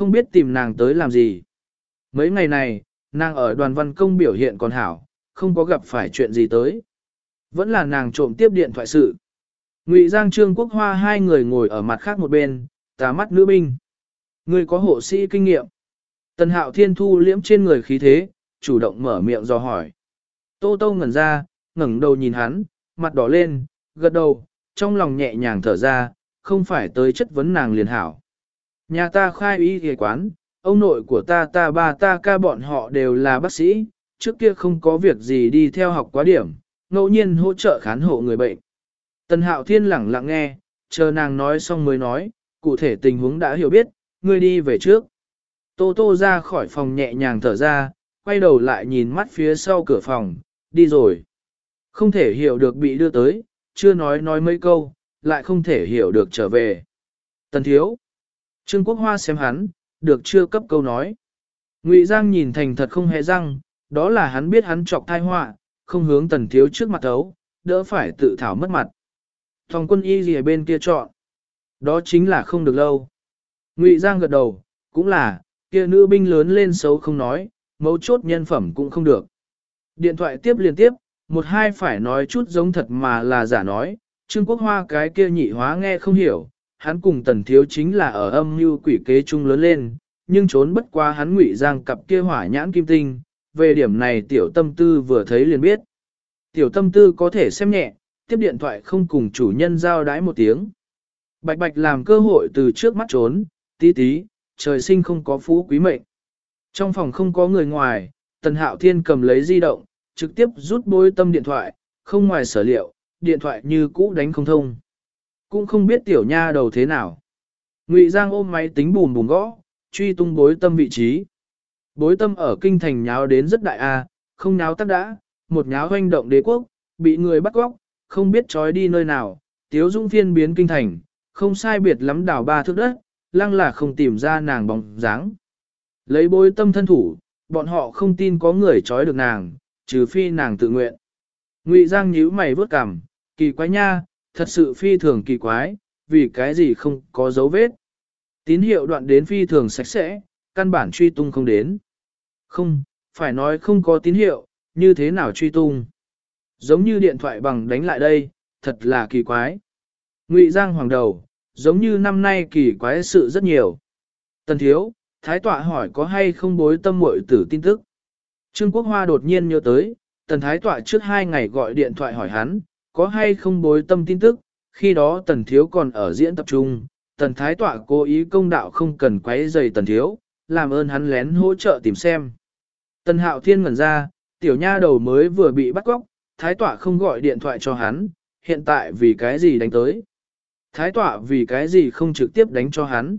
không biết tìm nàng tới làm gì. Mấy ngày này, nàng ở đoàn văn công biểu hiện còn hảo, không có gặp phải chuyện gì tới. Vẫn là nàng trộm tiếp điện thoại sự. Ngụy Giang Trương Quốc Hoa hai người ngồi ở mặt khác một bên, tá mắt nữ binh. Người có hộ sĩ kinh nghiệm. Tần Hạo Thiên thu liễm trên người khí thế, chủ động mở miệng do hỏi. Tô Tô ngẩn ra, ngẩng đầu nhìn hắn, mặt đỏ lên, gật đầu, trong lòng nhẹ nhàng thở ra, không phải tới chất vấn nàng liền hảo. Nhà ta khai y y quán, ông nội của ta ta ba ta ca bọn họ đều là bác sĩ, trước kia không có việc gì đi theo học quá điểm, ngẫu nhiên hỗ trợ khán hộ người bệnh. Tần Hạo Thiên lẳng lặng nghe, chờ nàng nói xong mới nói, cụ thể tình huống đã hiểu biết, ngươi đi về trước. Tô Tô ra khỏi phòng nhẹ nhàng thở ra, quay đầu lại nhìn mắt phía sau cửa phòng, đi rồi. Không thể hiểu được bị đưa tới, chưa nói nói mấy câu, lại không thể hiểu được trở về. Tần thiếu. Trương Quốc Hoa xem hắn, được chưa cấp câu nói. Ngụy Giang nhìn thành thật không hề răng, đó là hắn biết hắn trọc thai họa, không hướng tần thiếu trước mặt thấu, đỡ phải tự thảo mất mặt. Thòng quân y gì ở bên kia chọn. Đó chính là không được lâu. Ngụy Giang gật đầu, cũng là, kia nữ binh lớn lên xấu không nói, mấu chốt nhân phẩm cũng không được. Điện thoại tiếp liên tiếp, một hai phải nói chút giống thật mà là giả nói, Trương Quốc Hoa cái kia nhị hóa nghe không hiểu, hắn cùng tần thiếu chính là ở âm mưu quỷ kế chung lớn lên, nhưng trốn bất qua hắn ngụy giang cặp kia hỏa nhãn kim tinh, về điểm này tiểu tâm tư vừa thấy liền biết. Tiểu tâm tư có thể xem nhẹ, tiếp điện thoại không cùng chủ nhân giao đái một tiếng. Bạch bạch làm cơ hội từ trước mắt trốn, tí tí, trời sinh không có phú quý mệnh. Trong phòng không có người ngoài, tần hạo thiên cầm lấy di động, trực tiếp rút bôi tâm điện thoại, không ngoài sở liệu, điện thoại như cũ đánh không thông. Cũng không biết tiểu nha đầu thế nào. Ngụy Giang ôm máy tính bùm bùm gõ, truy tung bối tâm vị trí. Bối tâm ở kinh thành nháo đến rất đại a, à, không nháo tắc đã, một nháo hoành động đế quốc, bị người bắt góc, không biết trói đi nơi nào, tiếu dung phiên biến kinh thành, không sai biệt lắm đảo ba thước đất, lăng là không tìm ra nàng bóng dáng. Lấy bối tâm thân thủ, bọn họ không tin có người trói được nàng, trừ phi nàng tự nguyện. Ngụy Giang nhíu mày vớt cằm, kỳ quái nha, thật sự phi thường kỳ quái, vì cái gì không có dấu vết. Tín hiệu đoạn đến phi thường sạch sẽ, căn bản truy tung không đến. Không, phải nói không có tín hiệu, như thế nào truy tung. Giống như điện thoại bằng đánh lại đây, thật là kỳ quái. Ngụy Giang hoàng đầu, giống như năm nay kỳ quái sự rất nhiều. Tần thiếu, thái tọa hỏi có hay không bối tâm muội tử tin tức. Trương Quốc Hoa đột nhiên nhớ tới, tần thái tọa trước hai ngày gọi điện thoại hỏi hắn, có hay không bối tâm tin tức, khi đó tần thiếu còn ở diễn tập trung, tần thái tọa cố ý công đạo không cần quấy dày tần thiếu, làm ơn hắn lén hỗ trợ tìm xem. Tần hạo thiên ngẩn ra, tiểu nha đầu mới vừa bị bắt cóc, thái tọa không gọi điện thoại cho hắn, hiện tại vì cái gì đánh tới. Thái tọa vì cái gì không trực tiếp đánh cho hắn.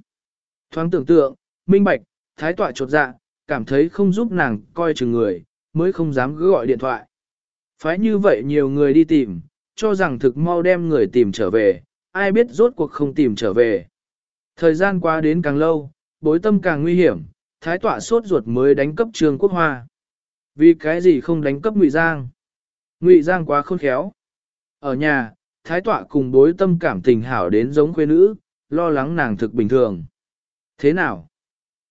Thoáng tưởng tượng, minh bạch, thái tọa chột dạ, cảm thấy không giúp nàng coi chừng người, mới không dám gọi điện thoại. Phái như vậy nhiều người đi tìm, cho rằng thực mau đem người tìm trở về, ai biết rốt cuộc không tìm trở về. Thời gian qua đến càng lâu, bối tâm càng nguy hiểm, thái tọa sốt ruột mới đánh cấp trường quốc hoa. Vì cái gì không đánh cấp ngụy Giang? Ngụy Giang quá khôn khéo. Ở nhà, thái tọa cùng bối tâm cảm tình hảo đến giống quê nữ, lo lắng nàng thực bình thường. Thế nào?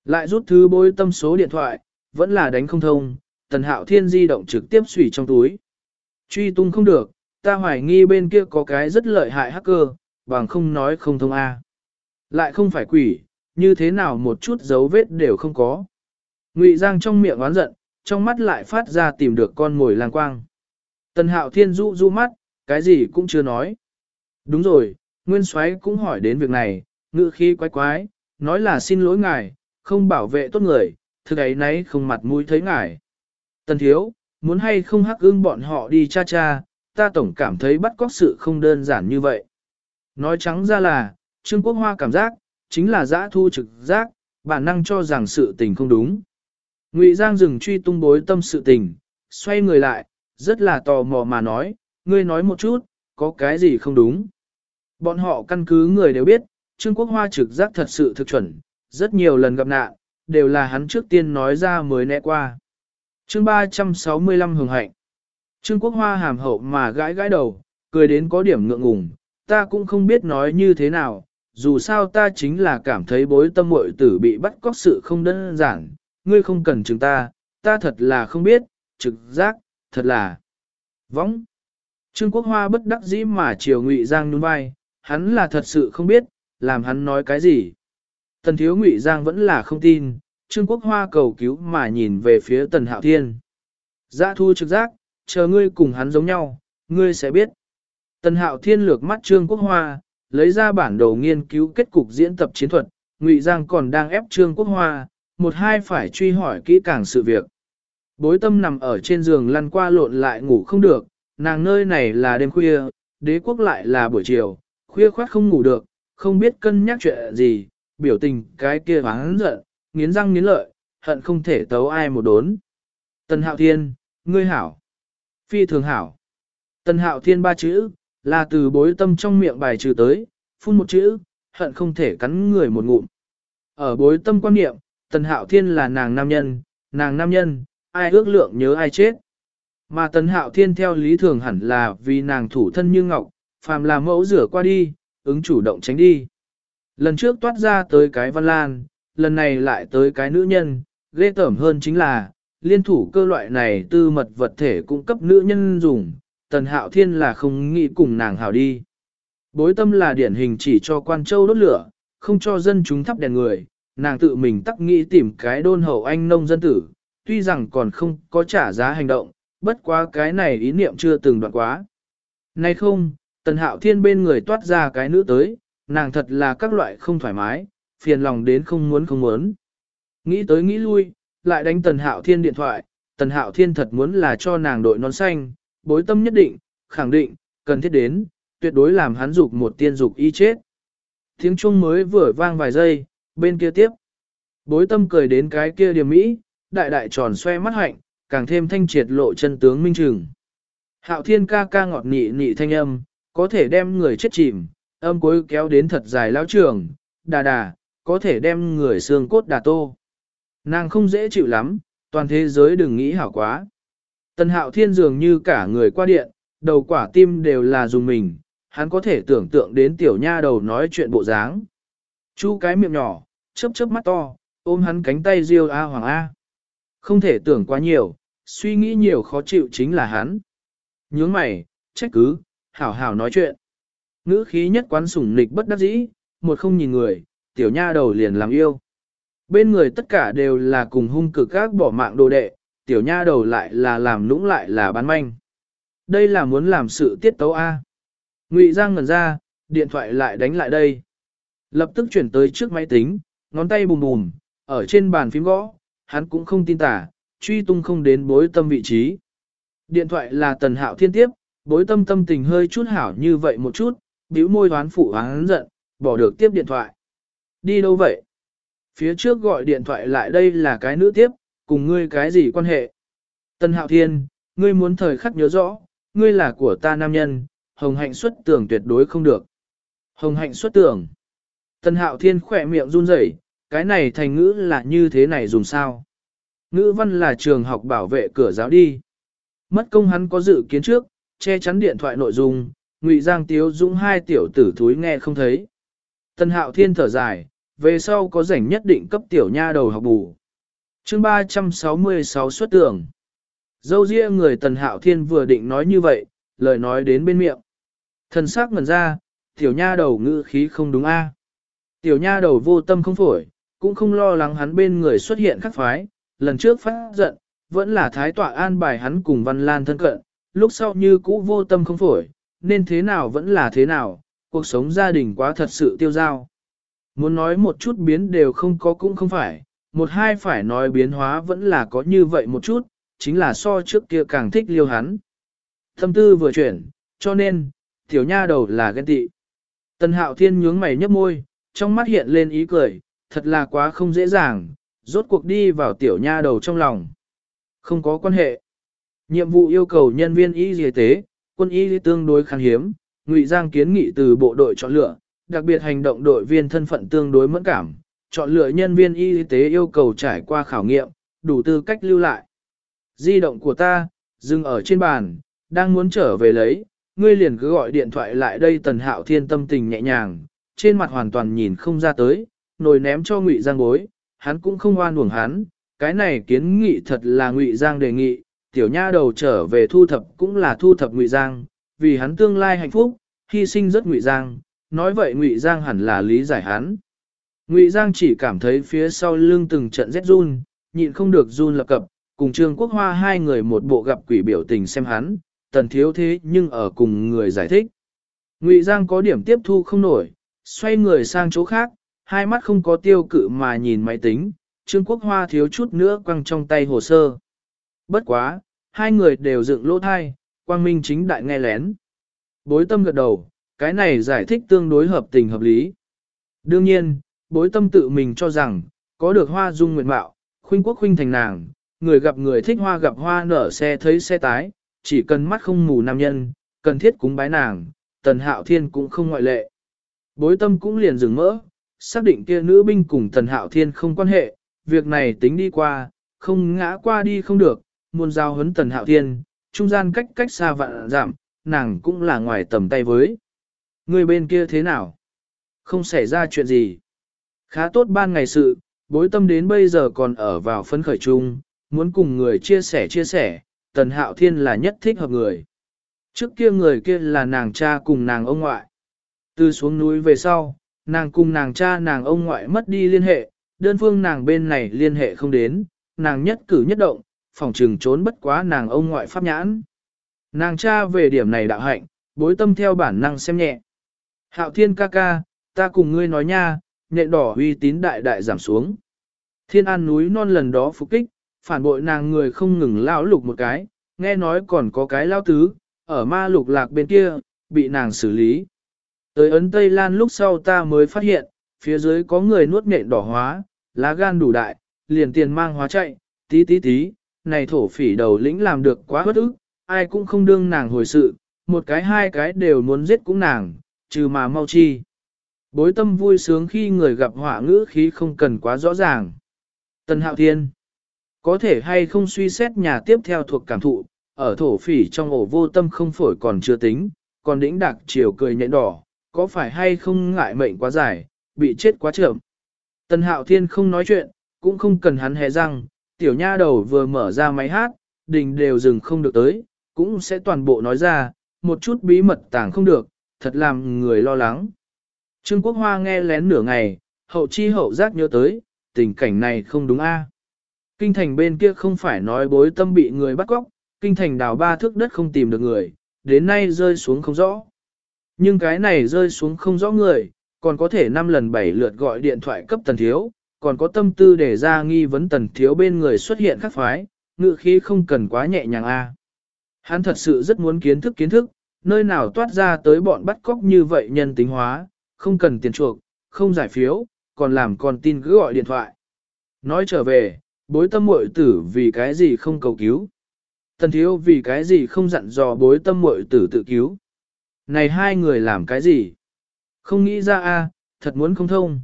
Lại rút thứ bối tâm số điện thoại, vẫn là đánh không thông, tần hạo thiên di động trực tiếp xủy trong túi. Truy tung không được, ta hoài nghi bên kia có cái rất lợi hại hacker, bằng không nói không thông A. Lại không phải quỷ, như thế nào một chút dấu vết đều không có. Ngụy Giang trong miệng oán giận, trong mắt lại phát ra tìm được con ngồi lang quang. Tần hạo thiên du du mắt, cái gì cũng chưa nói. Đúng rồi, Nguyên Soái cũng hỏi đến việc này, ngự khí quái quái, nói là xin lỗi ngài, không bảo vệ tốt người, thực ấy nấy không mặt mũi thấy ngài. Tần thiếu, muốn hay không hắc ưng bọn họ đi cha cha, ta tổng cảm thấy bắt cóc sự không đơn giản như vậy. Nói trắng ra là, Trương Quốc Hoa cảm giác, chính là giã thu trực giác, bản năng cho rằng sự tình không đúng. Ngụy Giang dừng truy tung bối tâm sự tình, xoay người lại, rất là tò mò mà nói, ngươi nói một chút, có cái gì không đúng. Bọn họ căn cứ người đều biết, Trương Quốc Hoa trực giác thật sự thực chuẩn, rất nhiều lần gặp nạn, đều là hắn trước tiên nói ra mới né qua. chương 365 hưởng hạnh. Trương Quốc Hoa hàm hậu mà gãi gãi đầu, cười đến có điểm ngượng ngùng, ta cũng không biết nói như thế nào, dù sao ta chính là cảm thấy bối tâm muội tử bị bắt cóc sự không đơn giản, ngươi không cần chứng ta, ta thật là không biết, trực giác, thật là võng. Trương Quốc Hoa bất đắc dĩ mà chiều Ngụy Giang nhún vai, hắn là thật sự không biết, làm hắn nói cái gì. Tần thiếu Ngụy Giang vẫn là không tin, Trương Quốc Hoa cầu cứu mà nhìn về phía Tần Hạo Thiên. Dạ thu trực giác, chờ ngươi cùng hắn giống nhau, ngươi sẽ biết. Tần Hạo Thiên lược mắt Trương Quốc Hoa, lấy ra bản đồ nghiên cứu kết cục diễn tập chiến thuật, Ngụy Giang còn đang ép Trương Quốc Hoa, một hai phải truy hỏi kỹ càng sự việc. Bối tâm nằm ở trên giường lăn qua lộn lại ngủ không được, nàng nơi này là đêm khuya, đế quốc lại là buổi chiều, khuya khoát không ngủ được, không biết cân nhắc chuyện gì, biểu tình cái kia hắn giận, nghiến răng nghiến lợi, hận không thể tấu ai một đốn. Tần Hạo Thiên, ngươi hảo. Phi thường hảo. Tần Hạo Thiên ba chữ, là từ bối tâm trong miệng bài trừ tới, phun một chữ, hận không thể cắn người một ngụm. Ở bối tâm quan niệm, Tần Hạo Thiên là nàng nam nhân, nàng nam nhân, ai ước lượng nhớ ai chết. Mà Tần Hạo Thiên theo lý thường hẳn là vì nàng thủ thân như ngọc, phàm là mẫu rửa qua đi, ứng chủ động tránh đi. Lần trước toát ra tới cái văn lan, lần này lại tới cái nữ nhân, ghê tởm hơn chính là, liên thủ cơ loại này tư mật vật thể cung cấp nữ nhân dùng, Tần Hạo Thiên là không nghĩ cùng nàng hảo đi. Bối tâm là điển hình chỉ cho quan châu đốt lửa, không cho dân chúng thắp đèn người, nàng tự mình tắc nghĩ tìm cái đôn hậu anh nông dân tử, tuy rằng còn không có trả giá hành động, bất quá cái này ý niệm chưa từng đoạn quá. Nay không, tần hạo thiên bên người toát ra cái nữ tới, nàng thật là các loại không thoải mái, phiền lòng đến không muốn không muốn. Nghĩ tới nghĩ lui, lại đánh tần hạo thiên điện thoại, tần hạo thiên thật muốn là cho nàng đội nón xanh, bối tâm nhất định, khẳng định, cần thiết đến, tuyệt đối làm hắn dục một tiên dục y chết. Tiếng chuông mới vừa vang vài giây, bên kia tiếp. Bối tâm cười đến cái kia điểm mỹ, đại đại tròn xoe mắt hạnh, càng thêm thanh triệt lộ chân tướng minh trừng. Hạo thiên ca ca ngọt nị nị thanh âm, có thể đem người chết chìm, âm cuối kéo đến thật dài lão trường, đà đà, có thể đem người xương cốt đà tô. Nàng không dễ chịu lắm, toàn thế giới đừng nghĩ hảo quá. Tần hạo thiên dường như cả người qua điện, đầu quả tim đều là dùng mình, hắn có thể tưởng tượng đến tiểu nha đầu nói chuyện bộ dáng. Chu cái miệng nhỏ, chớp chớp mắt to, ôm hắn cánh tay riêu A Hoàng A. Không thể tưởng quá nhiều, suy nghĩ nhiều khó chịu chính là hắn. Nhướng mày, trách cứ, hảo hảo nói chuyện. Ngữ khí nhất quán sủng nịch bất đắc dĩ, một không nhìn người, tiểu nha đầu liền làm yêu. Bên người tất cả đều là cùng hung cực các bỏ mạng đồ đệ, tiểu nha đầu lại là làm lũng lại là bán manh. Đây là muốn làm sự tiết tấu A. Ngụy Giang ngẩn ra, điện thoại lại đánh lại đây. Lập tức chuyển tới trước máy tính, ngón tay bùm bùm, ở trên bàn phím gõ, hắn cũng không tin tả, truy tung không đến bối tâm vị trí. Điện thoại là tần hạo thiên tiếp, bối tâm tâm tình hơi chút hảo như vậy một chút, bĩu môi hoán phụ hắn giận, bỏ được tiếp điện thoại. Đi đâu vậy? Phía trước gọi điện thoại lại đây là cái nữ tiếp, cùng ngươi cái gì quan hệ? tân hạo thiên, ngươi muốn thời khắc nhớ rõ, ngươi là của ta nam nhân, hồng hạnh xuất tưởng tuyệt đối không được. Hồng hạnh xuất tưởng. tân hạo thiên khỏe miệng run rẩy, cái này thành ngữ là như thế này dùng sao? Ngữ văn là trường học bảo vệ cửa giáo đi. Mất công hắn có dự kiến trước, che chắn điện thoại nội dung, Ngụy Giang Tiếu Dũng hai tiểu tử thúi nghe không thấy. Tân Hạo Thiên thở dài, về sau có rảnh nhất định cấp tiểu nha đầu học bù. Chương 366 xuất tưởng. Dâu ria người Tần Hạo Thiên vừa định nói như vậy, lời nói đến bên miệng. Thần sắc ngần ra, tiểu nha đầu ngữ khí không đúng a. Tiểu nha đầu vô tâm không phổi, cũng không lo lắng hắn bên người xuất hiện khắc phái, lần trước phát giận, vẫn là thái tọa an bài hắn cùng Văn Lan thân cận, lúc sau như cũ vô tâm không phổi, nên thế nào vẫn là thế nào, cuộc sống gia đình quá thật sự tiêu dao. Muốn nói một chút biến đều không có cũng không phải, một hai phải nói biến hóa vẫn là có như vậy một chút, chính là so trước kia càng thích liêu hắn. Thâm tư vừa chuyển, cho nên, tiểu nha đầu là ghen tị. Tần hạo thiên nhướng mày nhấp môi, trong mắt hiện lên ý cười, thật là quá không dễ dàng, rốt cuộc đi vào tiểu nha đầu trong lòng. Không có quan hệ. Nhiệm vụ yêu cầu nhân viên y y tế, quân y tương đối khan hiếm, Ngụy Giang kiến nghị từ bộ đội chọn lựa, đặc biệt hành động đội viên thân phận tương đối mẫn cảm, chọn lựa nhân viên y tế yêu cầu trải qua khảo nghiệm, đủ tư cách lưu lại. Di động của ta, dừng ở trên bàn, đang muốn trở về lấy, ngươi liền cứ gọi điện thoại lại đây tần hạo thiên tâm tình nhẹ nhàng, trên mặt hoàn toàn nhìn không ra tới, nồi ném cho Ngụy Giang bối, hắn cũng không oan uổng hắn, cái này kiến nghị thật là Ngụy Giang đề nghị, tiểu nha đầu trở về thu thập cũng là thu thập Ngụy Giang, vì hắn tương lai hạnh phúc, hy sinh rất Ngụy Giang, nói vậy Ngụy Giang hẳn là lý giải hắn. Ngụy Giang chỉ cảm thấy phía sau lưng từng trận rét run, nhịn không được run lập cập, cùng Trương Quốc Hoa hai người một bộ gặp quỷ biểu tình xem hắn, tần thiếu thế nhưng ở cùng người giải thích. Ngụy Giang có điểm tiếp thu không nổi, xoay người sang chỗ khác, hai mắt không có tiêu cự mà nhìn máy tính, Trương Quốc Hoa thiếu chút nữa quăng trong tay hồ sơ. Bất quá, hai người đều dựng lỗ thai, quang minh chính đại nghe lén. Bối tâm gật đầu, cái này giải thích tương đối hợp tình hợp lý. Đương nhiên, bối tâm tự mình cho rằng, có được hoa dung nguyện mạo, khuynh quốc khuynh thành nàng, người gặp người thích hoa gặp hoa nở xe thấy xe tái, chỉ cần mắt không mù nam nhân, cần thiết cúng bái nàng, tần hạo thiên cũng không ngoại lệ. Bối tâm cũng liền dừng mỡ, xác định kia nữ binh cùng tần hạo thiên không quan hệ, việc này tính đi qua, không ngã qua đi không được, muôn giao hấn tần hạo thiên, trung gian cách cách xa vạn giảm, nàng cũng là ngoài tầm tay với. Người bên kia thế nào? Không xảy ra chuyện gì. Khá tốt ban ngày sự, bối tâm đến bây giờ còn ở vào phấn khởi chung, muốn cùng người chia sẻ chia sẻ, tần hạo thiên là nhất thích hợp người. Trước kia người kia là nàng cha cùng nàng ông ngoại. Từ xuống núi về sau, nàng cùng nàng cha nàng ông ngoại mất đi liên hệ, đơn phương nàng bên này liên hệ không đến, nàng nhất cử nhất động, phòng trừng trốn bất quá nàng ông ngoại pháp nhãn. Nàng cha về điểm này đạo hạnh, bối tâm theo bản năng xem nhẹ. Hạo thiên ca ca, ta cùng ngươi nói nha, nhện đỏ uy tín đại đại giảm xuống. Thiên an núi non lần đó phục kích, phản bội nàng người không ngừng lao lục một cái, nghe nói còn có cái lao tứ, ở ma lục lạc bên kia, bị nàng xử lý. Tới ấn Tây Lan lúc sau ta mới phát hiện, phía dưới có người nuốt nhện đỏ hóa, lá gan đủ đại, liền tiền mang hóa chạy, tí tí tí, này thổ phỉ đầu lĩnh làm được quá bất ức, ai cũng không đương nàng hồi sự, một cái hai cái đều muốn giết cũng nàng, trừ mà mau chi. Bối tâm vui sướng khi người gặp họa ngữ khí không cần quá rõ ràng. Tân Hạo Thiên Có thể hay không suy xét nhà tiếp theo thuộc cảm thụ, ở thổ phỉ trong ổ vô tâm không phổi còn chưa tính, còn đĩnh đặc chiều cười nhện đỏ, có phải hay không ngại mệnh quá dài, bị chết quá trưởng. Tân Hạo Thiên không nói chuyện, cũng không cần hắn hề răng, tiểu nha đầu vừa mở ra máy hát, đình đều dừng không được tới, cũng sẽ toàn bộ nói ra, một chút bí mật tàng không được, thật làm người lo lắng. Trương Quốc Hoa nghe lén nửa ngày, hậu chi hậu giác nhớ tới, tình cảnh này không đúng a. À? Kinh thành bên kia không phải nói bối tâm bị người bắt cóc, kinh thành đào ba thước đất không tìm được người, đến nay rơi xuống không rõ. Nhưng cái này rơi xuống không rõ người, còn có thể năm lần bảy lượt gọi điện thoại cấp tần thiếu, còn có tâm tư để ra nghi vấn tần thiếu bên người xuất hiện khắc phái, ngự khí không cần quá nhẹ nhàng a. À? Hắn thật sự rất muốn kiến thức kiến thức, nơi nào toát ra tới bọn bắt cóc như vậy nhân tính hóa, không cần tiền chuộc, không giải phiếu, còn làm con tin cứ gọi điện thoại. Nói trở về, bối tâm muội tử vì cái gì không cầu cứu. Tần thiếu vì cái gì không dặn dò bối tâm muội tử tự cứu. Này hai người làm cái gì? Không nghĩ ra a, thật muốn không thông.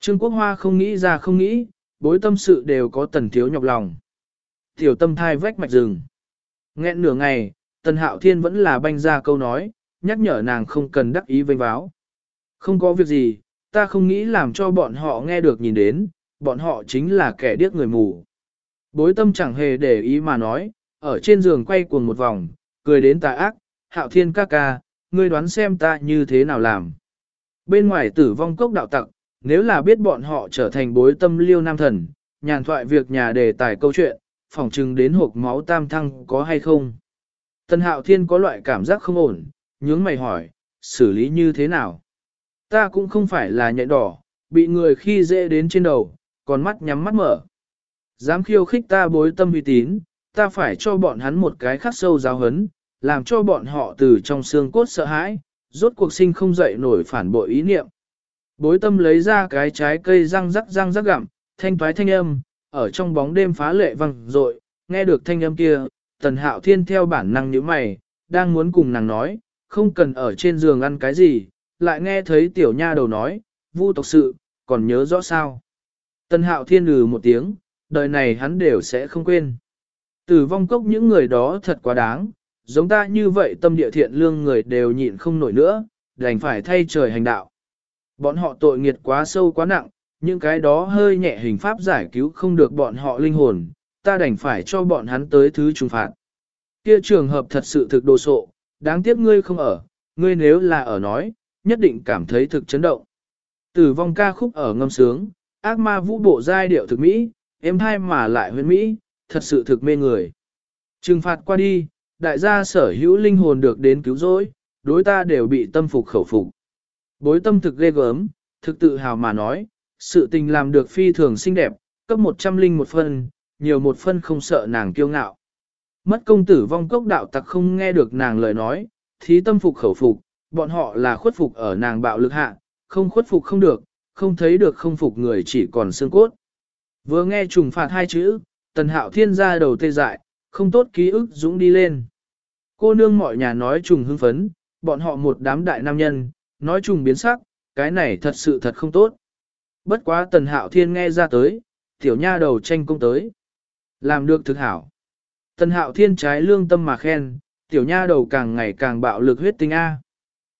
Trương Quốc Hoa không nghĩ ra không nghĩ, bối tâm sự đều có tần thiếu nhọc lòng. Tiểu tâm thai vách mạch rừng. Nghẹn nửa ngày, tần hạo thiên vẫn là banh ra câu nói, nhắc nhở nàng không cần đắc ý vênh báo. Không có việc gì, ta không nghĩ làm cho bọn họ nghe được nhìn đến, bọn họ chính là kẻ điếc người mù. Bối tâm chẳng hề để ý mà nói, ở trên giường quay cuồng một vòng, cười đến tà ác, hạo thiên ca ca, ngươi đoán xem ta như thế nào làm. Bên ngoài tử vong cốc đạo tặc, nếu là biết bọn họ trở thành bối tâm liêu nam thần, nhàn thoại việc nhà đề tài câu chuyện, phỏng chừng đến hộp máu tam thăng có hay không. Tân hạo thiên có loại cảm giác không ổn, nhướng mày hỏi, xử lý như thế nào? Ta cũng không phải là nhện đỏ, bị người khi dễ đến trên đầu, còn mắt nhắm mắt mở. Dám khiêu khích ta bối tâm uy tín, ta phải cho bọn hắn một cái khắc sâu giáo hấn, làm cho bọn họ từ trong xương cốt sợ hãi, rốt cuộc sinh không dậy nổi phản bội ý niệm. Bối tâm lấy ra cái trái cây răng rắc răng rắc gặm, thanh thoái thanh âm, ở trong bóng đêm phá lệ văng rội, nghe được thanh âm kia, tần hạo thiên theo bản năng như mày, đang muốn cùng nàng nói, không cần ở trên giường ăn cái gì, lại nghe thấy tiểu nha đầu nói, vu tộc sự, còn nhớ rõ sao. Tần hạo thiên lừ một tiếng, đời này hắn đều sẽ không quên. Tử vong cốc những người đó thật quá đáng, giống ta như vậy tâm địa thiện lương người đều nhịn không nổi nữa, đành phải thay trời hành đạo. Bọn họ tội nghiệt quá sâu quá nặng, những cái đó hơi nhẹ hình pháp giải cứu không được bọn họ linh hồn, ta đành phải cho bọn hắn tới thứ trừng phạt. Kia trường hợp thật sự thực đồ sộ, đáng tiếc ngươi không ở, ngươi nếu là ở nói, nhất định cảm thấy thực chấn động. Tử vong ca khúc ở ngâm sướng, ác ma vũ bộ giai điệu thực mỹ, em hai mà lại huyền mỹ, thật sự thực mê người. Trừng phạt qua đi, đại gia sở hữu linh hồn được đến cứu rỗi, đối ta đều bị tâm phục khẩu phục. Bối tâm thực ghê gớm, thực tự hào mà nói, sự tình làm được phi thường xinh đẹp, cấp một trăm linh một phần nhiều một phân không sợ nàng kiêu ngạo. Mất công tử vong cốc đạo tặc không nghe được nàng lời nói, thí tâm phục khẩu phục, bọn họ là khuất phục ở nàng bạo lực hạ, không khuất phục không được, không thấy được không phục người chỉ còn xương cốt. Vừa nghe trùng phạt hai chữ, tần hạo thiên ra đầu tê dại, không tốt ký ức dũng đi lên. Cô nương mọi nhà nói trùng hưng phấn, bọn họ một đám đại nam nhân, nói trùng biến sắc, cái này thật sự thật không tốt. Bất quá tần hạo thiên nghe ra tới, tiểu nha đầu tranh công tới. Làm được thực hảo. Tần hạo thiên trái lương tâm mà khen, tiểu nha đầu càng ngày càng bạo lực huyết tinh A.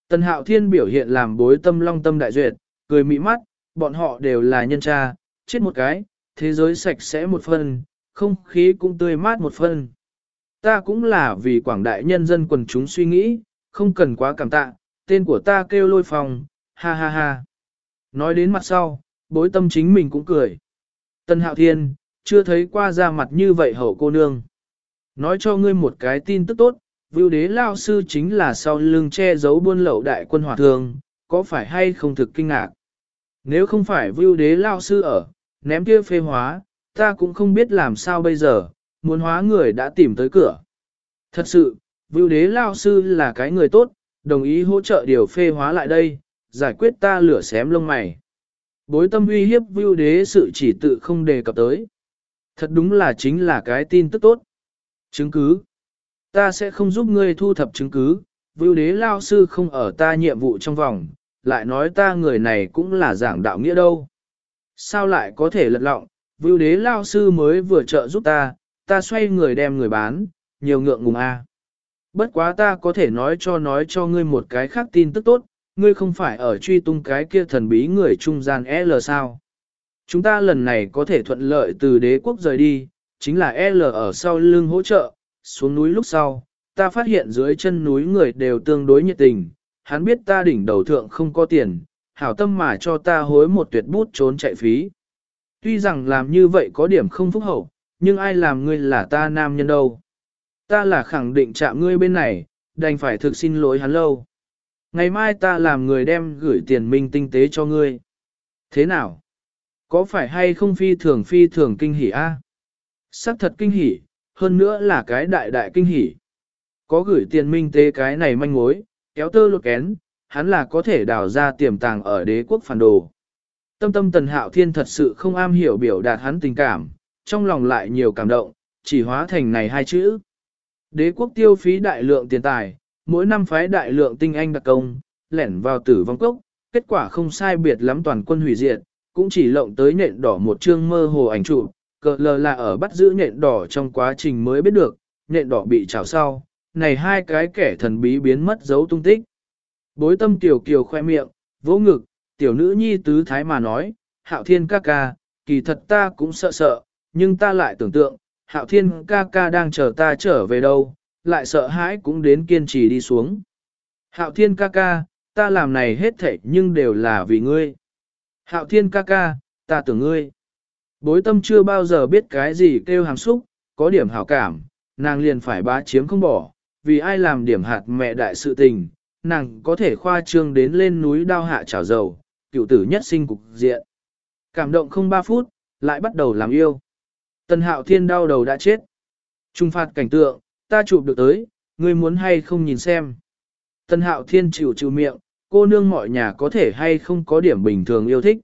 Tần hạo thiên biểu hiện làm bối tâm long tâm đại duyệt, cười mỹ mắt, bọn họ đều là nhân cha, chết một cái, thế giới sạch sẽ một phần, không khí cũng tươi mát một phần. Ta cũng là vì quảng đại nhân dân quần chúng suy nghĩ, không cần quá cảm tạ, tên của ta kêu lôi phòng, ha ha ha. Nói đến mặt sau, bối tâm chính mình cũng cười. Tân Hạo Thiên, chưa thấy qua ra mặt như vậy hậu cô nương. Nói cho ngươi một cái tin tức tốt, Vưu đế lao sư chính là sau lưng che giấu buôn lậu đại quân hỏa thường, có phải hay không thực kinh ngạc? Nếu không phải Vưu đế lao sư ở, ném kia phê hóa, ta cũng không biết làm sao bây giờ, muốn hóa người đã tìm tới cửa. Thật sự, Vưu đế lao sư là cái người tốt, đồng ý hỗ trợ điều phê hóa lại đây, giải quyết ta lửa xém lông mày. Bối tâm uy hiếp vưu đế sự chỉ tự không đề cập tới. Thật đúng là chính là cái tin tức tốt. Chứng cứ. Ta sẽ không giúp ngươi thu thập chứng cứ, vưu đế lao sư không ở ta nhiệm vụ trong vòng, lại nói ta người này cũng là giảng đạo nghĩa đâu. Sao lại có thể lật lọng, vưu đế lao sư mới vừa trợ giúp ta, ta xoay người đem người bán, nhiều ngượng ngùng a. Bất quá ta có thể nói cho nói cho ngươi một cái khác tin tức tốt, ngươi không phải ở truy tung cái kia thần bí người trung gian L sao. Chúng ta lần này có thể thuận lợi từ đế quốc rời đi, chính là L ở sau lưng hỗ trợ, xuống núi lúc sau, ta phát hiện dưới chân núi người đều tương đối nhiệt tình, hắn biết ta đỉnh đầu thượng không có tiền, hảo tâm mà cho ta hối một tuyệt bút trốn chạy phí. Tuy rằng làm như vậy có điểm không phúc hậu, nhưng ai làm ngươi là ta nam nhân đâu. Ta là khẳng định chạm ngươi bên này, đành phải thực xin lỗi hắn lâu. Ngày mai ta làm người đem gửi tiền minh tinh tế cho ngươi. Thế nào? Có phải hay không phi thường phi thường kinh hỉ a? À? Sắc thật kinh hỉ, hơn nữa là cái đại đại kinh hỉ. Có gửi tiền minh tế cái này manh mối, kéo tơ lột kén, hắn là có thể đào ra tiềm tàng ở đế quốc phản đồ. Tâm tâm tần hạo thiên thật sự không am hiểu biểu đạt hắn tình cảm, trong lòng lại nhiều cảm động, chỉ hóa thành này hai chữ. Đế quốc tiêu phí đại lượng tiền tài, mỗi năm phái đại lượng tinh anh đặc công, lẻn vào tử vong cốc, kết quả không sai biệt lắm toàn quân hủy diệt, cũng chỉ lộng tới nện đỏ một chương mơ hồ ảnh chụp, cờ lờ là ở bắt giữ nện đỏ trong quá trình mới biết được, nện đỏ bị trào sau, này hai cái kẻ thần bí biến mất dấu tung tích. Bối tâm tiểu kiều khoe miệng, vỗ ngực, tiểu nữ nhi tứ thái mà nói, hạo thiên ca ca, kỳ thật ta cũng sợ sợ, nhưng ta lại tưởng tượng, hạo thiên ca ca đang chờ ta trở về đâu, lại sợ hãi cũng đến kiên trì đi xuống. Hạo thiên ca ca, ta làm này hết thảy nhưng đều là vì ngươi. Hạo thiên ca ca, ta tưởng ngươi. Bối tâm chưa bao giờ biết cái gì kêu hàm xúc, có điểm hảo cảm, nàng liền phải bá chiếm không bỏ, vì ai làm điểm hạt mẹ đại sự tình, nàng có thể khoa trương đến lên núi đao hạ chảo dầu, cựu tử nhất sinh cục diện. Cảm động không ba phút, lại bắt đầu làm yêu. Tần hạo thiên đau đầu đã chết. Trung phạt cảnh tượng, ta chụp được tới, ngươi muốn hay không nhìn xem. Tần hạo thiên chịu chịu miệng, cô nương mọi nhà có thể hay không có điểm bình thường yêu thích.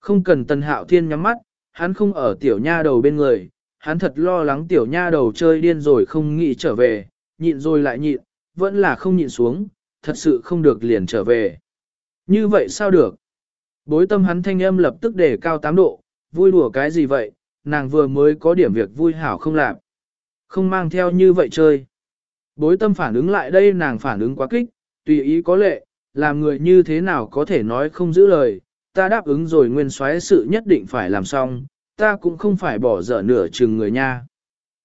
Không cần tần hạo thiên nhắm mắt, hắn không ở tiểu nha đầu bên người, hắn thật lo lắng tiểu nha đầu chơi điên rồi không nghĩ trở về, nhịn rồi lại nhịn, vẫn là không nhịn xuống, thật sự không được liền trở về. Như vậy sao được? Bối tâm hắn thanh âm lập tức để cao 8 độ, vui đùa cái gì vậy, nàng vừa mới có điểm việc vui hảo không làm. Không mang theo như vậy chơi. Bối tâm phản ứng lại đây nàng phản ứng quá kích, tùy ý có lệ, làm người như thế nào có thể nói không giữ lời, ta đáp ứng rồi nguyên soái sự nhất định phải làm xong, ta cũng không phải bỏ dở nửa chừng người nha.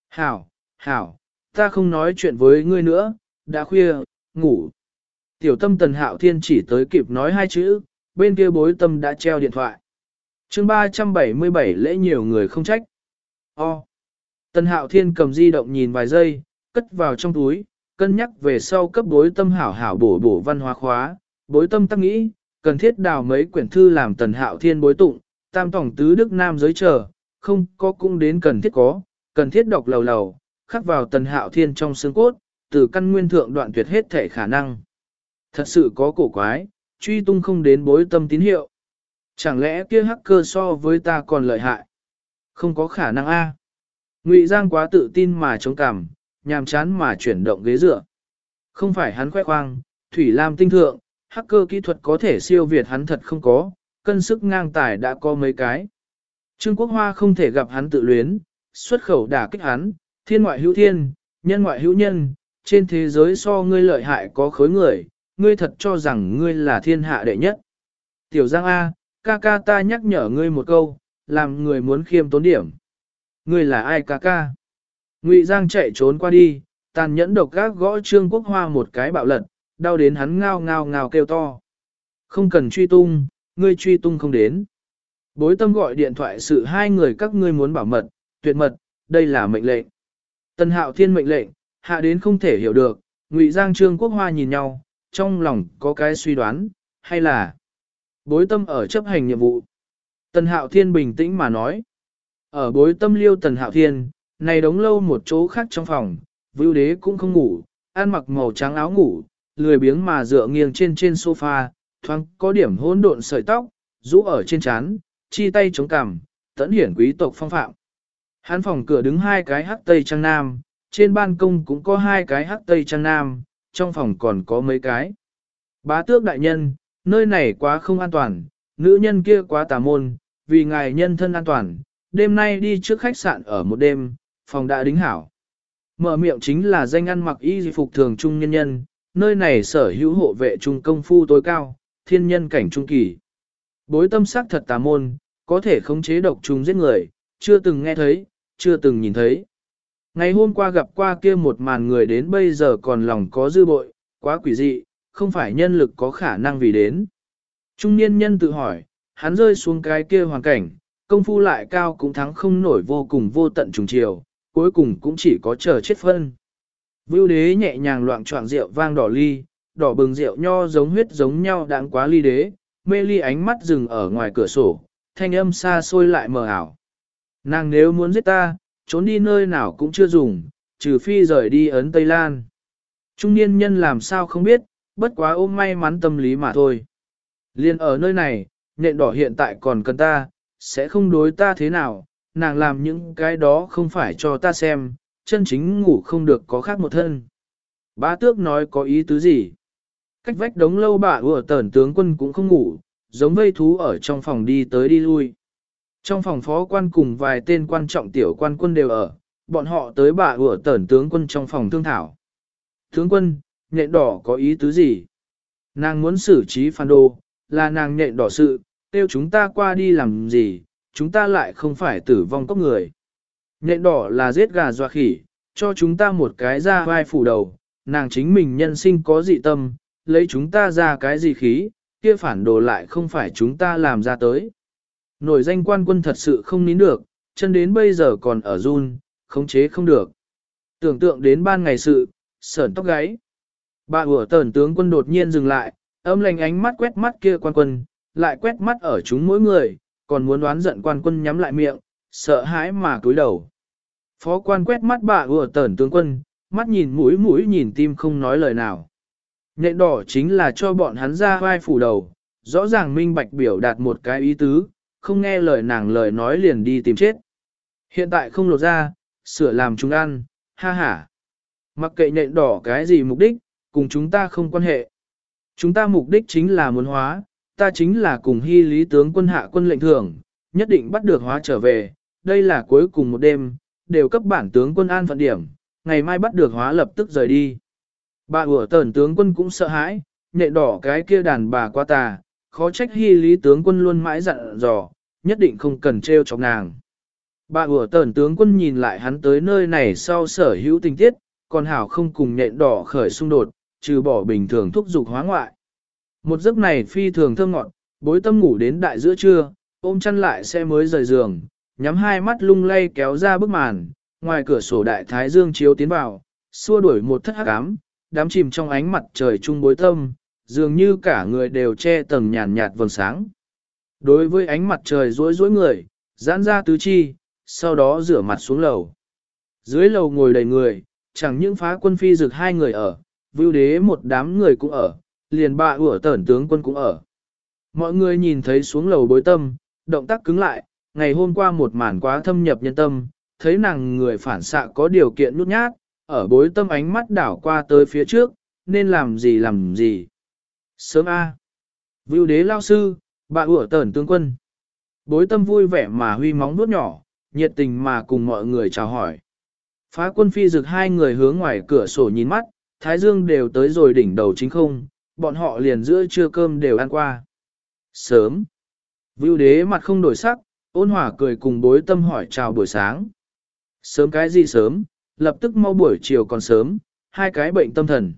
Hảo, hảo, ta không nói chuyện với ngươi nữa, đã khuya, ngủ. Tiểu tâm tần hạo thiên chỉ tới kịp nói hai chữ, bên kia bối tâm đã treo điện thoại. chương 377 lễ nhiều người không trách. O. Tần hạo thiên cầm di động nhìn vài giây, cất vào trong túi, cân nhắc về sau cấp bối tâm hảo hảo bổ bổ văn hóa khóa, bối tâm tắc nghĩ, cần thiết đào mấy quyển thư làm tần hạo thiên bối tụng, tam tổng tứ đức nam giới chờ, không có cũng đến cần thiết có, cần thiết đọc lầu lầu, khắc vào tần hạo thiên trong xương cốt, từ căn nguyên thượng đoạn tuyệt hết thể khả năng. Thật sự có cổ quái, truy tung không đến bối tâm tín hiệu. Chẳng lẽ kia hacker so với ta còn lợi hại? Không có khả năng a. Ngụy Giang quá tự tin mà chống cảm nhàm chán mà chuyển động ghế dựa. Không phải hắn khoe khoang, Thủy Lam tinh thượng, hacker kỹ thuật có thể siêu việt hắn thật không có, cân sức ngang tài đã có mấy cái. Trương Quốc Hoa không thể gặp hắn tự luyến, xuất khẩu đả kích hắn, thiên ngoại hữu thiên, nhân ngoại hữu nhân, trên thế giới so ngươi lợi hại có khối người, ngươi thật cho rằng ngươi là thiên hạ đệ nhất. Tiểu Giang A, ca ca ta nhắc nhở ngươi một câu, làm người muốn khiêm tốn điểm. Ngươi là ai ca ca? Ngụy Giang chạy trốn qua đi, tàn nhẫn độc gác gõ Trương Quốc Hoa một cái bạo lật, đau đến hắn ngao ngao ngao kêu to. Không cần truy tung, ngươi truy tung không đến. Bối tâm gọi điện thoại sự hai người các ngươi muốn bảo mật, tuyệt mật, đây là mệnh lệnh. Tân hạo thiên mệnh lệnh, hạ đến không thể hiểu được, Ngụy Giang Trương Quốc Hoa nhìn nhau, trong lòng có cái suy đoán, hay là bối tâm ở chấp hành nhiệm vụ. Tần Hạo Thiên bình tĩnh mà nói. Ở bối tâm liêu Tần Hạo Thiên, này đóng lâu một chỗ khác trong phòng, vưu đế cũng không ngủ, ăn mặc màu trắng áo ngủ, lười biếng mà dựa nghiêng trên trên sofa, thoáng có điểm hỗn độn sợi tóc, rũ ở trên trán, chi tay chống cằm, tẫn hiển quý tộc phong phạm. Hắn phòng cửa đứng hai cái hắc tây trang nam, trên ban công cũng có hai cái hắc tây trang nam, trong phòng còn có mấy cái. Bá tước đại nhân, nơi này quá không an toàn, nữ nhân kia quá tà môn, vì ngài nhân thân an toàn, đêm nay đi trước khách sạn ở một đêm, phòng đã đính hảo. Mở miệng chính là danh ăn mặc y phục thường trung nhân nhân, nơi này sở hữu hộ vệ trung công phu tối cao, thiên nhân cảnh trung kỳ. Bối tâm sắc thật tà môn, có thể khống chế độc trùng giết người, chưa từng nghe thấy, chưa từng nhìn thấy. Ngày hôm qua gặp qua kia một màn người đến bây giờ còn lòng có dư bội, quá quỷ dị, không phải nhân lực có khả năng vì đến. Trung niên nhân tự hỏi, hắn rơi xuống cái kia hoàn cảnh, công phu lại cao cũng thắng không nổi vô cùng vô tận trùng chiều, cuối cùng cũng chỉ có chờ chết phân. Vưu đế nhẹ nhàng loạn choạng rượu vang đỏ ly, đỏ bừng rượu nho giống huyết giống nhau đáng quá ly đế, mê ly ánh mắt dừng ở ngoài cửa sổ, thanh âm xa xôi lại mờ ảo. Nàng nếu muốn giết ta, trốn đi nơi nào cũng chưa dùng, trừ phi rời đi ấn Tây Lan. Trung niên nhân làm sao không biết, bất quá ôm may mắn tâm lý mà thôi. Liên ở nơi này, nện đỏ hiện tại còn cần ta, sẽ không đối ta thế nào, nàng làm những cái đó không phải cho ta xem, chân chính ngủ không được có khác một thân. Bá tước nói có ý tứ gì? Cách vách đống lâu bà vừa tẩn tướng quân cũng không ngủ, giống vây thú ở trong phòng đi tới đi lui. Trong phòng phó quan cùng vài tên quan trọng tiểu quan quân đều ở, bọn họ tới bà vừa tẩn tướng quân trong phòng thương thảo. Tướng quân, nhện đỏ có ý tứ gì? Nàng muốn xử trí phản đồ, là nàng nhện đỏ sự, tiêu chúng ta qua đi làm gì, chúng ta lại không phải tử vong cốc người. Nhện đỏ là giết gà doa khỉ, cho chúng ta một cái ra vai phủ đầu, nàng chính mình nhân sinh có dị tâm, lấy chúng ta ra cái gì khí, kia phản đồ lại không phải chúng ta làm ra tới. Nổi danh quan quân thật sự không nín được, chân đến bây giờ còn ở run, khống chế không được. Tưởng tượng đến ban ngày sự, sởn tóc gáy. Bà ủa tờn tướng quân đột nhiên dừng lại, âm lành ánh mắt quét mắt kia quan quân, lại quét mắt ở chúng mỗi người, còn muốn đoán giận quan quân nhắm lại miệng, sợ hãi mà cúi đầu. Phó quan quét mắt bà vừa tẩn tướng quân, mắt nhìn mũi mũi nhìn tim không nói lời nào. Nhện đỏ chính là cho bọn hắn ra vai phủ đầu, rõ ràng minh bạch biểu đạt một cái ý tứ, không nghe lời nàng lời nói liền đi tìm chết. Hiện tại không lột ra, sửa làm chúng ăn, ha ha. Mặc kệ nhện đỏ cái gì mục đích, cùng chúng ta không quan hệ. Chúng ta mục đích chính là muốn hóa, ta chính là cùng hy lý tướng quân hạ quân lệnh thưởng, nhất định bắt được hóa trở về, đây là cuối cùng một đêm, đều cấp bản tướng quân an phận điểm, ngày mai bắt được hóa lập tức rời đi. Bà ủa tờn tướng quân cũng sợ hãi, nệ đỏ cái kia đàn bà qua tà, khó trách hy lý tướng quân luôn mãi dặn dò, nhất định không cần treo chọc nàng. Bà ủa tờn tướng quân nhìn lại hắn tới nơi này sau sở hữu tình tiết, còn hảo không cùng nhện đỏ khởi xung đột, trừ bỏ bình thường thúc dục hóa ngoại. Một giấc này phi thường thơm ngọt, bối tâm ngủ đến đại giữa trưa, ôm chăn lại sẽ mới rời giường, nhắm hai mắt lung lay kéo ra bức màn, ngoài cửa sổ đại thái dương chiếu tiến vào, xua đuổi một thất hắc ám, đám chìm trong ánh mặt trời trung bối tâm, dường như cả người đều che tầng nhàn nhạt vầng sáng. Đối với ánh mặt trời rối rối người, giãn ra tứ chi, sau đó rửa mặt xuống lầu. Dưới lầu ngồi đầy người, chẳng những phá quân phi rực hai người ở, vưu đế một đám người cũng ở, liền bà ủa tẩn tướng quân cũng ở. Mọi người nhìn thấy xuống lầu bối tâm, động tác cứng lại, ngày hôm qua một màn quá thâm nhập nhân tâm, thấy nàng người phản xạ có điều kiện nút nhát, ở bối tâm ánh mắt đảo qua tới phía trước, nên làm gì làm gì. Sớm A. À. Vưu đế lao sư, bà ủa tẩn tướng quân. Bối tâm vui vẻ mà huy móng nuốt nhỏ, nhiệt tình mà cùng mọi người chào hỏi. Phá quân phi rực hai người hướng ngoài cửa sổ nhìn mắt, thái dương đều tới rồi đỉnh đầu chính không, bọn họ liền giữa trưa cơm đều ăn qua. Sớm. Vưu đế mặt không đổi sắc, ôn hòa cười cùng bối tâm hỏi chào buổi sáng. Sớm cái gì sớm, lập tức mau buổi chiều còn sớm, hai cái bệnh tâm thần.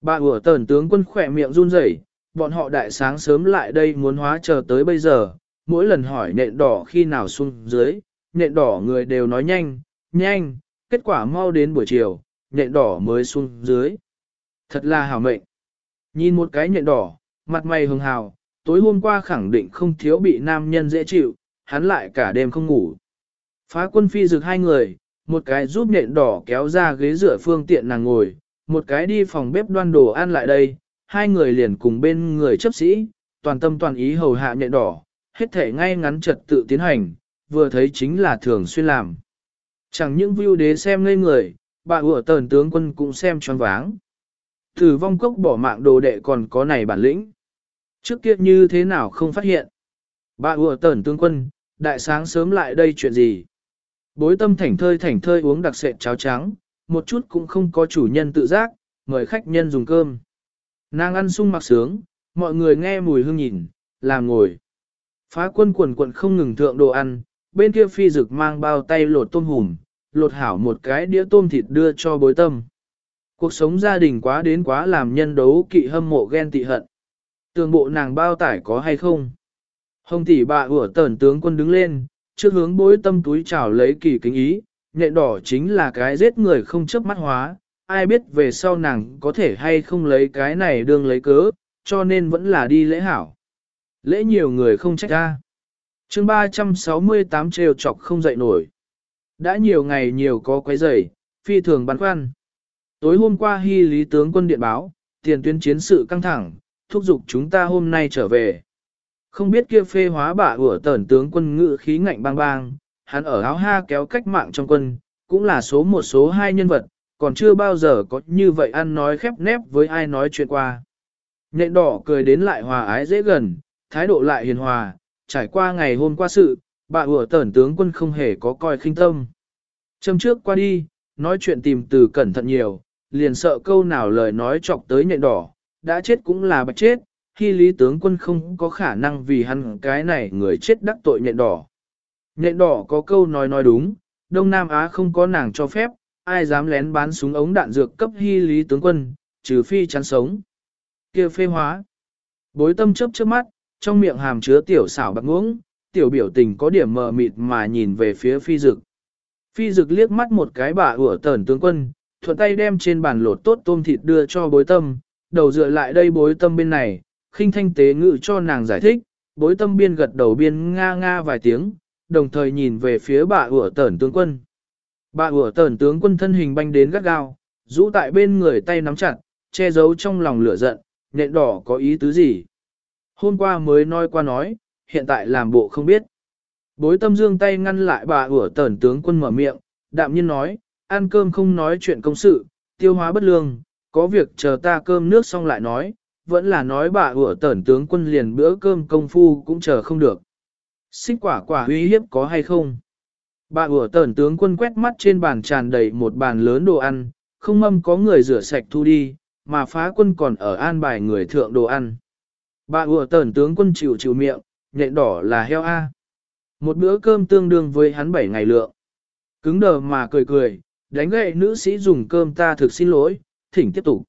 Bà ủa tờn tướng quân khỏe miệng run rẩy, bọn họ đại sáng sớm lại đây muốn hóa chờ tới bây giờ, mỗi lần hỏi nện đỏ khi nào xuống dưới, nện đỏ người đều nói nhanh, nhanh, kết quả mau đến buổi chiều, nện đỏ mới xuống dưới. Thật là hảo mệnh. Nhìn một cái nhện đỏ, mặt mày hường hào, tối hôm qua khẳng định không thiếu bị nam nhân dễ chịu, hắn lại cả đêm không ngủ. Phá quân phi rực hai người, một cái giúp nhện đỏ kéo ra ghế rửa phương tiện nàng ngồi, một cái đi phòng bếp đoan đồ ăn lại đây, hai người liền cùng bên người chấp sĩ, toàn tâm toàn ý hầu hạ nhện đỏ, hết thể ngay ngắn trật tự tiến hành, vừa thấy chính là thường xuyên làm. Chẳng những view đế xem ngây người, bà ủa tờn tướng quân cũng xem choáng váng. Thử vong cốc bỏ mạng đồ đệ còn có này bản lĩnh. Trước kia như thế nào không phát hiện. Bà ủa tẩn tướng quân, đại sáng sớm lại đây chuyện gì? Bối tâm thảnh thơi thảnh thơi uống đặc sệt cháo trắng, một chút cũng không có chủ nhân tự giác, mời khách nhân dùng cơm. Nàng ăn sung mặc sướng, mọi người nghe mùi hương nhìn, làm ngồi. Phá quân quần quần không ngừng thượng đồ ăn, bên kia phi dực mang bao tay lột tôm hùm, lột hảo một cái đĩa tôm thịt đưa cho bối tâm. Cuộc sống gia đình quá đến quá làm nhân đấu kỵ hâm mộ ghen tị hận. Tường bộ nàng bao tải có hay không? Hồng tỷ bà ủa tẩn tướng quân đứng lên, trước hướng bối tâm túi chào lấy kỳ kính ý, nhện đỏ chính là cái giết người không chớp mắt hóa, ai biết về sau nàng có thể hay không lấy cái này đương lấy cớ, cho nên vẫn là đi lễ hảo. Lễ nhiều người không trách ra. chương 368 trêu chọc không dậy nổi. Đã nhiều ngày nhiều có quấy rầy, phi thường băn khoăn. Tối hôm qua hy lý tướng quân điện báo, tiền tuyến chiến sự căng thẳng, thúc giục chúng ta hôm nay trở về. Không biết kia phê hóa bả của tẩn tướng quân ngự khí ngạnh bang bang, hắn ở áo ha kéo cách mạng trong quân, cũng là số một số hai nhân vật, còn chưa bao giờ có như vậy ăn nói khép nép với ai nói chuyện qua. Nhện đỏ cười đến lại hòa ái dễ gần, thái độ lại hiền hòa, trải qua ngày hôm qua sự, bà ủa tẩn tướng quân không hề có coi khinh tâm. Châm trước qua đi, nói chuyện tìm từ cẩn thận nhiều, liền sợ câu nào lời nói chọc tới nhện đỏ, đã chết cũng là bạch chết, khi lý tướng quân không có khả năng vì hắn cái này người chết đắc tội nhện đỏ. Nhện đỏ có câu nói nói đúng, Đông Nam Á không có nàng cho phép, ai dám lén bán súng ống đạn dược cấp hy lý tướng quân, trừ phi chắn sống. kia phê hóa. Bối tâm chớp chớp mắt, trong miệng hàm chứa tiểu xảo bạc ngưỡng, tiểu biểu tình có điểm mờ mịt mà nhìn về phía phi dực. Phi dực liếc mắt một cái bà ủa tờn tướng quân, thuận tay đem trên bàn lột tốt tôm thịt đưa cho bối tâm, đầu dựa lại đây bối tâm bên này, khinh thanh tế ngự cho nàng giải thích, bối tâm biên gật đầu biên nga nga vài tiếng, đồng thời nhìn về phía bà ủa tẩn tướng quân. Bà ủa tẩn tướng quân thân hình banh đến gắt gao, rũ tại bên người tay nắm chặt, che giấu trong lòng lửa giận, nện đỏ có ý tứ gì. Hôm qua mới nói qua nói, hiện tại làm bộ không biết. Bối tâm dương tay ngăn lại bà ủa tẩn tướng quân mở miệng, đạm nhiên nói, ăn cơm không nói chuyện công sự, tiêu hóa bất lương, có việc chờ ta cơm nước xong lại nói, vẫn là nói bà ủa tẩn tướng quân liền bữa cơm công phu cũng chờ không được. Xích quả quả uy hiếp có hay không? Bà ủa tẩn tướng quân quét mắt trên bàn tràn đầy một bàn lớn đồ ăn, không mâm có người rửa sạch thu đi, mà phá quân còn ở an bài người thượng đồ ăn. Bà ủa tẩn tướng quân chịu chịu miệng, nhện đỏ là heo A. Một bữa cơm tương đương với hắn bảy ngày lượng. Cứng đờ mà cười cười, đánh gậy nữ sĩ dùng cơm ta thực xin lỗi, thỉnh tiếp tục.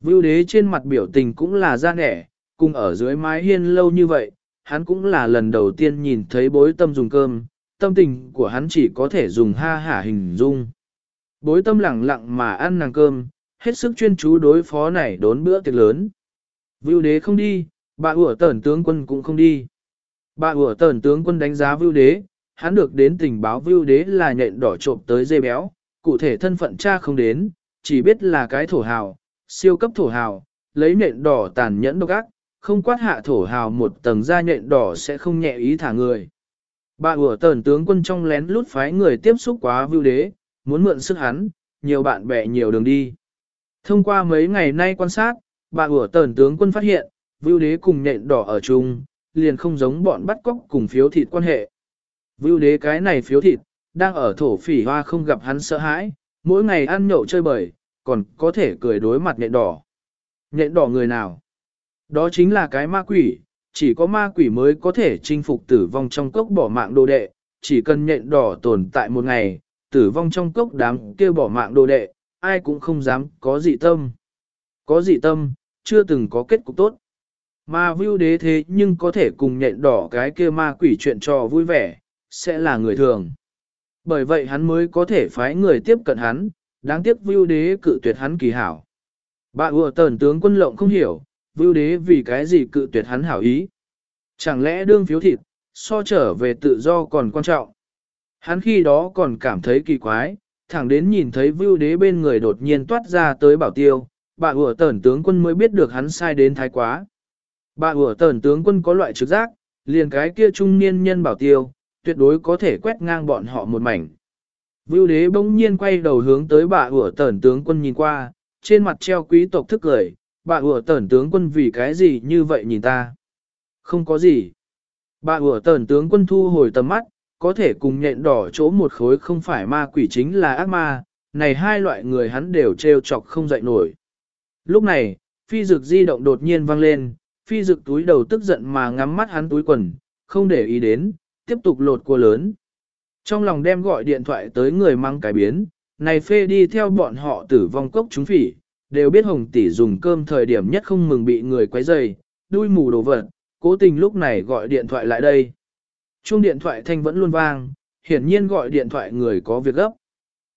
Vưu đế trên mặt biểu tình cũng là ra nẻ, cùng ở dưới mái hiên lâu như vậy, hắn cũng là lần đầu tiên nhìn thấy bối tâm dùng cơm, tâm tình của hắn chỉ có thể dùng ha hả hình dung. Bối tâm lặng lặng mà ăn nàng cơm, hết sức chuyên chú đối phó này đốn bữa tiệc lớn. Vưu đế không đi, bà ủa tẩn tướng quân cũng không đi. Bà ủa tẩn tướng quân đánh giá vưu đế, hắn được đến tình báo vưu đế là nhện đỏ trộm tới dây béo, cụ thể thân phận cha không đến, chỉ biết là cái thổ hào, siêu cấp thổ hào, lấy nhện đỏ tàn nhẫn độc ác, không quát hạ thổ hào một tầng da nhện đỏ sẽ không nhẹ ý thả người. Bà ủa tờn tướng quân trong lén lút phái người tiếp xúc quá vưu đế, muốn mượn sức hắn, nhiều bạn bè nhiều đường đi. Thông qua mấy ngày nay quan sát, bà ủa tờn tướng quân phát hiện, vưu đế cùng nhện đỏ ở chung, liền không giống bọn bắt cóc cùng phiếu thịt quan hệ. Vưu đế cái này phiếu thịt, đang ở thổ phỉ hoa không gặp hắn sợ hãi, mỗi ngày ăn nhậu chơi bời, còn có thể cười đối mặt nhện đỏ. Nhện đỏ người nào? Đó chính là cái ma quỷ, chỉ có ma quỷ mới có thể chinh phục tử vong trong cốc bỏ mạng đồ đệ, chỉ cần nhện đỏ tồn tại một ngày, tử vong trong cốc đám kia bỏ mạng đồ đệ, ai cũng không dám có dị tâm. Có dị tâm, chưa từng có kết cục tốt. Ma view đế thế nhưng có thể cùng nhện đỏ cái kia ma quỷ chuyện trò vui vẻ, sẽ là người thường. Bởi vậy hắn mới có thể phái người tiếp cận hắn, đáng tiếc Vưu đế cự tuyệt hắn kỳ hảo. Bà ùa tờn tướng quân lộng không hiểu, vưu đế vì cái gì cự tuyệt hắn hảo ý. Chẳng lẽ đương phiếu thịt, so trở về tự do còn quan trọng. Hắn khi đó còn cảm thấy kỳ quái, thẳng đến nhìn thấy vưu đế bên người đột nhiên toát ra tới bảo tiêu, bà ủa tẩn tướng quân mới biết được hắn sai đến thái quá. Bà ủa tẩn tướng quân có loại trực giác, liền cái kia trung niên nhân bảo tiêu, tuyệt đối có thể quét ngang bọn họ một mảnh. Vưu đế bỗng nhiên quay đầu hướng tới bà ủa tẩn tướng quân nhìn qua, trên mặt treo quý tộc thức cười, bà ủa tẩn tướng quân vì cái gì như vậy nhìn ta? Không có gì. Bà ủa tẩn tướng quân thu hồi tầm mắt, có thể cùng nhện đỏ chỗ một khối không phải ma quỷ chính là ác ma, này hai loại người hắn đều treo chọc không dậy nổi. Lúc này, phi dực di động đột nhiên vang lên, phi dực túi đầu tức giận mà ngắm mắt hắn túi quần, không để ý đến, tiếp tục lột cua lớn. Trong lòng đem gọi điện thoại tới người mang cái biến, này phê đi theo bọn họ tử vong cốc chúng phỉ, đều biết hồng tỷ dùng cơm thời điểm nhất không mừng bị người quấy rầy, đuôi mù đồ vật, cố tình lúc này gọi điện thoại lại đây. Chuông điện thoại thanh vẫn luôn vang, hiển nhiên gọi điện thoại người có việc gấp.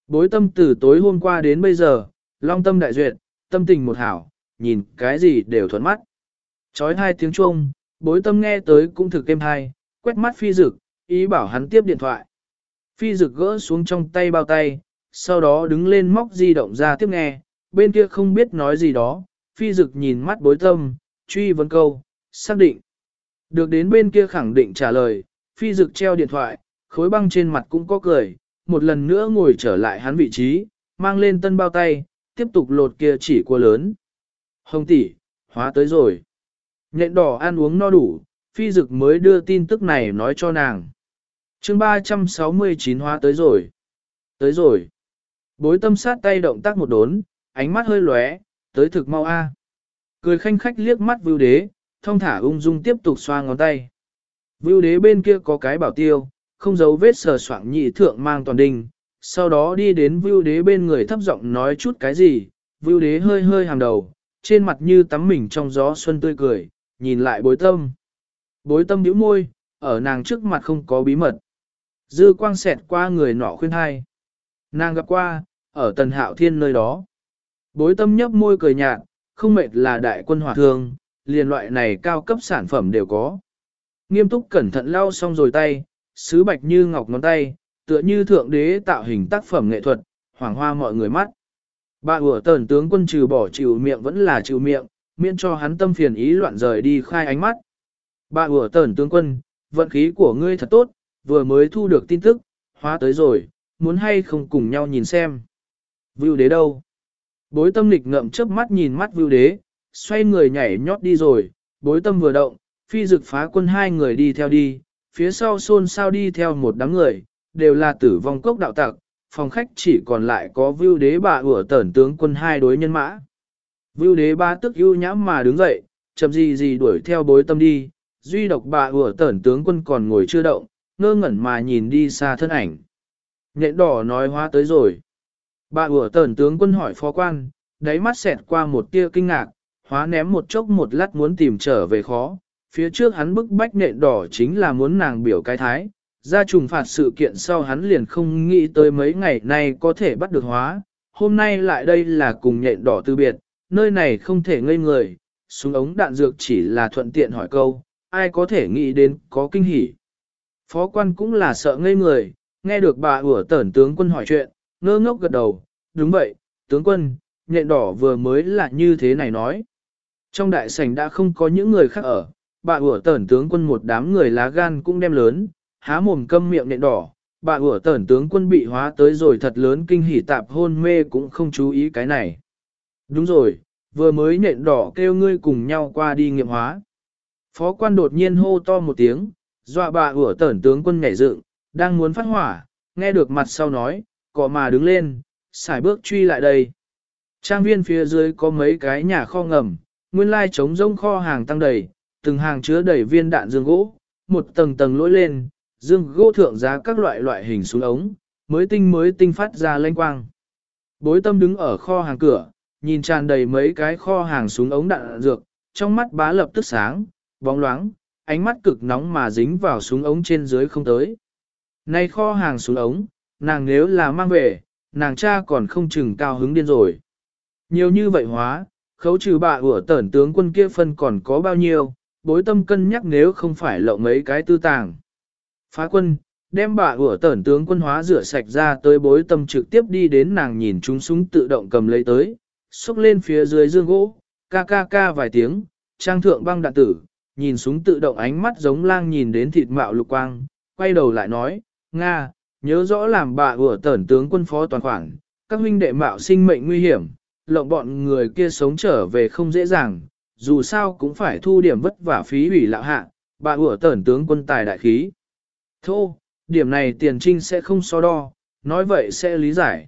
Bối tâm từ tối hôm qua đến bây giờ, long tâm đại duyệt, tâm tình một hảo, nhìn cái gì đều thuận mắt. Chói hai tiếng chuông, bối tâm nghe tới cũng thực êm hai, quét mắt phi dực, ý bảo hắn tiếp điện thoại. Phi dực gỡ xuống trong tay bao tay, sau đó đứng lên móc di động ra tiếp nghe, bên kia không biết nói gì đó, phi dực nhìn mắt bối tâm, truy vấn câu, xác định. Được đến bên kia khẳng định trả lời, phi dực treo điện thoại, khối băng trên mặt cũng có cười, một lần nữa ngồi trở lại hắn vị trí, mang lên tân bao tay, tiếp tục lột kia chỉ cua lớn. Hồng tỷ, hóa tới rồi. Nhện đỏ ăn uống no đủ, phi dực mới đưa tin tức này nói cho nàng chương 369 hóa tới rồi. Tới rồi. Bối tâm sát tay động tác một đốn, ánh mắt hơi lóe, tới thực mau a. Cười khanh khách liếc mắt vưu đế, thông thả ung dung tiếp tục xoa ngón tay. Vưu đế bên kia có cái bảo tiêu, không giấu vết sờ soạng nhị thượng mang toàn đình, sau đó đi đến vưu đế bên người thấp giọng nói chút cái gì, vưu đế hơi hơi hàng đầu, trên mặt như tắm mình trong gió xuân tươi cười, nhìn lại bối tâm. Bối tâm nhíu môi, ở nàng trước mặt không có bí mật. Dư quang xẹt qua người nọ khuyên hai. Nàng gặp qua, ở tần hạo thiên nơi đó. Bối tâm nhấp môi cười nhạt, không mệt là đại quân hỏa thương, liền loại này cao cấp sản phẩm đều có. Nghiêm túc cẩn thận lau xong rồi tay, sứ bạch như ngọc ngón tay, tựa như thượng đế tạo hình tác phẩm nghệ thuật, hoàng hoa mọi người mắt. Bà ủa tờn tướng quân trừ bỏ chịu miệng vẫn là chịu miệng, miễn cho hắn tâm phiền ý loạn rời đi khai ánh mắt. Bà ủa tờn tướng quân, vận khí của ngươi thật tốt, vừa mới thu được tin tức, hóa tới rồi, muốn hay không cùng nhau nhìn xem. Vưu đế đâu? Bối tâm lịch ngậm chớp mắt nhìn mắt vưu đế, xoay người nhảy nhót đi rồi, bối tâm vừa động, phi dực phá quân hai người đi theo đi, phía sau xôn sao đi theo một đám người, đều là tử vong cốc đạo tặc, phòng khách chỉ còn lại có vưu đế bà ủa tẩn tướng quân hai đối nhân mã. Vưu đế ba tức ưu nhãm mà đứng dậy, chậm gì gì đuổi theo bối tâm đi, duy độc bà ủa tẩn tướng quân còn ngồi chưa động, ngơ ngẩn mà nhìn đi xa thân ảnh. Nhện đỏ nói hóa tới rồi. Bà ủa tờn tướng quân hỏi phó quan, đáy mắt xẹt qua một tia kinh ngạc, hóa ném một chốc một lát muốn tìm trở về khó. Phía trước hắn bức bách nện đỏ chính là muốn nàng biểu cái thái, ra trùng phạt sự kiện sau hắn liền không nghĩ tới mấy ngày nay có thể bắt được hóa, hôm nay lại đây là cùng nhện đỏ từ biệt, nơi này không thể ngây người, súng ống đạn dược chỉ là thuận tiện hỏi câu, ai có thể nghĩ đến có kinh hỉ. Phó quan cũng là sợ ngây người, nghe được bà ủa tẩn tướng quân hỏi chuyện, ngơ ngốc gật đầu, đúng vậy, tướng quân, nhện đỏ vừa mới là như thế này nói. Trong đại sảnh đã không có những người khác ở, bà ủa tẩn tướng quân một đám người lá gan cũng đem lớn, há mồm câm miệng nhện đỏ, bà ủa tẩn tướng quân bị hóa tới rồi thật lớn kinh hỉ tạp hôn mê cũng không chú ý cái này. Đúng rồi, vừa mới nhện đỏ kêu ngươi cùng nhau qua đi nghiệm hóa. Phó quan đột nhiên hô to một tiếng, dọa bà ủa tẩn tướng quân nhảy dựng, đang muốn phát hỏa, nghe được mặt sau nói, cọ mà đứng lên, xài bước truy lại đây. Trang viên phía dưới có mấy cái nhà kho ngầm, nguyên lai trống rông kho hàng tăng đầy, từng hàng chứa đầy viên đạn dương gỗ, một tầng tầng lỗi lên, dương gỗ thượng giá các loại loại hình xuống ống, mới tinh mới tinh phát ra lanh quang. Bối tâm đứng ở kho hàng cửa, nhìn tràn đầy mấy cái kho hàng súng ống đạn dược, trong mắt bá lập tức sáng, bóng loáng, ánh mắt cực nóng mà dính vào súng ống trên dưới không tới. Nay kho hàng súng ống, nàng nếu là mang về, nàng cha còn không chừng cao hứng điên rồi. Nhiều như vậy hóa, khấu trừ bạ của tẩn tướng quân kia phân còn có bao nhiêu, bối tâm cân nhắc nếu không phải lộng mấy cái tư tàng. Phá quân, đem bạ của tẩn tướng quân hóa rửa sạch ra tới bối tâm trực tiếp đi đến nàng nhìn chúng súng tự động cầm lấy tới, xúc lên phía dưới dương gỗ, ca ca ca vài tiếng, trang thượng băng đạn tử, nhìn súng tự động ánh mắt giống lang nhìn đến thịt mạo lục quang, quay đầu lại nói, Nga, nhớ rõ làm bà vừa tẩn tướng quân phó toàn khoản, các huynh đệ mạo sinh mệnh nguy hiểm, lộng bọn người kia sống trở về không dễ dàng, dù sao cũng phải thu điểm vất vả phí ủy lạo hạ, bà vừa tẩn tướng quân tài đại khí. Thô, điểm này tiền trinh sẽ không so đo, nói vậy sẽ lý giải.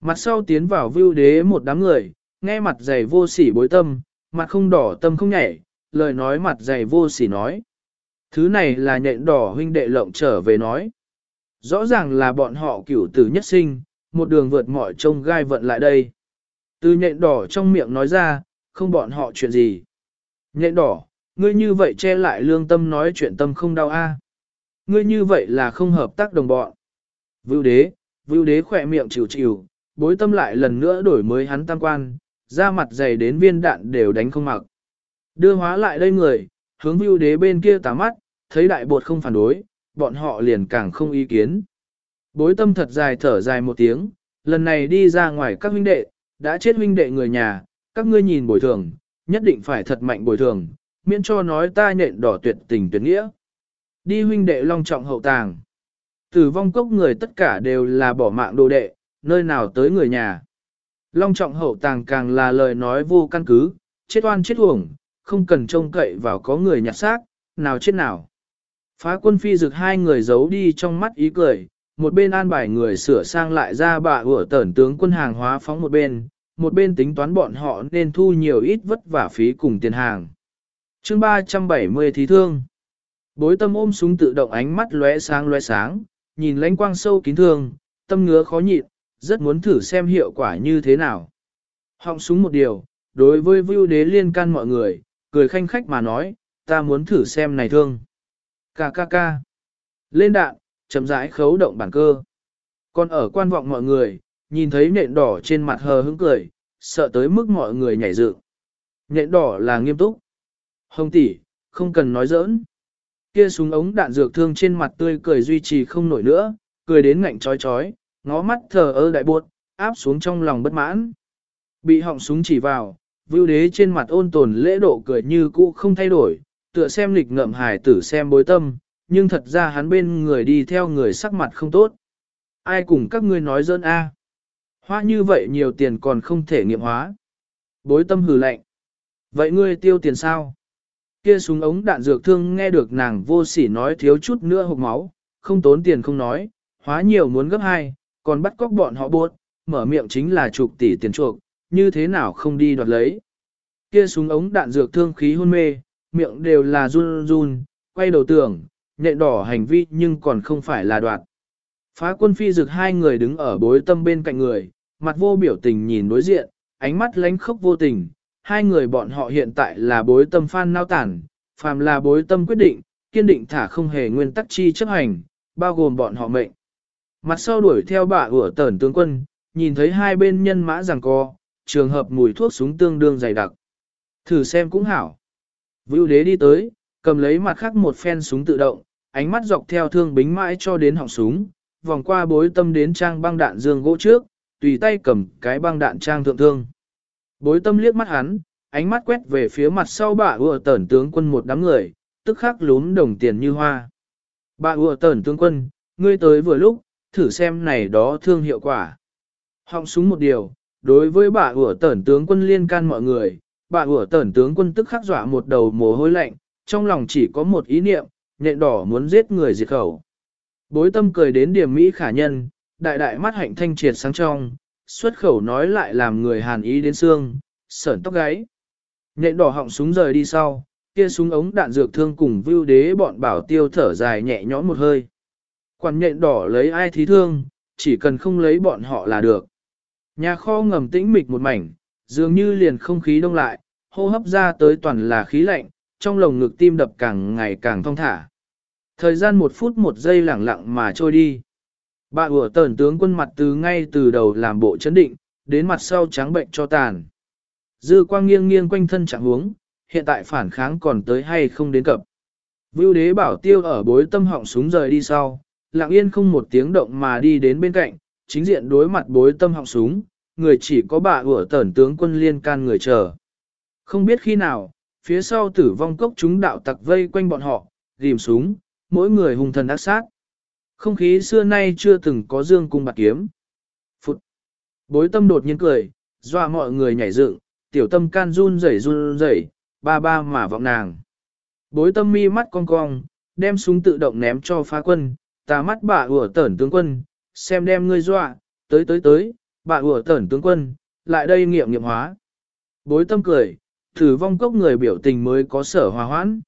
Mặt sau tiến vào vưu đế một đám người, nghe mặt dày vô sỉ bối tâm, mặt không đỏ tâm không nhảy, lời nói mặt dày vô sỉ nói. Thứ này là nhện đỏ huynh đệ lộng trở về nói. Rõ ràng là bọn họ cửu tử nhất sinh, một đường vượt mọi trông gai vận lại đây. Từ nhện đỏ trong miệng nói ra, không bọn họ chuyện gì. Nhện đỏ, ngươi như vậy che lại lương tâm nói chuyện tâm không đau a. Ngươi như vậy là không hợp tác đồng bọn. Vưu đế, vưu đế khỏe miệng chịu chịu, bối tâm lại lần nữa đổi mới hắn tam quan, ra mặt dày đến viên đạn đều đánh không mặc. Đưa hóa lại đây người, hướng vưu đế bên kia tá mắt, thấy đại bột không phản đối, bọn họ liền càng không ý kiến. Bối tâm thật dài thở dài một tiếng, lần này đi ra ngoài các huynh đệ, đã chết huynh đệ người nhà, các ngươi nhìn bồi thường, nhất định phải thật mạnh bồi thường, miễn cho nói ta nhện đỏ tuyệt tình tuyệt nghĩa. Đi huynh đệ long trọng hậu tàng. Tử vong cốc người tất cả đều là bỏ mạng đồ đệ, nơi nào tới người nhà. Long trọng hậu tàng càng là lời nói vô căn cứ, chết oan chết uổng, không cần trông cậy vào có người nhặt xác, nào chết nào. Phá quân phi dực hai người giấu đi trong mắt ý cười, một bên an bài người sửa sang lại ra bạ ủa tẩn tướng quân hàng hóa phóng một bên, một bên tính toán bọn họ nên thu nhiều ít vất vả phí cùng tiền hàng. chương 370 thí thương. Bối tâm ôm súng tự động ánh mắt lóe sáng lóe sáng, nhìn lánh quang sâu kín thương, tâm ngứa khó nhịn, rất muốn thử xem hiệu quả như thế nào. Họng súng một điều, đối với vưu đế liên can mọi người, cười khanh khách mà nói, ta muốn thử xem này thương. Ca ca ca. Lên đạn, chậm rãi khấu động bản cơ. Còn ở quan vọng mọi người, nhìn thấy nện đỏ trên mặt hờ hững cười, sợ tới mức mọi người nhảy dựng. Nện đỏ là nghiêm túc. Hồng tỷ, không cần nói giỡn. Kia súng ống đạn dược thương trên mặt tươi cười duy trì không nổi nữa, cười đến ngạnh chói chói, ngó mắt thờ ơ đại buột, áp xuống trong lòng bất mãn. Bị họng súng chỉ vào, vưu đế trên mặt ôn tồn lễ độ cười như cũ không thay đổi, tựa xem lịch ngậm hài tử xem bối tâm, nhưng thật ra hắn bên người đi theo người sắc mặt không tốt. Ai cùng các ngươi nói dơn a? Hoa như vậy nhiều tiền còn không thể nghiệm hóa. Bối tâm hừ lạnh. Vậy ngươi tiêu tiền sao? Kia súng ống đạn dược thương nghe được nàng vô sỉ nói thiếu chút nữa hộp máu, không tốn tiền không nói, hóa nhiều muốn gấp hai, còn bắt cóc bọn họ buốt, mở miệng chính là chục tỷ tiền chuộc, như thế nào không đi đoạt lấy. Kia súng ống đạn dược thương khí hôn mê, miệng đều là run run, quay đầu tưởng, nhện đỏ hành vi nhưng còn không phải là đoạt. Phá quân phi dực hai người đứng ở bối tâm bên cạnh người, mặt vô biểu tình nhìn đối diện, ánh mắt lánh khốc vô tình. Hai người bọn họ hiện tại là bối tâm phan nao tản, phàm là bối tâm quyết định, kiên định thả không hề nguyên tắc chi chấp hành, bao gồm bọn họ mệnh. Mặt sau đuổi theo bà ủa tẩn tướng quân, nhìn thấy hai bên nhân mã rằng co, trường hợp mùi thuốc súng tương đương dày đặc. Thử xem cũng hảo. Vưu đế đi tới, cầm lấy mặt khác một phen súng tự động, ánh mắt dọc theo thương bính mãi cho đến họng súng, vòng qua bối tâm đến trang băng đạn dương gỗ trước, tùy tay cầm cái băng đạn trang thượng thương. Bối tâm liếc mắt hắn, ánh mắt quét về phía mặt sau bà ùa tẩn tướng quân một đám người, tức khắc lún đồng tiền như hoa. Bà ùa tẩn tướng quân, ngươi tới vừa lúc, thử xem này đó thương hiệu quả. Họng súng một điều, đối với bà ủa tẩn tướng quân liên can mọi người, bà ủa tẩn tướng quân tức khắc dọa một đầu mồ hôi lạnh, trong lòng chỉ có một ý niệm, nhện đỏ muốn giết người diệt khẩu. Bối tâm cười đến điểm Mỹ khả nhân, đại đại mắt hạnh thanh triệt sáng trong, xuất khẩu nói lại làm người hàn ý đến xương, sởn tóc gáy. Nhện đỏ họng súng rời đi sau, kia súng ống đạn dược thương cùng vưu đế bọn bảo tiêu thở dài nhẹ nhõm một hơi. Quản nhện đỏ lấy ai thí thương, chỉ cần không lấy bọn họ là được. Nhà kho ngầm tĩnh mịch một mảnh, dường như liền không khí đông lại, hô hấp ra tới toàn là khí lạnh, trong lồng ngực tim đập càng ngày càng thong thả. Thời gian một phút một giây lẳng lặng mà trôi đi. Bà ủa tờn tướng quân mặt từ ngay từ đầu làm bộ chấn định, đến mặt sau trắng bệnh cho tàn. Dư quang nghiêng nghiêng quanh thân chẳng huống, hiện tại phản kháng còn tới hay không đến cập. Vưu đế bảo tiêu ở bối tâm họng súng rời đi sau, lặng yên không một tiếng động mà đi đến bên cạnh, chính diện đối mặt bối tâm họng súng, người chỉ có bà ủa tẩn tướng quân liên can người chờ. Không biết khi nào, phía sau tử vong cốc chúng đạo tặc vây quanh bọn họ, rìm súng, mỗi người hung thần ác sát. Không khí xưa nay chưa từng có dương cung bạc kiếm. Phụt! Bối tâm đột nhiên cười, dọa mọi người nhảy dựng, tiểu tâm can run rẩy run rẩy, ba ba mà vọng nàng. Bối tâm mi mắt cong cong, đem súng tự động ném cho phá quân, ta mắt bà ủa tẩn tướng quân, xem đem ngươi dọa, tới tới tới, bà ủa tẩn tướng quân, lại đây nghiệm nghiệm hóa. Bối tâm cười, thử vong cốc người biểu tình mới có sở hòa hoãn.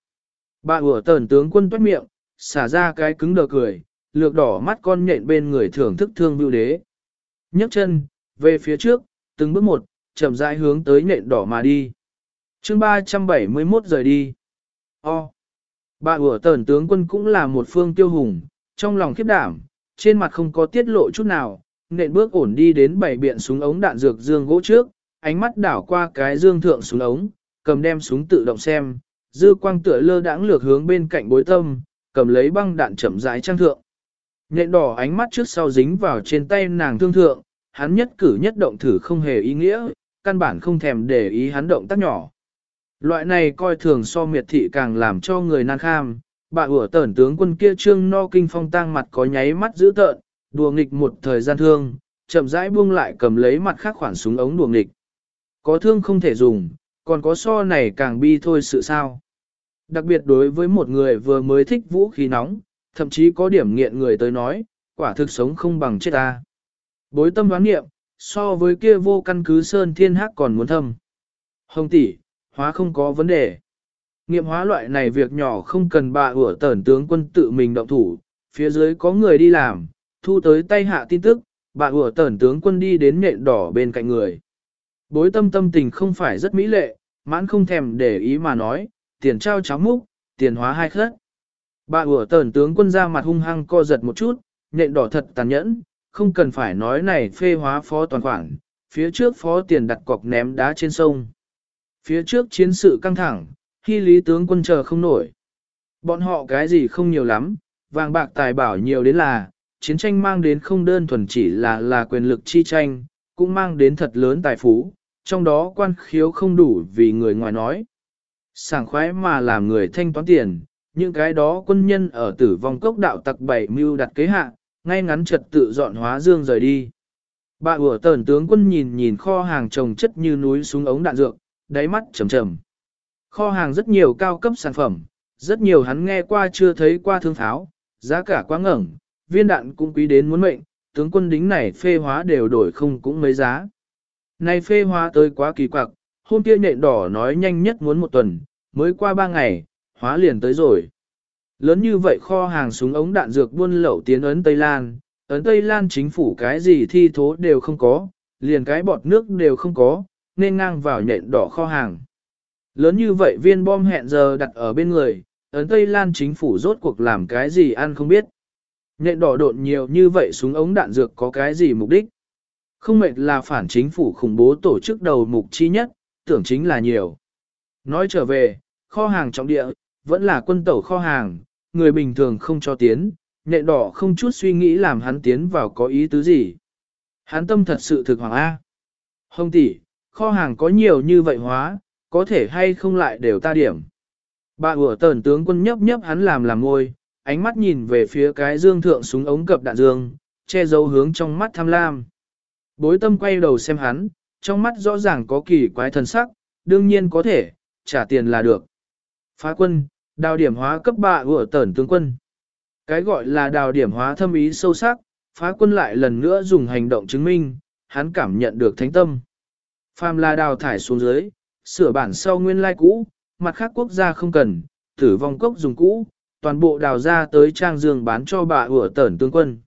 Bà ủa tẩn tướng quân toát miệng, xả ra cái cứng đờ cười, lược đỏ mắt con nhện bên người thưởng thức thương bưu đế. nhấc chân, về phía trước, từng bước một, chậm rãi hướng tới nhện đỏ mà đi. chương 371 rời đi. O. Bà ủa tẩn tướng quân cũng là một phương tiêu hùng, trong lòng khiếp đảm, trên mặt không có tiết lộ chút nào, nện bước ổn đi đến bảy biện súng ống đạn dược dương gỗ trước, ánh mắt đảo qua cái dương thượng súng ống, cầm đem súng tự động xem, dư quang tựa lơ đãng lược hướng bên cạnh bối tâm, cầm lấy băng đạn chậm rãi trang thượng. Nhện đỏ ánh mắt trước sau dính vào trên tay nàng thương thượng, hắn nhất cử nhất động thử không hề ý nghĩa, căn bản không thèm để ý hắn động tác nhỏ. Loại này coi thường so miệt thị càng làm cho người nan kham, bà ủa tẩn tướng quân kia trương no kinh phong tang mặt có nháy mắt dữ tợn, đùa nghịch một thời gian thương, chậm rãi buông lại cầm lấy mặt khác khoản súng ống đùa nghịch. Có thương không thể dùng, còn có so này càng bi thôi sự sao. Đặc biệt đối với một người vừa mới thích vũ khí nóng, thậm chí có điểm nghiện người tới nói, quả thực sống không bằng chết ta. Bối tâm đoán nghiệm, so với kia vô căn cứ sơn thiên hắc còn muốn thâm. Hồng tỷ, hóa không có vấn đề. Nghiệm hóa loại này việc nhỏ không cần bà ủa tẩn tướng quân tự mình động thủ, phía dưới có người đi làm, thu tới tay hạ tin tức, bà ủa tẩn tướng quân đi đến nện đỏ bên cạnh người. Bối tâm tâm tình không phải rất mỹ lệ, mãn không thèm để ý mà nói, tiền trao cháo múc, tiền hóa hai khất. Bà ủa tẩn tướng quân ra mặt hung hăng co giật một chút, nện đỏ thật tàn nhẫn, không cần phải nói này phê hóa phó toàn khoản, phía trước phó tiền đặt cọc ném đá trên sông. Phía trước chiến sự căng thẳng, khi lý tướng quân chờ không nổi. Bọn họ cái gì không nhiều lắm, vàng bạc tài bảo nhiều đến là, chiến tranh mang đến không đơn thuần chỉ là là quyền lực chi tranh, cũng mang đến thật lớn tài phú, trong đó quan khiếu không đủ vì người ngoài nói. Sảng khoái mà làm người thanh toán tiền, những cái đó quân nhân ở tử vong cốc đạo tặc bảy mưu đặt kế hạ, ngay ngắn trật tự dọn hóa dương rời đi. Bà ủa tờn tướng quân nhìn nhìn kho hàng trồng chất như núi xuống ống đạn dược, đáy mắt trầm trầm. Kho hàng rất nhiều cao cấp sản phẩm, rất nhiều hắn nghe qua chưa thấy qua thương tháo, giá cả quá ngẩng, viên đạn cũng quý đến muốn mệnh, tướng quân đính này phê hóa đều đổi không cũng mấy giá. Này phê hóa tới quá kỳ quặc, Hôm kia nhện đỏ nói nhanh nhất muốn một tuần, mới qua ba ngày, hóa liền tới rồi. Lớn như vậy kho hàng súng ống đạn dược buôn lậu tiến ấn Tây Lan, ấn Tây Lan chính phủ cái gì thi thố đều không có, liền cái bọt nước đều không có, nên ngang vào nhện đỏ kho hàng. Lớn như vậy viên bom hẹn giờ đặt ở bên người, ấn Tây Lan chính phủ rốt cuộc làm cái gì ăn không biết. Nhện đỏ độn nhiều như vậy súng ống đạn dược có cái gì mục đích? Không mệt là phản chính phủ khủng bố tổ chức đầu mục chi nhất, tưởng chính là nhiều. Nói trở về, kho hàng trọng địa, vẫn là quân tẩu kho hàng, người bình thường không cho tiến, nhện đỏ không chút suy nghĩ làm hắn tiến vào có ý tứ gì. Hắn tâm thật sự thực hoàng A. Hồng tỷ, kho hàng có nhiều như vậy hóa, có thể hay không lại đều ta điểm. Bà ủa tờn tướng quân nhấp nhấp hắn làm làm ngôi, ánh mắt nhìn về phía cái dương thượng súng ống cập đạn dương, che giấu hướng trong mắt tham lam. Bối tâm quay đầu xem hắn, trong mắt rõ ràng có kỳ quái thần sắc, đương nhiên có thể, trả tiền là được. Phá quân, đào điểm hóa cấp bạ ủa tờn tướng quân. Cái gọi là đào điểm hóa thâm ý sâu sắc, phá quân lại lần nữa dùng hành động chứng minh, hắn cảm nhận được thánh tâm. Phàm là đào thải xuống dưới, sửa bản sau nguyên lai cũ, mặt khác quốc gia không cần, tử vong cốc dùng cũ, toàn bộ đào ra tới trang dương bán cho bà ủa tẩn tướng quân.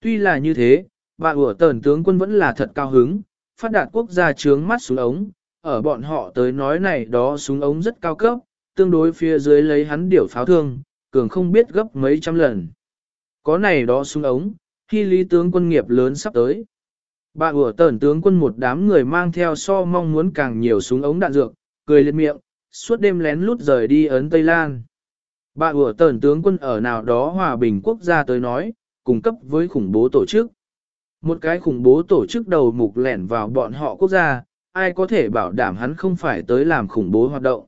Tuy là như thế, bà ủa tẩn tướng quân vẫn là thật cao hứng, phát đạt quốc gia trướng mắt xuống ống, ở bọn họ tới nói này đó súng ống rất cao cấp, tương đối phía dưới lấy hắn điểu pháo thương, cường không biết gấp mấy trăm lần. Có này đó súng ống, khi lý tướng quân nghiệp lớn sắp tới. Bà ủa tờn tướng quân một đám người mang theo so mong muốn càng nhiều súng ống đạn dược, cười lên miệng, suốt đêm lén lút rời đi ấn Tây Lan. Bà ủa tờn tướng quân ở nào đó hòa bình quốc gia tới nói, cung cấp với khủng bố tổ chức. Một cái khủng bố tổ chức đầu mục lẻn vào bọn họ quốc gia, ai có thể bảo đảm hắn không phải tới làm khủng bố hoạt động.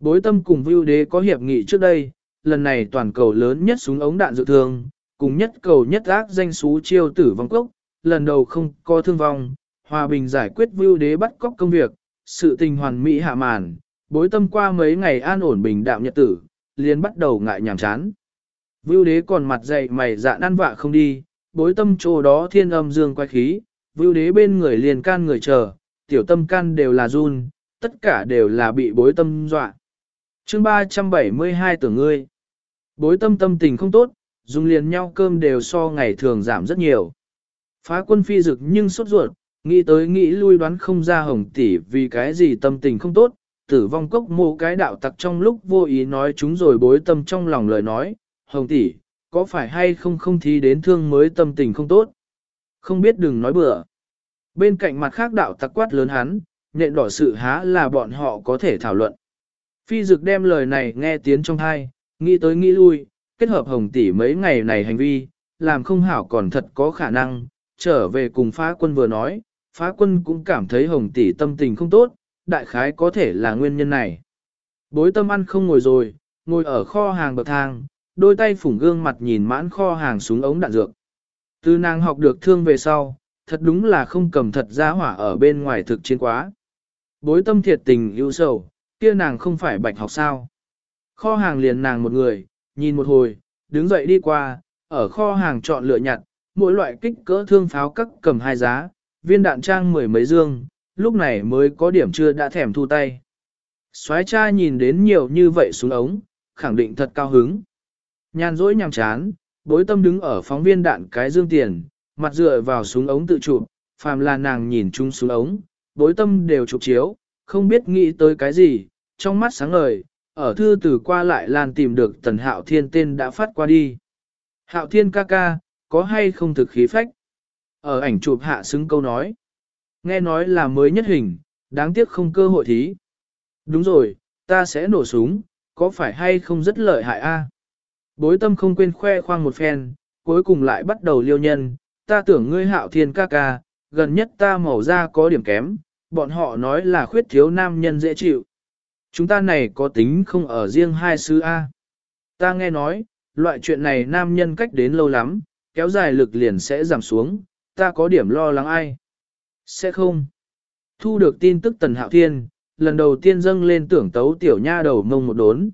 Bối tâm cùng Vưu đế có hiệp nghị trước đây, lần này toàn cầu lớn nhất súng ống đạn dự thương, cùng nhất cầu nhất ác danh xú chiêu tử vong cốc, lần đầu không có thương vong, hòa bình giải quyết vưu đế bắt cóc công việc, sự tình hoàn mỹ hạ màn, bối tâm qua mấy ngày an ổn bình đạm nhật tử, liền bắt đầu ngại nhàm chán. Vưu đế còn mặt dày mày dạ ăn vạ không đi, bối tâm chỗ đó thiên âm dương quay khí, vưu đế bên người liền can người chờ, tiểu tâm can đều là run, tất cả đều là bị bối tâm dọa. chương 372 tưởng ngươi, bối tâm tâm tình không tốt, dùng liền nhau cơm đều so ngày thường giảm rất nhiều. Phá quân phi dực nhưng sốt ruột, nghĩ tới nghĩ lui đoán không ra hồng tỷ vì cái gì tâm tình không tốt, tử vong cốc mô cái đạo tặc trong lúc vô ý nói chúng rồi bối tâm trong lòng lời nói, hồng tỷ, có phải hay không không thí đến thương mới tâm tình không tốt? Không biết đừng nói bừa. Bên cạnh mặt khác đạo tặc quát lớn hắn, nhện đỏ sự há là bọn họ có thể thảo luận. Phi dực đem lời này nghe tiếng trong thai, nghĩ tới nghĩ lui, kết hợp hồng tỷ mấy ngày này hành vi, làm không hảo còn thật có khả năng, trở về cùng phá quân vừa nói, phá quân cũng cảm thấy hồng tỷ tâm tình không tốt, đại khái có thể là nguyên nhân này. Bối tâm ăn không ngồi rồi, ngồi ở kho hàng bậc thang, đôi tay phủng gương mặt nhìn mãn kho hàng súng ống đạn dược. Từ nàng học được thương về sau, thật đúng là không cầm thật ra hỏa ở bên ngoài thực chiến quá. Bối tâm thiệt tình ưu sầu, kia nàng không phải bạch học sao. Kho hàng liền nàng một người, nhìn một hồi, đứng dậy đi qua, ở kho hàng chọn lựa nhặt, mỗi loại kích cỡ thương pháo các cầm hai giá, viên đạn trang mười mấy dương, lúc này mới có điểm chưa đã thèm thu tay. soái cha nhìn đến nhiều như vậy xuống ống, khẳng định thật cao hứng. Nhàn rỗi nhàm chán, bối tâm đứng ở phóng viên đạn cái dương tiền, mặt dựa vào súng ống tự chụp, phàm là nàng nhìn chung súng ống, bối tâm đều chụp chiếu, không biết nghĩ tới cái gì, trong mắt sáng ngời, ở thư từ qua lại lan tìm được tần hạo thiên tên đã phát qua đi. Hạo thiên ca ca, có hay không thực khí phách? Ở ảnh chụp hạ xứng câu nói. Nghe nói là mới nhất hình, đáng tiếc không cơ hội thí. Đúng rồi, ta sẽ nổ súng, có phải hay không rất lợi hại a? Bối tâm không quên khoe khoang một phen, cuối cùng lại bắt đầu liêu nhân, ta tưởng ngươi hạo thiên ca ca, gần nhất ta màu da có điểm kém, bọn họ nói là khuyết thiếu nam nhân dễ chịu. Chúng ta này có tính không ở riêng hai sư A. Ta nghe nói, loại chuyện này nam nhân cách đến lâu lắm, kéo dài lực liền sẽ giảm xuống, ta có điểm lo lắng ai. Sẽ không. Thu được tin tức Tần Hạo Thiên, lần đầu tiên dâng lên tưởng tấu tiểu nha đầu mông một đốn.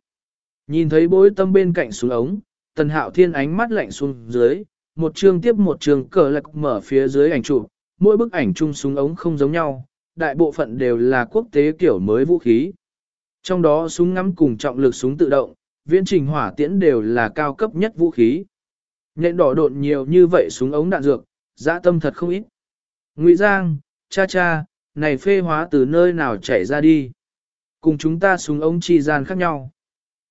Nhìn thấy bối tâm bên cạnh xuống ống, Tần Hạo Thiên ánh mắt lạnh xuống dưới, một chương tiếp một chương cờ lạc mở phía dưới ảnh chụp, mỗi bức ảnh chung súng ống không giống nhau, đại bộ phận đều là quốc tế kiểu mới vũ khí. Trong đó súng ngắm cùng trọng lực súng tự động, viễn trình hỏa tiễn đều là cao cấp nhất vũ khí. Nhện đỏ độn nhiều như vậy súng ống đạn dược, dã tâm thật không ít. Ngụy Giang, cha cha, này phê hóa từ nơi nào chảy ra đi. Cùng chúng ta súng ống chi gian khác nhau.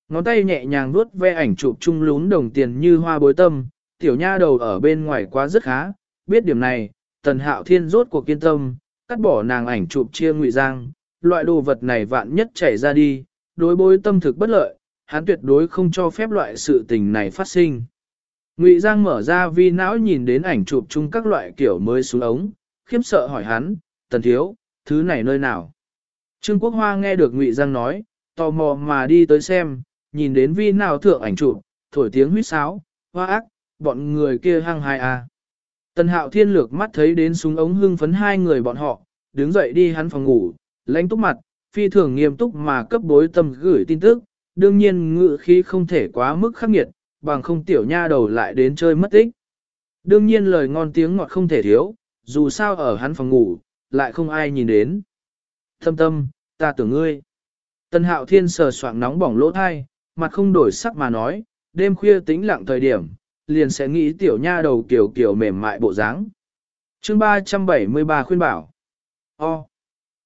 Ngón tay nhẹ nhàng vuốt ve ảnh chụp chung lún đồng tiền như hoa bối tâm, tiểu nha đầu ở bên ngoài quá rất khá, biết điểm này, tần hạo thiên rốt cuộc kiên tâm, cắt bỏ nàng ảnh chụp chia ngụy giang, loại đồ vật này vạn nhất chảy ra đi, đối bối tâm thực bất lợi, hắn tuyệt đối không cho phép loại sự tình này phát sinh. Ngụy Giang mở ra vi não nhìn đến ảnh chụp chung các loại kiểu mới xuống ống, khiếp sợ hỏi hắn, tần thiếu, thứ này nơi nào? Trương Quốc Hoa nghe được Ngụy Giang nói, tò mò mà đi tới xem, nhìn đến vi nào thượng ảnh chụp, thổi tiếng huýt sáo, hoa ác, bọn người kia hăng hai. À. Tần hạo thiên lược mắt thấy đến súng ống hưng phấn hai người bọn họ, đứng dậy đi hắn phòng ngủ, lãnh túc mặt, phi thường nghiêm túc mà cấp bối tâm gửi tin tức, đương nhiên ngự khí không thể quá mức khắc nghiệt, bằng không tiểu nha đầu lại đến chơi mất tích. Đương nhiên lời ngon tiếng ngọt không thể thiếu, dù sao ở hắn phòng ngủ, lại không ai nhìn đến. Thâm tâm, ta tưởng ngươi. Tần hạo thiên sờ soạng nóng bỏng lỗ thai, mặt không đổi sắc mà nói, đêm khuya tĩnh lặng thời điểm, liền sẽ nghĩ tiểu nha đầu kiểu kiểu mềm mại bộ dáng. Chương 373 khuyên bảo. O.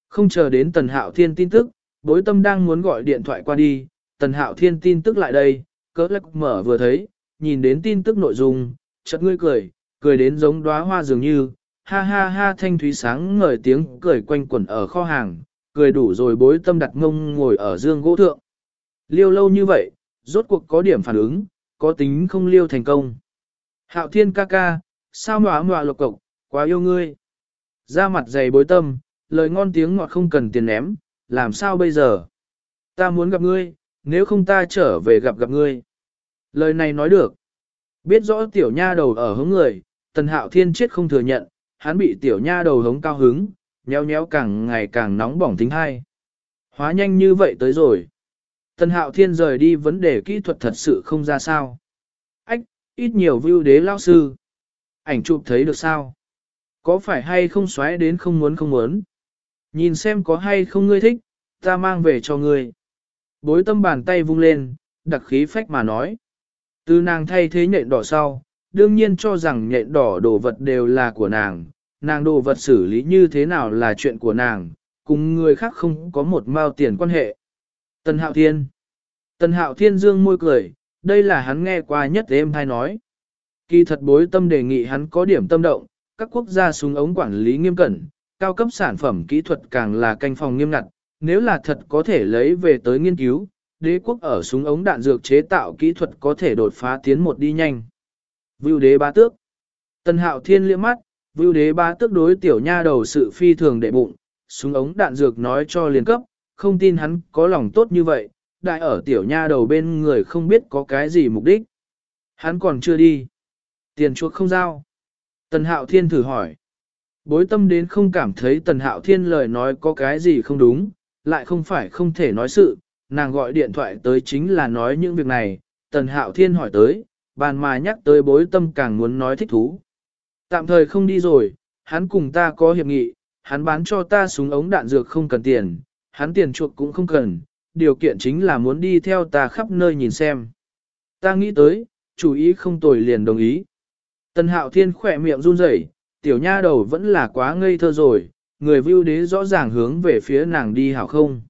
Không chờ đến Tần Hạo Thiên tin tức, bối tâm đang muốn gọi điện thoại qua đi, Tần Hạo Thiên tin tức lại đây, cỡ lắc mở vừa thấy, nhìn đến tin tức nội dung, chợt ngươi cười, cười đến giống đóa hoa dường như, ha ha ha thanh thúy sáng ngời tiếng cười quanh quẩn ở kho hàng, cười đủ rồi bối tâm đặt ngông ngồi ở dương gỗ thượng. Liêu lâu như vậy, rốt cuộc có điểm phản ứng, có tính không liêu thành công. Hạo thiên ca ca, sao mà mọa lộc cộc, quá yêu ngươi. Ra mặt dày bối tâm, lời ngon tiếng ngọt không cần tiền ném, làm sao bây giờ? Ta muốn gặp ngươi, nếu không ta trở về gặp gặp ngươi. Lời này nói được. Biết rõ tiểu nha đầu ở hướng người, tần hạo thiên chết không thừa nhận, hắn bị tiểu nha đầu hống cao hứng, nhéo nhéo càng ngày càng nóng bỏng tính hai. Hóa nhanh như vậy tới rồi. Tần hạo thiên rời đi vấn đề kỹ thuật thật sự không ra sao. Ách, ít nhiều view đế lao sư. Ảnh chụp thấy được sao? Có phải hay không xoáy đến không muốn không muốn? Nhìn xem có hay không ngươi thích, ta mang về cho ngươi. Bối tâm bàn tay vung lên, đặc khí phách mà nói. Từ nàng thay thế nhện đỏ sau, đương nhiên cho rằng nhện đỏ đồ vật đều là của nàng, nàng đồ vật xử lý như thế nào là chuyện của nàng, cùng người khác không có một mao tiền quan hệ. Tần Hạo Thiên Tần Hạo Thiên dương môi cười, đây là hắn nghe qua nhất em hay nói. Kỳ thật bối tâm đề nghị hắn có điểm tâm động, các quốc gia súng ống quản lý nghiêm cẩn, cao cấp sản phẩm kỹ thuật càng là canh phòng nghiêm ngặt, nếu là thật có thể lấy về tới nghiên cứu, đế quốc ở súng ống đạn dược chế tạo kỹ thuật có thể đột phá tiến một đi nhanh. Vưu đế ba tước. Tần hạo thiên liếc mắt, vưu đế ba tước đối tiểu nha đầu sự phi thường đệ bụng, súng ống đạn dược nói cho liên cấp, không tin hắn có lòng tốt như vậy, đại ở tiểu nha đầu bên người không biết có cái gì mục đích. Hắn còn chưa đi. Tiền chuộc không giao. Tần hạo thiên thử hỏi. Bối tâm đến không cảm thấy tần hạo thiên lời nói có cái gì không đúng, lại không phải không thể nói sự, nàng gọi điện thoại tới chính là nói những việc này, tần hạo thiên hỏi tới, bàn mà nhắc tới bối tâm càng muốn nói thích thú. Tạm thời không đi rồi, hắn cùng ta có hiệp nghị, hắn bán cho ta súng ống đạn dược không cần tiền, hắn tiền chuộc cũng không cần, điều kiện chính là muốn đi theo ta khắp nơi nhìn xem. Ta nghĩ tới, chủ ý không tồi liền đồng ý. Tần hạo thiên khỏe miệng run rẩy, tiểu nha đầu vẫn là quá ngây thơ rồi, người vưu đế rõ ràng hướng về phía nàng đi hảo không.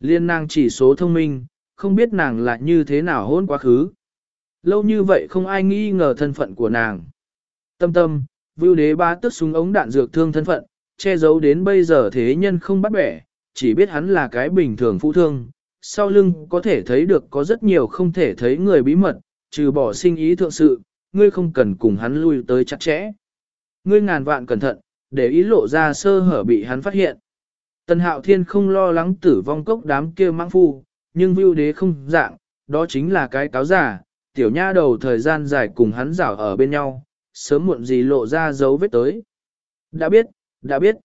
Liên nàng chỉ số thông minh, không biết nàng là như thế nào hôn quá khứ. Lâu như vậy không ai nghi ngờ thân phận của nàng. Tâm tâm, vưu đế ba tức súng ống đạn dược thương thân phận, che giấu đến bây giờ thế nhân không bắt bẻ, chỉ biết hắn là cái bình thường phụ thương. Sau lưng có thể thấy được có rất nhiều không thể thấy người bí mật, trừ bỏ sinh ý thượng sự, ngươi không cần cùng hắn lui tới chặt chẽ. Ngươi ngàn vạn cẩn thận, để ý lộ ra sơ hở bị hắn phát hiện. Tần hạo thiên không lo lắng tử vong cốc đám kia mang phu, nhưng vưu đế không dạng, đó chính là cái cáo giả, tiểu nha đầu thời gian dài cùng hắn rảo ở bên nhau, sớm muộn gì lộ ra dấu vết tới. Đã biết, đã biết.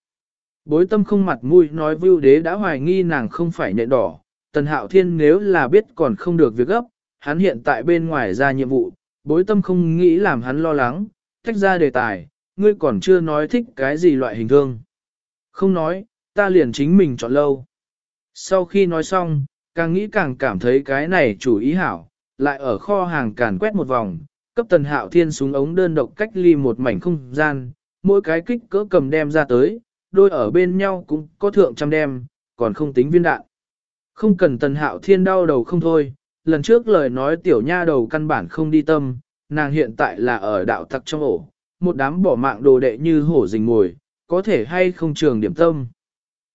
Bối tâm không mặt mũi nói vưu đế đã hoài nghi nàng không phải nhện đỏ, tần hạo thiên nếu là biết còn không được việc gấp, hắn hiện tại bên ngoài ra nhiệm vụ, bối tâm không nghĩ làm hắn lo lắng, tách ra đề tài, ngươi còn chưa nói thích cái gì loại hình thương. Không nói, ta liền chính mình chọn lâu. Sau khi nói xong, càng nghĩ càng cảm thấy cái này chủ ý hảo, lại ở kho hàng càn quét một vòng, cấp tần hạo thiên súng ống đơn độc cách ly một mảnh không gian, mỗi cái kích cỡ cầm đem ra tới, đôi ở bên nhau cũng có thượng trăm đem, còn không tính viên đạn. Không cần tần hạo thiên đau đầu không thôi, lần trước lời nói tiểu nha đầu căn bản không đi tâm, nàng hiện tại là ở đạo tặc trong ổ, một đám bỏ mạng đồ đệ như hổ rình ngồi, có thể hay không trường điểm tâm.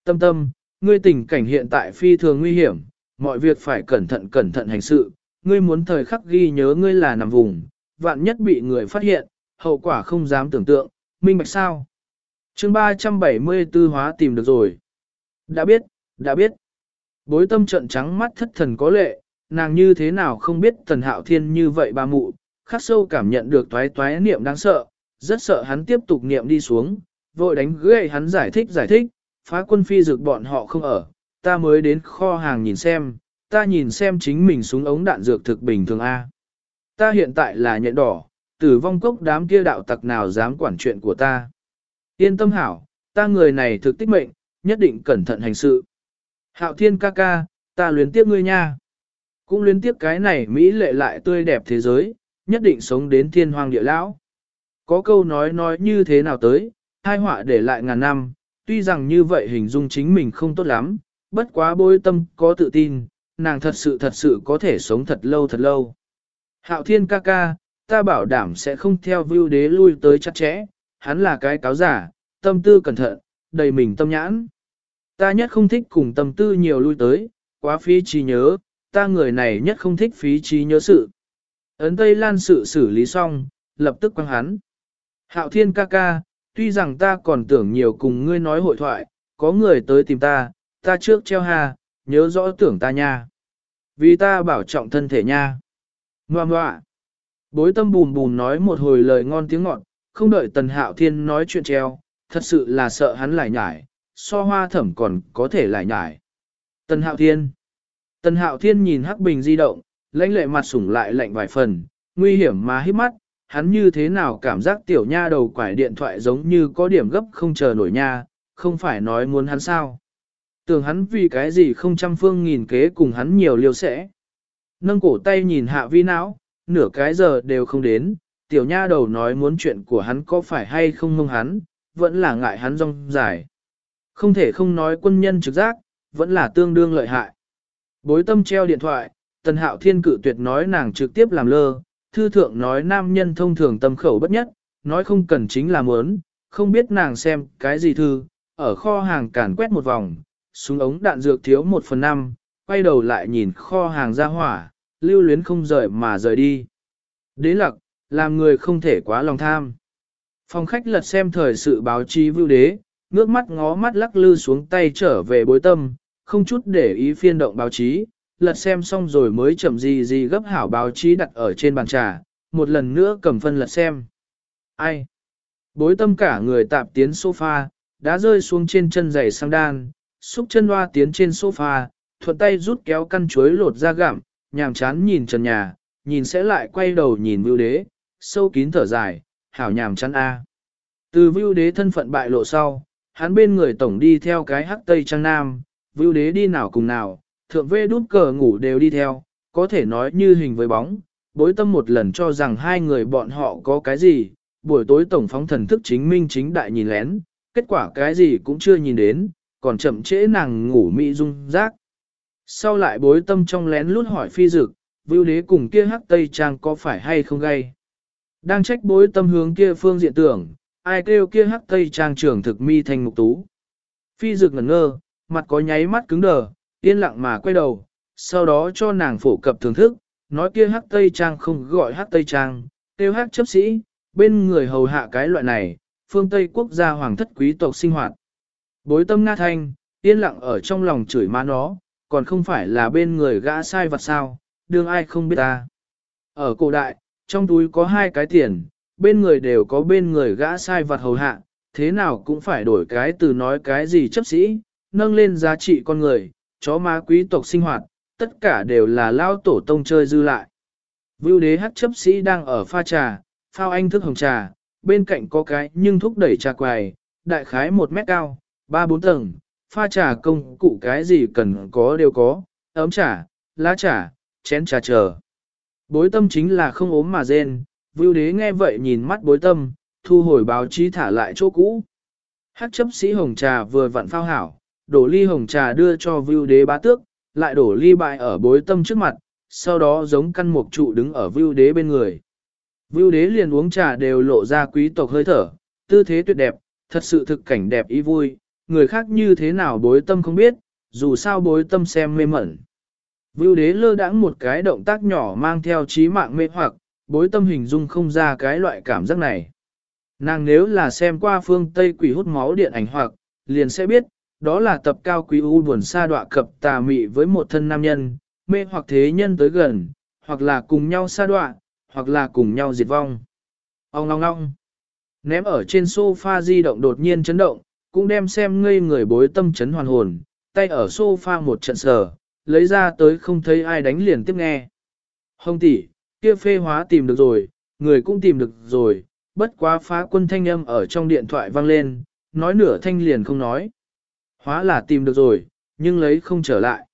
Tâm tâm, ngươi tình cảnh hiện tại phi thường nguy hiểm, mọi việc phải cẩn thận cẩn thận hành sự, ngươi muốn thời khắc ghi nhớ ngươi là nằm vùng, vạn nhất bị người phát hiện, hậu quả không dám tưởng tượng, minh bạch sao. chương 374 hóa tìm được rồi. Đã biết, đã biết. Bối tâm trận trắng mắt thất thần có lệ, nàng như thế nào không biết tần hạo thiên như vậy ba mụ, khắc sâu cảm nhận được toái toái niệm đáng sợ, rất sợ hắn tiếp tục niệm đi xuống, vội đánh gãy hắn giải thích giải thích, phá quân phi dược bọn họ không ở, ta mới đến kho hàng nhìn xem, ta nhìn xem chính mình súng ống đạn dược thực bình thường A. Ta hiện tại là nhện đỏ, tử vong cốc đám kia đạo tặc nào dám quản chuyện của ta. Yên tâm hảo, ta người này thực tích mệnh, nhất định cẩn thận hành sự. Hạo thiên ca ca, ta luyến tiếc ngươi nha. Cũng luyến tiếc cái này Mỹ lệ lại tươi đẹp thế giới, nhất định sống đến thiên hoàng địa lão. Có câu nói nói như thế nào tới, hai họa để lại ngàn năm, tuy rằng như vậy hình dung chính mình không tốt lắm, bất quá bôi tâm có tự tin, nàng thật sự thật sự có thể sống thật lâu thật lâu. Hạo thiên ca ca, ta bảo đảm sẽ không theo vưu đế lui tới chắc chẽ, hắn là cái cáo giả, tâm tư cẩn thận, đầy mình tâm nhãn. Ta nhất không thích cùng tâm tư nhiều lui tới, quá phí trí nhớ, ta người này nhất không thích phí trí nhớ sự. Ấn Tây Lan sự xử lý xong, lập tức quăng hắn. Hạo thiên ca ca, tuy rằng ta còn tưởng nhiều cùng ngươi nói hội thoại, có người tới tìm ta, ta trước treo hà, nhớ rõ tưởng ta nha. Vì ta bảo trọng thân thể nha. Ngoà ngoạ. Bối tâm bùn bùn nói một hồi lời ngon tiếng ngọt, không đợi tần hạo thiên nói chuyện treo, thật sự là sợ hắn lại nhải, so hoa thẩm còn có thể lại nhải. Tần hạo thiên. Tần hạo thiên nhìn hắc bình di động, lãnh lệ mặt sủng lại lạnh vài phần, nguy hiểm mà hít mắt, hắn như thế nào cảm giác tiểu nha đầu quải điện thoại giống như có điểm gấp không chờ nổi nha, không phải nói muốn hắn sao. Tưởng hắn vì cái gì không trăm phương nghìn kế cùng hắn nhiều liêu sẽ. Nâng cổ tay nhìn hạ vi não, nửa cái giờ đều không đến, tiểu nha đầu nói muốn chuyện của hắn có phải hay không mông hắn, vẫn là ngại hắn rong dài. Không thể không nói quân nhân trực giác, vẫn là tương đương lợi hại. Bối tâm treo điện thoại, tần hạo thiên cự tuyệt nói nàng trực tiếp làm lơ, thư thượng nói nam nhân thông thường tâm khẩu bất nhất, nói không cần chính là muốn, không biết nàng xem cái gì thư, ở kho hàng càn quét một vòng, súng ống đạn dược thiếu một phần năm, quay đầu lại nhìn kho hàng ra hỏa, lưu luyến không rời mà rời đi. Đế lặc, làm người không thể quá lòng tham. Phòng khách lật xem thời sự báo chí vưu đế, ngước mắt ngó mắt lắc lư xuống tay trở về bối tâm, không chút để ý phiên động báo chí, lật xem xong rồi mới chậm gì gì gấp hảo báo chí đặt ở trên bàn trà, một lần nữa cầm phân lật xem. Ai? Bối tâm cả người tạp tiến sofa, đã rơi xuống trên chân giày sang đan, xúc chân hoa tiến trên sofa, thuận tay rút kéo căn chuối lột ra gặm, nhàm chán nhìn trần nhà, nhìn sẽ lại quay đầu nhìn vưu đế, sâu kín thở dài, hảo nhàm chán a. Từ vưu đế thân phận bại lộ sau, hắn bên người tổng đi theo cái hắc tây trang nam, vưu đế đi nào cùng nào, thượng vê đút cờ ngủ đều đi theo, có thể nói như hình với bóng, bối tâm một lần cho rằng hai người bọn họ có cái gì, buổi tối tổng phóng thần thức chính minh chính đại nhìn lén, kết quả cái gì cũng chưa nhìn đến, còn chậm trễ nàng ngủ mỹ dung rác. Sau lại bối tâm trong lén lút hỏi phi dực, vưu đế cùng kia hắc tây trang có phải hay không gay. Đang trách bối tâm hướng kia phương diện tưởng, ai kêu kia hắc tây trang trưởng thực mi thành mục tú. Phi dực ngẩn ngơ, mặt có nháy mắt cứng đờ, yên lặng mà quay đầu, sau đó cho nàng phổ cập thưởng thức, nói kia hắc tây trang không gọi hắc tây trang, tiêu hắc chấp sĩ, bên người hầu hạ cái loại này, phương Tây quốc gia hoàng thất quý tộc sinh hoạt. Bối tâm nga thanh, yên lặng ở trong lòng chửi má nó, còn không phải là bên người gã sai vật sao, đương ai không biết ta. Ở cổ đại, trong túi có hai cái tiền, bên người đều có bên người gã sai vật hầu hạ, thế nào cũng phải đổi cái từ nói cái gì chấp sĩ, nâng lên giá trị con người, chó má quý tộc sinh hoạt, tất cả đều là lao tổ tông chơi dư lại. Vưu đế hát chấp sĩ đang ở pha trà, phao anh thức hồng trà, bên cạnh có cái nhưng thúc đẩy trà quài, đại khái một mét cao, ba bốn tầng, pha trà công cụ cái gì cần có đều có, ấm trà, lá trà, chén trà chờ. Bối tâm chính là không ốm mà rên, vưu đế nghe vậy nhìn mắt bối tâm, thu hồi báo chí thả lại chỗ cũ. Hát chấp sĩ hồng trà vừa vặn phao hảo, đổ ly hồng trà đưa cho vưu đế bá tước, lại đổ ly bại ở bối tâm trước mặt, sau đó giống căn mục trụ đứng ở vưu đế bên người. Vưu đế liền uống trà đều lộ ra quý tộc hơi thở, tư thế tuyệt đẹp, thật sự thực cảnh đẹp ý vui, người khác như thế nào bối tâm không biết, dù sao bối tâm xem mê mẩn. Vưu đế lơ đãng một cái động tác nhỏ mang theo trí mạng mê hoặc, bối tâm hình dung không ra cái loại cảm giác này. Nàng nếu là xem qua phương Tây quỷ hút máu điện ảnh hoặc, liền sẽ biết, đó là tập cao quý u buồn sa đọa cập tà mị với một thân nam nhân, mê hoặc thế nhân tới gần, hoặc là cùng nhau sa đọa, hoặc là cùng nhau diệt vong. Ông ngong ngong. Ném ở trên sofa di động đột nhiên chấn động, cũng đem xem ngây người bối tâm chấn hoàn hồn, tay ở sofa một trận sờ, lấy ra tới không thấy ai đánh liền tiếp nghe. Hồng tỷ, kia phê hóa tìm được rồi, người cũng tìm được rồi, bất quá phá quân thanh âm ở trong điện thoại vang lên, nói nửa thanh liền không nói. Hóa là tìm được rồi, nhưng lấy không trở lại.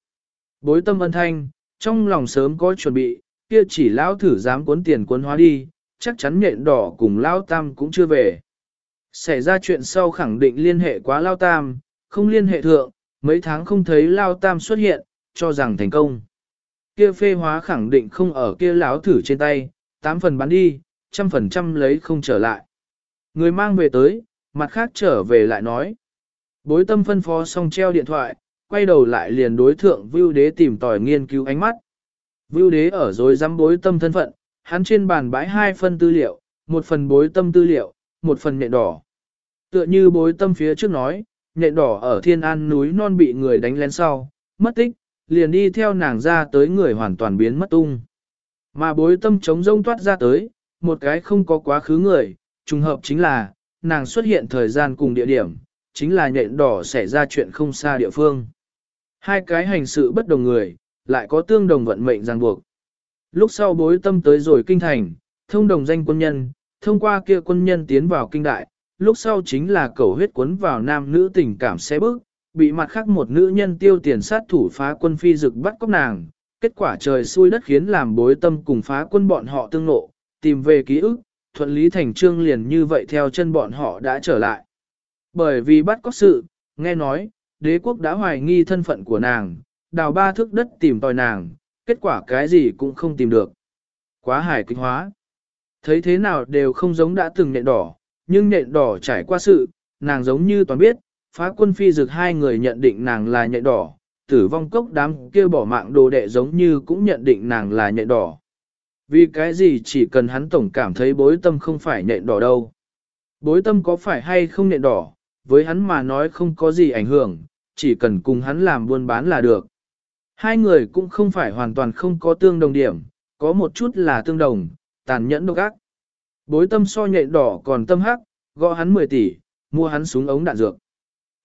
Bối tâm ân thanh, trong lòng sớm có chuẩn bị, kia chỉ lão thử dám cuốn tiền cuốn hóa đi, chắc chắn nhện đỏ cùng lão tam cũng chưa về. Xảy ra chuyện sau khẳng định liên hệ quá lao tam, không liên hệ thượng, mấy tháng không thấy lao tam xuất hiện, cho rằng thành công. Kia phê hóa khẳng định không ở kia lão thử trên tay, tám phần bán đi, trăm phần trăm lấy không trở lại. Người mang về tới, mặt khác trở về lại nói. Bối tâm phân phó xong treo điện thoại, quay đầu lại liền đối thượng Vưu Đế tìm tòi nghiên cứu ánh mắt. Vưu Đế ở rồi dám bối tâm thân phận, hắn trên bàn bãi hai phân tư liệu, một phần bối tâm tư liệu, một phần nhện đỏ. Tựa như bối tâm phía trước nói, nhện đỏ ở thiên an núi non bị người đánh lén sau, mất tích, liền đi theo nàng ra tới người hoàn toàn biến mất tung. Mà bối tâm chống rông toát ra tới, một cái không có quá khứ người, trùng hợp chính là, nàng xuất hiện thời gian cùng địa điểm, chính là nhện đỏ xảy ra chuyện không xa địa phương. Hai cái hành sự bất đồng người, lại có tương đồng vận mệnh ràng buộc. Lúc sau bối tâm tới rồi kinh thành, thông đồng danh quân nhân, thông qua kia quân nhân tiến vào kinh đại, lúc sau chính là cầu huyết cuốn vào nam nữ tình cảm xé bức, bị mặt khác một nữ nhân tiêu tiền sát thủ phá quân phi dực bắt cóc nàng, kết quả trời xui đất khiến làm bối tâm cùng phá quân bọn họ tương nộ, tìm về ký ức, thuận lý thành trương liền như vậy theo chân bọn họ đã trở lại. Bởi vì bắt cóc sự, nghe nói, đế quốc đã hoài nghi thân phận của nàng, đào ba thước đất tìm tòi nàng, kết quả cái gì cũng không tìm được. Quá hài kịch hóa. Thấy thế nào đều không giống đã từng nện đỏ, nhưng nện đỏ trải qua sự, nàng giống như toàn biết, phá quân phi dực hai người nhận định nàng là nện đỏ, tử vong cốc đám kia bỏ mạng đồ đệ giống như cũng nhận định nàng là nện đỏ. Vì cái gì chỉ cần hắn tổng cảm thấy bối tâm không phải nện đỏ đâu. Bối tâm có phải hay không nện đỏ, với hắn mà nói không có gì ảnh hưởng, chỉ cần cùng hắn làm buôn bán là được. Hai người cũng không phải hoàn toàn không có tương đồng điểm, có một chút là tương đồng, tàn nhẫn độc ác. Bối tâm so nhện đỏ còn tâm hắc, gõ hắn 10 tỷ, mua hắn súng ống đạn dược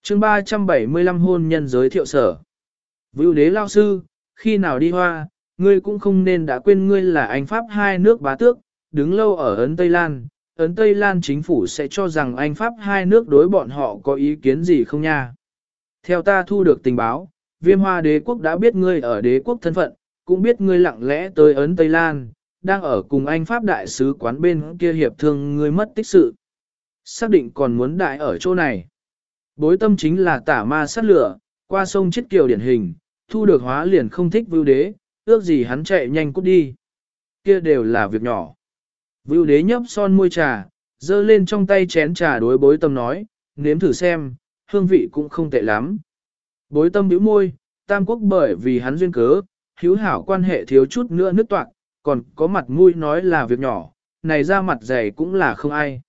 chương 375 hôn nhân giới thiệu sở. Vưu đế lao sư, khi nào đi hoa, ngươi cũng không nên đã quên ngươi là anh Pháp hai nước bá tước, đứng lâu ở Ấn Tây Lan. Ấn Tây Lan chính phủ sẽ cho rằng anh Pháp hai nước đối bọn họ có ý kiến gì không nha. Theo ta thu được tình báo, viêm hoa đế quốc đã biết ngươi ở đế quốc thân phận, cũng biết ngươi lặng lẽ tới Ấn Tây Lan, đang ở cùng anh Pháp đại sứ quán bên kia hiệp thương ngươi mất tích sự. Xác định còn muốn đại ở chỗ này. Bối tâm chính là tả ma sát lửa, qua sông chết kiều điển hình, thu được hóa liền không thích vưu đế, ước gì hắn chạy nhanh cút đi. Kia đều là việc nhỏ. Vưu đế nhấp son môi trà, dơ lên trong tay chén trà đối bối tâm nói, nếm thử xem, hương vị cũng không tệ lắm. Bối tâm bĩu môi, tam quốc bởi vì hắn duyên cớ, hữu hảo quan hệ thiếu chút nữa nứt toạc, còn có mặt mũi nói là việc nhỏ, này ra mặt dày cũng là không ai.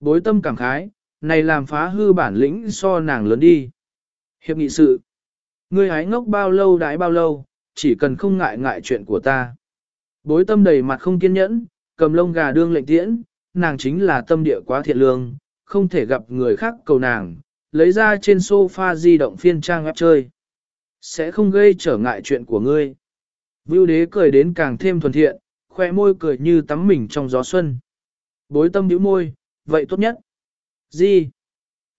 Bối tâm cảm khái, này làm phá hư bản lĩnh so nàng lớn đi. Hiệp nghị sự. Ngươi hái ngốc bao lâu đãi bao lâu, chỉ cần không ngại ngại chuyện của ta. Bối tâm đầy mặt không kiên nhẫn, cầm lông gà đương lệnh tiễn, nàng chính là tâm địa quá thiện lương, không thể gặp người khác cầu nàng, lấy ra trên sofa di động phiên trang web chơi. Sẽ không gây trở ngại chuyện của ngươi. Vưu đế cười đến càng thêm thuần thiện, khoe môi cười như tắm mình trong gió xuân. Bối tâm nhíu môi, vậy tốt nhất. Gì?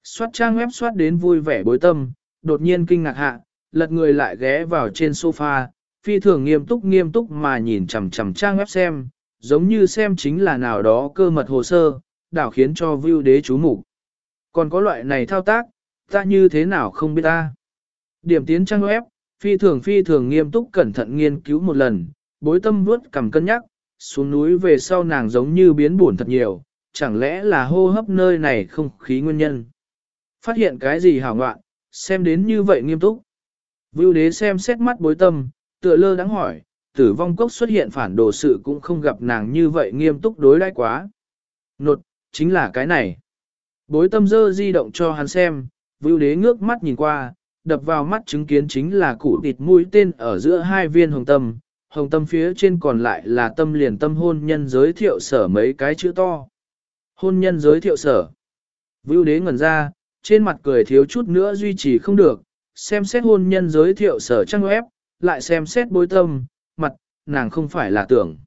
Xoát trang web xoát đến vui vẻ bối tâm, đột nhiên kinh ngạc hạ, lật người lại ghé vào trên sofa, phi thường nghiêm túc nghiêm túc mà nhìn chằm chằm trang web xem, giống như xem chính là nào đó cơ mật hồ sơ, đảo khiến cho view đế chú mục Còn có loại này thao tác, ta như thế nào không biết ta. Điểm tiến trang web, phi thường phi thường nghiêm túc cẩn thận nghiên cứu một lần, bối tâm vuốt cầm cân nhắc, xuống núi về sau nàng giống như biến buồn thật nhiều, chẳng lẽ là hô hấp nơi này không khí nguyên nhân. Phát hiện cái gì hảo ngoạn, xem đến như vậy nghiêm túc. Vưu đế xem xét mắt bối tâm, tựa lơ đáng hỏi, tử vong cốc xuất hiện phản đồ sự cũng không gặp nàng như vậy nghiêm túc đối đãi quá. Nột, chính là cái này. Bối tâm dơ di động cho hắn xem, vưu đế ngước mắt nhìn qua, đập vào mắt chứng kiến chính là cụ thịt mũi tên ở giữa hai viên hồng tâm, hồng tâm phía trên còn lại là tâm liền tâm hôn nhân giới thiệu sở mấy cái chữ to. Hôn nhân giới thiệu sở. Vưu đế ngẩn ra, trên mặt cười thiếu chút nữa duy trì không được, xem xét hôn nhân giới thiệu sở trang web, lại xem xét bối tâm, mặt, nàng không phải là tưởng.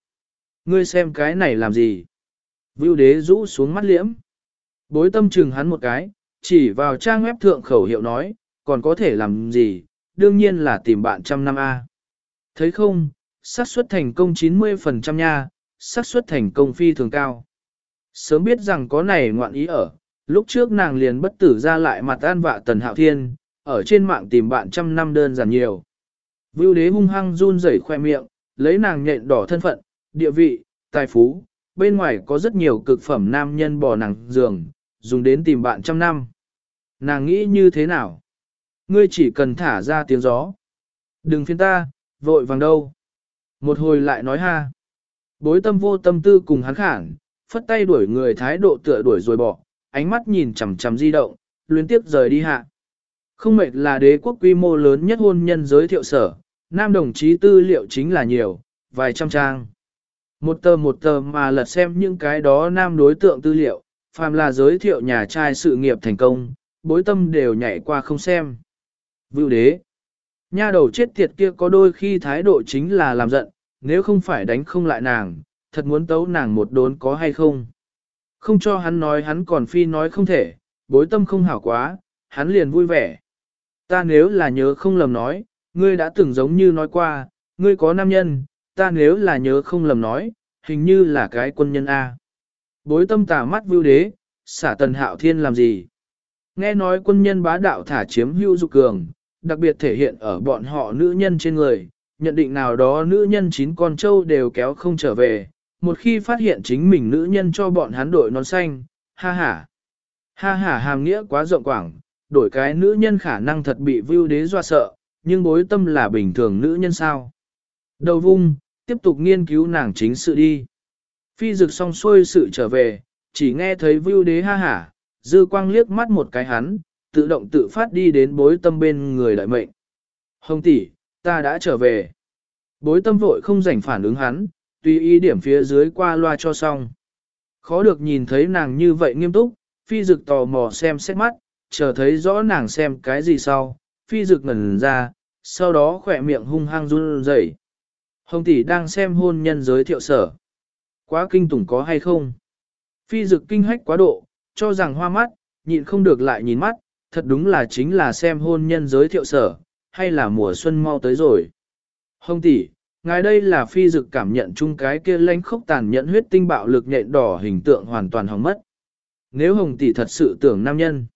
Ngươi xem cái này làm gì? Vưu đế rũ xuống mắt liễm. Bối tâm chừng hắn một cái, chỉ vào trang web thượng khẩu hiệu nói, còn có thể làm gì, đương nhiên là tìm bạn trăm năm A. Thấy không, xác suất thành công 90% nha, xác suất thành công phi thường cao. Sớm biết rằng có này ngoạn ý ở, lúc trước nàng liền bất tử ra lại mặt an vạ tần hạo thiên, ở trên mạng tìm bạn trăm năm đơn giản nhiều. Vưu đế hung hăng run rẩy khoe miệng, lấy nàng nhện đỏ thân phận, địa vị, tài phú, bên ngoài có rất nhiều cực phẩm nam nhân bỏ nàng giường, dùng đến tìm bạn trăm năm. Nàng nghĩ như thế nào? Ngươi chỉ cần thả ra tiếng gió. Đừng phiên ta, vội vàng đâu. Một hồi lại nói ha. Bối tâm vô tâm tư cùng hắn khản, phất tay đuổi người thái độ tựa đuổi rồi bỏ, ánh mắt nhìn chằm chằm di động, luyến tiếp rời đi hạ. Không mệt là đế quốc quy mô lớn nhất hôn nhân giới thiệu sở, nam đồng chí tư liệu chính là nhiều, vài trăm trang. Một tờ một tờ mà lật xem những cái đó nam đối tượng tư liệu, phàm là giới thiệu nhà trai sự nghiệp thành công, bối tâm đều nhảy qua không xem. Vưu đế. Nha đầu chết tiệt kia có đôi khi thái độ chính là làm giận, nếu không phải đánh không lại nàng, thật muốn tấu nàng một đốn có hay không. Không cho hắn nói hắn còn phi nói không thể, bối tâm không hảo quá, hắn liền vui vẻ. Ta nếu là nhớ không lầm nói, ngươi đã từng giống như nói qua, ngươi có nam nhân, ta nếu là nhớ không lầm nói, hình như là cái quân nhân A. Bối tâm tả mắt vưu đế, xả tần hạo thiên làm gì? Nghe nói quân nhân bá đạo thả chiếm hưu dục cường, đặc biệt thể hiện ở bọn họ nữ nhân trên người, nhận định nào đó nữ nhân chín con trâu đều kéo không trở về, một khi phát hiện chính mình nữ nhân cho bọn hắn đội nón xanh, ha ha. Ha ha hàm nghĩa quá rộng quảng, đổi cái nữ nhân khả năng thật bị vưu đế doa sợ, nhưng bối tâm là bình thường nữ nhân sao. Đầu vung, tiếp tục nghiên cứu nàng chính sự đi. Phi dực xong xuôi sự trở về, chỉ nghe thấy vưu đế ha hả, dư quang liếc mắt một cái hắn, tự động tự phát đi đến bối tâm bên người đợi mệnh. Hồng tỷ, ta đã trở về. Bối tâm vội không rảnh phản ứng hắn, tùy ý điểm phía dưới qua loa cho xong. Khó được nhìn thấy nàng như vậy nghiêm túc, phi dực tò mò xem xét mắt, chờ thấy rõ nàng xem cái gì sau, phi dực ngẩn ra, sau đó khỏe miệng hung hăng run rẩy. Hồng tỷ đang xem hôn nhân giới thiệu sở. Quá kinh tủng có hay không? Phi dực kinh hách quá độ, cho rằng hoa mắt, nhịn không được lại nhìn mắt, thật đúng là chính là xem hôn nhân giới thiệu sở, hay là mùa xuân mau tới rồi. Hồng tỷ, ngài đây là phi dực cảm nhận chung cái kia lãnh khốc tàn nhẫn huyết tinh bạo lực nhện đỏ hình tượng hoàn toàn hỏng mất. Nếu hồng tỷ thật sự tưởng nam nhân,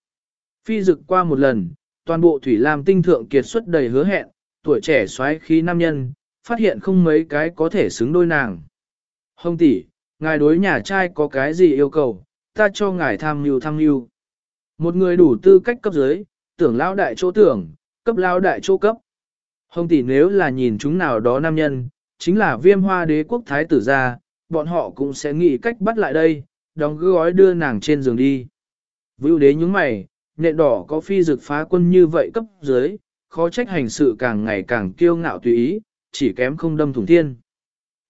phi dực qua một lần, toàn bộ thủy lam tinh thượng kiệt xuất đầy hứa hẹn, tuổi trẻ xoáy khí nam nhân, phát hiện không mấy cái có thể xứng đôi nàng. Hồng tỷ, ngài đối nhà trai có cái gì yêu cầu, ta cho ngài tham mưu tham mưu. Một người đủ tư cách cấp dưới, tưởng lao đại chỗ tưởng, cấp lao đại chỗ cấp. Hồng tỷ nếu là nhìn chúng nào đó nam nhân, chính là viêm hoa đế quốc thái tử gia, bọn họ cũng sẽ nghĩ cách bắt lại đây, đóng gói đưa nàng trên giường đi. Vưu đế nhúng mày, nện đỏ có phi dực phá quân như vậy cấp dưới, khó trách hành sự càng ngày càng kiêu ngạo tùy ý, chỉ kém không đâm thủng thiên.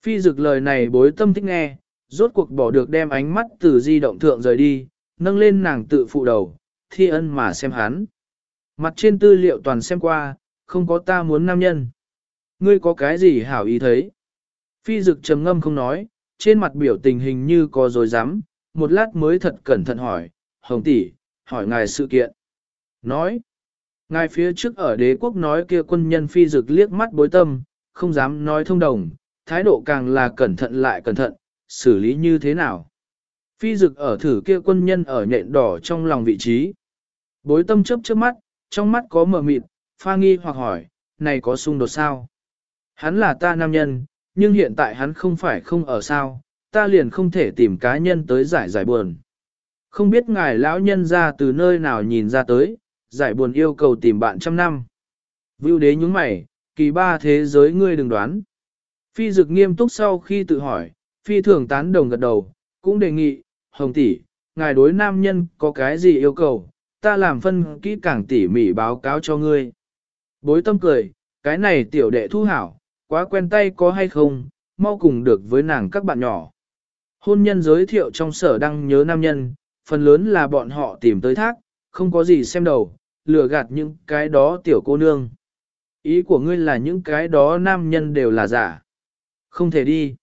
Phi dực lời này bối tâm thích nghe, rốt cuộc bỏ được đem ánh mắt từ di động thượng rời đi, nâng lên nàng tự phụ đầu, thi ân mà xem hắn. Mặt trên tư liệu toàn xem qua, không có ta muốn nam nhân. Ngươi có cái gì hảo ý thấy? Phi dực trầm ngâm không nói, trên mặt biểu tình hình như có dối rắm một lát mới thật cẩn thận hỏi, Hồng tỷ, hỏi ngài sự kiện. Nói, Ngài phía trước ở đế quốc nói kia quân nhân phi dực liếc mắt bối tâm, không dám nói thông đồng, thái độ càng là cẩn thận lại cẩn thận, xử lý như thế nào. Phi dực ở thử kia quân nhân ở nhện đỏ trong lòng vị trí. Bối tâm chớp chớp mắt, trong mắt có mờ mịt, pha nghi hoặc hỏi, này có xung đột sao? Hắn là ta nam nhân, nhưng hiện tại hắn không phải không ở sao, ta liền không thể tìm cá nhân tới giải giải buồn. Không biết ngài lão nhân ra từ nơi nào nhìn ra tới, giải buồn yêu cầu tìm bạn trăm năm. Vưu đế nhúng mày, kỳ ba thế giới ngươi đừng đoán. Phi dực nghiêm túc sau khi tự hỏi, phi thường tán đồng gật đầu, cũng đề nghị, hồng tỷ, ngài đối nam nhân có cái gì yêu cầu, ta làm phân kỹ càng tỉ mỉ báo cáo cho ngươi. Bối tâm cười, cái này tiểu đệ thu hảo, quá quen tay có hay không, mau cùng được với nàng các bạn nhỏ. Hôn nhân giới thiệu trong sở đăng nhớ nam nhân, phần lớn là bọn họ tìm tới thác, không có gì xem đầu, lừa gạt những cái đó tiểu cô nương. Ý của ngươi là những cái đó nam nhân đều là giả. Không thể đi.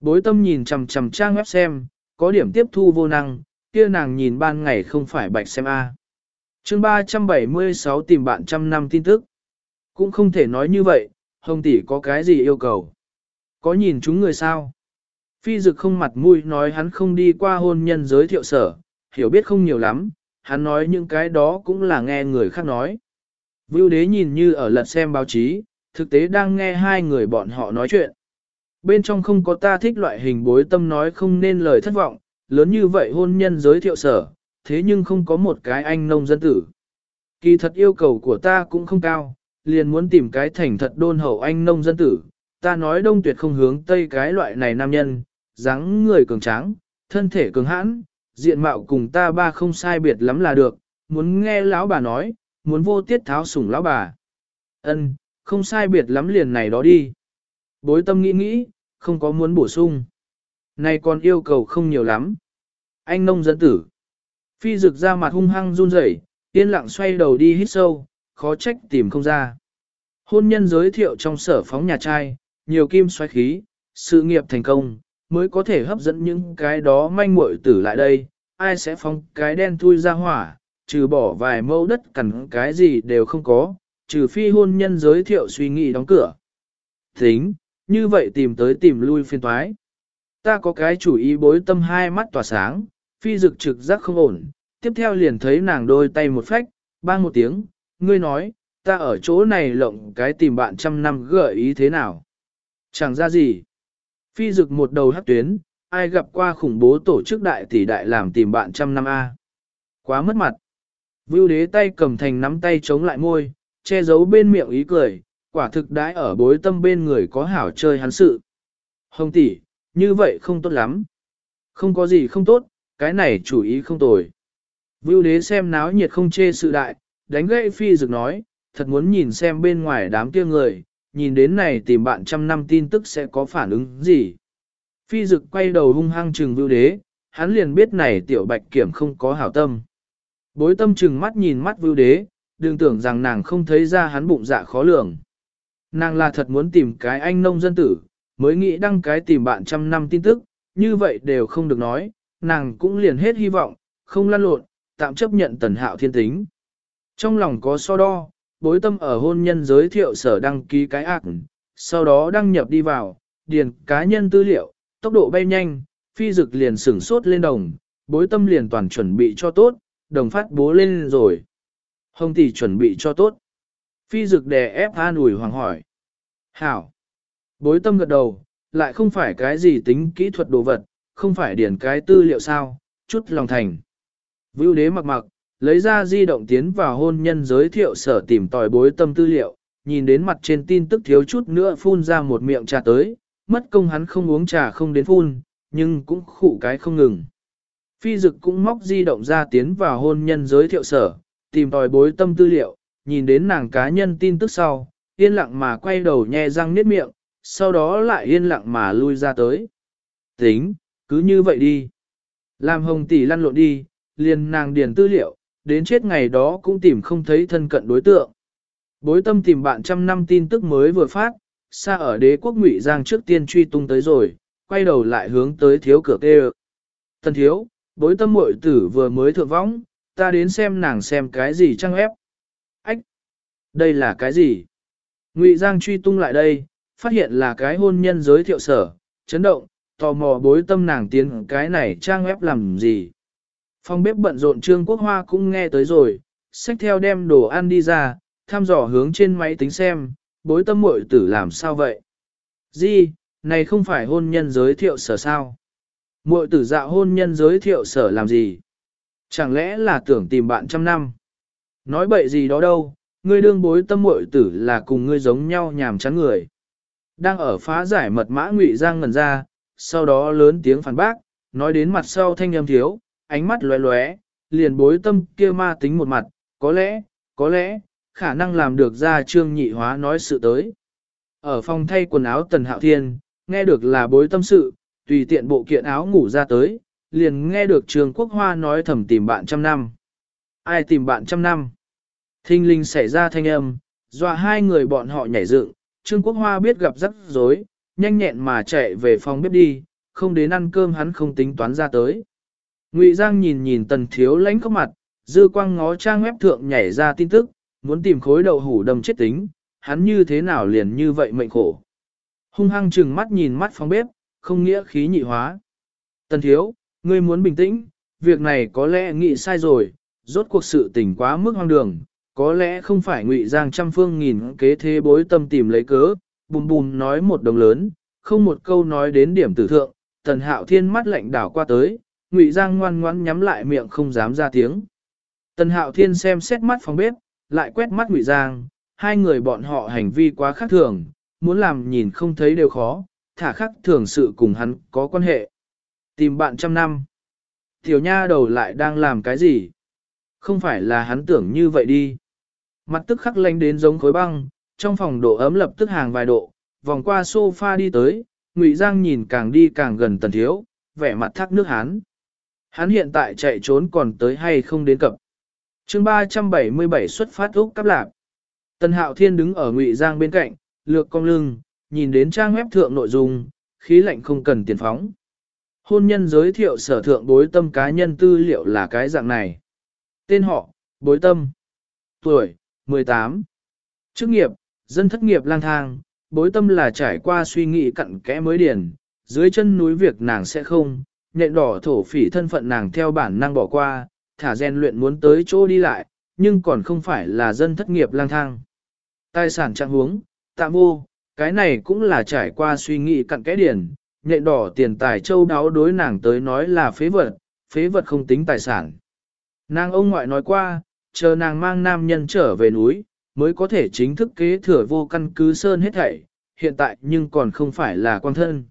Bối tâm nhìn chầm chầm trang web xem, có điểm tiếp thu vô năng, kia nàng nhìn ban ngày không phải bạch xem A. À. chương 376 tìm bạn trăm năm tin tức. Cũng không thể nói như vậy, hồng tỷ có cái gì yêu cầu. Có nhìn chúng người sao? Phi dực không mặt mũi nói hắn không đi qua hôn nhân giới thiệu sở, hiểu biết không nhiều lắm, hắn nói những cái đó cũng là nghe người khác nói. Vưu đế nhìn như ở lật xem báo chí, thực tế đang nghe hai người bọn họ nói chuyện. Bên trong không có ta thích loại hình bối tâm nói không nên lời thất vọng, lớn như vậy hôn nhân giới thiệu sở, thế nhưng không có một cái anh nông dân tử. Kỳ thật yêu cầu của ta cũng không cao, liền muốn tìm cái thành thật đôn hậu anh nông dân tử. Ta nói đông tuyệt không hướng tây cái loại này nam nhân, dáng người cường tráng, thân thể cường hãn, diện mạo cùng ta ba không sai biệt lắm là được, muốn nghe lão bà nói, muốn vô tiết tháo sủng lão bà. Ân, không sai biệt lắm liền này đó đi. Bối tâm nghĩ nghĩ, không có muốn bổ sung. Này còn yêu cầu không nhiều lắm. Anh nông dẫn tử. Phi rực ra mặt hung hăng run rẩy, yên lặng xoay đầu đi hít sâu, khó trách tìm không ra. Hôn nhân giới thiệu trong sở phóng nhà trai, nhiều kim xoáy khí, sự nghiệp thành công, mới có thể hấp dẫn những cái đó manh muội tử lại đây, ai sẽ phóng cái đen thui ra hỏa, trừ bỏ vài mẫu đất cằn cái gì đều không có, trừ phi hôn nhân giới thiệu suy nghĩ đóng cửa. Tính, như vậy tìm tới tìm lui phiên toái. Ta có cái chủ ý bối tâm hai mắt tỏa sáng, phi dực trực giác không ổn, tiếp theo liền thấy nàng đôi tay một phách, bang một tiếng, ngươi nói, ta ở chỗ này lộng cái tìm bạn trăm năm gợi ý thế nào. Chẳng ra gì. Phi dực một đầu hắc tuyến, ai gặp qua khủng bố tổ chức đại tỷ đại làm tìm bạn trăm năm A. Quá mất mặt. Vưu đế tay cầm thành nắm tay chống lại môi, che giấu bên miệng ý cười, quả thực đãi ở bối tâm bên người có hảo chơi hắn sự. Hồng tỷ, như vậy không tốt lắm. Không có gì không tốt, cái này chủ ý không tồi. Vưu đế xem náo nhiệt không chê sự đại, đánh gậy phi dực nói, thật muốn nhìn xem bên ngoài đám kia người, nhìn đến này tìm bạn trăm năm tin tức sẽ có phản ứng gì. Phi dực quay đầu hung hăng trừng vưu đế, hắn liền biết này tiểu bạch kiểm không có hảo tâm. Bối tâm trừng mắt nhìn mắt vưu đế, đừng tưởng rằng nàng không thấy ra hắn bụng dạ khó lường. Nàng là thật muốn tìm cái anh nông dân tử, mới nghĩ đăng cái tìm bạn trăm năm tin tức, như vậy đều không được nói, nàng cũng liền hết hy vọng, không lăn lộn, tạm chấp nhận tần hạo thiên tính. Trong lòng có so đo, bối tâm ở hôn nhân giới thiệu sở đăng ký cái ạc, sau đó đăng nhập đi vào, điền cá nhân tư liệu, tốc độ bay nhanh, phi dực liền sửng sốt lên đồng, bối tâm liền toàn chuẩn bị cho tốt, đồng phát bố lên rồi. Hồng tỷ chuẩn bị cho tốt. Phi dực đè ép an ủi hoàng hỏi. Hảo. Bối tâm gật đầu, lại không phải cái gì tính kỹ thuật đồ vật, không phải điển cái tư liệu sao, chút lòng thành. Vưu đế mặc mặc, lấy ra di động tiến vào hôn nhân giới thiệu sở tìm tòi bối tâm tư liệu, nhìn đến mặt trên tin tức thiếu chút nữa phun ra một miệng trà tới, mất công hắn không uống trà không đến phun, nhưng cũng khụ cái không ngừng. Phi dực cũng móc di động ra tiến vào hôn nhân giới thiệu sở, tìm tòi bối tâm tư liệu, nhìn đến nàng cá nhân tin tức sau, yên lặng mà quay đầu nhe răng niết miệng, sau đó lại yên lặng mà lui ra tới. Tính, cứ như vậy đi. Làm hồng tỷ lăn lộn đi, liền nàng điền tư liệu, đến chết ngày đó cũng tìm không thấy thân cận đối tượng. Bối tâm tìm bạn trăm năm tin tức mới vừa phát, xa ở đế quốc ngụy giang trước tiên truy tung tới rồi, quay đầu lại hướng tới thiếu cửa kê Tân thiếu, bối tâm muội tử vừa mới thượng võng, ta đến xem nàng xem cái gì trăng ép. Ách! đây là cái gì? Ngụy Giang truy tung lại đây, phát hiện là cái hôn nhân giới thiệu sở, chấn động, tò mò bối tâm nàng tiến cái này trang web làm gì. Phòng bếp bận rộn Trương Quốc Hoa cũng nghe tới rồi, xách theo đem đồ ăn đi ra, thăm dò hướng trên máy tính xem, bối tâm muội tử làm sao vậy? Di, này không phải hôn nhân giới thiệu sở sao? Muội tử dạo hôn nhân giới thiệu sở làm gì? Chẳng lẽ là tưởng tìm bạn trăm năm? Nói bậy gì đó đâu, ngươi đương bối tâm muội tử là cùng ngươi giống nhau nhàm chán người. Đang ở phá giải mật mã ngụy giang ngần ra, sau đó lớn tiếng phản bác, nói đến mặt sau thanh âm thiếu, ánh mắt lóe lóe, liền bối tâm kia ma tính một mặt, có lẽ, có lẽ, khả năng làm được ra trương nhị hóa nói sự tới. Ở phòng thay quần áo tần hạo thiên, nghe được là bối tâm sự, tùy tiện bộ kiện áo ngủ ra tới, liền nghe được trường quốc hoa nói thầm tìm bạn trăm năm. Ai tìm bạn trăm năm? Thinh linh xảy ra thanh âm, dọa hai người bọn họ nhảy dựng, Trương Quốc Hoa biết gặp rắc rối, nhanh nhẹn mà chạy về phòng bếp đi, không đến ăn cơm hắn không tính toán ra tới. Ngụy Giang nhìn nhìn tần thiếu lãnh khóc mặt, dư quang ngó trang web thượng nhảy ra tin tức, muốn tìm khối đậu hủ đầm chết tính, hắn như thế nào liền như vậy mệnh khổ. Hung hăng chừng mắt nhìn mắt phòng bếp, không nghĩa khí nhị hóa. Tần thiếu, ngươi muốn bình tĩnh, việc này có lẽ nghĩ sai rồi, rốt cuộc sự tình quá mức hoang đường, có lẽ không phải ngụy giang trăm phương nghìn kế thế bối tâm tìm lấy cớ, bùm bùm nói một đồng lớn, không một câu nói đến điểm tử thượng, tần hạo thiên mắt lạnh đảo qua tới, ngụy giang ngoan ngoãn nhắm lại miệng không dám ra tiếng. Tần hạo thiên xem xét mắt phòng bếp, lại quét mắt ngụy giang, hai người bọn họ hành vi quá khác thường, muốn làm nhìn không thấy đều khó, thả khác thường sự cùng hắn có quan hệ. Tìm bạn trăm năm. Tiểu nha đầu lại đang làm cái gì? Không phải là hắn tưởng như vậy đi. Mặt tức khắc lạnh đến giống khối băng, trong phòng độ ấm lập tức hàng vài độ, vòng qua sofa đi tới, Ngụy Giang nhìn càng đi càng gần tần thiếu, vẻ mặt thác nước hán. Hắn hiện tại chạy trốn còn tới hay không đến cập. chương 377 xuất phát Úc cắp lạc. Tần Hạo Thiên đứng ở Ngụy Giang bên cạnh, lược cong lưng, nhìn đến trang web thượng nội dung, khí lạnh không cần tiền phóng. Hôn nhân giới thiệu sở thượng bối tâm cá nhân tư liệu là cái dạng này. Tên họ, bối tâm. Tuổi, 18. Chức nghiệp, dân thất nghiệp lang thang, bối tâm là trải qua suy nghĩ cặn kẽ mới điển, dưới chân núi việc nàng sẽ không, nhện đỏ thổ phỉ thân phận nàng theo bản năng bỏ qua, thả rèn luyện muốn tới chỗ đi lại, nhưng còn không phải là dân thất nghiệp lang thang. Tài sản trạng huống, tạm vô, cái này cũng là trải qua suy nghĩ cặn kẽ điển, nhện đỏ tiền tài châu đáo đối nàng tới nói là phế vật, phế vật không tính tài sản. Nàng ông ngoại nói qua, chờ nàng mang nam nhân trở về núi, mới có thể chính thức kế thừa vô căn cứ sơn hết thảy, hiện tại nhưng còn không phải là quan thân.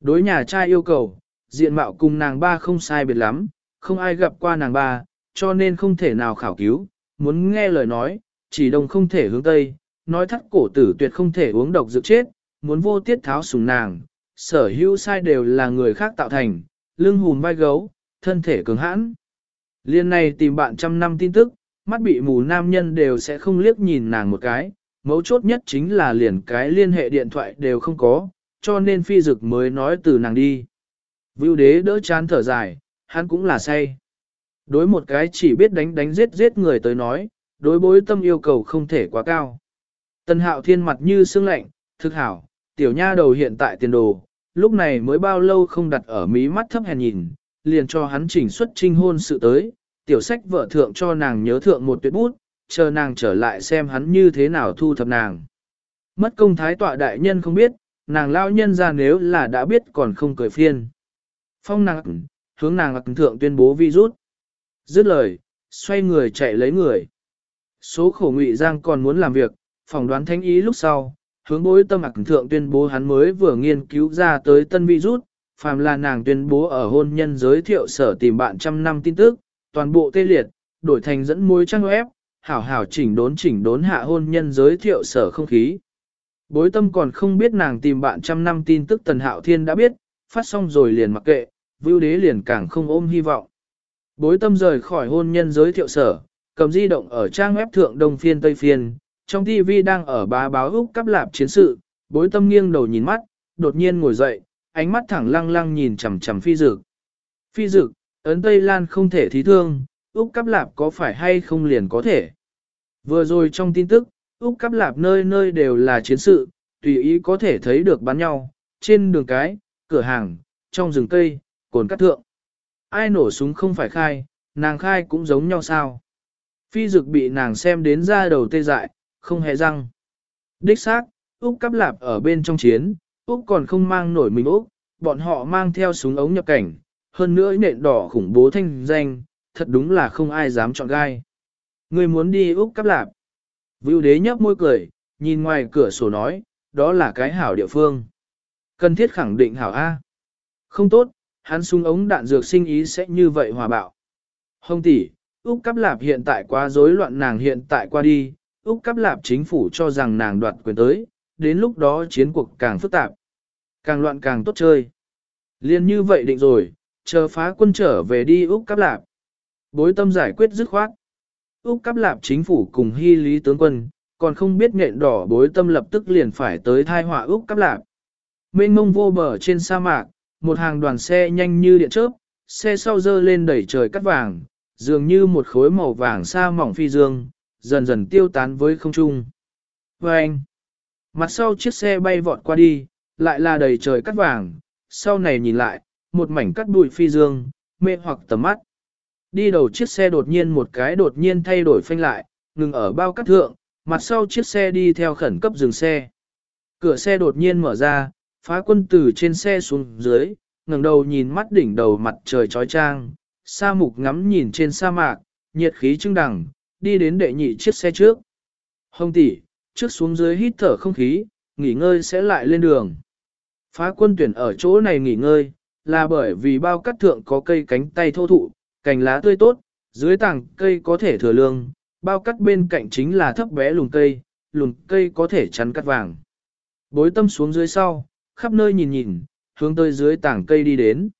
Đối nhà trai yêu cầu, diện mạo cùng nàng ba không sai biệt lắm, không ai gặp qua nàng ba, cho nên không thể nào khảo cứu, muốn nghe lời nói, chỉ đồng không thể hướng tây, nói thắt cổ tử tuyệt không thể uống độc dược chết, muốn vô tiết tháo sùng nàng, sở hữu sai đều là người khác tạo thành, lưng hùm vai gấu, thân thể cứng hãn. Liên này tìm bạn trăm năm tin tức, mắt bị mù nam nhân đều sẽ không liếc nhìn nàng một cái, mấu chốt nhất chính là liền cái liên hệ điện thoại đều không có, cho nên phi dực mới nói từ nàng đi. Vưu đế đỡ chán thở dài, hắn cũng là say. Đối một cái chỉ biết đánh đánh giết giết người tới nói, đối bối tâm yêu cầu không thể quá cao. Tân hạo thiên mặt như sương lạnh, thực hảo, tiểu nha đầu hiện tại tiền đồ, lúc này mới bao lâu không đặt ở mí mắt thấp hèn nhìn, liền cho hắn chỉnh xuất trinh hôn sự tới, tiểu sách vợ thượng cho nàng nhớ thượng một tuyệt bút, chờ nàng trở lại xem hắn như thế nào thu thập nàng. Mất công thái tọa đại nhân không biết, nàng lao nhân ra nếu là đã biết còn không cười phiên. Phong nàng hướng nàng thượng tuyên bố vi rút. Dứt lời, xoay người chạy lấy người. Số khổ ngụy giang còn muốn làm việc, phỏng đoán thánh ý lúc sau, hướng bối tâm ạc thượng tuyên bố hắn mới vừa nghiên cứu ra tới tân vi rút, phàm là nàng tuyên bố ở hôn nhân giới thiệu sở tìm bạn trăm năm tin tức, toàn bộ tê liệt, đổi thành dẫn môi trang web, hảo hảo chỉnh đốn chỉnh đốn hạ hôn nhân giới thiệu sở không khí. Bối tâm còn không biết nàng tìm bạn trăm năm tin tức tần hạo thiên đã biết, phát xong rồi liền mặc kệ, vưu đế liền càng không ôm hy vọng. Bối tâm rời khỏi hôn nhân giới thiệu sở, cầm di động ở trang web thượng đông phiên tây phiên, trong TV đang ở bá báo Úc cắp lạp chiến sự, bối tâm nghiêng đầu nhìn mắt, đột nhiên ngồi dậy, ánh mắt thẳng lăng lăng nhìn chằm chằm phi dực. Phi dực, ấn Tây Lan không thể thí thương, Úc cắp lạp có phải hay không liền có thể. Vừa rồi trong tin tức, Úc cắp lạp nơi nơi đều là chiến sự, tùy ý có thể thấy được bắn nhau, trên đường cái, cửa hàng, trong rừng cây, cồn cắt thượng. Ai nổ súng không phải khai, nàng khai cũng giống nhau sao. Phi dực bị nàng xem đến ra đầu tê dại, không hề răng. Đích xác, Úc cắp lạp ở bên trong chiến, Úc còn không mang nổi mình Úc, bọn họ mang theo súng ống nhập cảnh, hơn nữa nện đỏ khủng bố thanh danh, thật đúng là không ai dám chọn gai. Người muốn đi Úc cắp lạp. Vưu đế nhấp môi cười, nhìn ngoài cửa sổ nói, đó là cái hảo địa phương. Cần thiết khẳng định hảo A. Không tốt, hắn súng ống đạn dược sinh ý sẽ như vậy hòa bạo. Hồng tỷ, Úc Cáp Lạp hiện tại quá rối loạn nàng hiện tại qua đi, Úc Cáp Lạp chính phủ cho rằng nàng đoạt quyền tới, đến lúc đó chiến cuộc càng phức tạp, càng loạn càng tốt chơi. Liên như vậy định rồi, chờ phá quân trở về đi Úc Cáp Lạp. Bối tâm giải quyết dứt khoát. Úc Cáp Lạp chính phủ cùng hy lý tướng quân, còn không biết nhện đỏ bối tâm lập tức liền phải tới thai họa Úc Cáp Lạp. Mênh mông vô bờ trên sa mạc, một hàng đoàn xe nhanh như điện chớp, xe sau dơ lên đẩy trời cắt vàng, dường như một khối màu vàng sa mỏng phi dương, dần dần tiêu tán với không trung. Và anh, mặt sau chiếc xe bay vọt qua đi, lại là đầy trời cắt vàng, sau này nhìn lại, một mảnh cắt bụi phi dương, mê hoặc tầm mắt. Đi đầu chiếc xe đột nhiên một cái đột nhiên thay đổi phanh lại, ngừng ở bao cắt thượng, mặt sau chiếc xe đi theo khẩn cấp dừng xe. Cửa xe đột nhiên mở ra, phá quân từ trên xe xuống dưới, ngẩng đầu nhìn mắt đỉnh đầu mặt trời trói trang, sa mục ngắm nhìn trên sa mạc, nhiệt khí trưng đẳng. đi đến đệ nhị chiếc xe trước. Hồng tỷ, trước xuống dưới hít thở không khí, nghỉ ngơi sẽ lại lên đường. Phá quân tuyển ở chỗ này nghỉ ngơi, là bởi vì bao cắt thượng có cây cánh tay thô thụ, cành lá tươi tốt, dưới tảng cây có thể thừa lương, bao cắt bên cạnh chính là thấp bé lùn cây, lùn cây có thể chắn cắt vàng. Bối tâm xuống dưới sau, khắp nơi nhìn nhìn, hướng tới dưới tảng cây đi đến.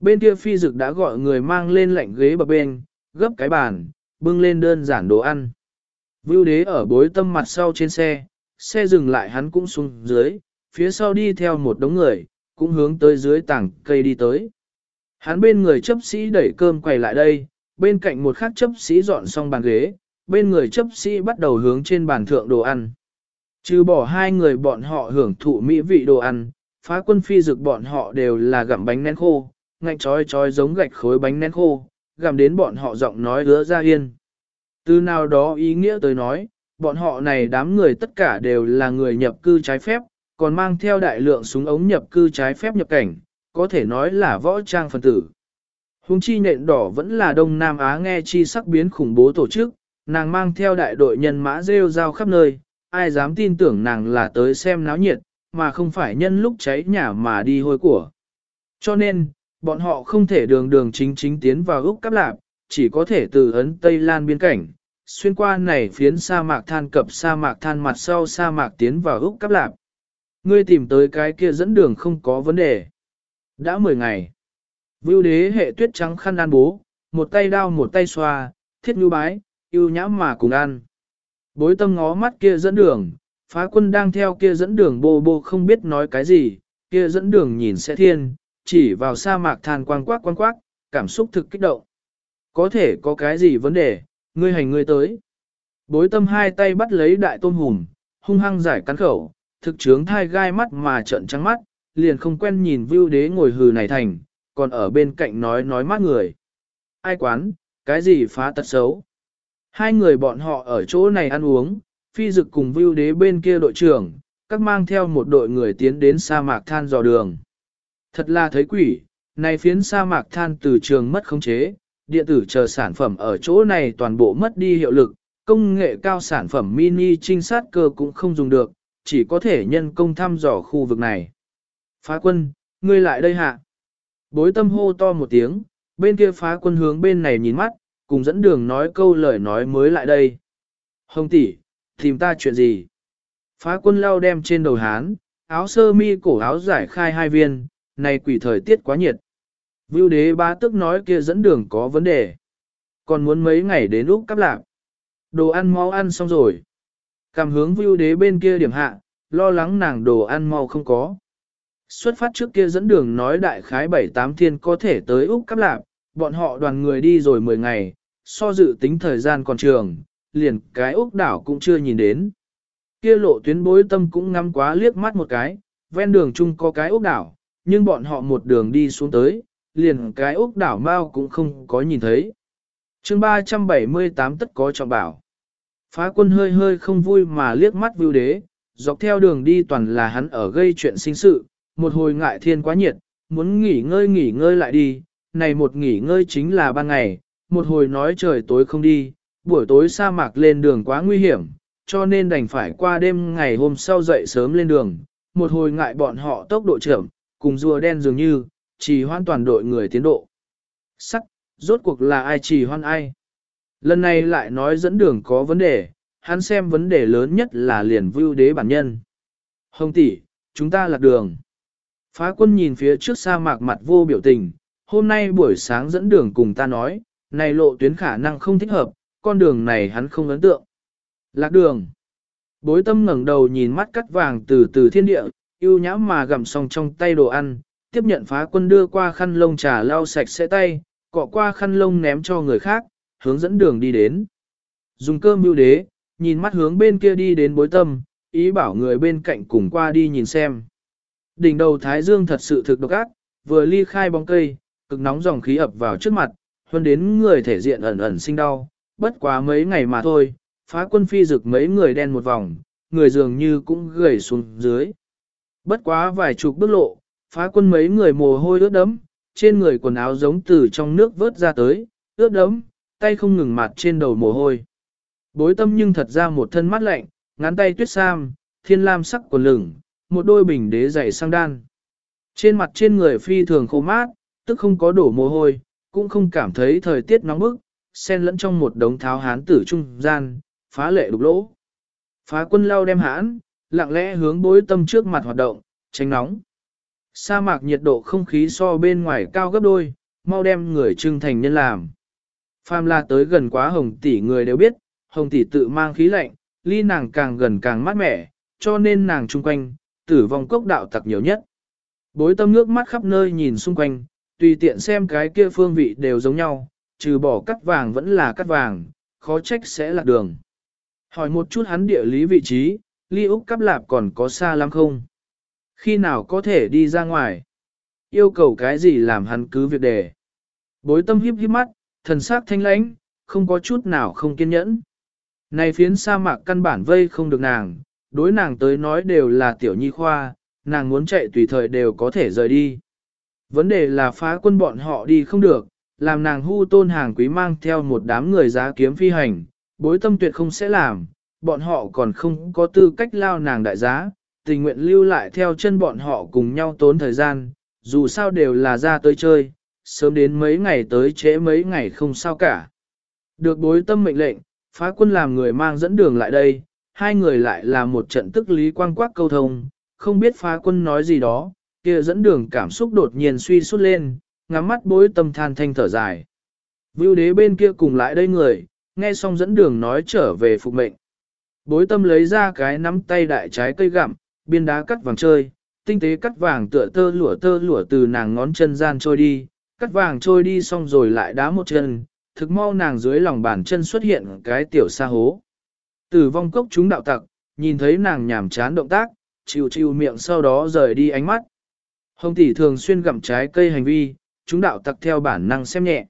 Bên kia phi dực đã gọi người mang lên lạnh ghế bập bên, gấp cái bàn, bưng lên đơn giản đồ ăn. Vưu đế ở bối tâm mặt sau trên xe, xe dừng lại hắn cũng xuống dưới, phía sau đi theo một đống người, cũng hướng tới dưới tảng cây đi tới. Hắn bên người chấp sĩ đẩy cơm quay lại đây, bên cạnh một khác chấp sĩ dọn xong bàn ghế, bên người chấp sĩ bắt đầu hướng trên bàn thượng đồ ăn. Trừ bỏ hai người bọn họ hưởng thụ mỹ vị đồ ăn, phá quân phi dực bọn họ đều là gặm bánh nén khô, ngạnh trói trói giống gạch khối bánh nén khô, gặm đến bọn họ giọng nói hứa ra yên. Từ nào đó ý nghĩa tới nói, bọn họ này đám người tất cả đều là người nhập cư trái phép, còn mang theo đại lượng súng ống nhập cư trái phép nhập cảnh, có thể nói là võ trang phân tử. Hùng chi nện đỏ vẫn là Đông Nam Á nghe chi sắc biến khủng bố tổ chức, nàng mang theo đại đội nhân mã rêu rao khắp nơi, ai dám tin tưởng nàng là tới xem náo nhiệt, mà không phải nhân lúc cháy nhà mà đi hôi của. Cho nên, bọn họ không thể đường đường chính chính tiến vào Úc Cáp Lạp, chỉ có thể từ ấn Tây Lan biên cảnh, xuyên qua này phiến sa mạc than cập sa mạc than mặt sau sa mạc tiến vào Úc Cáp Lạp. Ngươi tìm tới cái kia dẫn đường không có vấn đề. Đã 10 ngày. Vưu đế hệ tuyết trắng khăn ăn bố, một tay đao một tay xoa, thiết nhu bái, yêu nhãm mà cùng ăn. Bối tâm ngó mắt kia dẫn đường, phá quân đang theo kia dẫn đường bô bô không biết nói cái gì, kia dẫn đường nhìn sẽ thiên, chỉ vào sa mạc than quang quác quang quác, cảm xúc thực kích động. Có thể có cái gì vấn đề, ngươi hành ngươi tới. Bối tâm hai tay bắt lấy đại tôm hùm, hung hăng giải cắn khẩu, thực trướng thai gai mắt mà trợn trắng mắt, liền không quen nhìn vưu đế ngồi hừ này thành, còn ở bên cạnh nói nói mát người. Ai quán, cái gì phá tật xấu. Hai người bọn họ ở chỗ này ăn uống, phi dực cùng vưu đế bên kia đội trưởng, các mang theo một đội người tiến đến sa mạc than dò đường. Thật là thấy quỷ, này phiến sa mạc than từ trường mất khống chế, điện tử chờ sản phẩm ở chỗ này toàn bộ mất đi hiệu lực, công nghệ cao sản phẩm mini trinh sát cơ cũng không dùng được, chỉ có thể nhân công thăm dò khu vực này. Phá quân, ngươi lại đây hạ. Bối tâm hô to một tiếng, bên kia phá quân hướng bên này nhìn mắt, cùng dẫn đường nói câu lời nói mới lại đây. Hồng tỷ, tìm ta chuyện gì? Phá quân lao đem trên đầu hán, áo sơ mi cổ áo giải khai hai viên, này quỷ thời tiết quá nhiệt. Vưu đế ba tức nói kia dẫn đường có vấn đề. Còn muốn mấy ngày đến lúc cắp lạc. Đồ ăn mau ăn xong rồi. Cảm hướng vưu đế bên kia điểm hạ, lo lắng nàng đồ ăn mau không có. Xuất phát trước kia dẫn đường nói đại khái 7-8 thiên có thể tới Úc Cáp Lạp, bọn họ đoàn người đi rồi 10 ngày, so dự tính thời gian còn trường, liền cái Úc đảo cũng chưa nhìn đến. Kia lộ tuyến bối tâm cũng ngắm quá liếc mắt một cái, ven đường chung có cái ốc đảo, nhưng bọn họ một đường đi xuống tới, liền cái ốc đảo mau cũng không có nhìn thấy. chương 378 tất có trọng bảo. Phá quân hơi hơi không vui mà liếc mắt vưu đế, dọc theo đường đi toàn là hắn ở gây chuyện sinh sự, một hồi ngại thiên quá nhiệt, muốn nghỉ ngơi nghỉ ngơi lại đi, này một nghỉ ngơi chính là ban ngày, một hồi nói trời tối không đi, buổi tối sa mạc lên đường quá nguy hiểm, cho nên đành phải qua đêm ngày hôm sau dậy sớm lên đường, một hồi ngại bọn họ tốc độ chậm, cùng rùa đen dường như, chỉ hoan toàn đội người tiến độ. Sắc, rốt cuộc là ai chỉ hoan ai? Lần này lại nói dẫn đường có vấn đề, hắn xem vấn đề lớn nhất là liền vưu đế bản nhân. Hồng tỷ, chúng ta lạc đường. Phá quân nhìn phía trước sa mạc mặt vô biểu tình, hôm nay buổi sáng dẫn đường cùng ta nói, này lộ tuyến khả năng không thích hợp, con đường này hắn không ấn tượng. Lạc đường. Bối tâm ngẩng đầu nhìn mắt cắt vàng từ từ thiên địa, yêu nhã mà gặm xong trong tay đồ ăn, tiếp nhận phá quân đưa qua khăn lông trà lau sạch sẽ tay, cọ qua khăn lông ném cho người khác, hướng dẫn đường đi đến. Dùng cơm mưu đế, nhìn mắt hướng bên kia đi đến bối tâm, ý bảo người bên cạnh cùng qua đi nhìn xem. Đỉnh đầu Thái Dương thật sự thực độc ác, vừa ly khai bóng cây, cực nóng dòng khí ập vào trước mặt, hơn đến người thể diện ẩn ẩn sinh đau, bất quá mấy ngày mà thôi, phá quân phi rực mấy người đen một vòng, người dường như cũng gầy xuống dưới. Bất quá vài chục bước lộ, phá quân mấy người mồ hôi ướt đấm, trên người quần áo giống từ trong nước vớt ra tới, ướt đấm, tay không ngừng mặt trên đầu mồ hôi. Bối tâm nhưng thật ra một thân mát lạnh, ngắn tay tuyết sam, thiên lam sắc quần lửng, một đôi bình đế dày sang đan. Trên mặt trên người phi thường khô mát, tức không có đổ mồ hôi, cũng không cảm thấy thời tiết nóng bức, xen lẫn trong một đống tháo hán tử trung gian, phá lệ đục lỗ. Phá quân lao đem hãn, lặng lẽ hướng bối tâm trước mặt hoạt động, tránh nóng. Sa mạc nhiệt độ không khí so bên ngoài cao gấp đôi, mau đem người trưng thành nhân làm. Phàm la tới gần quá hồng tỷ người đều biết, hồng tỷ tự mang khí lạnh, ly nàng càng gần càng mát mẻ, cho nên nàng chung quanh, tử vong cốc đạo tặc nhiều nhất. Bối tâm nước mắt khắp nơi nhìn xung quanh, tùy tiện xem cái kia phương vị đều giống nhau, trừ bỏ cắt vàng vẫn là cắt vàng, khó trách sẽ lạc đường. Hỏi một chút hắn địa lý vị trí, ly Úc cắp lạp còn có xa lắm không? Khi nào có thể đi ra ngoài? Yêu cầu cái gì làm hắn cứ việc đề. Bối tâm hiếp hiếp mắt, thần sắc thanh lãnh, không có chút nào không kiên nhẫn. Này phiến sa mạc căn bản vây không được nàng, đối nàng tới nói đều là tiểu nhi khoa, nàng muốn chạy tùy thời đều có thể rời đi. Vấn đề là phá quân bọn họ đi không được, làm nàng hu tôn hàng quý mang theo một đám người giá kiếm phi hành, bối tâm tuyệt không sẽ làm, bọn họ còn không có tư cách lao nàng đại giá, tình nguyện lưu lại theo chân bọn họ cùng nhau tốn thời gian, dù sao đều là ra tới chơi, sớm đến mấy ngày tới trễ mấy ngày không sao cả. Được bối tâm mệnh lệnh, phá quân làm người mang dẫn đường lại đây, hai người lại là một trận tức lý quang quắc câu thông, không biết phá quân nói gì đó, kia dẫn đường cảm xúc đột nhiên suy sút lên, ngắm mắt bối tâm than thanh thở dài. Vưu đế bên kia cùng lại đây người, nghe xong dẫn đường nói trở về phục mệnh. Bối tâm lấy ra cái nắm tay đại trái cây gặm, biên đá cắt vàng chơi, tinh tế cắt vàng tựa tơ lụa tơ lụa từ nàng ngón chân gian trôi đi, cắt vàng trôi đi xong rồi lại đá một chân, thực mau nàng dưới lòng bàn chân xuất hiện cái tiểu sa hố. Tử vong cốc chúng đạo tặc, nhìn thấy nàng nhảm chán động tác, chịu chịu miệng sau đó rời đi ánh mắt. Hồng tỷ thường xuyên gặm trái cây hành vi, chúng đạo tặc theo bản năng xem nhẹ.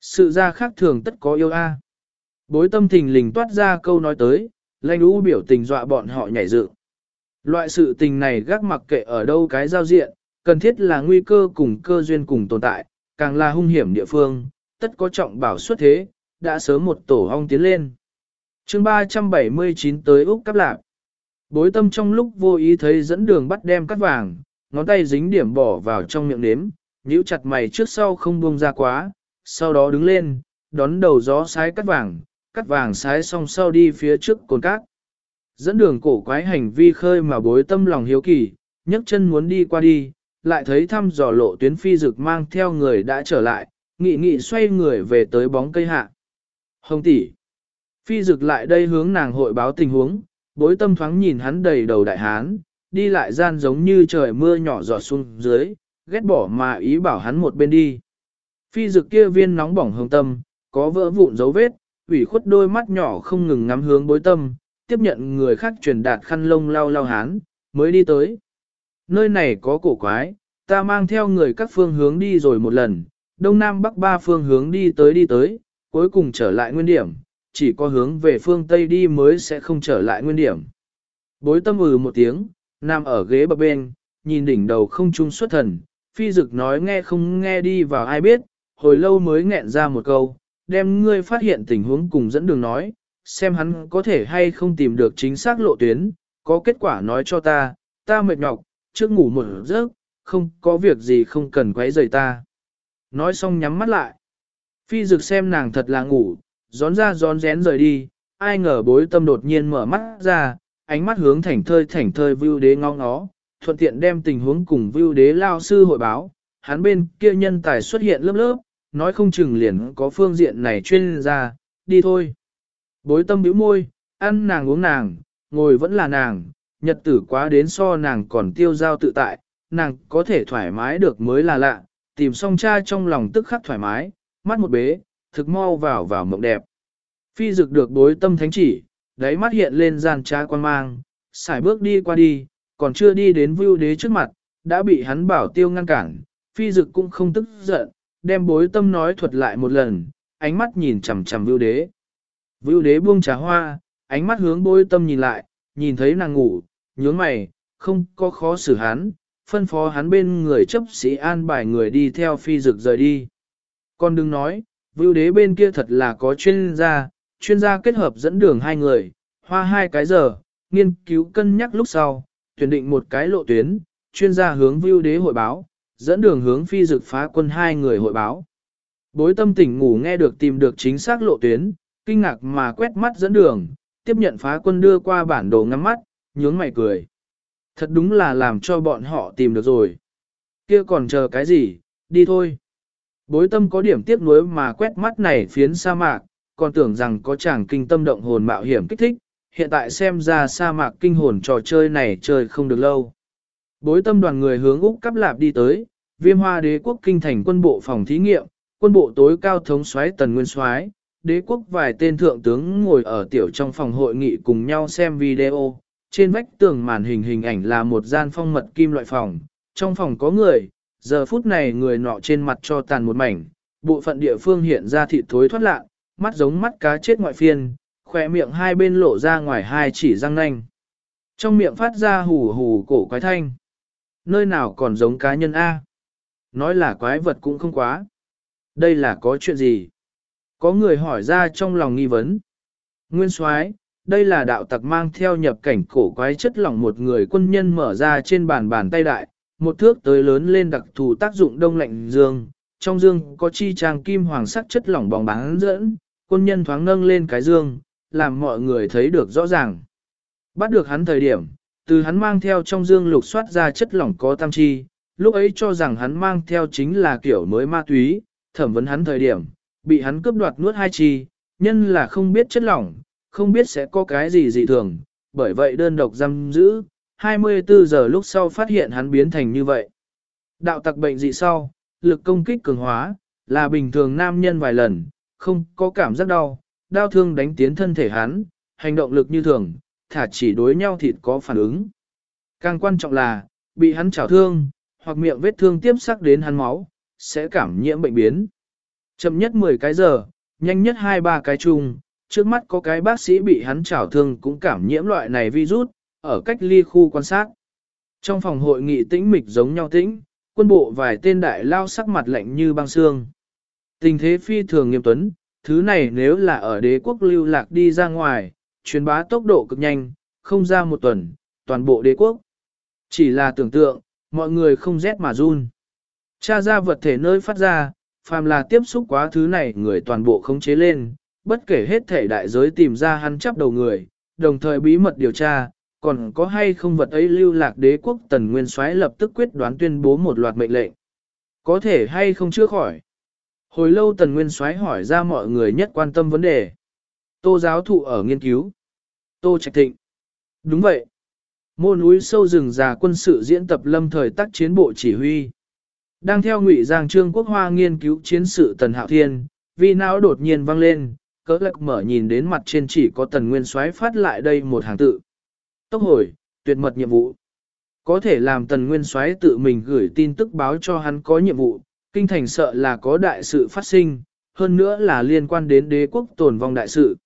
Sự ra khác thường tất có yêu a. Bối tâm thình lình toát ra câu nói tới, lanh u biểu tình dọa bọn họ nhảy dựng. Loại sự tình này gác mặc kệ ở đâu cái giao diện, cần thiết là nguy cơ cùng cơ duyên cùng tồn tại, càng là hung hiểm địa phương, tất có trọng bảo xuất thế, đã sớm một tổ hong tiến lên. chương 379 tới Úc Cắp Lạc. Bối tâm trong lúc vô ý thấy dẫn đường bắt đem cắt vàng, ngón tay dính điểm bỏ vào trong miệng nếm, nhíu chặt mày trước sau không buông ra quá, sau đó đứng lên, đón đầu gió sái cắt vàng, cắt vàng sái xong sau đi phía trước cồn cát. Dẫn đường cổ quái hành vi khơi mà bối tâm lòng hiếu kỳ, nhấc chân muốn đi qua đi, lại thấy thăm dò lộ tuyến phi dực mang theo người đã trở lại, nghị nghị xoay người về tới bóng cây hạ. Hồng tỷ, phi dực lại đây hướng nàng hội báo tình huống, bối tâm thoáng nhìn hắn đầy đầu đại hán, đi lại gian giống như trời mưa nhỏ giọt xuống dưới, ghét bỏ mà ý bảo hắn một bên đi. Phi dực kia viên nóng bỏng hương tâm, có vỡ vụn dấu vết, ủy khuất đôi mắt nhỏ không ngừng ngắm hướng bối tâm, tiếp nhận người khác truyền đạt khăn lông lau lau hán, mới đi tới. Nơi này có cổ quái, ta mang theo người các phương hướng đi rồi một lần, đông nam bắc ba phương hướng đi tới đi tới, cuối cùng trở lại nguyên điểm, chỉ có hướng về phương Tây đi mới sẽ không trở lại nguyên điểm. Bối tâm ừ một tiếng, nằm ở ghế bập bên, nhìn đỉnh đầu không trung xuất thần, phi dực nói nghe không nghe đi vào ai biết, hồi lâu mới nghẹn ra một câu, đem ngươi phát hiện tình huống cùng dẫn đường nói, xem hắn có thể hay không tìm được chính xác lộ tuyến, có kết quả nói cho ta, ta mệt nhọc, trước ngủ một giấc, không có việc gì không cần quấy rầy ta. Nói xong nhắm mắt lại. Phi dực xem nàng thật là ngủ, gión ra gión rén rời đi, ai ngờ bối tâm đột nhiên mở mắt ra, ánh mắt hướng thảnh thơi thảnh thơi vưu đế ngó ngó, thuận tiện đem tình huống cùng vưu đế lao sư hội báo, hắn bên kia nhân tài xuất hiện lớp lớp, nói không chừng liền có phương diện này chuyên gia, đi thôi. Bối tâm bĩu môi, ăn nàng uống nàng, ngồi vẫn là nàng, nhật tử quá đến so nàng còn tiêu giao tự tại, nàng có thể thoải mái được mới là lạ, tìm xong cha trong lòng tức khắc thoải mái, mắt một bế, thực mau vào vào mộng đẹp. Phi dực được bối tâm thánh chỉ, đáy mắt hiện lên gian trá quan mang, xài bước đi qua đi, còn chưa đi đến vưu đế trước mặt, đã bị hắn bảo tiêu ngăn cản, phi dực cũng không tức giận, đem bối tâm nói thuật lại một lần, ánh mắt nhìn chằm chằm vưu đế. Vưu đế buông trà hoa, ánh mắt hướng bối tâm nhìn lại, nhìn thấy nàng ngủ, nhướng mày, không có khó xử hắn, phân phó hắn bên người chấp sĩ an bài người đi theo phi dực rời đi. Còn đừng nói, vưu đế bên kia thật là có chuyên gia, chuyên gia kết hợp dẫn đường hai người, hoa hai cái giờ, nghiên cứu cân nhắc lúc sau, tuyển định một cái lộ tuyến, chuyên gia hướng view đế hội báo, dẫn đường hướng phi dực phá quân hai người hội báo. Bối tâm tỉnh ngủ nghe được tìm được chính xác lộ tuyến, kinh ngạc mà quét mắt dẫn đường, tiếp nhận phá quân đưa qua bản đồ ngắm mắt, nhướng mày cười. Thật đúng là làm cho bọn họ tìm được rồi. Kia còn chờ cái gì, đi thôi. Bối tâm có điểm tiếc nuối mà quét mắt này phiến sa mạc, còn tưởng rằng có chàng kinh tâm động hồn mạo hiểm kích thích, hiện tại xem ra sa mạc kinh hồn trò chơi này chơi không được lâu. Bối tâm đoàn người hướng Úc cắp lạp đi tới, viêm hoa đế quốc kinh thành quân bộ phòng thí nghiệm, quân bộ tối cao thống soái tần nguyên soái đế quốc vài tên thượng tướng ngồi ở tiểu trong phòng hội nghị cùng nhau xem video. Trên vách tường màn hình hình ảnh là một gian phong mật kim loại phòng, trong phòng có người, giờ phút này người nọ trên mặt cho tàn một mảnh, bộ phận địa phương hiện ra thịt thối thoát lạ, mắt giống mắt cá chết ngoại phiên, khỏe miệng hai bên lộ ra ngoài hai chỉ răng nanh. Trong miệng phát ra hù hù cổ quái thanh. Nơi nào còn giống cá nhân A? Nói là quái vật cũng không quá. Đây là có chuyện gì? Có người hỏi ra trong lòng nghi vấn. Nguyên soái, đây là đạo tặc mang theo nhập cảnh cổ quái chất lỏng một người quân nhân mở ra trên bàn bàn tay đại, một thước tới lớn lên đặc thù tác dụng đông lạnh dương, trong dương có chi trang kim hoàng sắc chất lỏng bóng bán dẫn, quân nhân thoáng nâng lên cái dương, làm mọi người thấy được rõ ràng. Bắt được hắn thời điểm, từ hắn mang theo trong dương lục soát ra chất lỏng có tam chi, lúc ấy cho rằng hắn mang theo chính là kiểu mới ma túy, thẩm vấn hắn thời điểm, bị hắn cướp đoạt nuốt hai chi, nhân là không biết chất lỏng, không biết sẽ có cái gì dị thường, bởi vậy đơn độc giam giữ, 24 giờ lúc sau phát hiện hắn biến thành như vậy. Đạo tặc bệnh dị sau, lực công kích cường hóa, là bình thường nam nhân vài lần, không có cảm giác đau, đau thương đánh tiến thân thể hắn, hành động lực như thường, thả chỉ đối nhau thịt có phản ứng. Càng quan trọng là, bị hắn chảo thương, hoặc miệng vết thương tiếp sắc đến hắn máu, sẽ cảm nhiễm bệnh biến. Chậm nhất 10 cái giờ, nhanh nhất 2-3 cái chung, trước mắt có cái bác sĩ bị hắn chảo thương cũng cảm nhiễm loại này virus, ở cách ly khu quan sát. Trong phòng hội nghị tĩnh mịch giống nhau tĩnh, quân bộ vài tên đại lao sắc mặt lạnh như băng xương. Tình thế phi thường nghiêm tuấn, thứ này nếu là ở đế quốc lưu lạc đi ra ngoài, truyền bá tốc độ cực nhanh, không ra một tuần, toàn bộ đế quốc. Chỉ là tưởng tượng, mọi người không rét mà run. Cha ra vật thể nơi phát ra, phàm là tiếp xúc quá thứ này người toàn bộ khống chế lên, bất kể hết thể đại giới tìm ra hắn chấp đầu người, đồng thời bí mật điều tra, còn có hay không vật ấy lưu lạc đế quốc tần nguyên soái lập tức quyết đoán tuyên bố một loạt mệnh lệnh. Có thể hay không chưa khỏi. Hồi lâu tần nguyên soái hỏi ra mọi người nhất quan tâm vấn đề. Tô giáo thụ ở nghiên cứu. Tô trạch thịnh. Đúng vậy. Mô núi sâu rừng già quân sự diễn tập lâm thời tác chiến bộ chỉ huy. Đang theo ngụy giang trương quốc hoa nghiên cứu chiến sự tần hạo thiên, vì não đột nhiên vang lên, cỡ lạc mở nhìn đến mặt trên chỉ có tần nguyên xoáy phát lại đây một hàng tự. Tốc hồi, tuyệt mật nhiệm vụ. Có thể làm tần nguyên xoáy tự mình gửi tin tức báo cho hắn có nhiệm vụ, kinh thành sợ là có đại sự phát sinh, hơn nữa là liên quan đến đế quốc tồn vong đại sự.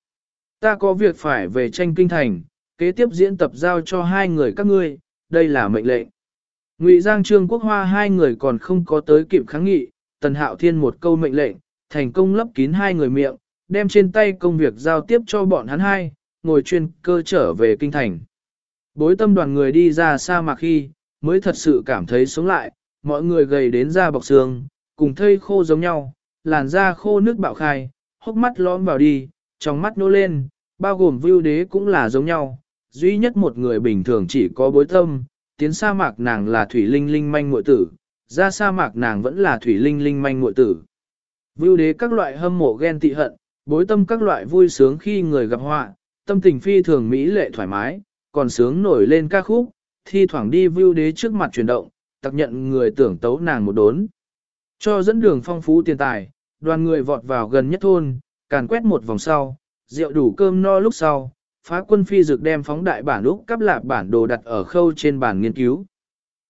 Ta có việc phải về tranh kinh thành, kế tiếp diễn tập giao cho hai người các ngươi, đây là mệnh lệnh. Ngụy Giang Trương Quốc Hoa hai người còn không có tới kịp kháng nghị, Tần Hạo Thiên một câu mệnh lệnh, thành công lấp kín hai người miệng, đem trên tay công việc giao tiếp cho bọn hắn hai, ngồi chuyên cơ trở về kinh thành. Bối tâm đoàn người đi ra xa mà khi, mới thật sự cảm thấy sống lại, mọi người gầy đến da bọc xương, cùng thây khô giống nhau, làn da khô nước bạo khai, hốc mắt lõm vào đi, trong mắt nô lên, bao gồm vưu đế cũng là giống nhau, duy nhất một người bình thường chỉ có bối tâm, tiến sa mạc nàng là thủy linh linh manh muội tử, ra sa mạc nàng vẫn là thủy linh linh manh muội tử. Vưu đế các loại hâm mộ ghen tị hận, bối tâm các loại vui sướng khi người gặp họa, tâm tình phi thường mỹ lệ thoải mái, còn sướng nổi lên ca khúc, thi thoảng đi vưu đế trước mặt chuyển động, tặc nhận người tưởng tấu nàng một đốn. Cho dẫn đường phong phú tiền tài, đoàn người vọt vào gần nhất thôn, càn quét một vòng sau, rượu đủ cơm no lúc sau, phá quân phi dược đem phóng đại bản lúc cắp lạp bản đồ đặt ở khâu trên bản nghiên cứu.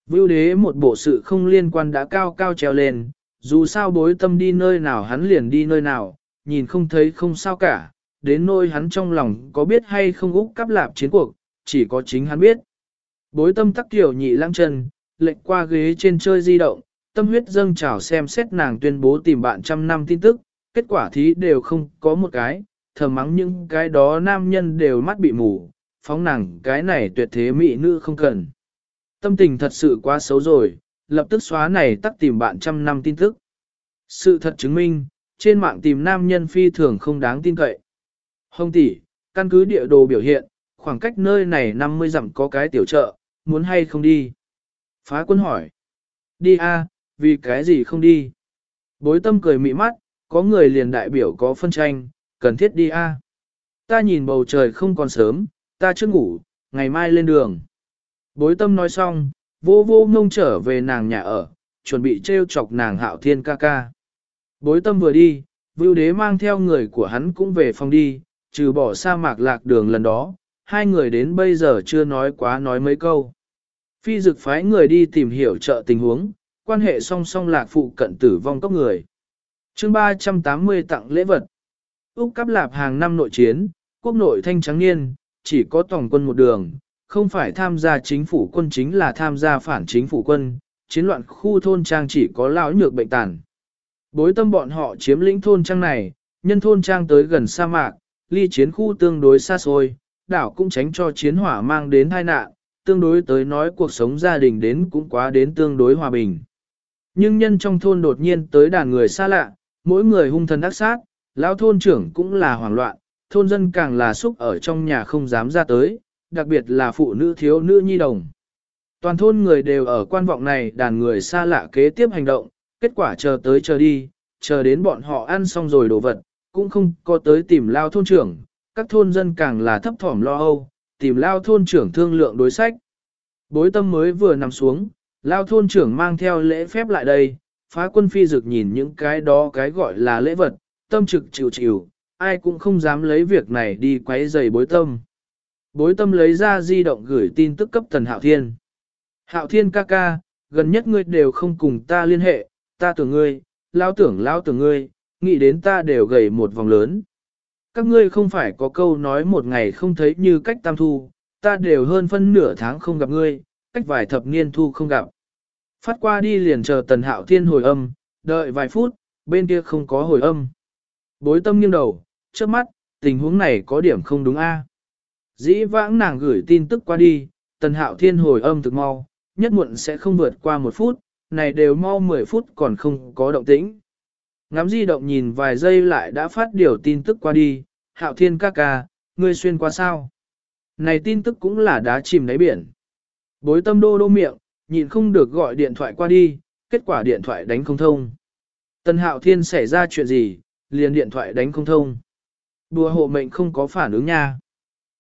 Vưu đế một bộ sự không liên quan đã cao cao treo lên, dù sao bối tâm đi nơi nào hắn liền đi nơi nào, nhìn không thấy không sao cả, đến nơi hắn trong lòng có biết hay không úc cắp lạp chiến cuộc, chỉ có chính hắn biết. Bối tâm tắc tiểu nhị lăng chân, lệnh qua ghế trên chơi di động, tâm huyết dâng trào xem xét nàng tuyên bố tìm bạn trăm năm tin tức, kết quả thí đều không có một cái, thầm mắng những cái đó nam nhân đều mắt bị mù, phóng nàng cái này tuyệt thế mỹ nữ không cần. Tâm tình thật sự quá xấu rồi, lập tức xóa này tắt tìm bạn trăm năm tin tức. Sự thật chứng minh, trên mạng tìm nam nhân phi thường không đáng tin cậy. Hồng tỷ, căn cứ địa đồ biểu hiện, khoảng cách nơi này 50 dặm có cái tiểu chợ, muốn hay không đi? Phá quân hỏi. Đi a, vì cái gì không đi? Bối tâm cười mị mắt, có người liền đại biểu có phân tranh, cần thiết đi a. Ta nhìn bầu trời không còn sớm, ta chưa ngủ, ngày mai lên đường. Bối tâm nói xong, vô vô ngông trở về nàng nhà ở, chuẩn bị treo chọc nàng hạo thiên ca ca. Bối tâm vừa đi, vưu đế mang theo người của hắn cũng về phòng đi, trừ bỏ sa mạc lạc đường lần đó, hai người đến bây giờ chưa nói quá nói mấy câu. Phi dực phái người đi tìm hiểu trợ tình huống, quan hệ song song lạc phụ cận tử vong cốc người. chương 380 tặng lễ vật. Úc cắp lạp hàng năm nội chiến, quốc nội thanh trắng niên, chỉ có tổng quân một đường, không phải tham gia chính phủ quân chính là tham gia phản chính phủ quân, chiến loạn khu thôn trang chỉ có lão nhược bệnh tàn. Bối tâm bọn họ chiếm lĩnh thôn trang này, nhân thôn trang tới gần sa mạc, ly chiến khu tương đối xa xôi, đảo cũng tránh cho chiến hỏa mang đến tai nạn, tương đối tới nói cuộc sống gia đình đến cũng quá đến tương đối hòa bình. Nhưng nhân trong thôn đột nhiên tới đàn người xa lạ, mỗi người hung thần ác sát, lão thôn trưởng cũng là hoảng loạn, thôn dân càng là xúc ở trong nhà không dám ra tới, đặc biệt là phụ nữ thiếu nữ nhi đồng. Toàn thôn người đều ở quan vọng này đàn người xa lạ kế tiếp hành động, kết quả chờ tới chờ đi, chờ đến bọn họ ăn xong rồi đồ vật, cũng không có tới tìm lao thôn trưởng, các thôn dân càng là thấp thỏm lo âu, tìm lao thôn trưởng thương lượng đối sách. Bối tâm mới vừa nằm xuống, lao thôn trưởng mang theo lễ phép lại đây, phá quân phi dực nhìn những cái đó cái gọi là lễ vật, tâm trực chịu chịu, ai cũng không dám lấy việc này đi quấy rầy bối tâm. Bối tâm lấy ra di động gửi tin tức cấp tần hạo thiên. Hạo thiên ca ca, gần nhất ngươi đều không cùng ta liên hệ, ta tưởng ngươi, lao tưởng lao tưởng ngươi, nghĩ đến ta đều gầy một vòng lớn. Các ngươi không phải có câu nói một ngày không thấy như cách tam thu, ta đều hơn phân nửa tháng không gặp ngươi, cách vài thập niên thu không gặp. Phát qua đi liền chờ tần hạo thiên hồi âm, đợi vài phút, bên kia không có hồi âm. Bối tâm nghiêng đầu, trước mắt, tình huống này có điểm không đúng a. À? Dĩ vãng nàng gửi tin tức qua đi, tần hạo thiên hồi âm thực mau, nhất muộn sẽ không vượt qua một phút, này đều mau 10 phút còn không có động tĩnh. Ngắm di động nhìn vài giây lại đã phát điều tin tức qua đi, hạo thiên ca ca, ngươi xuyên qua sao? Này tin tức cũng là đá chìm đáy biển. Bối tâm đô đô miệng, nhịn không được gọi điện thoại qua đi, kết quả điện thoại đánh không thông. Tần hạo thiên xảy ra chuyện gì, liền điện thoại đánh không thông. Đùa hộ mệnh không có phản ứng nha.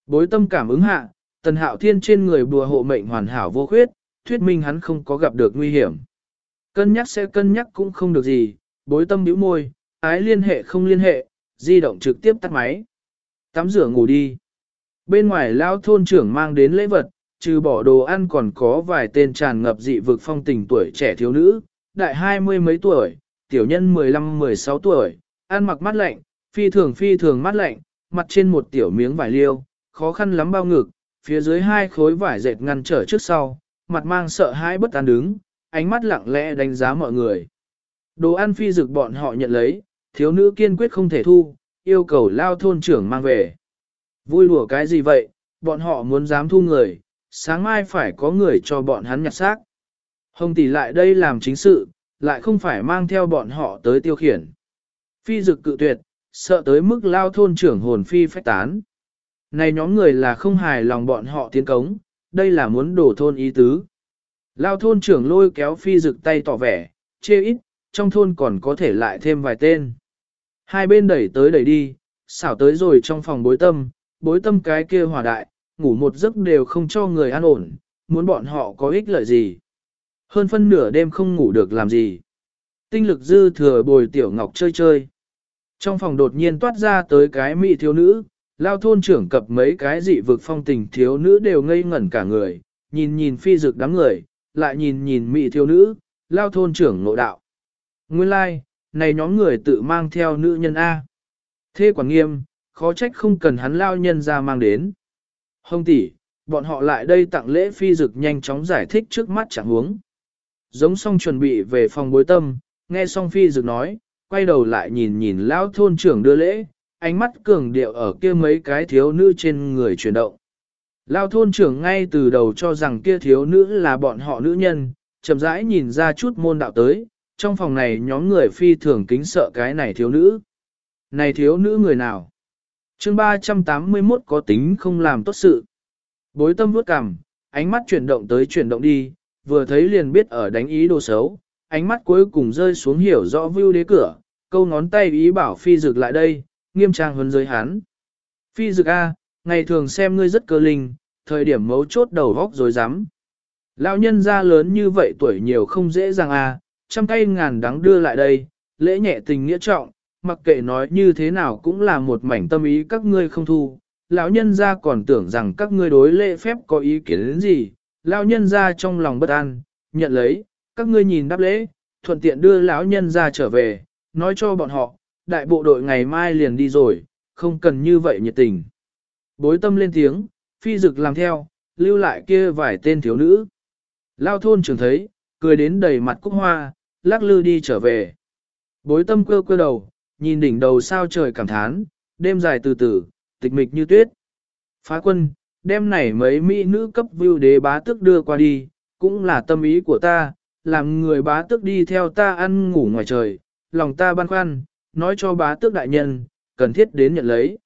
Bối tâm cảm ứng hạ, tần hạo thiên trên người bùa hộ mệnh hoàn hảo vô khuyết, thuyết minh hắn không có gặp được nguy hiểm. Cân nhắc sẽ cân nhắc cũng không được gì, bối tâm biểu môi, ái liên hệ không liên hệ, di động trực tiếp tắt máy. Tắm rửa ngủ đi. Bên ngoài lao thôn trưởng mang đến lễ vật, trừ bỏ đồ ăn còn có vài tên tràn ngập dị vực phong tình tuổi trẻ thiếu nữ, đại hai mươi mấy tuổi, tiểu nhân 15-16 tuổi, ăn mặc mắt lạnh, phi thường phi thường mắt lạnh, mặt trên một tiểu miếng vải liêu, khó khăn lắm bao ngực, phía dưới hai khối vải dệt ngăn trở trước sau, mặt mang sợ hãi bất an đứng, ánh mắt lặng lẽ đánh giá mọi người. Đồ ăn phi dực bọn họ nhận lấy, thiếu nữ kiên quyết không thể thu, yêu cầu lao thôn trưởng mang về. Vui lùa cái gì vậy, bọn họ muốn dám thu người, sáng mai phải có người cho bọn hắn nhặt xác. Hồng tỷ lại đây làm chính sự, lại không phải mang theo bọn họ tới tiêu khiển. Phi dực cự tuyệt, sợ tới mức lao thôn trưởng hồn phi phách tán. Này nhóm người là không hài lòng bọn họ tiến cống, đây là muốn đổ thôn ý tứ. Lao thôn trưởng lôi kéo phi dực tay tỏ vẻ, chê ít, trong thôn còn có thể lại thêm vài tên. Hai bên đẩy tới đẩy đi, xảo tới rồi trong phòng bối tâm, bối tâm cái kia hòa đại, ngủ một giấc đều không cho người an ổn, muốn bọn họ có ích lợi gì. Hơn phân nửa đêm không ngủ được làm gì. Tinh lực dư thừa bồi tiểu ngọc chơi chơi. Trong phòng đột nhiên toát ra tới cái mỹ thiếu nữ, lao thôn trưởng cập mấy cái dị vực phong tình thiếu nữ đều ngây ngẩn cả người, nhìn nhìn phi dực đám người, lại nhìn nhìn mỹ thiếu nữ, lao thôn trưởng ngộ đạo. Nguyên lai, like, này nhóm người tự mang theo nữ nhân A. Thế quản nghiêm, khó trách không cần hắn lao nhân ra mang đến. Hồng tỷ, bọn họ lại đây tặng lễ phi dực nhanh chóng giải thích trước mắt chẳng huống. Giống xong chuẩn bị về phòng bối tâm, nghe xong phi dực nói, quay đầu lại nhìn nhìn lão thôn trưởng đưa lễ, ánh mắt cường điệu ở kia mấy cái thiếu nữ trên người chuyển động. lão thôn trưởng ngay từ đầu cho rằng kia thiếu nữ là bọn họ nữ nhân, chậm rãi nhìn ra chút môn đạo tới, trong phòng này nhóm người phi thường kính sợ cái này thiếu nữ. Này thiếu nữ người nào? Chương 381 có tính không làm tốt sự. Bối tâm vuốt cằm, ánh mắt chuyển động tới chuyển động đi, vừa thấy liền biết ở đánh ý đồ xấu, ánh mắt cuối cùng rơi xuống hiểu rõ view đế cửa, câu ngón tay ý bảo phi dực lại đây, nghiêm trang hơn giới hắn. Phi dực A, ngày thường xem ngươi rất cơ linh, thời điểm mấu chốt đầu góc rồi dám. Lão nhân ra lớn như vậy tuổi nhiều không dễ dàng A, trăm tay ngàn đắng đưa lại đây, lễ nhẹ tình nghĩa trọng, mặc kệ nói như thế nào cũng là một mảnh tâm ý các ngươi không thu. Lão nhân ra còn tưởng rằng các ngươi đối lễ phép có ý kiến đến gì, lão nhân ra trong lòng bất an, nhận lấy, các ngươi nhìn đáp lễ, thuận tiện đưa lão nhân ra trở về, nói cho bọn họ, đại bộ đội ngày mai liền đi rồi, không cần như vậy nhiệt tình. Bối tâm lên tiếng, phi dực làm theo, lưu lại kia vài tên thiếu nữ. Lao thôn trưởng thấy, cười đến đầy mặt cúc hoa, lắc lư đi trở về. Bối tâm quơ quơ đầu, nhìn đỉnh đầu sao trời cảm thán, đêm dài từ từ, tịch mịch như tuyết. Phá quân, đêm này mấy mỹ nữ cấp view đế bá tước đưa qua đi, cũng là tâm ý của ta, làm người bá tước đi theo ta ăn ngủ ngoài trời, lòng ta băn khoăn, nói cho bá tước đại nhân, cần thiết đến nhận lấy.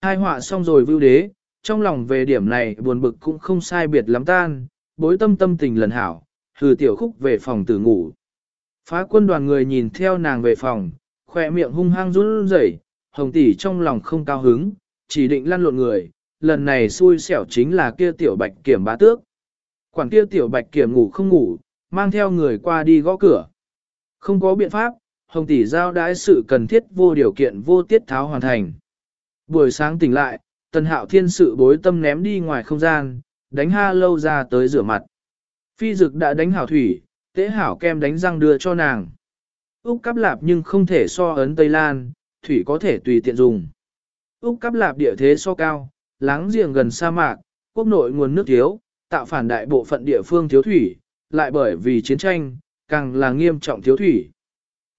Hai họa xong rồi vưu đế, trong lòng về điểm này buồn bực cũng không sai biệt lắm tan, bối tâm tâm tình lần hảo, hừ tiểu khúc về phòng tử ngủ. Phá quân đoàn người nhìn theo nàng về phòng, khỏe miệng hung hăng run rẩy, hồng tỷ trong lòng không cao hứng, chỉ định lăn lộn người, lần này xui xẻo chính là kia tiểu bạch kiểm bá tước. Quản kia tiểu bạch kiểm ngủ không ngủ, mang theo người qua đi gõ cửa. Không có biện pháp, hồng tỷ giao đãi sự cần thiết vô điều kiện vô tiết tháo hoàn thành. Buổi sáng tỉnh lại, tần hạo thiên sự bối tâm ném đi ngoài không gian, đánh ha lâu ra tới rửa mặt. Phi dực đã đánh hảo thủy, tế hảo kem đánh răng đưa cho nàng. Úc cắp lạp nhưng không thể so ấn Tây Lan, thủy có thể tùy tiện dùng. Úc cắp lạp địa thế so cao, láng giềng gần sa mạc, quốc nội nguồn nước thiếu, tạo phản đại bộ phận địa phương thiếu thủy, lại bởi vì chiến tranh, càng là nghiêm trọng thiếu thủy.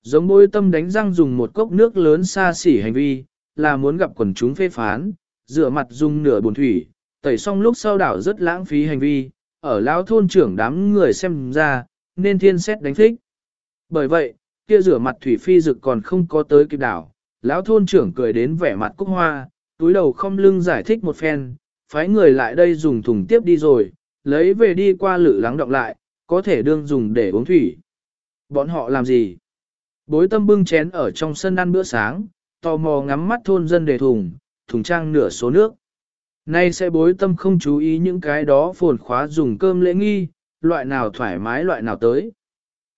Giống bôi tâm đánh răng dùng một cốc nước lớn xa xỉ hành vi, là muốn gặp quần chúng phê phán, rửa mặt dùng nửa bồn thủy, tẩy xong lúc sau đảo rất lãng phí hành vi, ở lão thôn trưởng đám người xem ra, nên thiên xét đánh thích. Bởi vậy, kia rửa mặt thủy phi dực còn không có tới kịp đảo, lão thôn trưởng cười đến vẻ mặt cúc hoa, túi đầu không lưng giải thích một phen, phái người lại đây dùng thùng tiếp đi rồi, lấy về đi qua lự lắng động lại, có thể đương dùng để uống thủy. Bọn họ làm gì? Bối tâm bưng chén ở trong sân ăn bữa sáng, tò mò ngắm mắt thôn dân để thùng, thùng trang nửa số nước. Nay sẽ bối tâm không chú ý những cái đó phồn khóa dùng cơm lễ nghi, loại nào thoải mái loại nào tới.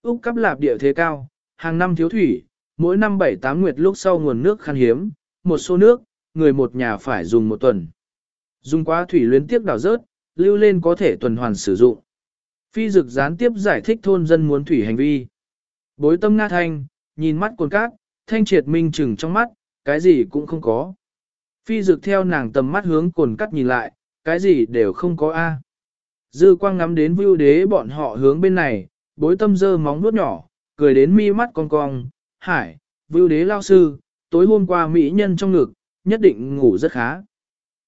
Úc cắp lạp địa thế cao, hàng năm thiếu thủy, mỗi năm bảy tám nguyệt lúc sau nguồn nước khan hiếm, một xô nước, người một nhà phải dùng một tuần. Dùng quá thủy luyến tiếc đào rớt, lưu lên có thể tuần hoàn sử dụng. Phi dực gián tiếp giải thích thôn dân muốn thủy hành vi. Bối tâm nga thanh, nhìn mắt cồn cát, thanh triệt minh chừng trong mắt, cái gì cũng không có. Phi dực theo nàng tầm mắt hướng cồn cắt nhìn lại, cái gì đều không có a. Dư quang ngắm đến vưu đế bọn họ hướng bên này, bối tâm dơ móng nuốt nhỏ, cười đến mi mắt cong cong, hải, vưu đế lao sư, tối hôm qua mỹ nhân trong ngực, nhất định ngủ rất khá.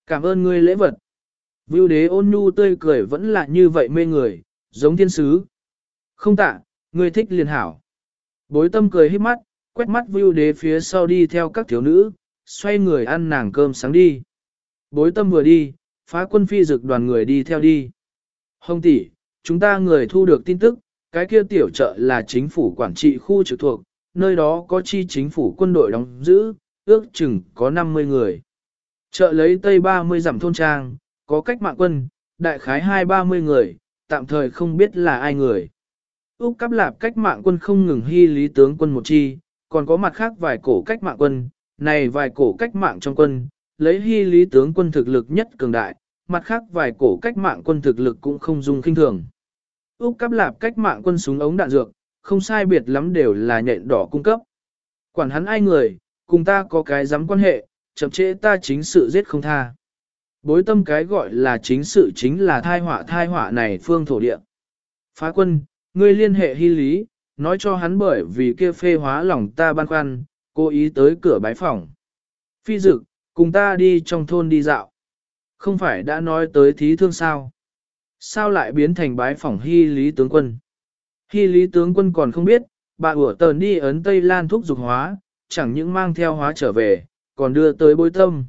Cảm ơn ngươi lễ vật. Vưu đế ôn nhu tươi cười vẫn là như vậy mê người, giống thiên sứ. Không tạ, ngươi thích liền hảo. Bối tâm cười hít mắt, quét mắt vưu đế phía sau đi theo các thiếu nữ, xoay người ăn nàng cơm sáng đi. Bối tâm vừa đi, phá quân phi dực đoàn người đi theo đi. Hồng tỷ, chúng ta người thu được tin tức, cái kia tiểu trợ là chính phủ quản trị khu trực thuộc, nơi đó có chi chính phủ quân đội đóng giữ, ước chừng có 50 người. Chợ lấy tây 30 giảm thôn trang, có cách mạng quân, đại khái 2-30 người, tạm thời không biết là ai người. Úc cắp lạp cách mạng quân không ngừng hy lý tướng quân một chi, còn có mặt khác vài cổ cách mạng quân, này vài cổ cách mạng trong quân, lấy hy lý tướng quân thực lực nhất cường đại, mặt khác vài cổ cách mạng quân thực lực cũng không dung kinh thường. Úc cắp lạp cách mạng quân súng ống đạn dược, không sai biệt lắm đều là nhện đỏ cung cấp. Quản hắn ai người, cùng ta có cái dám quan hệ, chậm trễ ta chính sự giết không tha. Bối tâm cái gọi là chính sự chính là thai họa thai họa này phương thổ địa. Phá quân, ngươi liên hệ hy lý, nói cho hắn bởi vì kia phê hóa lòng ta băn khoăn, cố ý tới cửa bái phòng. Phi dực, cùng ta đi trong thôn đi dạo. Không phải đã nói tới thí thương sao? Sao lại biến thành bái phỏng hy lý tướng quân? Hy lý tướng quân còn không biết, bà ủa tờn đi ấn Tây Lan thuốc dục hóa, chẳng những mang theo hóa trở về, còn đưa tới bối tâm.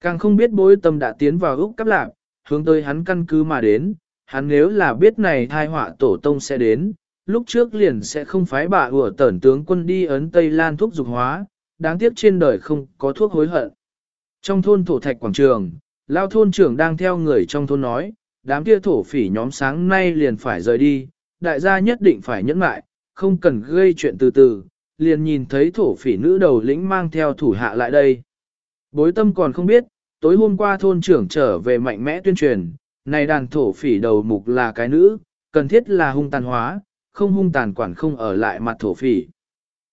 Càng không biết bối tâm đã tiến vào Úc cắp lạc, hướng tới hắn căn cứ mà đến, hắn nếu là biết này thai họa tổ tông sẽ đến, lúc trước liền sẽ không phái bà ủa tẩn tướng quân đi ấn Tây Lan thuốc dục hóa, đáng tiếc trên đời không có thuốc hối hận. Trong thôn thổ thạch quảng trường, lao thôn trưởng đang theo người trong thôn nói, đám kia thổ phỉ nhóm sáng nay liền phải rời đi, đại gia nhất định phải nhẫn lại, không cần gây chuyện từ từ, liền nhìn thấy thổ phỉ nữ đầu lĩnh mang theo thủ hạ lại đây. Bối tâm còn không biết, tối hôm qua thôn trưởng trở về mạnh mẽ tuyên truyền, này đàn thổ phỉ đầu mục là cái nữ, cần thiết là hung tàn hóa, không hung tàn quản không ở lại mặt thổ phỉ.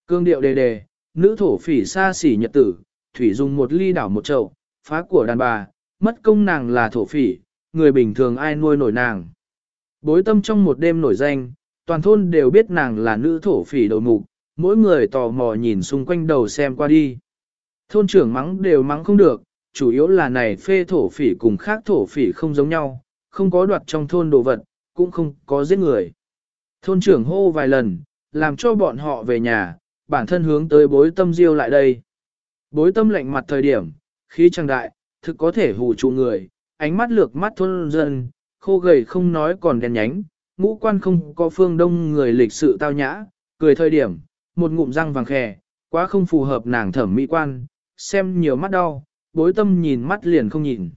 Cương điệu đề đề, nữ thổ phỉ xa xỉ nhật tử, thủy dùng một ly đảo một chậu, phá của đàn bà, mất công nàng là thổ phỉ, người bình thường ai nuôi nổi nàng. Bối tâm trong một đêm nổi danh, toàn thôn đều biết nàng là nữ thổ phỉ đầu mục, mỗi người tò mò nhìn xung quanh đầu xem qua đi. Thôn trưởng mắng đều mắng không được, chủ yếu là này phê thổ phỉ cùng khác thổ phỉ không giống nhau, không có đoạt trong thôn đồ vật, cũng không có giết người. Thôn trưởng hô vài lần, làm cho bọn họ về nhà, bản thân hướng tới bối tâm diêu lại đây. Bối tâm lạnh mặt thời điểm, khí trang đại, thực có thể hù trụ người, ánh mắt lược mắt thôn dân, khô gầy không nói còn đèn nhánh, ngũ quan không có phương đông người lịch sự tao nhã, cười thời điểm, một ngụm răng vàng khè, quá không phù hợp nàng thẩm mỹ quan, xem nhiều mắt đau, bối tâm nhìn mắt liền không nhìn.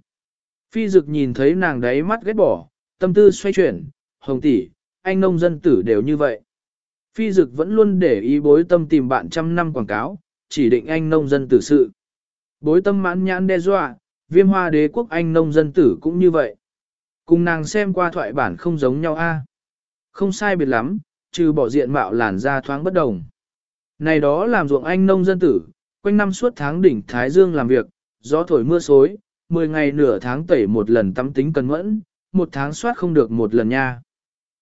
Phi dực nhìn thấy nàng đáy mắt ghét bỏ, tâm tư xoay chuyển, hồng tỷ, anh nông dân tử đều như vậy. Phi dực vẫn luôn để ý bối tâm tìm bạn trăm năm quảng cáo, chỉ định anh nông dân tử sự. Bối tâm mãn nhãn đe dọa, viêm hoa đế quốc anh nông dân tử cũng như vậy. Cùng nàng xem qua thoại bản không giống nhau a Không sai biệt lắm, trừ bỏ diện mạo làn da thoáng bất đồng. Này đó làm ruộng anh nông dân tử, quanh năm suốt tháng đỉnh Thái Dương làm việc, gió thổi mưa xối, 10 ngày nửa tháng tẩy một lần tắm tính cần mẫn, một tháng soát không được một lần nha.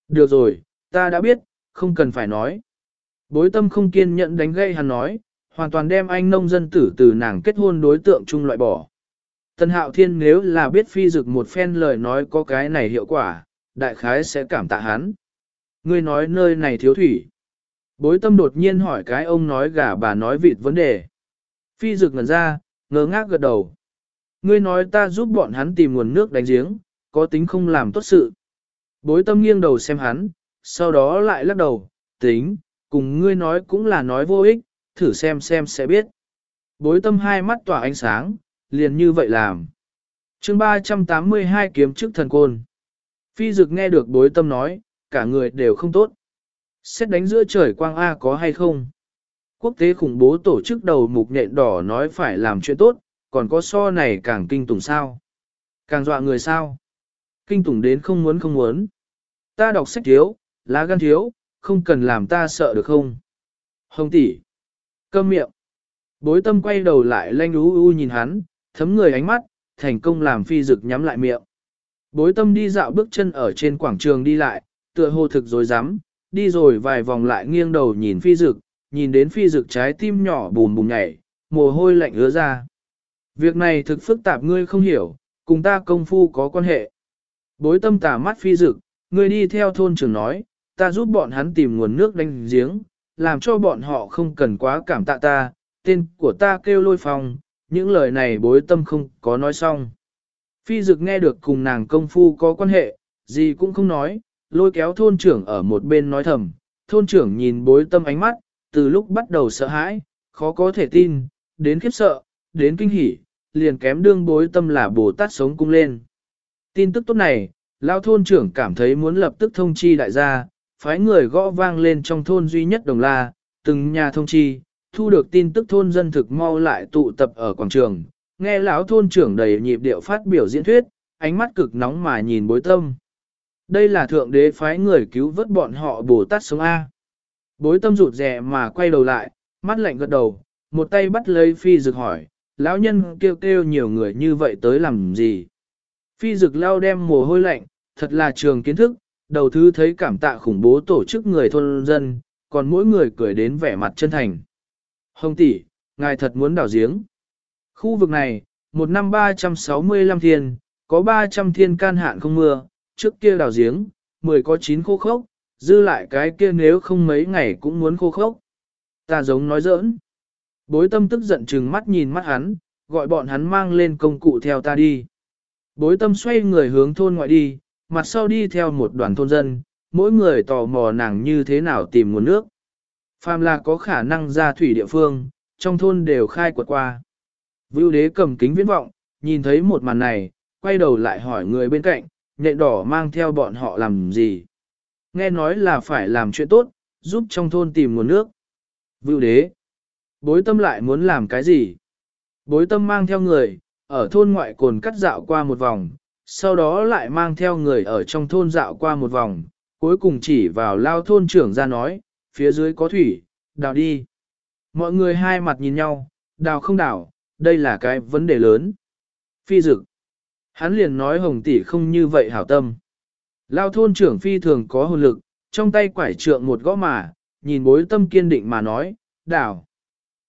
Được rồi, ta đã biết, không cần phải nói. Bối tâm không kiên nhẫn đánh gây hắn nói, hoàn toàn đem anh nông dân tử từ nàng kết hôn đối tượng chung loại bỏ. Tân hạo thiên nếu là biết phi dực một phen lời nói có cái này hiệu quả, đại khái sẽ cảm tạ hắn. Ngươi nói nơi này thiếu thủy. Bối tâm đột nhiên hỏi cái ông nói gà bà nói vịt vấn đề. Phi dực ngẩn ra, ngơ ngác gật đầu. Ngươi nói ta giúp bọn hắn tìm nguồn nước đánh giếng, có tính không làm tốt sự. Bối tâm nghiêng đầu xem hắn, sau đó lại lắc đầu, tính, cùng ngươi nói cũng là nói vô ích, thử xem xem sẽ biết. Bối tâm hai mắt tỏa ánh sáng, liền như vậy làm. chương 382 kiếm chức thần côn. Phi dực nghe được bối tâm nói, cả người đều không tốt. Xét đánh giữa trời quang A có hay không? Quốc tế khủng bố tổ chức đầu mục nhện đỏ nói phải làm chuyện tốt, còn có so này càng kinh tủng sao. Càng dọa người sao. Kinh tủng đến không muốn không muốn. Ta đọc sách thiếu, lá gan thiếu, không cần làm ta sợ được không? Hồng tỷ, câm miệng. Bối tâm quay đầu lại lanh ú u nhìn hắn, thấm người ánh mắt, thành công làm phi dực nhắm lại miệng. Bối tâm đi dạo bước chân ở trên quảng trường đi lại, tựa hồ thực rồi dám, đi rồi vài vòng lại nghiêng đầu nhìn phi dực, nhìn đến phi dực trái tim nhỏ bùm bùm nhảy, mồ hôi lạnh ứa ra. Việc này thực phức tạp ngươi không hiểu, cùng ta công phu có quan hệ. Bối tâm tả mắt phi dực, ngươi đi theo thôn trưởng nói, ta giúp bọn hắn tìm nguồn nước đánh giếng, làm cho bọn họ không cần quá cảm tạ ta, tên của ta kêu lôi phong, những lời này bối tâm không có nói xong. Phi dực nghe được cùng nàng công phu có quan hệ, gì cũng không nói, lôi kéo thôn trưởng ở một bên nói thầm, thôn trưởng nhìn bối tâm ánh mắt, từ lúc bắt đầu sợ hãi, khó có thể tin, đến khiếp sợ, đến kinh hỉ, liền kém đương bối tâm là Bồ Tát sống cung lên. Tin tức tốt này, lao thôn trưởng cảm thấy muốn lập tức thông chi đại gia, phái người gõ vang lên trong thôn duy nhất đồng la, từng nhà thông chi, thu được tin tức thôn dân thực mau lại tụ tập ở quảng trường, nghe lão thôn trưởng đầy nhịp điệu phát biểu diễn thuyết, ánh mắt cực nóng mà nhìn bối tâm. Đây là thượng đế phái người cứu vớt bọn họ Bồ Tát sống A. Bối tâm rụt rè mà quay đầu lại, mắt lạnh gật đầu, một tay bắt lấy phi dực hỏi, lão nhân kêu kêu nhiều người như vậy tới làm gì. Phi dực lao đem mồ hôi lạnh, thật là trường kiến thức, đầu thứ thấy cảm tạ khủng bố tổ chức người thôn dân, còn mỗi người cười đến vẻ mặt chân thành. Hồng tỷ, ngài thật muốn đào giếng. Khu vực này, một năm 365 thiên, có 300 thiên can hạn không mưa, trước kia đào giếng, 10 có 9 khô khốc, dư lại cái kia nếu không mấy ngày cũng muốn khô khốc. Ta giống nói giỡn. Bối tâm tức giận chừng mắt nhìn mắt hắn, gọi bọn hắn mang lên công cụ theo ta đi. Bối tâm xoay người hướng thôn ngoại đi, mặt sau đi theo một đoàn thôn dân, mỗi người tò mò nàng như thế nào tìm nguồn nước. Phàm là có khả năng ra thủy địa phương, trong thôn đều khai quật qua. Vưu đế cầm kính viễn vọng, nhìn thấy một màn này, quay đầu lại hỏi người bên cạnh, nhện đỏ mang theo bọn họ làm gì. Nghe nói là phải làm chuyện tốt, giúp trong thôn tìm nguồn nước. Vưu đế, bối tâm lại muốn làm cái gì? Bối tâm mang theo người, ở thôn ngoại cồn cắt dạo qua một vòng, sau đó lại mang theo người ở trong thôn dạo qua một vòng, cuối cùng chỉ vào lao thôn trưởng ra nói, phía dưới có thủy, đào đi. Mọi người hai mặt nhìn nhau, đào không đào, đây là cái vấn đề lớn. Phi dực. Hắn liền nói hồng tỷ không như vậy hảo tâm. Lao thôn trưởng phi thường có hồn lực, trong tay quải trượng một gõ mà, nhìn bối tâm kiên định mà nói, đảo.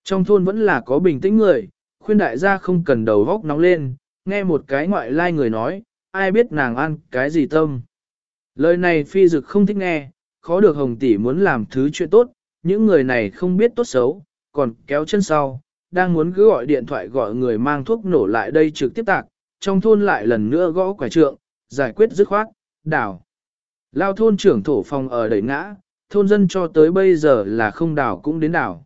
Trong thôn vẫn là có bình tĩnh người, khuyên đại gia không cần đầu góc nóng lên, nghe một cái ngoại lai người nói, ai biết nàng ăn cái gì tâm. Lời này phi dực không thích nghe, khó được hồng tỷ muốn làm thứ chuyện tốt, những người này không biết tốt xấu, còn kéo chân sau, đang muốn cứ gọi điện thoại gọi người mang thuốc nổ lại đây trực tiếp tạc, trong thôn lại lần nữa gõ quả trượng, giải quyết dứt khoát, đảo. Lao thôn trưởng thổ phòng ở đẩy ngã, thôn dân cho tới bây giờ là không đảo cũng đến đảo.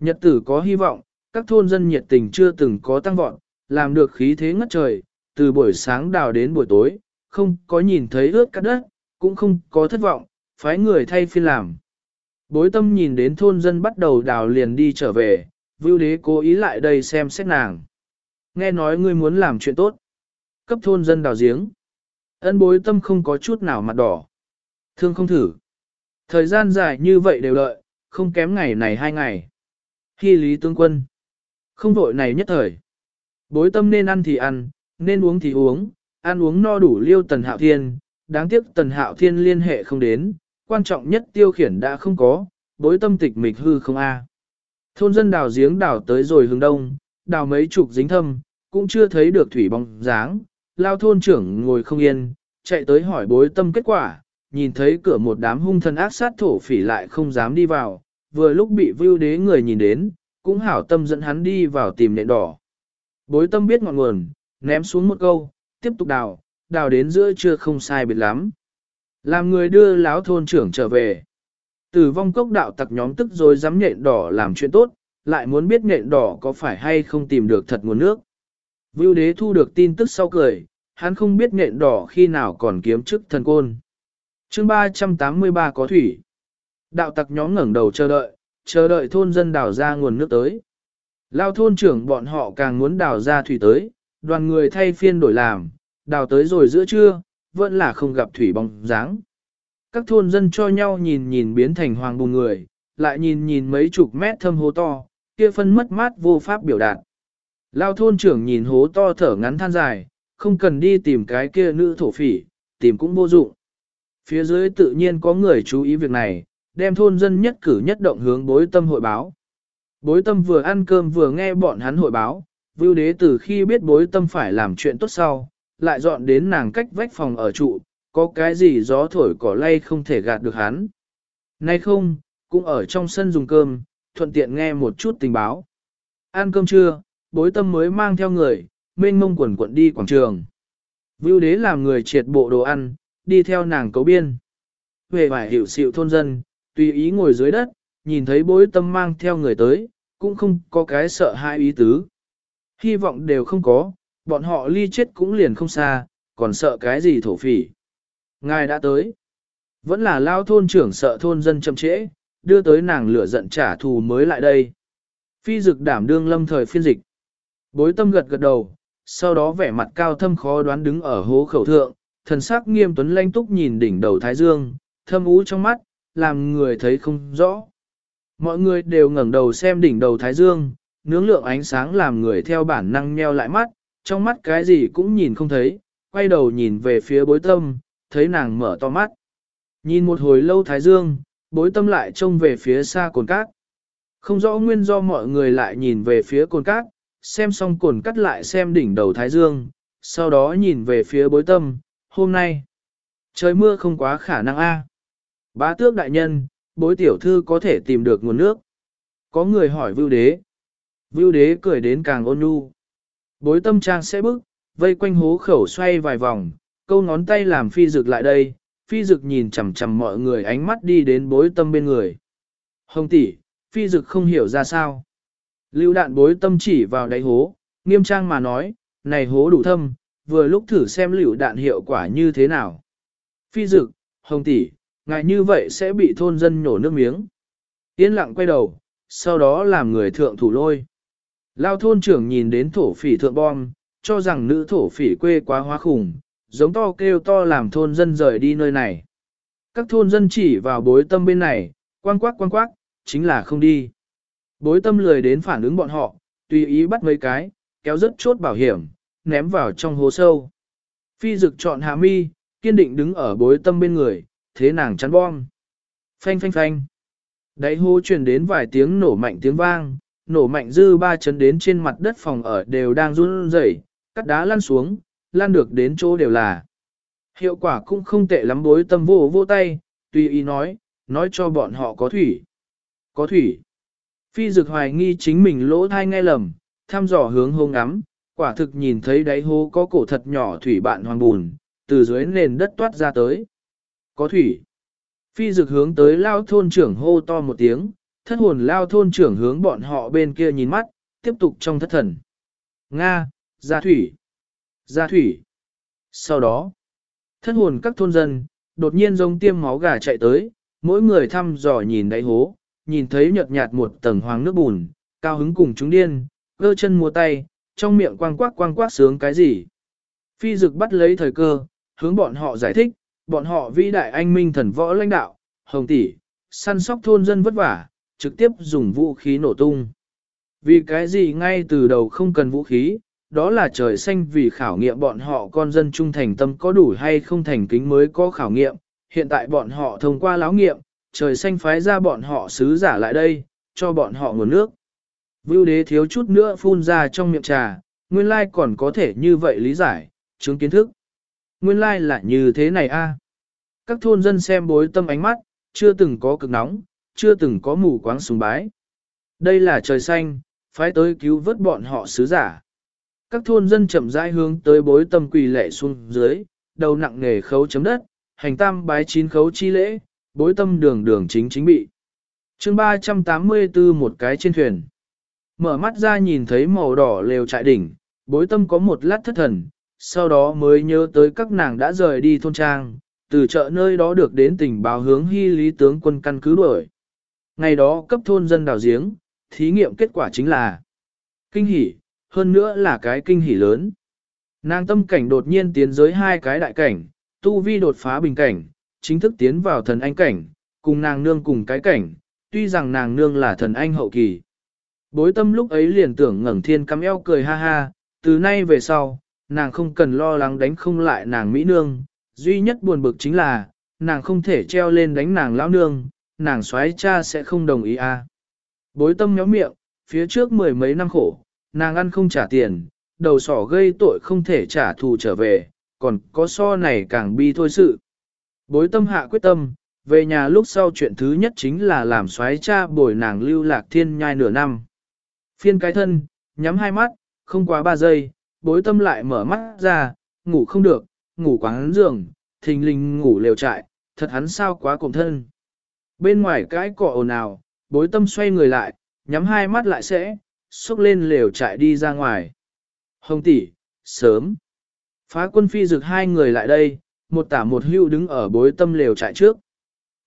Nhật tử có hy vọng, các thôn dân nhiệt tình chưa từng có tăng vọt, làm được khí thế ngất trời, từ buổi sáng đào đến buổi tối, không có nhìn thấy ướt cắt đất, cũng không có thất vọng, phái người thay phiên làm. Bối tâm nhìn đến thôn dân bắt đầu đào liền đi trở về, vưu đế cố ý lại đây xem xét nàng. Nghe nói ngươi muốn làm chuyện tốt. Cấp thôn dân đào giếng. Ân bối tâm không có chút nào mặt đỏ. Thương không thử. Thời gian dài như vậy đều đợi, không kém ngày này hai ngày. Khi lý tướng quân. Không vội này nhất thời. Bối tâm nên ăn thì ăn, nên uống thì uống, ăn uống no đủ liêu tần hạo thiên. Đáng tiếc tần hạo thiên liên hệ không đến, quan trọng nhất tiêu khiển đã không có, bối tâm tịch mịch hư không a. Thôn dân đào giếng đào tới rồi hướng đông, đào mấy chục dính thâm, cũng chưa thấy được thủy bóng dáng, lao thôn trưởng ngồi không yên, chạy tới hỏi bối tâm kết quả, nhìn thấy cửa một đám hung thần ác sát thổ phỉ lại không dám đi vào, vừa lúc bị vưu đế người nhìn đến, cũng hảo tâm dẫn hắn đi vào tìm nện đỏ. Bối tâm biết ngọn nguồn, ném xuống một câu, tiếp tục đào, đào đến giữa chưa không sai biệt lắm. Làm người đưa lão thôn trưởng trở về. Tử vong cốc đạo tặc nhóm tức rồi dám nhện đỏ làm chuyện tốt, lại muốn biết nhện đỏ có phải hay không tìm được thật nguồn nước. Vưu đế thu được tin tức sau cười, hắn không biết nhện đỏ khi nào còn kiếm chức thần côn. chương 383 có thủy. Đạo tặc nhóm ngẩng đầu chờ đợi, chờ đợi thôn dân đào ra nguồn nước tới. Lao thôn trưởng bọn họ càng muốn đào ra thủy tới, đoàn người thay phiên đổi làm, đào tới rồi giữa trưa, vẫn là không gặp thủy bóng dáng. Các thôn dân cho nhau nhìn nhìn biến thành hoàng bùn người, lại nhìn nhìn mấy chục mét thâm hố to, kia phân mất mát vô pháp biểu đạt. Lao thôn trưởng nhìn hố to thở ngắn than dài, không cần đi tìm cái kia nữ thổ phỉ, tìm cũng vô dụng. Phía dưới tự nhiên có người chú ý việc này, đem thôn dân nhất cử nhất động hướng bối tâm hội báo. Bối tâm vừa ăn cơm vừa nghe bọn hắn hội báo, vưu đế từ khi biết bối tâm phải làm chuyện tốt sau, lại dọn đến nàng cách vách phòng ở trụ, có cái gì gió thổi cỏ lay không thể gạt được hắn. Nay không, cũng ở trong sân dùng cơm, thuận tiện nghe một chút tình báo. Ăn cơm trưa, bối tâm mới mang theo người, mênh mông quần quận đi quảng trường. Vưu đế làm người triệt bộ đồ ăn, đi theo nàng cấu biên. Về vải hiểu xịu thôn dân, tùy ý ngồi dưới đất, nhìn thấy bối tâm mang theo người tới, cũng không có cái sợ hai ý tứ. Hy vọng đều không có, bọn họ ly chết cũng liền không xa, còn sợ cái gì thổ phỉ. Ngài đã tới. Vẫn là lao thôn trưởng sợ thôn dân chậm trễ, đưa tới nàng lửa giận trả thù mới lại đây. Phi dực đảm đương lâm thời phiên dịch. Bối tâm gật gật đầu, sau đó vẻ mặt cao thâm khó đoán đứng ở hố khẩu thượng, thần sắc nghiêm tuấn lanh túc nhìn đỉnh đầu thái dương, thâm ú trong mắt, làm người thấy không rõ. Mọi người đều ngẩng đầu xem đỉnh đầu thái dương, nướng lượng ánh sáng làm người theo bản năng nheo lại mắt, trong mắt cái gì cũng nhìn không thấy, quay đầu nhìn về phía bối tâm, thấy nàng mở to mắt. Nhìn một hồi lâu thái dương, bối tâm lại trông về phía xa cồn cát. Không rõ nguyên do mọi người lại nhìn về phía cồn cát, xem xong cồn cắt lại xem đỉnh đầu thái dương, sau đó nhìn về phía bối tâm, hôm nay, trời mưa không quá khả năng a. Bá tước đại nhân, bối tiểu thư có thể tìm được nguồn nước. Có người hỏi vưu đế. Vưu đế cười đến càng ôn nhu. Bối tâm trang sẽ bước, vây quanh hố khẩu xoay vài vòng, câu ngón tay làm phi dực lại đây, phi dực nhìn chằm chằm mọi người ánh mắt đi đến bối tâm bên người. Hồng tỷ, phi dực không hiểu ra sao. Lưu đạn bối tâm chỉ vào đáy hố, nghiêm trang mà nói, này hố đủ thâm, vừa lúc thử xem lưu đạn hiệu quả như thế nào. Phi dực, hồng tỷ, ngài như vậy sẽ bị thôn dân nhổ nước miếng. Yên lặng quay đầu, sau đó làm người thượng thủ lôi. Lao thôn trưởng nhìn đến thổ phỉ thượng bom, cho rằng nữ thổ phỉ quê quá hóa khủng, giống to kêu to làm thôn dân rời đi nơi này. Các thôn dân chỉ vào bối tâm bên này, quang quắc quang quắc, chính là không đi. Bối tâm lười đến phản ứng bọn họ, tùy ý bắt mấy cái, kéo rất chốt bảo hiểm, ném vào trong hố sâu. Phi dực chọn hạ mi, kiên định đứng ở bối tâm bên người, thế nàng chắn bom. Phanh phanh phanh. Đáy hố truyền đến vài tiếng nổ mạnh tiếng vang, nổ mạnh dư ba chấn đến trên mặt đất phòng ở đều đang run rẩy, cắt đá lăn xuống, lăn được đến chỗ đều là. Hiệu quả cũng không tệ lắm bối tâm vô vô tay, tùy ý nói, nói cho bọn họ có thủy. Có thủy. Phi dực hoài nghi chính mình lỗ thai nghe lầm, thăm dò hướng hô ngắm, quả thực nhìn thấy đáy hố có cổ thật nhỏ thủy bạn hoàng bùn, từ dưới nền đất toát ra tới. Có thủy. Phi dực hướng tới lao thôn trưởng hô to một tiếng, thất hồn lao thôn trưởng hướng bọn họ bên kia nhìn mắt, tiếp tục trong thất thần. Nga, gia thủy. gia thủy. Sau đó, thất hồn các thôn dân, đột nhiên giống tiêm máu gà chạy tới, mỗi người thăm dò nhìn đáy hố, nhìn thấy nhợt nhạt một tầng hoàng nước bùn, cao hứng cùng chúng điên, gơ chân mua tay, trong miệng quang quắc quang quắc sướng cái gì. Phi dực bắt lấy thời cơ, hướng bọn họ giải thích, bọn họ vĩ đại anh minh thần võ lãnh đạo, hồng tỷ, săn sóc thôn dân vất vả, trực tiếp dùng vũ khí nổ tung. Vì cái gì ngay từ đầu không cần vũ khí, đó là trời xanh vì khảo nghiệm bọn họ con dân trung thành tâm có đủ hay không thành kính mới có khảo nghiệm, hiện tại bọn họ thông qua láo nghiệm, trời xanh phái ra bọn họ sứ giả lại đây, cho bọn họ nguồn nước. Vưu đế thiếu chút nữa phun ra trong miệng trà, nguyên lai còn có thể như vậy lý giải, chứng kiến thức. Nguyên lai là như thế này a. Các thôn dân xem bối tâm ánh mắt, chưa từng có cực nóng, chưa từng có mù quáng sùng bái. Đây là trời xanh, phái tới cứu vớt bọn họ sứ giả. Các thôn dân chậm rãi hướng tới bối tâm quỳ lệ xuống dưới, đầu nặng nghề khấu chấm đất, hành tam bái chín khấu chi lễ, bối tâm đường đường chính chính bị. chương 384 một cái trên thuyền. Mở mắt ra nhìn thấy màu đỏ lều trại đỉnh, bối tâm có một lát thất thần, sau đó mới nhớ tới các nàng đã rời đi thôn trang, từ chợ nơi đó được đến tình báo hướng hy lý tướng quân căn cứ đuổi. Ngày đó cấp thôn dân đào giếng, thí nghiệm kết quả chính là kinh hỉ, hơn nữa là cái kinh hỉ lớn. Nàng tâm cảnh đột nhiên tiến giới hai cái đại cảnh, tu vi đột phá bình cảnh, chính thức tiến vào thần anh cảnh, cùng nàng nương cùng cái cảnh, tuy rằng nàng nương là thần anh hậu kỳ. Bối tâm lúc ấy liền tưởng ngẩng thiên cắm eo cười ha ha, từ nay về sau, nàng không cần lo lắng đánh không lại nàng Mỹ nương, duy nhất buồn bực chính là, nàng không thể treo lên đánh nàng lão nương, nàng xoáy cha sẽ không đồng ý a. À. Bối tâm méo miệng, phía trước mười mấy năm khổ, nàng ăn không trả tiền, đầu sỏ gây tội không thể trả thù trở về, còn có so này càng bi thôi sự. Bối tâm hạ quyết tâm, về nhà lúc sau chuyện thứ nhất chính là làm xoáy cha bồi nàng lưu lạc thiên nhai nửa năm. Phiên cái thân, nhắm hai mắt, không quá ba giây, bối tâm lại mở mắt ra, ngủ không được, ngủ quán giường, thình lình ngủ lều trại, thật hắn sao quá cùng thân. Bên ngoài cái cọ ồn ào, bối tâm xoay người lại, nhắm hai mắt lại sẽ, xúc lên lều chạy đi ra ngoài. Hồng tỷ, sớm. Phá quân phi rực hai người lại đây, một tả một hưu đứng ở bối tâm lều chạy trước.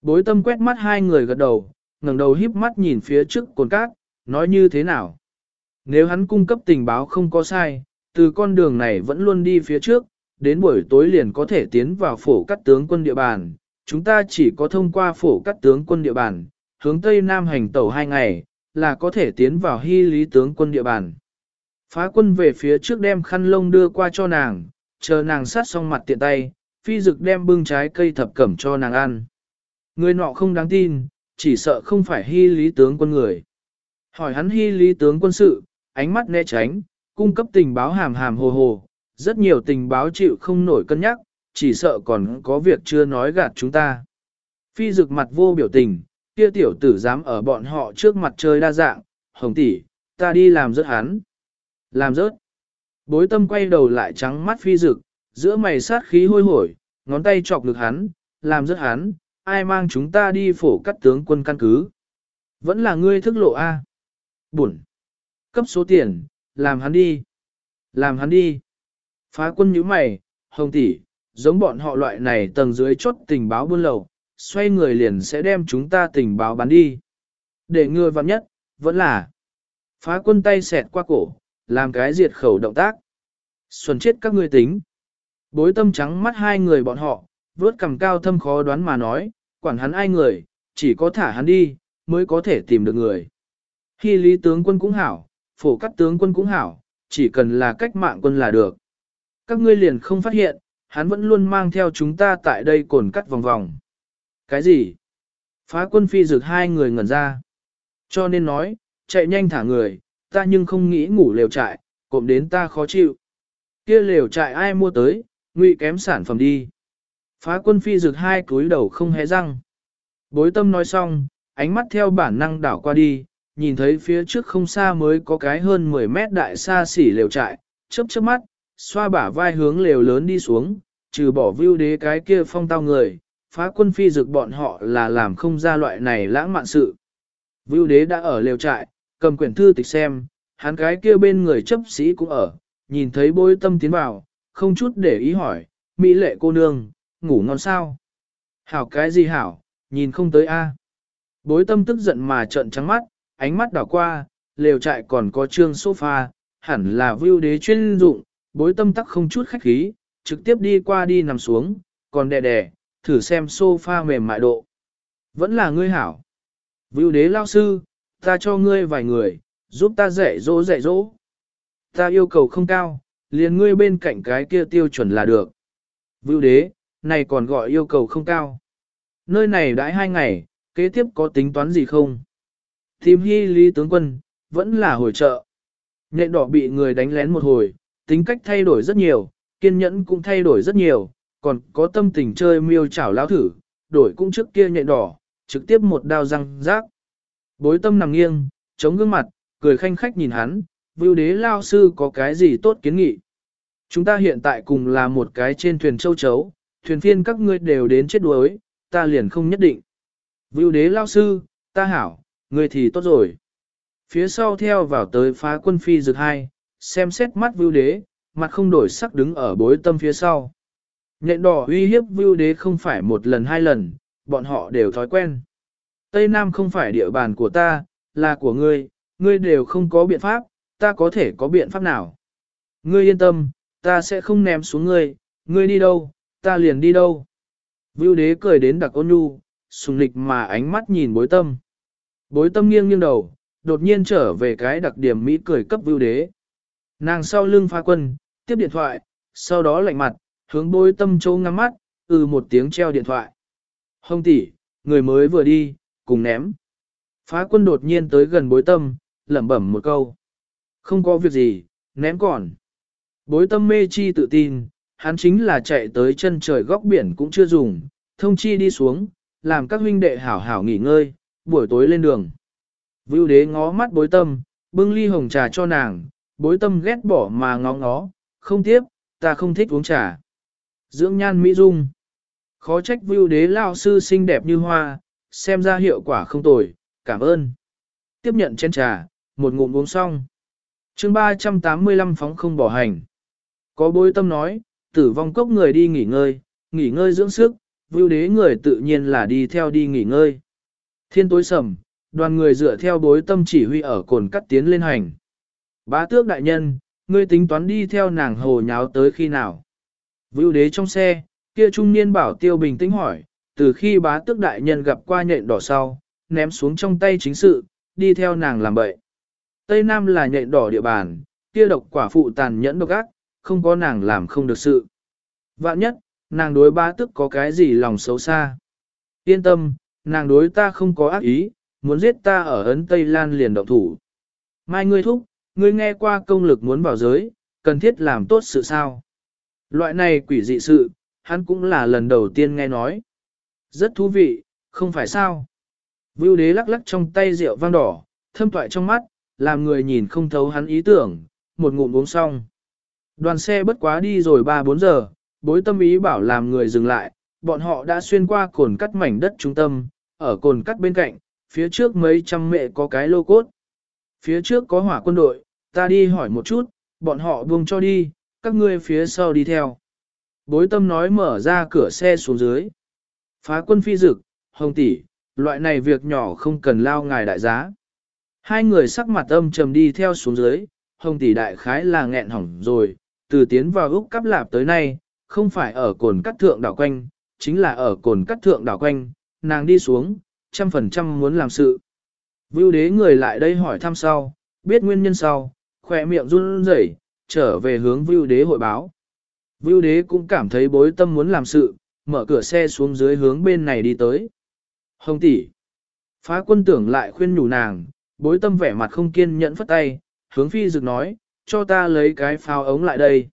Bối tâm quét mắt hai người gật đầu, ngẩng đầu híp mắt nhìn phía trước cồn cát, nói như thế nào. Nếu hắn cung cấp tình báo không có sai, từ con đường này vẫn luôn đi phía trước, đến buổi tối liền có thể tiến vào phổ cắt tướng quân địa bàn. Chúng ta chỉ có thông qua phổ cắt tướng quân địa bàn, hướng Tây Nam hành tàu hai ngày, là có thể tiến vào hy lý tướng quân địa bàn. Phá quân về phía trước đem khăn lông đưa qua cho nàng, chờ nàng sát xong mặt tiện tay, phi dực đem bưng trái cây thập cẩm cho nàng ăn. Người nọ không đáng tin, chỉ sợ không phải hy lý tướng quân người. Hỏi hắn hy lý tướng quân sự, ánh mắt né tránh, cung cấp tình báo hàm hàm hồ hồ, rất nhiều tình báo chịu không nổi cân nhắc, chỉ sợ còn có việc chưa nói gạt chúng ta. Phi dực mặt vô biểu tình, kia tiểu tử dám ở bọn họ trước mặt chơi đa dạng, hồng tỷ, ta đi làm rớt hắn. Làm rớt. Bối tâm quay đầu lại trắng mắt phi dực, giữa mày sát khí hôi hổi, ngón tay chọc lực hắn, làm rớt hắn, ai mang chúng ta đi phổ cắt tướng quân căn cứ. Vẫn là ngươi thức lộ A. Bụn. Cấp số tiền, làm hắn đi. Làm hắn đi. Phá quân nhíu mày, hồng tỷ, giống bọn họ loại này tầng dưới chốt tình báo buôn lậu, xoay người liền sẽ đem chúng ta tình báo bán đi. Để ngươi vặn nhất, vẫn là. Phá quân tay xẹt qua cổ, làm cái diệt khẩu động tác. Xuân chết các ngươi tính. Bối tâm trắng mắt hai người bọn họ, vớt cầm cao thâm khó đoán mà nói, quản hắn ai người, chỉ có thả hắn đi, mới có thể tìm được người. Khi lý tướng quân cũng hảo, phổ cắt tướng quân cũng hảo, chỉ cần là cách mạng quân là được. Các ngươi liền không phát hiện, hắn vẫn luôn mang theo chúng ta tại đây cồn cắt vòng vòng. Cái gì? Phá quân phi rực hai người ngẩn ra. Cho nên nói, chạy nhanh thả người, ta nhưng không nghĩ ngủ lều trại, cộm đến ta khó chịu. Kia lều trại ai mua tới, ngụy kém sản phẩm đi. Phá quân phi rực hai cúi đầu không hé răng. Bối tâm nói xong, ánh mắt theo bản năng đảo qua đi, nhìn thấy phía trước không xa mới có cái hơn 10 mét đại xa xỉ lều trại, chớp chớp mắt, xoa bả vai hướng lều lớn đi xuống, trừ bỏ view đế cái kia phong tao người, phá quân phi dực bọn họ là làm không ra loại này lãng mạn sự. Vưu đế đã ở lều trại, cầm quyển thư tịch xem, hắn cái kia bên người chấp sĩ cũng ở, nhìn thấy bối tâm tiến vào, không chút để ý hỏi, Mỹ lệ cô nương, ngủ ngon sao? Hảo cái gì hảo, nhìn không tới a. Bối tâm tức giận mà trợn trắng mắt, ánh mắt đảo qua, lều trại còn có trương sofa, hẳn là view đế chuyên dụng, bối tâm tắc không chút khách khí, trực tiếp đi qua đi nằm xuống, còn đè đè, thử xem sofa mềm mại độ. Vẫn là ngươi hảo. Vưu đế lao sư, ta cho ngươi vài người, giúp ta dạy dỗ dạy dỗ. Ta yêu cầu không cao, liền ngươi bên cạnh cái kia tiêu chuẩn là được. Vưu đế, này còn gọi yêu cầu không cao. Nơi này đãi hai ngày, kế tiếp có tính toán gì không? Tìm hy lý tướng quân, vẫn là hồi trợ. Nhện đỏ bị người đánh lén một hồi, tính cách thay đổi rất nhiều, kiên nhẫn cũng thay đổi rất nhiều, còn có tâm tình chơi miêu chảo lao thử, đổi cũng trước kia nhện đỏ, trực tiếp một đao răng rác. Bối tâm nằm nghiêng, chống gương mặt, cười khanh khách nhìn hắn, vưu đế lao sư có cái gì tốt kiến nghị. Chúng ta hiện tại cùng là một cái trên thuyền châu chấu, thuyền phiên các ngươi đều đến chết đuối, ta liền không nhất định. Vưu đế lao sư, ta hảo, ngươi thì tốt rồi. Phía sau theo vào tới phá quân phi dược hai, xem xét mắt vưu đế, mặt không đổi sắc đứng ở bối tâm phía sau. Nhện đỏ uy hiếp vưu đế không phải một lần hai lần, bọn họ đều thói quen. Tây Nam không phải địa bàn của ta, là của ngươi, ngươi đều không có biện pháp, ta có thể có biện pháp nào. Ngươi yên tâm, ta sẽ không ném xuống ngươi, ngươi đi đâu, ta liền đi đâu. Vưu đế cười đến đặc ôn nhu, sùng lịch mà ánh mắt nhìn bối tâm. Bối tâm nghiêng nghiêng đầu, đột nhiên trở về cái đặc điểm Mỹ cười cấp vưu đế. Nàng sau lưng pha quân, tiếp điện thoại, sau đó lạnh mặt, hướng bối tâm châu ngắm mắt, ừ một tiếng treo điện thoại. Hồng tỷ, người mới vừa đi, cùng ném. Phá quân đột nhiên tới gần bối tâm, lẩm bẩm một câu. Không có việc gì, ném còn. Bối tâm mê chi tự tin, hắn chính là chạy tới chân trời góc biển cũng chưa dùng, thông chi đi xuống, làm các huynh đệ hảo hảo nghỉ ngơi, buổi tối lên đường. Vưu đế ngó mắt bối tâm, bưng ly hồng trà cho nàng, bối tâm ghét bỏ mà ngó ngó, không tiếp, ta không thích uống trà. Dưỡng nhan Mỹ Dung. Khó trách vưu đế lao sư xinh đẹp như hoa, xem ra hiệu quả không tồi, cảm ơn. Tiếp nhận chén trà, một ngụm uống xong. chương 385 phóng không bỏ hành. Có bối tâm nói, tử vong cốc người đi nghỉ ngơi, nghỉ ngơi dưỡng sức, vưu đế người tự nhiên là đi theo đi nghỉ ngơi. Thiên tối sầm, đoàn người dựa theo bối tâm chỉ huy ở cồn cắt tiến lên hành. Bá tước đại nhân, ngươi tính toán đi theo nàng hồ nháo tới khi nào? Vưu đế trong xe, kia trung niên bảo tiêu bình tĩnh hỏi, từ khi bá tước đại nhân gặp qua nhện đỏ sau, ném xuống trong tay chính sự, đi theo nàng làm bậy. Tây Nam là nhện đỏ địa bàn, kia độc quả phụ tàn nhẫn độc ác, không có nàng làm không được sự. Vạn nhất, nàng đối bá Tước có cái gì lòng xấu xa. Yên tâm, nàng đối ta không có ác ý, muốn giết ta ở ấn Tây Lan liền động thủ. Mai ngươi thúc, ngươi nghe qua công lực muốn bảo giới, cần thiết làm tốt sự sao. Loại này quỷ dị sự, hắn cũng là lần đầu tiên nghe nói. Rất thú vị, không phải sao. Vưu đế lắc lắc trong tay rượu vang đỏ, thâm toại trong mắt, làm người nhìn không thấu hắn ý tưởng, một ngụm uống xong. Đoàn xe bất quá đi rồi 3-4 giờ, bối tâm ý bảo làm người dừng lại, bọn họ đã xuyên qua cồn cắt mảnh đất trung tâm, ở cồn cắt bên cạnh, phía trước mấy trăm mẹ có cái lô cốt. Phía trước có hỏa quân đội, ta đi hỏi một chút, bọn họ buông cho đi, các ngươi phía sau đi theo. Bối tâm nói mở ra cửa xe xuống dưới. Phá quân phi dực, hồng tỷ, loại này việc nhỏ không cần lao ngài đại giá. Hai người sắc mặt âm trầm đi theo xuống dưới, hồng tỷ đại khái là nghẹn hỏng rồi, từ tiến vào Úc cắp lạp tới nay, không phải ở cồn cắt thượng đảo quanh, chính là ở cồn cắt thượng đảo quanh, nàng đi xuống, trăm phần trăm muốn làm sự. Vưu đế người lại đây hỏi thăm sau, biết nguyên nhân sau, khỏe miệng run rẩy, trở về hướng vưu đế hội báo. Vưu đế cũng cảm thấy bối tâm muốn làm sự, mở cửa xe xuống dưới hướng bên này đi tới. Hồng tỷ, phá quân tưởng lại khuyên nhủ nàng, bối tâm vẻ mặt không kiên nhẫn phất tay, hướng phi dực nói, cho ta lấy cái pháo ống lại đây.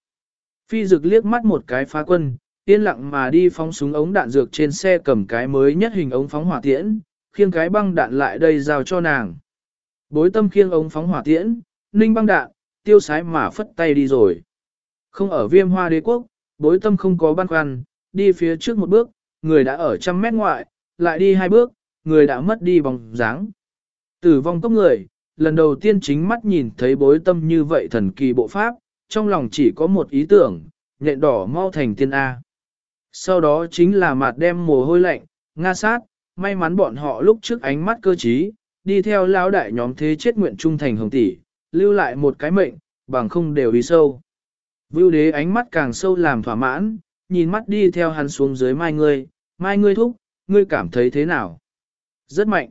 Phi dực liếc mắt một cái phá quân, yên lặng mà đi phóng súng ống đạn dược trên xe cầm cái mới nhất hình ống phóng hỏa tiễn, khiêng cái băng đạn lại đây giao cho nàng. Bối tâm khiêng ống phóng hỏa tiễn, ninh băng đạn, tiêu sái mà phất tay đi rồi. Không ở viêm hoa đế quốc, bối tâm không có băn khoăn, đi phía trước một bước, người đã ở trăm mét ngoại, lại đi hai bước, người đã mất đi bóng dáng. Tử vong cốc người, lần đầu tiên chính mắt nhìn thấy bối tâm như vậy thần kỳ bộ pháp, trong lòng chỉ có một ý tưởng, nhện đỏ mau thành tiên A. Sau đó chính là mặt đem mồ hôi lạnh, nga sát, may mắn bọn họ lúc trước ánh mắt cơ trí, đi theo lão đại nhóm thế chết nguyện trung thành hồng tỷ, lưu lại một cái mệnh, bằng không đều đi sâu. Vưu đế ánh mắt càng sâu làm thỏa mãn, nhìn mắt đi theo hắn xuống dưới mai ngươi, mai ngươi thúc, ngươi cảm thấy thế nào? Rất mạnh.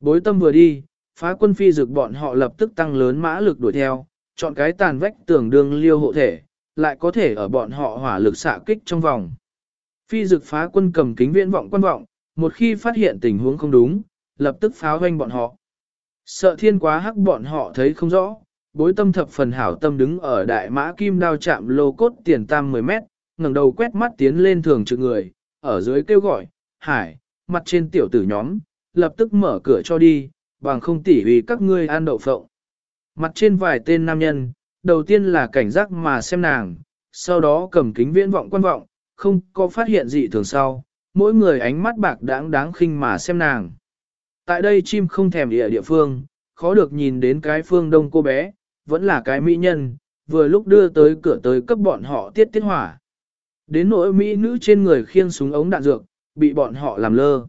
Bối tâm vừa đi, phá quân phi dực bọn họ lập tức tăng lớn mã lực đuổi theo, chọn cái tàn vách tưởng đường liêu hộ thể, lại có thể ở bọn họ hỏa lực xạ kích trong vòng. Phi dực phá quân cầm kính viễn vọng quan vọng, một khi phát hiện tình huống không đúng, lập tức pháo hoanh bọn họ. Sợ thiên quá hắc bọn họ thấy không rõ, bối tâm thập phần hảo tâm đứng ở đại mã kim đao chạm lô cốt tiền tam 10 mét, ngẩng đầu quét mắt tiến lên thường trực người, ở dưới kêu gọi, hải, mặt trên tiểu tử nhóm, lập tức mở cửa cho đi, bằng không tỉ vì các ngươi ăn đậu phộng. Mặt trên vài tên nam nhân, đầu tiên là cảnh giác mà xem nàng, sau đó cầm kính viễn vọng quan vọng, không có phát hiện gì thường sau, mỗi người ánh mắt bạc đáng đáng khinh mà xem nàng. Tại đây chim không thèm địa địa phương, khó được nhìn đến cái phương đông cô bé, vẫn là cái mỹ nhân, vừa lúc đưa tới cửa tới cấp bọn họ tiết tiết hỏa. Đến nỗi mỹ nữ trên người khiêng súng ống đạn dược, bị bọn họ làm lơ.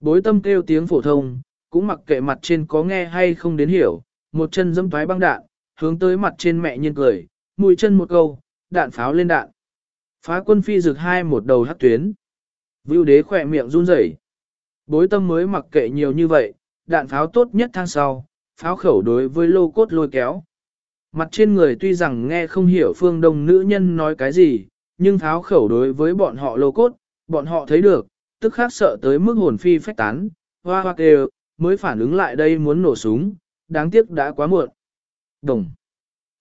Bối tâm kêu tiếng phổ thông, cũng mặc kệ mặt trên có nghe hay không đến hiểu, một chân dâm thoái băng đạn, hướng tới mặt trên mẹ nhiên cười, mùi chân một câu, đạn pháo lên đạn. Phá quân phi rực hai một đầu hắc tuyến. Vưu đế khỏe miệng run rẩy. Bối tâm mới mặc kệ nhiều như vậy, đạn pháo tốt nhất thang sau, pháo khẩu đối với lô cốt lôi kéo. Mặt trên người tuy rằng nghe không hiểu phương đông nữ nhân nói cái gì, nhưng pháo khẩu đối với bọn họ lô cốt, bọn họ thấy được, tức khác sợ tới mức hồn phi phách tán, hoa hoa kêu, mới phản ứng lại đây muốn nổ súng, đáng tiếc đã quá muộn. Đồng.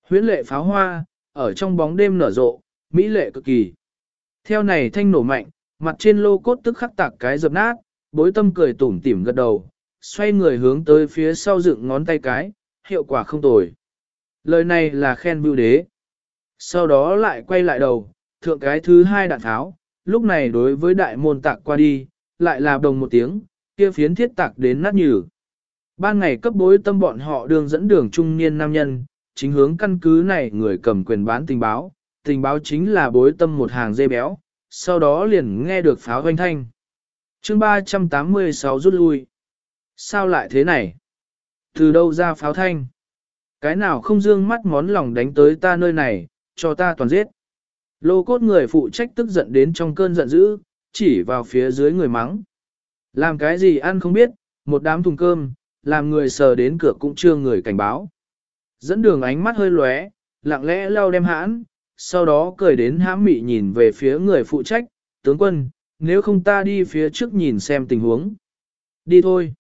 Huyễn lệ pháo hoa, ở trong bóng đêm nở rộ, mỹ lệ cực kỳ. Theo này thanh nổ mạnh, mặt trên lô cốt tức khắc tạc cái dập nát, bối tâm cười tủm tỉm gật đầu, xoay người hướng tới phía sau dựng ngón tay cái, hiệu quả không tồi. Lời này là khen bưu đế. Sau đó lại quay lại đầu, thượng cái thứ hai đạn tháo, lúc này đối với đại môn tạc qua đi, lại là đồng một tiếng, kia phiến thiết tạc đến nát nhừ. Ban ngày cấp bối tâm bọn họ đường dẫn đường trung niên nam nhân, chính hướng căn cứ này người cầm quyền bán tình báo, tình báo chính là bối tâm một hàng dây béo, sau đó liền nghe được pháo hoanh thanh chương 386 rút lui. Sao lại thế này? Từ đâu ra pháo thanh? Cái nào không dương mắt món lòng đánh tới ta nơi này, cho ta toàn giết. Lô cốt người phụ trách tức giận đến trong cơn giận dữ, chỉ vào phía dưới người mắng. Làm cái gì ăn không biết, một đám thùng cơm, làm người sờ đến cửa cũng chưa người cảnh báo. Dẫn đường ánh mắt hơi lóe, lặng lẽ lau đem hãn, sau đó cười đến hãm mị nhìn về phía người phụ trách, tướng quân, nếu không ta đi phía trước nhìn xem tình huống. Đi thôi.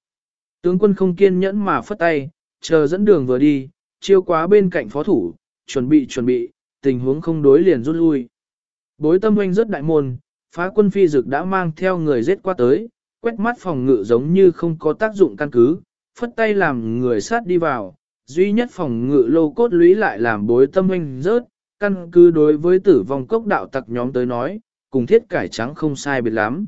Tướng quân không kiên nhẫn mà phất tay, chờ dẫn đường vừa đi, chiêu quá bên cạnh phó thủ, chuẩn bị chuẩn bị, tình huống không đối liền rút lui. Bối tâm oanh rất đại môn, phá quân phi dực đã mang theo người giết qua tới, quét mắt phòng ngự giống như không có tác dụng căn cứ, phất tay làm người sát đi vào, duy nhất phòng ngự lô cốt lũy lại làm bối tâm oanh rớt, căn cứ đối với tử vong cốc đạo tặc nhóm tới nói, cùng thiết cải trắng không sai biệt lắm.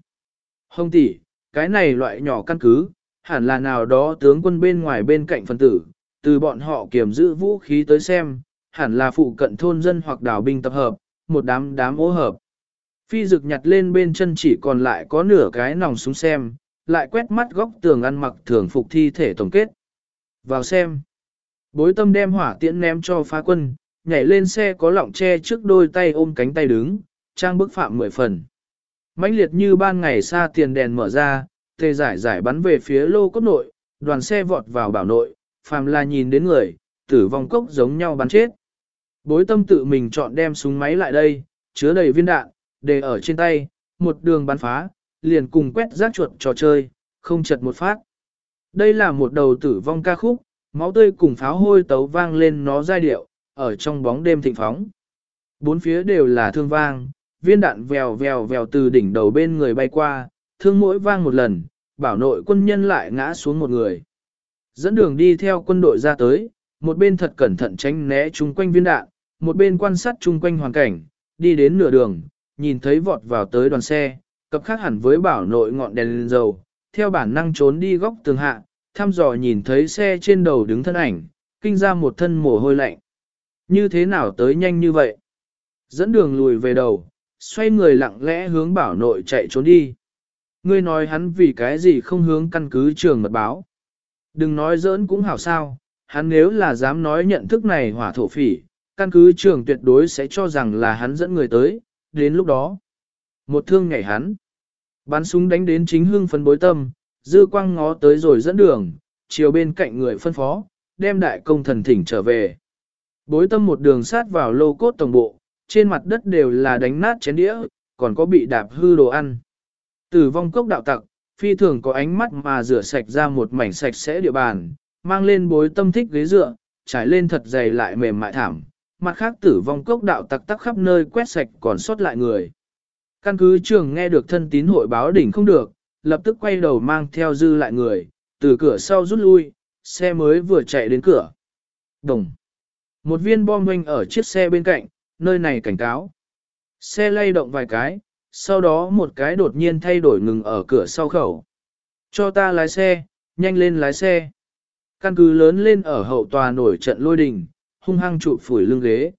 Hồng tỷ, cái này loại nhỏ căn cứ, hẳn là nào đó tướng quân bên ngoài bên cạnh phân tử, từ bọn họ kiểm giữ vũ khí tới xem, hẳn là phụ cận thôn dân hoặc đảo binh tập hợp, một đám đám ố hợp. Phi dực nhặt lên bên chân chỉ còn lại có nửa cái nòng súng xem, lại quét mắt góc tường ăn mặc thường phục thi thể tổng kết. Vào xem. Bối tâm đem hỏa tiễn ném cho phá quân, nhảy lên xe có lọng che trước đôi tay ôm cánh tay đứng, trang bức phạm mười phần. mãnh liệt như ban ngày xa tiền đèn mở ra, tê giải giải bắn về phía lô cốt nội, đoàn xe vọt vào bảo nội, phàm là nhìn đến người, tử vong cốc giống nhau bắn chết. Bối tâm tự mình chọn đem súng máy lại đây, chứa đầy viên đạn, để ở trên tay, một đường bắn phá, liền cùng quét rác chuột trò chơi, không chật một phát. Đây là một đầu tử vong ca khúc, máu tươi cùng pháo hôi tấu vang lên nó giai điệu, ở trong bóng đêm thịnh phóng. Bốn phía đều là thương vang, viên đạn vèo vèo vèo từ đỉnh đầu bên người bay qua, thương mỗi vang một lần, bảo nội quân nhân lại ngã xuống một người. Dẫn đường đi theo quân đội ra tới, một bên thật cẩn thận tránh né chung quanh viên đạn, một bên quan sát chung quanh hoàn cảnh, đi đến nửa đường, nhìn thấy vọt vào tới đoàn xe, cập khác hẳn với bảo nội ngọn đèn lên dầu, theo bản năng trốn đi góc tường hạ, thăm dò nhìn thấy xe trên đầu đứng thân ảnh, kinh ra một thân mồ hôi lạnh. Như thế nào tới nhanh như vậy? Dẫn đường lùi về đầu, xoay người lặng lẽ hướng bảo nội chạy trốn đi. Ngươi nói hắn vì cái gì không hướng căn cứ trường mật báo. Đừng nói giỡn cũng hảo sao, hắn nếu là dám nói nhận thức này hỏa thổ phỉ, căn cứ trường tuyệt đối sẽ cho rằng là hắn dẫn người tới, đến lúc đó. Một thương nhảy hắn, bắn súng đánh đến chính hương phân bối tâm, dư quang ngó tới rồi dẫn đường, chiều bên cạnh người phân phó, đem đại công thần thỉnh trở về. Bối tâm một đường sát vào lô cốt tổng bộ, trên mặt đất đều là đánh nát chén đĩa, còn có bị đạp hư đồ ăn. Tử vong cốc đạo tặc, phi thường có ánh mắt mà rửa sạch ra một mảnh sạch sẽ địa bàn, mang lên bối tâm thích ghế dựa, trải lên thật dày lại mềm mại thảm. Mặt khác tử vong cốc đạo tặc tắc khắp nơi quét sạch còn sót lại người. Căn cứ trường nghe được thân tín hội báo đỉnh không được, lập tức quay đầu mang theo dư lại người, từ cửa sau rút lui, xe mới vừa chạy đến cửa. Đồng. Một viên bom hoanh ở chiếc xe bên cạnh, nơi này cảnh cáo. Xe lay động vài cái, sau đó một cái đột nhiên thay đổi ngừng ở cửa sau khẩu. Cho ta lái xe, nhanh lên lái xe. Căn cứ lớn lên ở hậu tòa nổi trận lôi đình, hung hăng trụ phủi lưng ghế.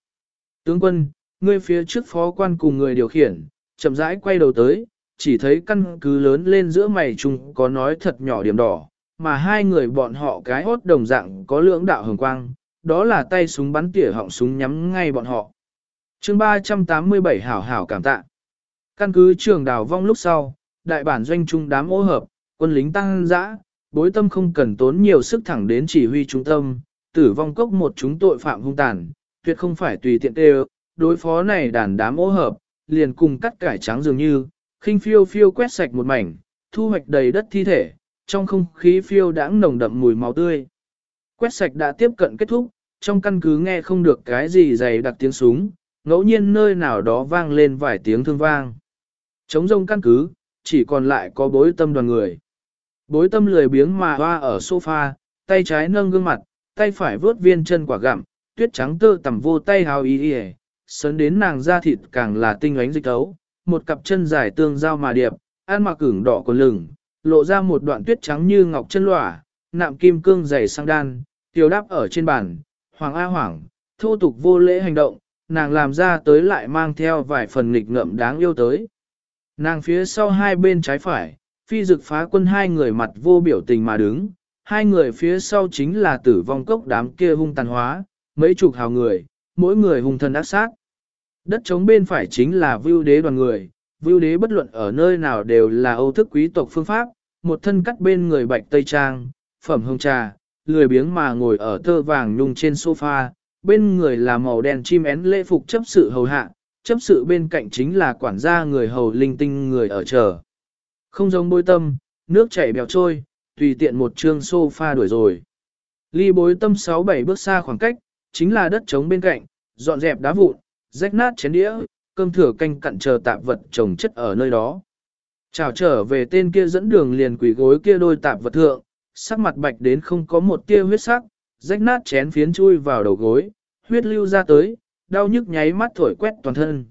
Tướng quân, ngươi phía trước phó quan cùng người điều khiển, chậm rãi quay đầu tới, chỉ thấy căn cứ lớn lên giữa mày chung có nói thật nhỏ điểm đỏ, mà hai người bọn họ cái hốt đồng dạng có lưỡng đạo hồng quang, đó là tay súng bắn tỉa họng súng nhắm ngay bọn họ chương 387 hảo hảo cảm tạ. Căn cứ trường đào vong lúc sau, đại bản doanh trung đám ô hợp, quân lính tăng dã, bối tâm không cần tốn nhiều sức thẳng đến chỉ huy trung tâm, tử vong cốc một chúng tội phạm hung tàn, tuyệt không phải tùy tiện tê đối phó này đàn đám ô hợp, liền cùng cắt cải trắng dường như, khinh phiêu phiêu quét sạch một mảnh, thu hoạch đầy đất thi thể, trong không khí phiêu đãng nồng đậm mùi máu tươi. Quét sạch đã tiếp cận kết thúc, trong căn cứ nghe không được cái gì dày đặc tiếng súng, ngẫu nhiên nơi nào đó vang lên vài tiếng thương vang. Trống rông căn cứ, chỉ còn lại có bối tâm đoàn người. Bối tâm lười biếng mà hoa ở sofa, tay trái nâng gương mặt, tay phải vớt viên chân quả gặm, tuyết trắng tơ tầm vô tay hào ý y sấn đến nàng da thịt càng là tinh ánh dịch tấu, một cặp chân dài tương giao mà điệp, ăn mặc cứng đỏ còn lửng, lộ ra một đoạn tuyết trắng như ngọc chân lỏa, nạm kim cương dày sang đan, tiểu đáp ở trên bàn, hoàng a hoảng, thô tục vô lễ hành động, nàng làm ra tới lại mang theo vài phần nghịch ngợm đáng yêu tới. Nàng phía sau hai bên trái phải, phi dực phá quân hai người mặt vô biểu tình mà đứng, hai người phía sau chính là tử vong cốc đám kia hung tàn hóa, mấy chục hào người, mỗi người hung thần ác sát. Đất trống bên phải chính là vưu đế đoàn người, vưu đế bất luận ở nơi nào đều là âu thức quý tộc phương pháp, một thân cắt bên người bạch tây trang, phẩm hương trà, lười biếng mà ngồi ở tơ vàng nhung trên sofa, bên người là màu đen chim én lễ phục chấp sự hầu hạ, chấp sự bên cạnh chính là quản gia người hầu linh tinh người ở chờ. Không giống bối tâm, nước chảy bèo trôi, tùy tiện một chương sofa đuổi rồi. Ly bối tâm 6-7 bước xa khoảng cách, chính là đất trống bên cạnh, dọn dẹp đá vụn, rách nát chén đĩa, cơm thừa canh cặn chờ tạp vật trồng chất ở nơi đó. Chào trở về tên kia dẫn đường liền quỷ gối kia đôi tạp vật thượng, sắc mặt bạch đến không có một tia huyết sắc, rách nát chén phiến chui vào đầu gối, huyết lưu ra tới, đau nhức nháy mắt thổi quét toàn thân.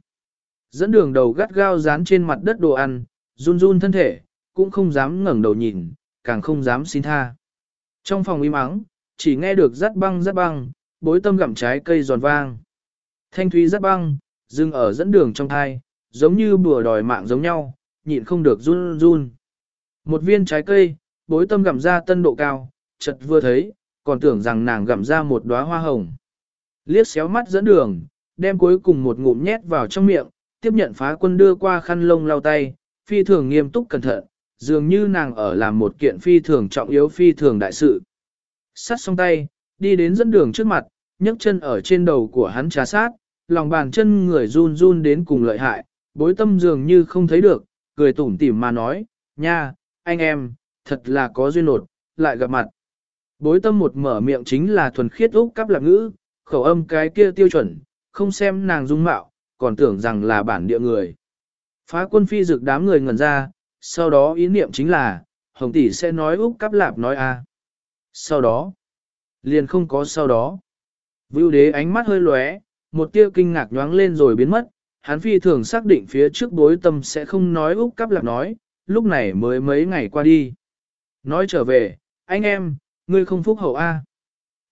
Dẫn đường đầu gắt gao dán trên mặt đất đồ ăn, run run thân thể, cũng không dám ngẩng đầu nhìn, càng không dám xin tha. Trong phòng im ắng, chỉ nghe được rắt băng rắt băng, bối tâm gặm trái cây giòn vang. Thanh thúy rắt băng, dừng ở dẫn đường trong thai, giống như bùa đòi mạng giống nhau, nhịn không được run run. Một viên trái cây, bối tâm gặm ra tân độ cao, chợt vừa thấy, còn tưởng rằng nàng gặm ra một đóa hoa hồng. Liếc xéo mắt dẫn đường, đem cuối cùng một ngụm nhét vào trong miệng, tiếp nhận phá quân đưa qua khăn lông lau tay, phi thường nghiêm túc cẩn thận, dường như nàng ở làm một kiện phi thường trọng yếu phi thường đại sự. Sắt xong tay, đi đến dẫn đường trước mặt, nhấc chân ở trên đầu của hắn trà sát, lòng bàn chân người run run đến cùng lợi hại, bối tâm dường như không thấy được, cười tủm tỉm mà nói, nha, anh em, thật là có duyên nột, lại gặp mặt. Bối tâm một mở miệng chính là thuần khiết úc cắp lạc ngữ, khẩu âm cái kia tiêu chuẩn, không xem nàng dung mạo, còn tưởng rằng là bản địa người. Phá quân phi dực đám người ngẩn ra, sau đó ý niệm chính là, Hồng tỷ sẽ nói úc cắp lạp nói a. Sau đó, liền không có sau đó. Vưu đế ánh mắt hơi lóe, một tia kinh ngạc nhoáng lên rồi biến mất, hắn phi thường xác định phía trước bối tâm sẽ không nói úc cắp lạp nói, lúc này mới mấy ngày qua đi. Nói trở về, anh em, ngươi không phúc hậu A.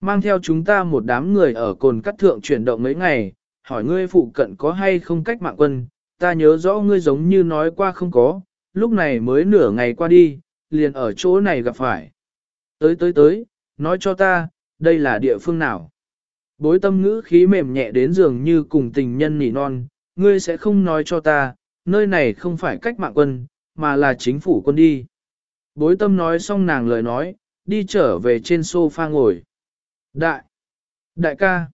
Mang theo chúng ta một đám người ở cồn cắt thượng chuyển động mấy ngày, hỏi ngươi phụ cận có hay không cách mạng quân, ta nhớ rõ ngươi giống như nói qua không có, lúc này mới nửa ngày qua đi, liền ở chỗ này gặp phải. Tới tới tới, nói cho ta, đây là địa phương nào? Bối tâm ngữ khí mềm nhẹ đến giường như cùng tình nhân nỉ non, ngươi sẽ không nói cho ta, nơi này không phải cách mạng quân, mà là chính phủ quân đi. Bối tâm nói xong nàng lời nói, đi trở về trên sofa ngồi. Đại! Đại ca!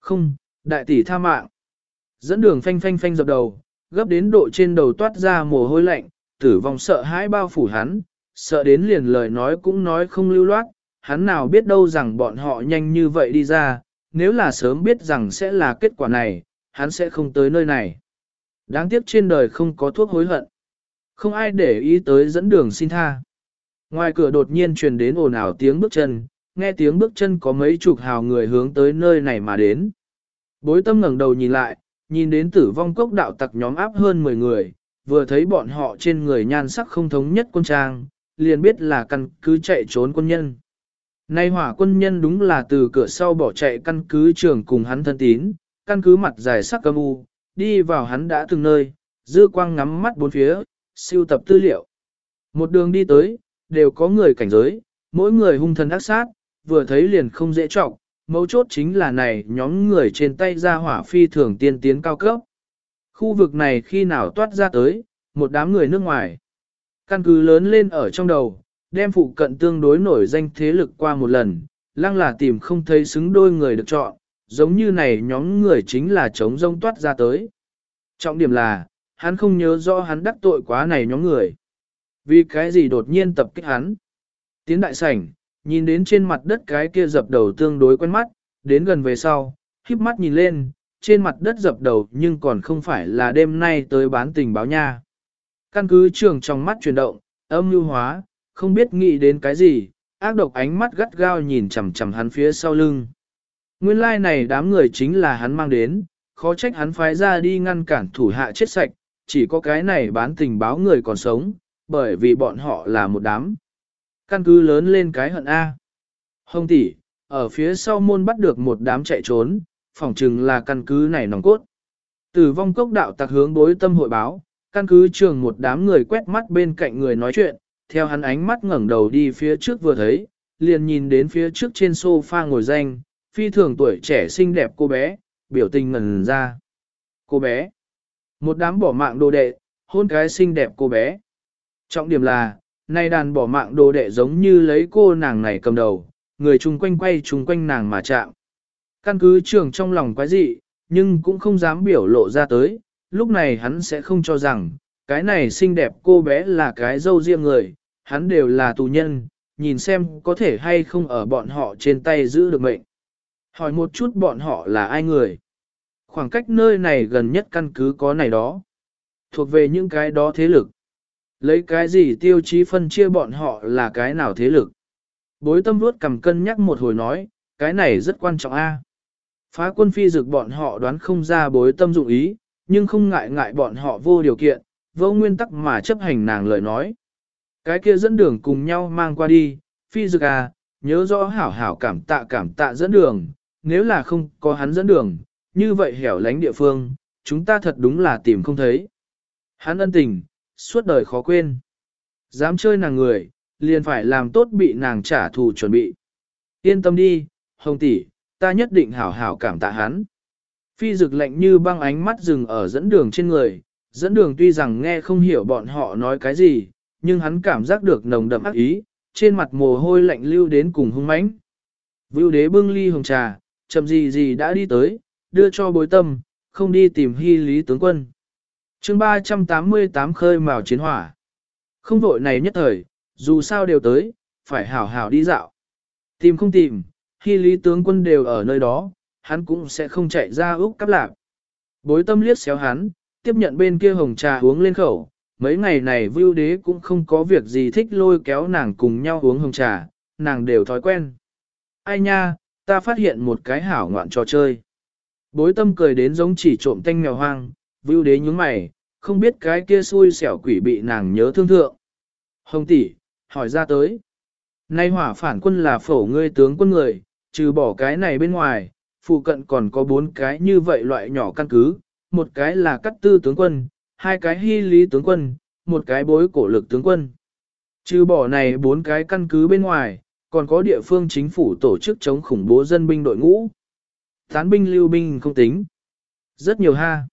Không, đại tỷ tha mạng! Dẫn đường phanh phanh phanh dập đầu, gấp đến độ trên đầu toát ra mồ hôi lạnh, tử vong sợ hãi bao phủ hắn, sợ đến liền lời nói cũng nói không lưu loát, hắn nào biết đâu rằng bọn họ nhanh như vậy đi ra, nếu là sớm biết rằng sẽ là kết quả này, hắn sẽ không tới nơi này. Đáng tiếc trên đời không có thuốc hối hận. Không ai để ý tới dẫn đường xin tha. Ngoài cửa đột nhiên truyền đến ồn ào tiếng bước chân, nghe tiếng bước chân có mấy chục hào người hướng tới nơi này mà đến. Bối tâm ngẩng đầu nhìn lại, nhìn đến tử vong cốc đạo tặc nhóm áp hơn 10 người, vừa thấy bọn họ trên người nhan sắc không thống nhất quân trang, liền biết là căn cứ chạy trốn quân nhân. Nay hỏa quân nhân đúng là từ cửa sau bỏ chạy căn cứ trường cùng hắn thân tín, căn cứ mặt dài sắc âm u, đi vào hắn đã từng nơi, dư quang ngắm mắt bốn phía, siêu tập tư liệu. Một đường đi tới, đều có người cảnh giới, mỗi người hung thần ác sát, vừa thấy liền không dễ trọng, mấu chốt chính là này nhóm người trên tay ra hỏa phi thường tiên tiến cao cấp. Khu vực này khi nào toát ra tới, một đám người nước ngoài. Căn cứ lớn lên ở trong đầu, đem phụ cận tương đối nổi danh thế lực qua một lần, lăng là tìm không thấy xứng đôi người được chọn, giống như này nhóm người chính là chống rông toát ra tới. Trọng điểm là, hắn không nhớ rõ hắn đắc tội quá này nhóm người. Vì cái gì đột nhiên tập kích hắn. Tiến đại sảnh, nhìn đến trên mặt đất cái kia dập đầu tương đối quen mắt, đến gần về sau, híp mắt nhìn lên, trên mặt đất dập đầu nhưng còn không phải là đêm nay tới bán tình báo nha. Căn cứ trường trong mắt chuyển động, âm lưu hóa, không biết nghĩ đến cái gì, ác độc ánh mắt gắt gao nhìn chằm chằm hắn phía sau lưng. Nguyên lai like này đám người chính là hắn mang đến, khó trách hắn phái ra đi ngăn cản thủ hạ chết sạch, chỉ có cái này bán tình báo người còn sống, bởi vì bọn họ là một đám. Căn cứ lớn lên cái hận A. Hồng tỷ, ở phía sau môn bắt được một đám chạy trốn, phỏng chừng là căn cứ này nòng cốt. Tử vong cốc đạo tặc hướng bối tâm hội báo, căn cứ trường một đám người quét mắt bên cạnh người nói chuyện, theo hắn ánh mắt ngẩng đầu đi phía trước vừa thấy, liền nhìn đến phía trước trên sofa ngồi danh, phi thường tuổi trẻ xinh đẹp cô bé, biểu tình ngần ra. Cô bé, một đám bỏ mạng đồ đệ, hôn cái xinh đẹp cô bé. Trọng điểm là, nay đàn bỏ mạng đồ đệ giống như lấy cô nàng này cầm đầu, người chung quanh quay chung quanh nàng mà chạm. Căn cứ trường trong lòng quái dị, nhưng cũng không dám biểu lộ ra tới, lúc này hắn sẽ không cho rằng, cái này xinh đẹp cô bé là cái dâu riêng người, hắn đều là tù nhân, nhìn xem có thể hay không ở bọn họ trên tay giữ được mệnh. Hỏi một chút bọn họ là ai người. Khoảng cách nơi này gần nhất căn cứ có này đó. Thuộc về những cái đó thế lực. Lấy cái gì tiêu chí phân chia bọn họ là cái nào thế lực. Bối tâm vuốt cầm cân nhắc một hồi nói, cái này rất quan trọng a. Phá quân phi dực bọn họ đoán không ra bối tâm dụng ý, nhưng không ngại ngại bọn họ vô điều kiện, vô nguyên tắc mà chấp hành nàng lời nói. Cái kia dẫn đường cùng nhau mang qua đi, phi dực à, nhớ rõ hảo hảo cảm tạ cảm tạ dẫn đường, nếu là không có hắn dẫn đường, như vậy hẻo lánh địa phương, chúng ta thật đúng là tìm không thấy. Hắn ân tình, suốt đời khó quên. Dám chơi nàng người, liền phải làm tốt bị nàng trả thù chuẩn bị. Yên tâm đi, hồng tỷ, ta nhất định hảo hảo cảm tạ hắn. Phi dực lạnh như băng ánh mắt dừng ở dẫn đường trên người, dẫn đường tuy rằng nghe không hiểu bọn họ nói cái gì, nhưng hắn cảm giác được nồng đậm ác ý, trên mặt mồ hôi lạnh lưu đến cùng hung mãnh. Vưu đế bưng ly hồng trà, chậm gì gì đã đi tới, đưa cho bối tâm, không đi tìm hy lý tướng quân chương 388 khơi mào chiến hỏa. Không vội này nhất thời, dù sao đều tới, phải hảo hảo đi dạo. Tìm không tìm, khi lý tướng quân đều ở nơi đó, hắn cũng sẽ không chạy ra úc cắp lạc. Bối tâm liếc xéo hắn, tiếp nhận bên kia hồng trà uống lên khẩu, mấy ngày này vưu đế cũng không có việc gì thích lôi kéo nàng cùng nhau uống hồng trà, nàng đều thói quen. Ai nha, ta phát hiện một cái hảo ngoạn trò chơi. Bối tâm cười đến giống chỉ trộm tanh mèo hoang, vưu đế nhúng mày, không biết cái kia xui xẻo quỷ bị nàng nhớ thương thượng. Hồng tỷ, hỏi ra tới. Nay hỏa phản quân là phổ ngươi tướng quân người, trừ bỏ cái này bên ngoài, phụ cận còn có bốn cái như vậy loại nhỏ căn cứ, một cái là cắt tư tướng quân, hai cái hy lý tướng quân, một cái bối cổ lực tướng quân. Trừ bỏ này bốn cái căn cứ bên ngoài, còn có địa phương chính phủ tổ chức chống khủng bố dân binh đội ngũ. Tán binh lưu binh không tính. Rất nhiều ha.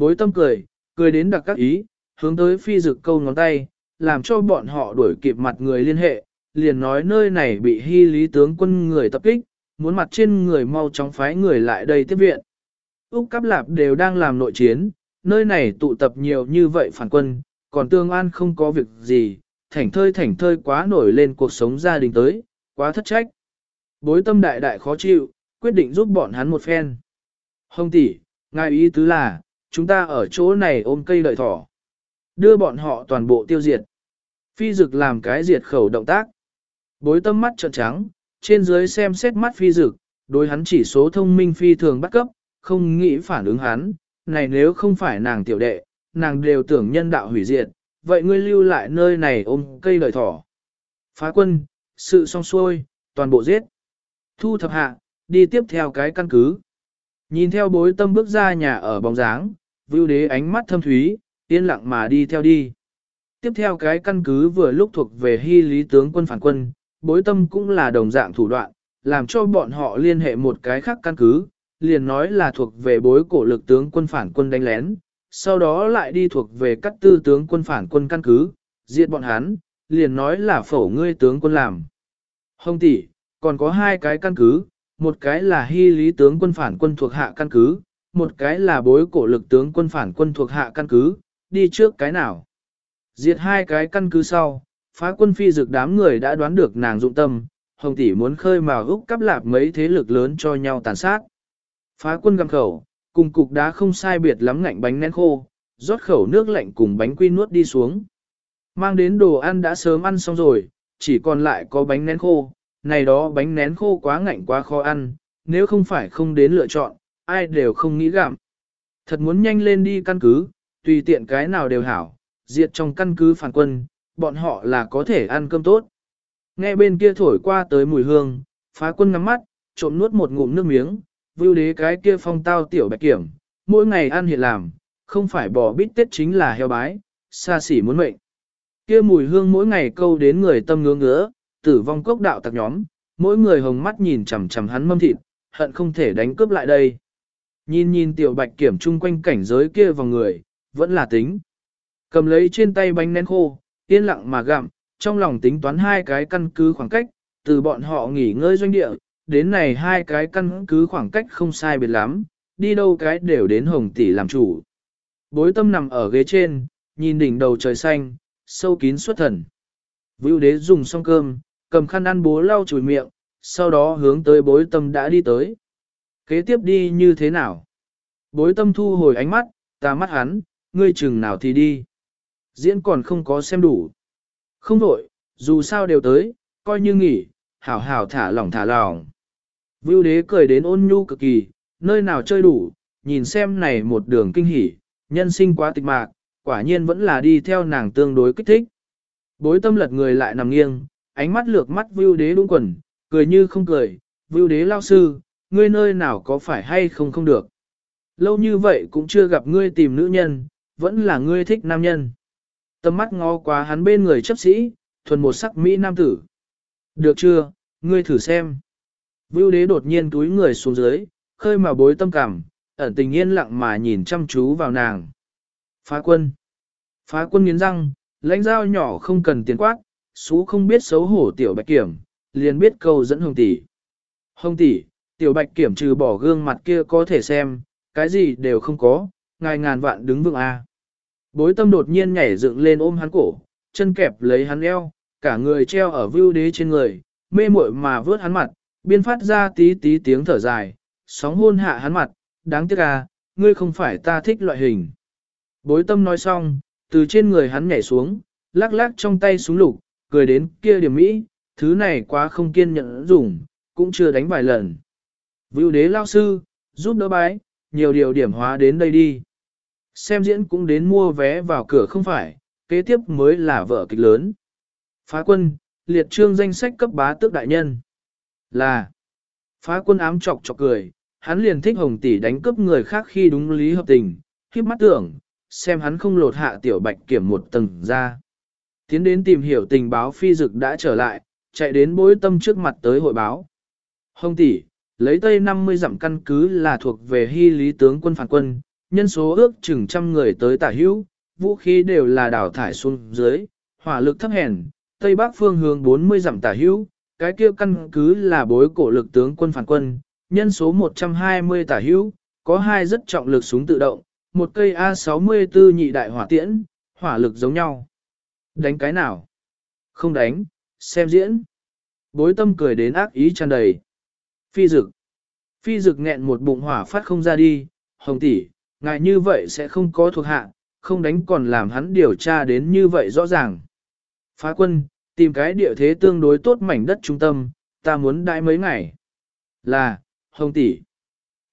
Bối tâm cười, cười đến đặc các ý, hướng tới phi dực câu ngón tay, làm cho bọn họ đuổi kịp mặt người liên hệ, liền nói nơi này bị hy lý tướng quân người tập kích, muốn mặt trên người mau chóng phái người lại đây tiếp viện. Úc Cáp Lạp đều đang làm nội chiến, nơi này tụ tập nhiều như vậy phản quân, còn tương an không có việc gì, thảnh thơi thảnh thơi quá nổi lên cuộc sống gia đình tới, quá thất trách. Bối tâm đại đại khó chịu, quyết định giúp bọn hắn một phen. Hồng tỷ, ngài ý tứ là, chúng ta ở chỗ này ôm cây đợi thỏ. Đưa bọn họ toàn bộ tiêu diệt. Phi dực làm cái diệt khẩu động tác. Bối tâm mắt trợn trắng, trên dưới xem xét mắt phi dực, đối hắn chỉ số thông minh phi thường bắt cấp, không nghĩ phản ứng hắn, này nếu không phải nàng tiểu đệ, nàng đều tưởng nhân đạo hủy diệt, vậy ngươi lưu lại nơi này ôm cây đợi thỏ. Phá quân, sự xong xuôi, toàn bộ giết. Thu thập hạ, đi tiếp theo cái căn cứ. Nhìn theo bối tâm bước ra nhà ở bóng dáng, vưu đế ánh mắt thâm thúy, yên lặng mà đi theo đi. Tiếp theo cái căn cứ vừa lúc thuộc về hy lý tướng quân phản quân, bối tâm cũng là đồng dạng thủ đoạn, làm cho bọn họ liên hệ một cái khác căn cứ, liền nói là thuộc về bối cổ lực tướng quân phản quân đánh lén, sau đó lại đi thuộc về các tư tướng quân phản quân căn cứ, diệt bọn hắn, liền nói là phổ ngươi tướng quân làm. Hồng tỷ, còn có hai cái căn cứ, một cái là hy lý tướng quân phản quân thuộc hạ căn cứ, một cái là bối cổ lực tướng quân phản quân thuộc hạ căn cứ, đi trước cái nào. Diệt hai cái căn cứ sau, phá quân phi dực đám người đã đoán được nàng dụng tâm, hồng tỷ muốn khơi mà úc cắp lạp mấy thế lực lớn cho nhau tàn sát. Phá quân găm khẩu, cùng cục đá không sai biệt lắm ngạnh bánh nén khô, rót khẩu nước lạnh cùng bánh quy nuốt đi xuống. Mang đến đồ ăn đã sớm ăn xong rồi, chỉ còn lại có bánh nén khô, này đó bánh nén khô quá ngạnh quá khó ăn, nếu không phải không đến lựa chọn, ai đều không nghĩ gặm. Thật muốn nhanh lên đi căn cứ, tùy tiện cái nào đều hảo, diệt trong căn cứ phản quân, bọn họ là có thể ăn cơm tốt. Nghe bên kia thổi qua tới mùi hương, phá quân ngắm mắt, trộm nuốt một ngụm nước miếng, vưu đế cái kia phong tao tiểu bạch kiểm, mỗi ngày ăn hiện làm, không phải bỏ bít tết chính là heo bái, xa xỉ muốn mệnh. Kia mùi hương mỗi ngày câu đến người tâm ngứa ngứa, tử vong cốc đạo tặc nhóm, mỗi người hồng mắt nhìn chằm chằm hắn mâm thịt, hận không thể đánh cướp lại đây. Nhìn nhìn tiểu bạch kiểm chung quanh cảnh giới kia vào người, vẫn là tính. Cầm lấy trên tay bánh nén khô, yên lặng mà gặm, trong lòng tính toán hai cái căn cứ khoảng cách, từ bọn họ nghỉ ngơi doanh địa, đến này hai cái căn cứ khoảng cách không sai biệt lắm, đi đâu cái đều đến hồng tỷ làm chủ. Bối tâm nằm ở ghế trên, nhìn đỉnh đầu trời xanh, sâu kín xuất thần. Vưu đế dùng xong cơm, cầm khăn ăn bố lau chùi miệng, sau đó hướng tới bối tâm đã đi tới. Kế tiếp đi như thế nào? Bối tâm thu hồi ánh mắt, ta mắt hắn, ngươi chừng nào thì đi. Diễn còn không có xem đủ. Không đổi, dù sao đều tới, coi như nghỉ, hảo hảo thả lỏng thả lỏng. Vưu đế cười đến ôn nhu cực kỳ, nơi nào chơi đủ, nhìn xem này một đường kinh hỉ, nhân sinh quá tịch mạc, quả nhiên vẫn là đi theo nàng tương đối kích thích. Bối tâm lật người lại nằm nghiêng, ánh mắt lược mắt vưu đế đúng quần, cười như không cười, vưu đế lao sư, ngươi nơi nào có phải hay không không được. Lâu như vậy cũng chưa gặp ngươi tìm nữ nhân, vẫn là ngươi thích nam nhân. Tâm mắt ngó quá hắn bên người chấp sĩ, thuần một sắc Mỹ nam tử. Được chưa, ngươi thử xem. Vưu đế đột nhiên túi người xuống dưới, khơi mà bối tâm cảm, ẩn tình yên lặng mà nhìn chăm chú vào nàng. Phá quân. Phá quân nghiến răng, lãnh dao nhỏ không cần tiền quát, xú không biết xấu hổ tiểu bạch kiểm, liền biết câu dẫn hồng tỷ. Hồng tỷ, tiểu bạch kiểm trừ bỏ gương mặt kia có thể xem, cái gì đều không có, ngài ngàn vạn đứng vững a. Bối tâm đột nhiên nhảy dựng lên ôm hắn cổ, chân kẹp lấy hắn eo, cả người treo ở vưu đế trên người, mê muội mà vớt hắn mặt, biên phát ra tí tí tiếng thở dài, sóng hôn hạ hắn mặt, đáng tiếc à, ngươi không phải ta thích loại hình. Bối tâm nói xong, từ trên người hắn nhảy xuống, lắc lắc trong tay súng lục, cười đến kia điểm mỹ, thứ này quá không kiên nhẫn dùng, cũng chưa đánh vài lần. Vưu đế lao sư, giúp đỡ bái, nhiều điều điểm hóa đến đây đi. Xem diễn cũng đến mua vé vào cửa không phải, kế tiếp mới là vợ kịch lớn. Phá quân, liệt trương danh sách cấp bá tước đại nhân. Là, phá quân ám chọc chọc cười, hắn liền thích hồng tỷ đánh cướp người khác khi đúng lý hợp tình, khiếp mắt tưởng, xem hắn không lột hạ tiểu bạch kiểm một tầng ra. Tiến đến tìm hiểu tình báo phi dực đã trở lại, chạy đến bối tâm trước mặt tới hội báo. Hồng tỷ, lấy tây 50 dặm căn cứ là thuộc về hy lý tướng quân phản quân, nhân số ước chừng trăm người tới tả hữu, vũ khí đều là đảo thải xuống dưới, hỏa lực thấp hèn, tây bắc phương hướng 40 dặm tả hữu, cái kia căn cứ là bối cổ lực tướng quân phản quân, nhân số 120 tả hữu, có hai rất trọng lực súng tự động, một cây A64 nhị đại hỏa tiễn, hỏa lực giống nhau. Đánh cái nào? Không đánh, xem diễn. Bối tâm cười đến ác ý tràn đầy. Phi dực. Phi dực nghẹn một bụng hỏa phát không ra đi, hồng tỷ, ngài như vậy sẽ không có thuộc hạ, không đánh còn làm hắn điều tra đến như vậy rõ ràng. Phá quân, tìm cái địa thế tương đối tốt mảnh đất trung tâm, ta muốn đãi mấy ngày. Là, hồng tỷ.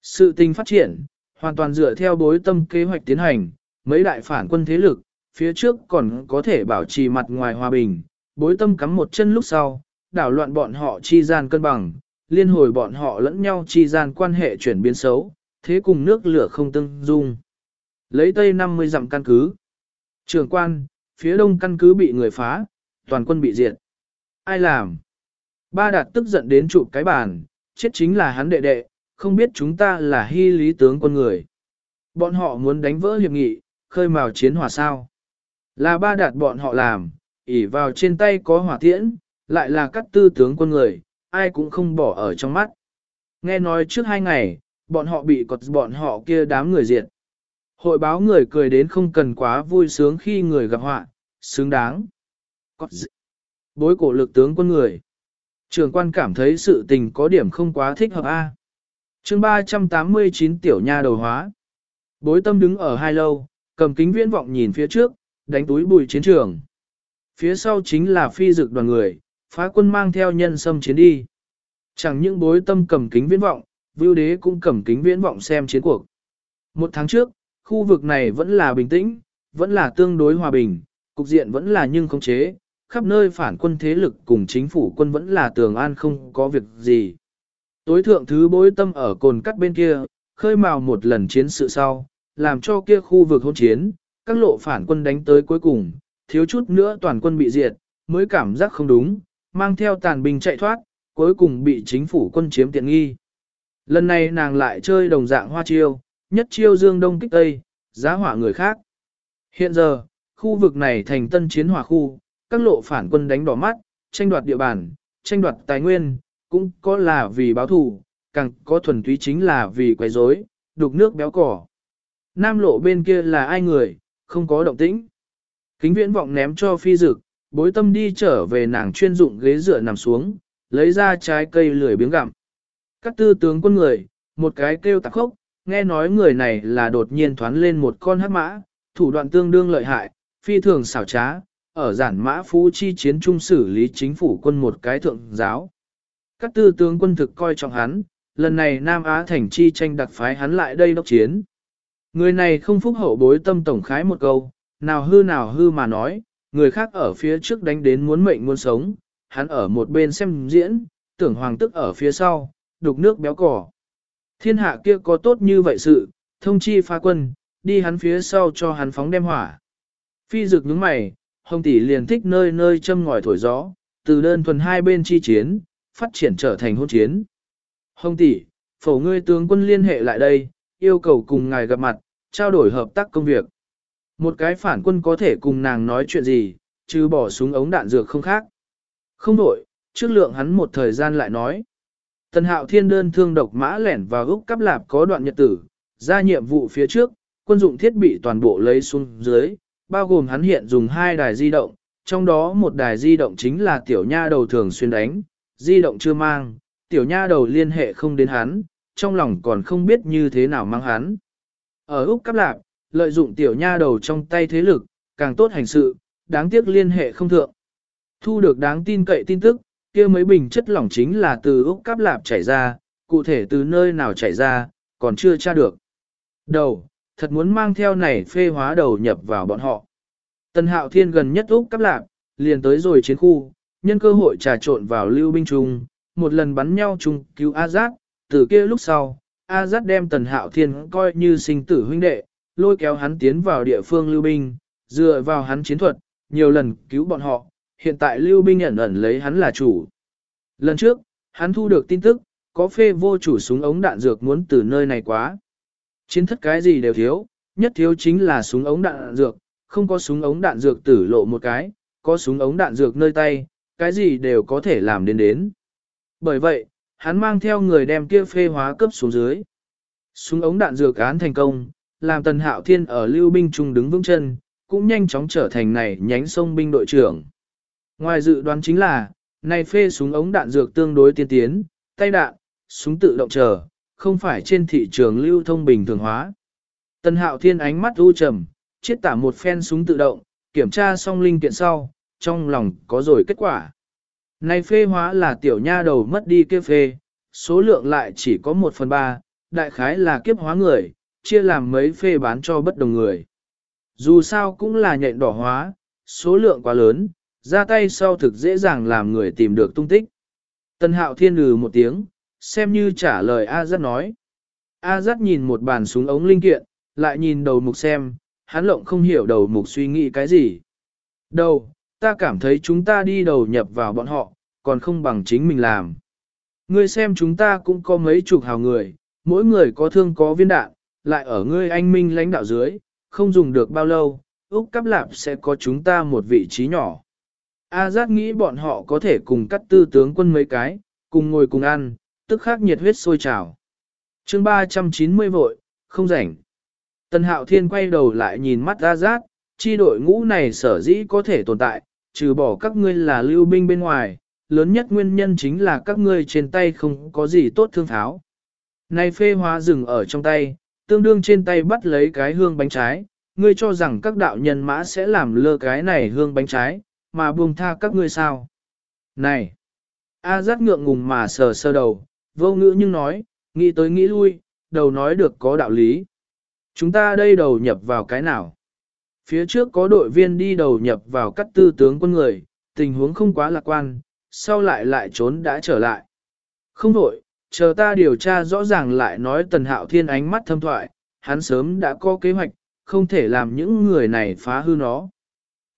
Sự tình phát triển, hoàn toàn dựa theo bối tâm kế hoạch tiến hành, mấy đại phản quân thế lực, phía trước còn có thể bảo trì mặt ngoài hòa bình, bối tâm cắm một chân lúc sau, đảo loạn bọn họ chi gian cân bằng, liên hồi bọn họ lẫn nhau chi gian quan hệ chuyển biến xấu, thế cùng nước lửa không tương dung. Lấy tây 50 dặm căn cứ. Trường quan, phía đông căn cứ bị người phá, toàn quân bị diệt. Ai làm? Ba đạt tức giận đến chụp cái bàn, chết chính là hắn đệ đệ, không biết chúng ta là hy lý tướng quân người. Bọn họ muốn đánh vỡ hiệp nghị, khơi mào chiến hỏa sao. Là ba đạt bọn họ làm, ỉ vào trên tay có hỏa tiễn, lại là các tư tướng quân người, ai cũng không bỏ ở trong mắt. Nghe nói trước hai ngày, bọn họ bị cọt bọn họ kia đám người diệt. Hội báo người cười đến không cần quá vui sướng khi người gặp họa, xứng đáng. Cọt Bối cổ lực tướng quân người. Trường quan cảm thấy sự tình có điểm không quá thích hợp A. À. chương 389 tiểu nha đầu hóa. Bối tâm đứng ở hai lâu, cầm kính viễn vọng nhìn phía trước, đánh túi bùi chiến trường. Phía sau chính là phi dực đoàn người, phá quân mang theo nhân xâm chiến đi. Chẳng những bối tâm cầm kính viễn vọng, vưu đế cũng cầm kính viễn vọng xem chiến cuộc. Một tháng trước, khu vực này vẫn là bình tĩnh, vẫn là tương đối hòa bình, cục diện vẫn là nhưng không chế, khắp nơi phản quân thế lực cùng chính phủ quân vẫn là tường an không có việc gì. Tối thượng thứ bối tâm ở cồn cắt bên kia, khơi mào một lần chiến sự sau, làm cho kia khu vực hôn chiến, các lộ phản quân đánh tới cuối cùng, thiếu chút nữa toàn quân bị diệt, mới cảm giác không đúng, mang theo tàn binh chạy thoát, cuối cùng bị chính phủ quân chiếm tiện nghi. Lần này nàng lại chơi đồng dạng hoa chiêu, nhất chiêu dương đông kích tây, giá hỏa người khác. Hiện giờ, khu vực này thành tân chiến hỏa khu, các lộ phản quân đánh đỏ mắt, tranh đoạt địa bàn, tranh đoạt tài nguyên, cũng có là vì báo thù, càng có thuần túy chính là vì quấy rối, đục nước béo cỏ. Nam lộ bên kia là ai người, không có động tĩnh. Kính viễn vọng ném cho phi dực, bối tâm đi trở về nàng chuyên dụng ghế dựa nằm xuống, lấy ra trái cây lười biếng gặm. Các tư tướng quân người, một cái kêu tạc khốc, nghe nói người này là đột nhiên thoán lên một con hắc mã, thủ đoạn tương đương lợi hại, phi thường xảo trá, ở giản mã phú chi chiến trung xử lý chính phủ quân một cái thượng giáo. Các tư tướng quân thực coi trọng hắn, lần này Nam Á thành chi tranh đặc phái hắn lại đây đốc chiến. Người này không phúc hậu bối tâm tổng khái một câu, nào hư nào hư mà nói, người khác ở phía trước đánh đến muốn mệnh muốn sống, hắn ở một bên xem diễn, tưởng hoàng tức ở phía sau, đục nước béo cỏ. Thiên hạ kia có tốt như vậy sự, thông chi phá quân, đi hắn phía sau cho hắn phóng đem hỏa. Phi dực nhướng mày, hồng tỷ liền thích nơi nơi châm ngòi thổi gió, từ đơn thuần hai bên chi chiến, phát triển trở thành hôn chiến. Hồng tỷ, phổ ngươi tướng quân liên hệ lại đây, yêu cầu cùng ngài gặp mặt, trao đổi hợp tác công việc. Một cái phản quân có thể cùng nàng nói chuyện gì, chứ bỏ súng ống đạn dược không khác. Không đổi, trước lượng hắn một thời gian lại nói. Tần hạo thiên đơn thương độc mã lẻn vào Úc cắp lạp có đoạn nhật tử, ra nhiệm vụ phía trước, quân dụng thiết bị toàn bộ lấy xuống dưới, bao gồm hắn hiện dùng hai đài di động, trong đó một đài di động chính là tiểu nha đầu thường xuyên đánh, di động chưa mang, tiểu nha đầu liên hệ không đến hắn, trong lòng còn không biết như thế nào mang hắn. Ở Úc cắp lạp, lợi dụng tiểu nha đầu trong tay thế lực, càng tốt hành sự, đáng tiếc liên hệ không thượng. Thu được đáng tin cậy tin tức, kia mấy bình chất lỏng chính là từ Úc Cáp lạp chảy ra, cụ thể từ nơi nào chảy ra, còn chưa tra được. Đầu, thật muốn mang theo này phê hóa đầu nhập vào bọn họ. Tần hạo thiên gần nhất Úc Cáp lạp, liền tới rồi chiến khu, nhân cơ hội trà trộn vào lưu binh trung, một lần bắn nhau chung cứu A Giác, từ kia lúc sau, A Giác đem Tần Hạo Thiên coi như sinh tử huynh đệ, lôi kéo hắn tiến vào địa phương lưu binh, dựa vào hắn chiến thuật, nhiều lần cứu bọn họ, hiện tại lưu binh ẩn ẩn lấy hắn là chủ. Lần trước, hắn thu được tin tức, có phê vô chủ súng ống đạn dược muốn từ nơi này quá. Chiến thất cái gì đều thiếu, nhất thiếu chính là súng ống đạn dược, không có súng ống đạn dược tử lộ một cái, có súng ống đạn dược nơi tay, cái gì đều có thể làm đến đến. Bởi vậy, hắn mang theo người đem kia phê hóa cấp xuống dưới. Súng ống đạn dược án thành công, làm tần hạo thiên ở lưu binh trung đứng vững chân, cũng nhanh chóng trở thành này nhánh sông binh đội trưởng. Ngoài dự đoán chính là, này phê súng ống đạn dược tương đối tiên tiến, tay đạn, súng tự động chờ, không phải trên thị trường lưu thông bình thường hóa. Tần hạo thiên ánh mắt u trầm, chiết tả một phen súng tự động, kiểm tra xong linh kiện sau, trong lòng có rồi kết quả. Này phê hóa là tiểu nha đầu mất đi kia phê, số lượng lại chỉ có một phần ba, đại khái là kiếp hóa người, chia làm mấy phê bán cho bất đồng người. Dù sao cũng là nhện đỏ hóa, số lượng quá lớn, ra tay sau thực dễ dàng làm người tìm được tung tích. Tân hạo thiên lừ một tiếng, xem như trả lời A Giác nói. A Giác nhìn một bàn súng ống linh kiện, lại nhìn đầu mục xem, hắn lộng không hiểu đầu mục suy nghĩ cái gì. Đầu, ta cảm thấy chúng ta đi đầu nhập vào bọn họ, còn không bằng chính mình làm. Ngươi xem chúng ta cũng có mấy chục hào người, mỗi người có thương có viên đạn, lại ở ngươi anh minh lãnh đạo dưới, không dùng được bao lâu, Úc Cắp Lạp sẽ có chúng ta một vị trí nhỏ. A giác nghĩ bọn họ có thể cùng cắt tư tướng quân mấy cái, cùng ngồi cùng ăn, tức khắc nhiệt huyết sôi trào. chương 390 vội, không rảnh. tân Hạo Thiên quay đầu lại nhìn mắt A giác, chi đội ngũ này sở dĩ có thể tồn tại, trừ bỏ các ngươi là lưu binh bên ngoài, lớn nhất nguyên nhân chính là các ngươi trên tay không có gì tốt thương tháo. Này phê hóa rừng ở trong tay, tương đương trên tay bắt lấy cái hương bánh trái, ngươi cho rằng các đạo nhân mã sẽ làm lơ cái này hương bánh trái, mà buông tha các ngươi sao? Này! A giác ngượng ngùng mà sờ sơ đầu, vô ngữ nhưng nói, nghĩ tới nghĩ lui, đầu nói được có đạo lý. Chúng ta đây đầu nhập vào cái nào? Phía trước có đội viên đi đầu nhập vào các tư tướng quân người, tình huống không quá lạc quan, sau lại lại trốn đã trở lại. Không đổi, chờ ta điều tra rõ ràng lại nói tần hạo thiên ánh mắt thâm thoại, hắn sớm đã có kế hoạch, không thể làm những người này phá hư nó.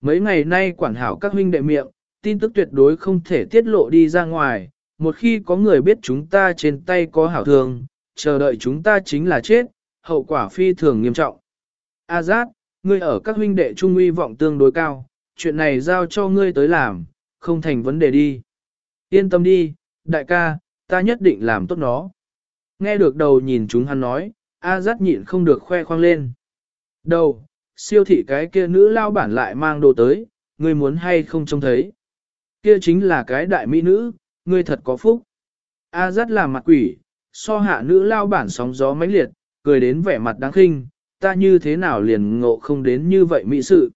Mấy ngày nay quản hảo các huynh đệ miệng, tin tức tuyệt đối không thể tiết lộ đi ra ngoài, một khi có người biết chúng ta trên tay có hảo thường, chờ đợi chúng ta chính là chết, hậu quả phi thường nghiêm trọng. A giác, ngươi ở các huynh đệ trung uy vọng tương đối cao, chuyện này giao cho ngươi tới làm, không thành vấn đề đi. Yên tâm đi, đại ca, ta nhất định làm tốt nó. Nghe được đầu nhìn chúng hắn nói, A giác nhịn không được khoe khoang lên. Đầu, siêu thị cái kia nữ lao bản lại mang đồ tới, ngươi muốn hay không trông thấy. Kia chính là cái đại mỹ nữ, ngươi thật có phúc. A rất là mặt quỷ, so hạ nữ lao bản sóng gió mãnh liệt, cười đến vẻ mặt đáng khinh, ta như thế nào liền ngộ không đến như vậy mỹ sự.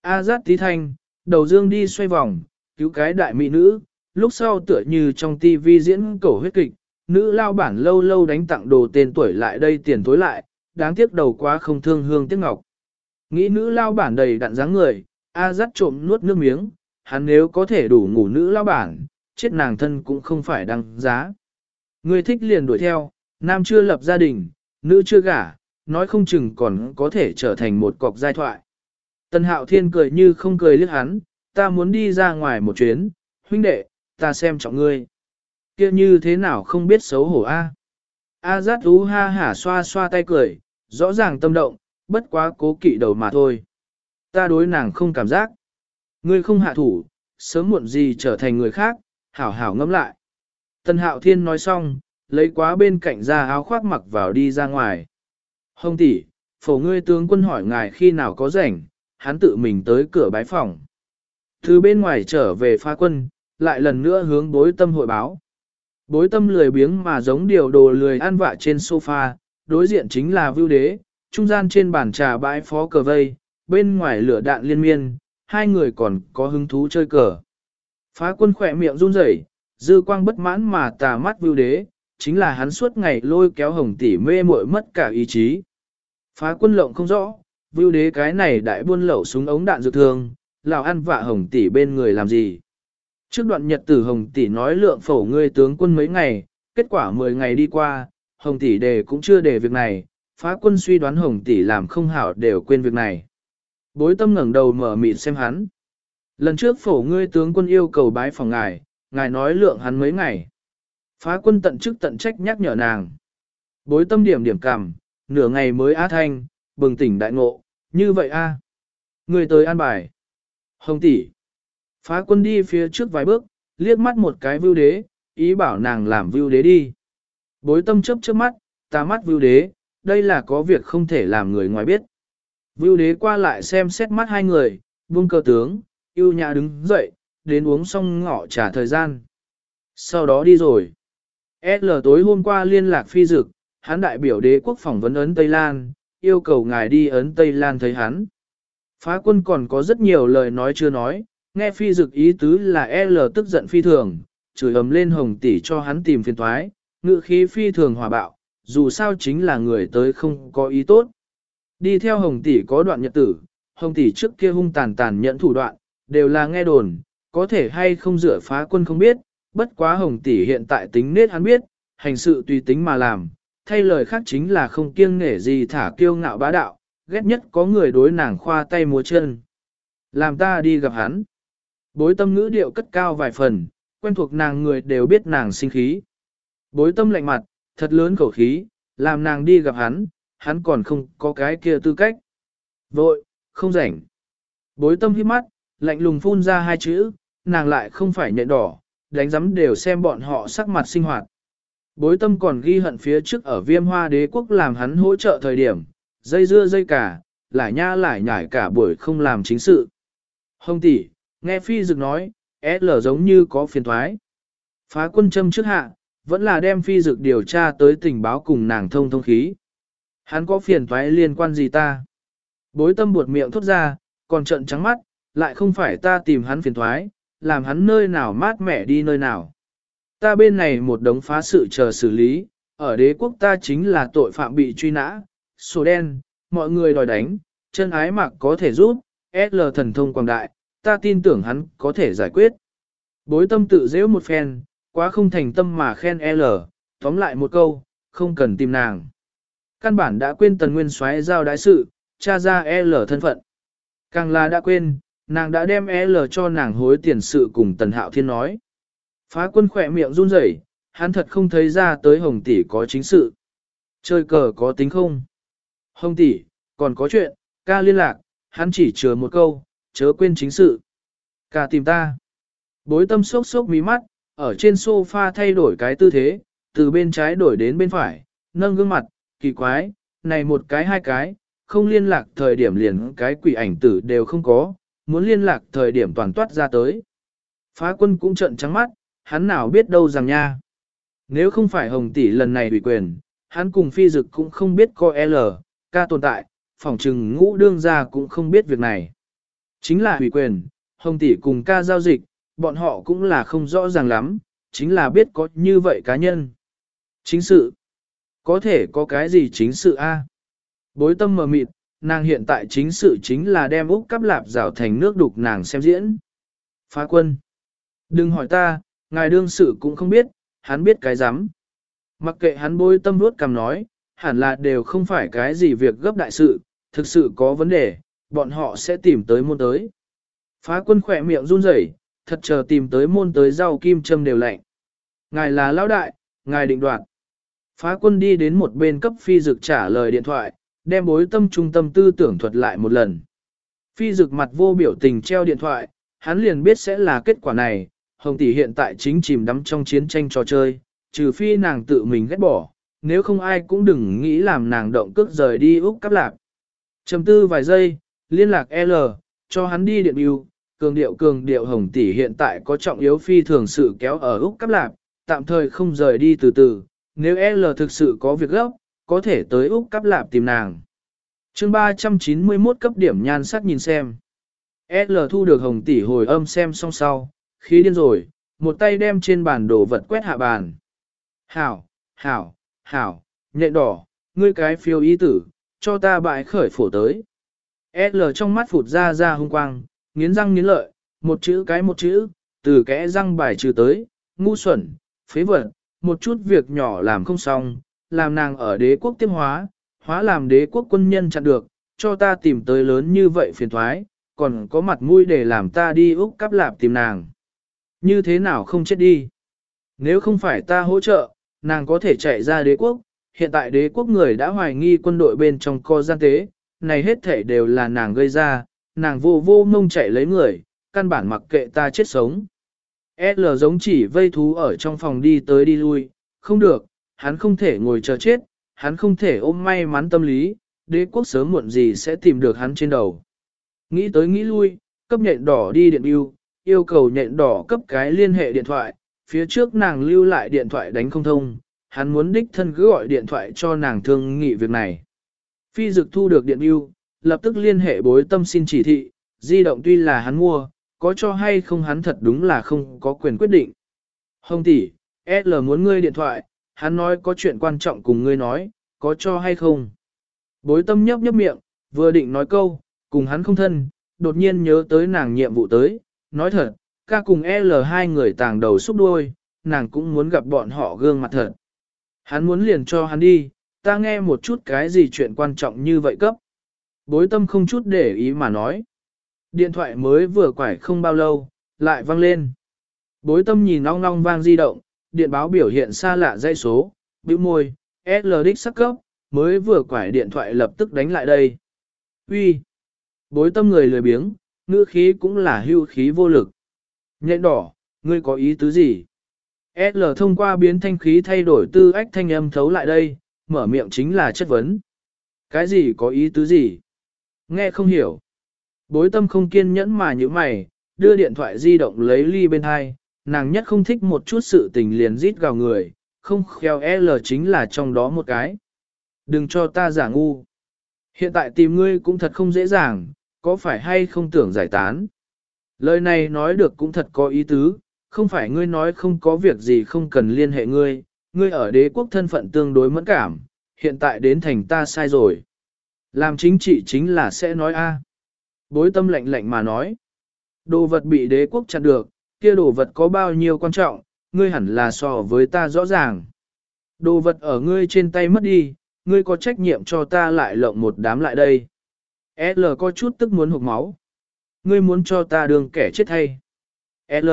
A rất tí thanh, đầu dương đi xoay vòng, cứu cái đại mỹ nữ, lúc sau tựa như trong tivi diễn cổ huyết kịch, nữ lao bản lâu lâu đánh tặng đồ tên tuổi lại đây tiền tối lại, đáng tiếc đầu quá không thương hương tiếc ngọc. Nghĩ nữ lao bản đầy đặn dáng người, A dắt trộm nuốt nước miếng, hắn nếu có thể đủ ngủ nữ lao bản, chết nàng thân cũng không phải đăng giá. Người thích liền đuổi theo, nam chưa lập gia đình, nữ chưa gả, nói không chừng còn có thể trở thành một cọc giai thoại. Tân hạo thiên cười như không cười liếc hắn, ta muốn đi ra ngoài một chuyến, huynh đệ, ta xem trọng ngươi. kia như thế nào không biết xấu hổ a? A dắt ú ha hả xoa xoa tay cười, rõ ràng tâm động, bất quá cố kỵ đầu mà thôi. Ta đối nàng không cảm giác. Ngươi không hạ thủ, sớm muộn gì trở thành người khác, hảo hảo ngẫm lại. tân hạo thiên nói xong, lấy quá bên cạnh ra áo khoác mặc vào đi ra ngoài. Hồng tỷ, phổ ngươi tướng quân hỏi ngài khi nào có rảnh, hắn tự mình tới cửa bái phòng. Từ bên ngoài trở về pha quân, lại lần nữa hướng bối tâm hội báo. Bối tâm lười biếng mà giống điều đồ lười ăn vạ trên sofa, đối diện chính là vưu đế, trung gian trên bàn trà bãi phó cờ vây, bên ngoài lửa đạn liên miên, hai người còn có hứng thú chơi cờ. Phá quân khỏe miệng run rẩy, dư quang bất mãn mà tà mắt vưu đế, chính là hắn suốt ngày lôi kéo hồng tỷ mê muội mất cả ý chí. Phá quân lộng không rõ, vưu đế cái này đại buôn lậu súng ống đạn dược thường, lào ăn vạ hồng tỷ bên người làm gì. Trước đoạn nhật tử hồng tỷ nói lượng phổ ngươi tướng quân mấy ngày, kết quả 10 ngày đi qua, hồng tỷ đề cũng chưa đề việc này, phá quân suy đoán hồng tỷ làm không hảo đều quên việc này. Bối tâm ngẩng đầu mở mịt xem hắn. Lần trước phổ ngươi tướng quân yêu cầu bái phòng ngài, ngài nói lượng hắn mấy ngày. Phá quân tận chức tận trách nhắc nhở nàng. Bối tâm điểm điểm cảm, nửa ngày mới á thanh, bừng tỉnh đại ngộ, như vậy a Người tới an bài. Hồng tỷ. Phá quân đi phía trước vài bước, liếc mắt một cái vưu đế, ý bảo nàng làm vưu đế đi. Bối tâm chấp trước mắt, ta mắt vưu đế, đây là có việc không thể làm người ngoài biết. Vưu đế qua lại xem xét mắt hai người, buông cơ tướng, yêu nhã đứng dậy, đến uống xong ngọ trả thời gian. Sau đó đi rồi. L tối hôm qua liên lạc phi dực, hắn đại biểu đế quốc phỏng vấn ấn Tây Lan, yêu cầu ngài đi ấn Tây Lan thấy hắn. Phá quân còn có rất nhiều lời nói chưa nói, nghe phi dực ý tứ là L tức giận phi thường, chửi ầm lên hồng tỷ cho hắn tìm phiền thoái, ngự khí phi thường hòa bạo, dù sao chính là người tới không có ý tốt. Đi theo hồng tỷ có đoạn nhật tử, hồng tỷ trước kia hung tàn tàn nhẫn thủ đoạn, đều là nghe đồn, có thể hay không rửa phá quân không biết, bất quá hồng tỷ hiện tại tính nết hắn biết, hành sự tùy tính mà làm, thay lời khác chính là không kiêng nể gì thả kiêu ngạo bá đạo, ghét nhất có người đối nàng khoa tay múa chân. Làm ta đi gặp hắn. Bối tâm ngữ điệu cất cao vài phần, quen thuộc nàng người đều biết nàng sinh khí. Bối tâm lạnh mặt, thật lớn khẩu khí, làm nàng đi gặp hắn, hắn còn không có cái kia tư cách. Vội, không rảnh. Bối tâm hiếp mắt, lạnh lùng phun ra hai chữ, nàng lại không phải nhện đỏ, đánh giấm đều xem bọn họ sắc mặt sinh hoạt. Bối tâm còn ghi hận phía trước ở viêm hoa đế quốc làm hắn hỗ trợ thời điểm, dây dưa dây cả, lại nha lại nhải cả buổi không làm chính sự. Hồng tỷ, nghe phi dực nói, L giống như có phiền thoái. Phá quân châm trước hạ, vẫn là đem phi dực điều tra tới tình báo cùng nàng thông thông khí. Hắn có phiền thoái liên quan gì ta? Bối tâm buột miệng thốt ra, còn trận trắng mắt, lại không phải ta tìm hắn phiền thoái, làm hắn nơi nào mát mẻ đi nơi nào. Ta bên này một đống phá sự chờ xử lý, ở đế quốc ta chính là tội phạm bị truy nã, sổ đen, mọi người đòi đánh, chân ái mạc có thể giúp, L thần thông quảng đại, ta tin tưởng hắn có thể giải quyết. Bối tâm tự dễ một phen, quá không thành tâm mà khen L, tóm lại một câu, không cần tìm nàng. Căn bản đã quên tần nguyên xoáy giao đại sự, tra ra L thân phận. Càng là đã quên, nàng đã đem L cho nàng hối tiền sự cùng tần hạo thiên nói. Phá quân khỏe miệng run rẩy, hắn thật không thấy ra tới hồng tỷ có chính sự. Chơi cờ có tính không? Hồng tỷ, còn có chuyện, ca liên lạc, hắn chỉ chừa một câu, chớ quên chính sự. cà tìm ta. Bối tâm sốc sốc mí mắt, ở trên sofa thay đổi cái tư thế, từ bên trái đổi đến bên phải, nâng gương mặt, kỳ quái, này một cái hai cái, không liên lạc thời điểm liền cái quỷ ảnh tử đều không có, muốn liên lạc thời điểm toàn toát ra tới. Phá quân cũng trận trắng mắt, hắn nào biết đâu rằng nha. Nếu không phải hồng tỷ lần này bị quyền, hắn cùng phi dực cũng không biết có L, ca tồn tại, phỏng trừng ngũ đương ra cũng không biết việc này. Chính là hủy quyền, hồng tỷ cùng ca giao dịch, bọn họ cũng là không rõ ràng lắm, chính là biết có như vậy cá nhân. Chính sự. Có thể có cái gì chính sự a? Bối tâm mờ mịt, nàng hiện tại chính sự chính là đem Úc cắp lạp rào thành nước đục nàng xem diễn. Phá quân. Đừng hỏi ta, ngài đương sự cũng không biết, hắn biết cái rắm Mặc kệ hắn bối tâm nuốt cầm nói, hẳn là đều không phải cái gì việc gấp đại sự, thực sự có vấn đề, bọn họ sẽ tìm tới môn tới. Phá quân khỏe miệng run rẩy, thật chờ tìm tới môn tới rau kim châm đều lạnh. Ngài là lão đại, ngài định đoạt. Phá quân đi đến một bên cấp phi dực trả lời điện thoại, đem bối tâm trung tâm tư tưởng thuật lại một lần. Phi dực mặt vô biểu tình treo điện thoại, hắn liền biết sẽ là kết quả này, Hồng tỷ hiện tại chính chìm đắm trong chiến tranh trò chơi, trừ phi nàng tự mình ghét bỏ, nếu không ai cũng đừng nghĩ làm nàng động cước rời đi Úc cắp lạc. Trầm tư vài giây, liên lạc L, cho hắn đi điện yêu, cường điệu cường điệu Hồng tỷ hiện tại có trọng yếu phi thường sự kéo ở Úc Cáp Lạp, tạm thời không rời đi từ từ, nếu L thực sự có việc gấp, có thể tới Úc Cáp lạp tìm nàng. chương 391 cấp điểm nhan sắc nhìn xem. L thu được hồng tỷ hồi âm xem xong sau, khí điên rồi, một tay đem trên bàn đồ vật quét hạ bàn. Hảo, hảo, hảo, nhện đỏ, ngươi cái phiêu ý tử, cho ta bại khởi phổ tới. L trong mắt phụt ra ra hung quang, nghiến răng nghiến lợi, một chữ cái một chữ, từ kẽ răng bài trừ tới, ngu xuẩn, phế vật, một chút việc nhỏ làm không xong, làm nàng ở đế quốc tiếp hóa, hóa làm đế quốc quân nhân chặn được, cho ta tìm tới lớn như vậy phiền thoái, còn có mặt mũi để làm ta đi Úc cắp lạp tìm nàng. Như thế nào không chết đi? Nếu không phải ta hỗ trợ, nàng có thể chạy ra đế quốc, hiện tại đế quốc người đã hoài nghi quân đội bên trong co gian tế, này hết thể đều là nàng gây ra, nàng vô vô mông chạy lấy người, căn bản mặc kệ ta chết sống. L giống chỉ vây thú ở trong phòng đi tới đi lui, không được, hắn không thể ngồi chờ chết, hắn không thể ôm may mắn tâm lý, đế quốc sớm muộn gì sẽ tìm được hắn trên đầu. Nghĩ tới nghĩ lui, cấp nhện đỏ đi điện yêu, yêu cầu nhện đỏ cấp cái liên hệ điện thoại, phía trước nàng lưu lại điện thoại đánh không thông, hắn muốn đích thân cứ gọi điện thoại cho nàng thương nghị việc này. Phi dực thu được điện yêu, lập tức liên hệ bối tâm xin chỉ thị, di động tuy là hắn mua, có cho hay không hắn thật đúng là không có quyền quyết định. Hồng tỷ, L muốn ngươi điện thoại, hắn nói có chuyện quan trọng cùng ngươi nói, có cho hay không. Bối tâm nhấp nhấp miệng, vừa định nói câu, cùng hắn không thân, đột nhiên nhớ tới nàng nhiệm vụ tới, nói thật, ca cùng L hai người tàng đầu xúc đuôi, nàng cũng muốn gặp bọn họ gương mặt thật. Hắn muốn liền cho hắn đi, ta nghe một chút cái gì chuyện quan trọng như vậy cấp. Bối tâm không chút để ý mà nói. Điện thoại mới vừa quải không bao lâu, lại vang lên. Bối tâm nhìn long long vang di động, điện báo biểu hiện xa lạ dây số, bĩu môi, SL đích sắc cấp, mới vừa quải điện thoại lập tức đánh lại đây. Uy, Bối tâm người lười biếng, ngữ khí cũng là hưu khí vô lực. Nhện đỏ, ngươi có ý tứ gì? L thông qua biến thanh khí thay đổi tư ách thanh âm thấu lại đây, mở miệng chính là chất vấn. Cái gì có ý tứ gì? Nghe không hiểu. Bối tâm không kiên nhẫn mà như mày, đưa điện thoại di động lấy ly bên hai, nàng nhất không thích một chút sự tình liền rít gào người, không khéo L chính là trong đó một cái. Đừng cho ta giả ngu. Hiện tại tìm ngươi cũng thật không dễ dàng, có phải hay không tưởng giải tán. Lời này nói được cũng thật có ý tứ, không phải ngươi nói không có việc gì không cần liên hệ ngươi, ngươi ở đế quốc thân phận tương đối mẫn cảm, hiện tại đến thành ta sai rồi. Làm chính trị chính là sẽ nói a. Bối tâm lạnh lạnh mà nói. Đồ vật bị đế quốc chặn được, kia đồ vật có bao nhiêu quan trọng, ngươi hẳn là so với ta rõ ràng. Đồ vật ở ngươi trên tay mất đi, ngươi có trách nhiệm cho ta lại lộng một đám lại đây. L có chút tức muốn hụt máu. Ngươi muốn cho ta đường kẻ chết hay. L,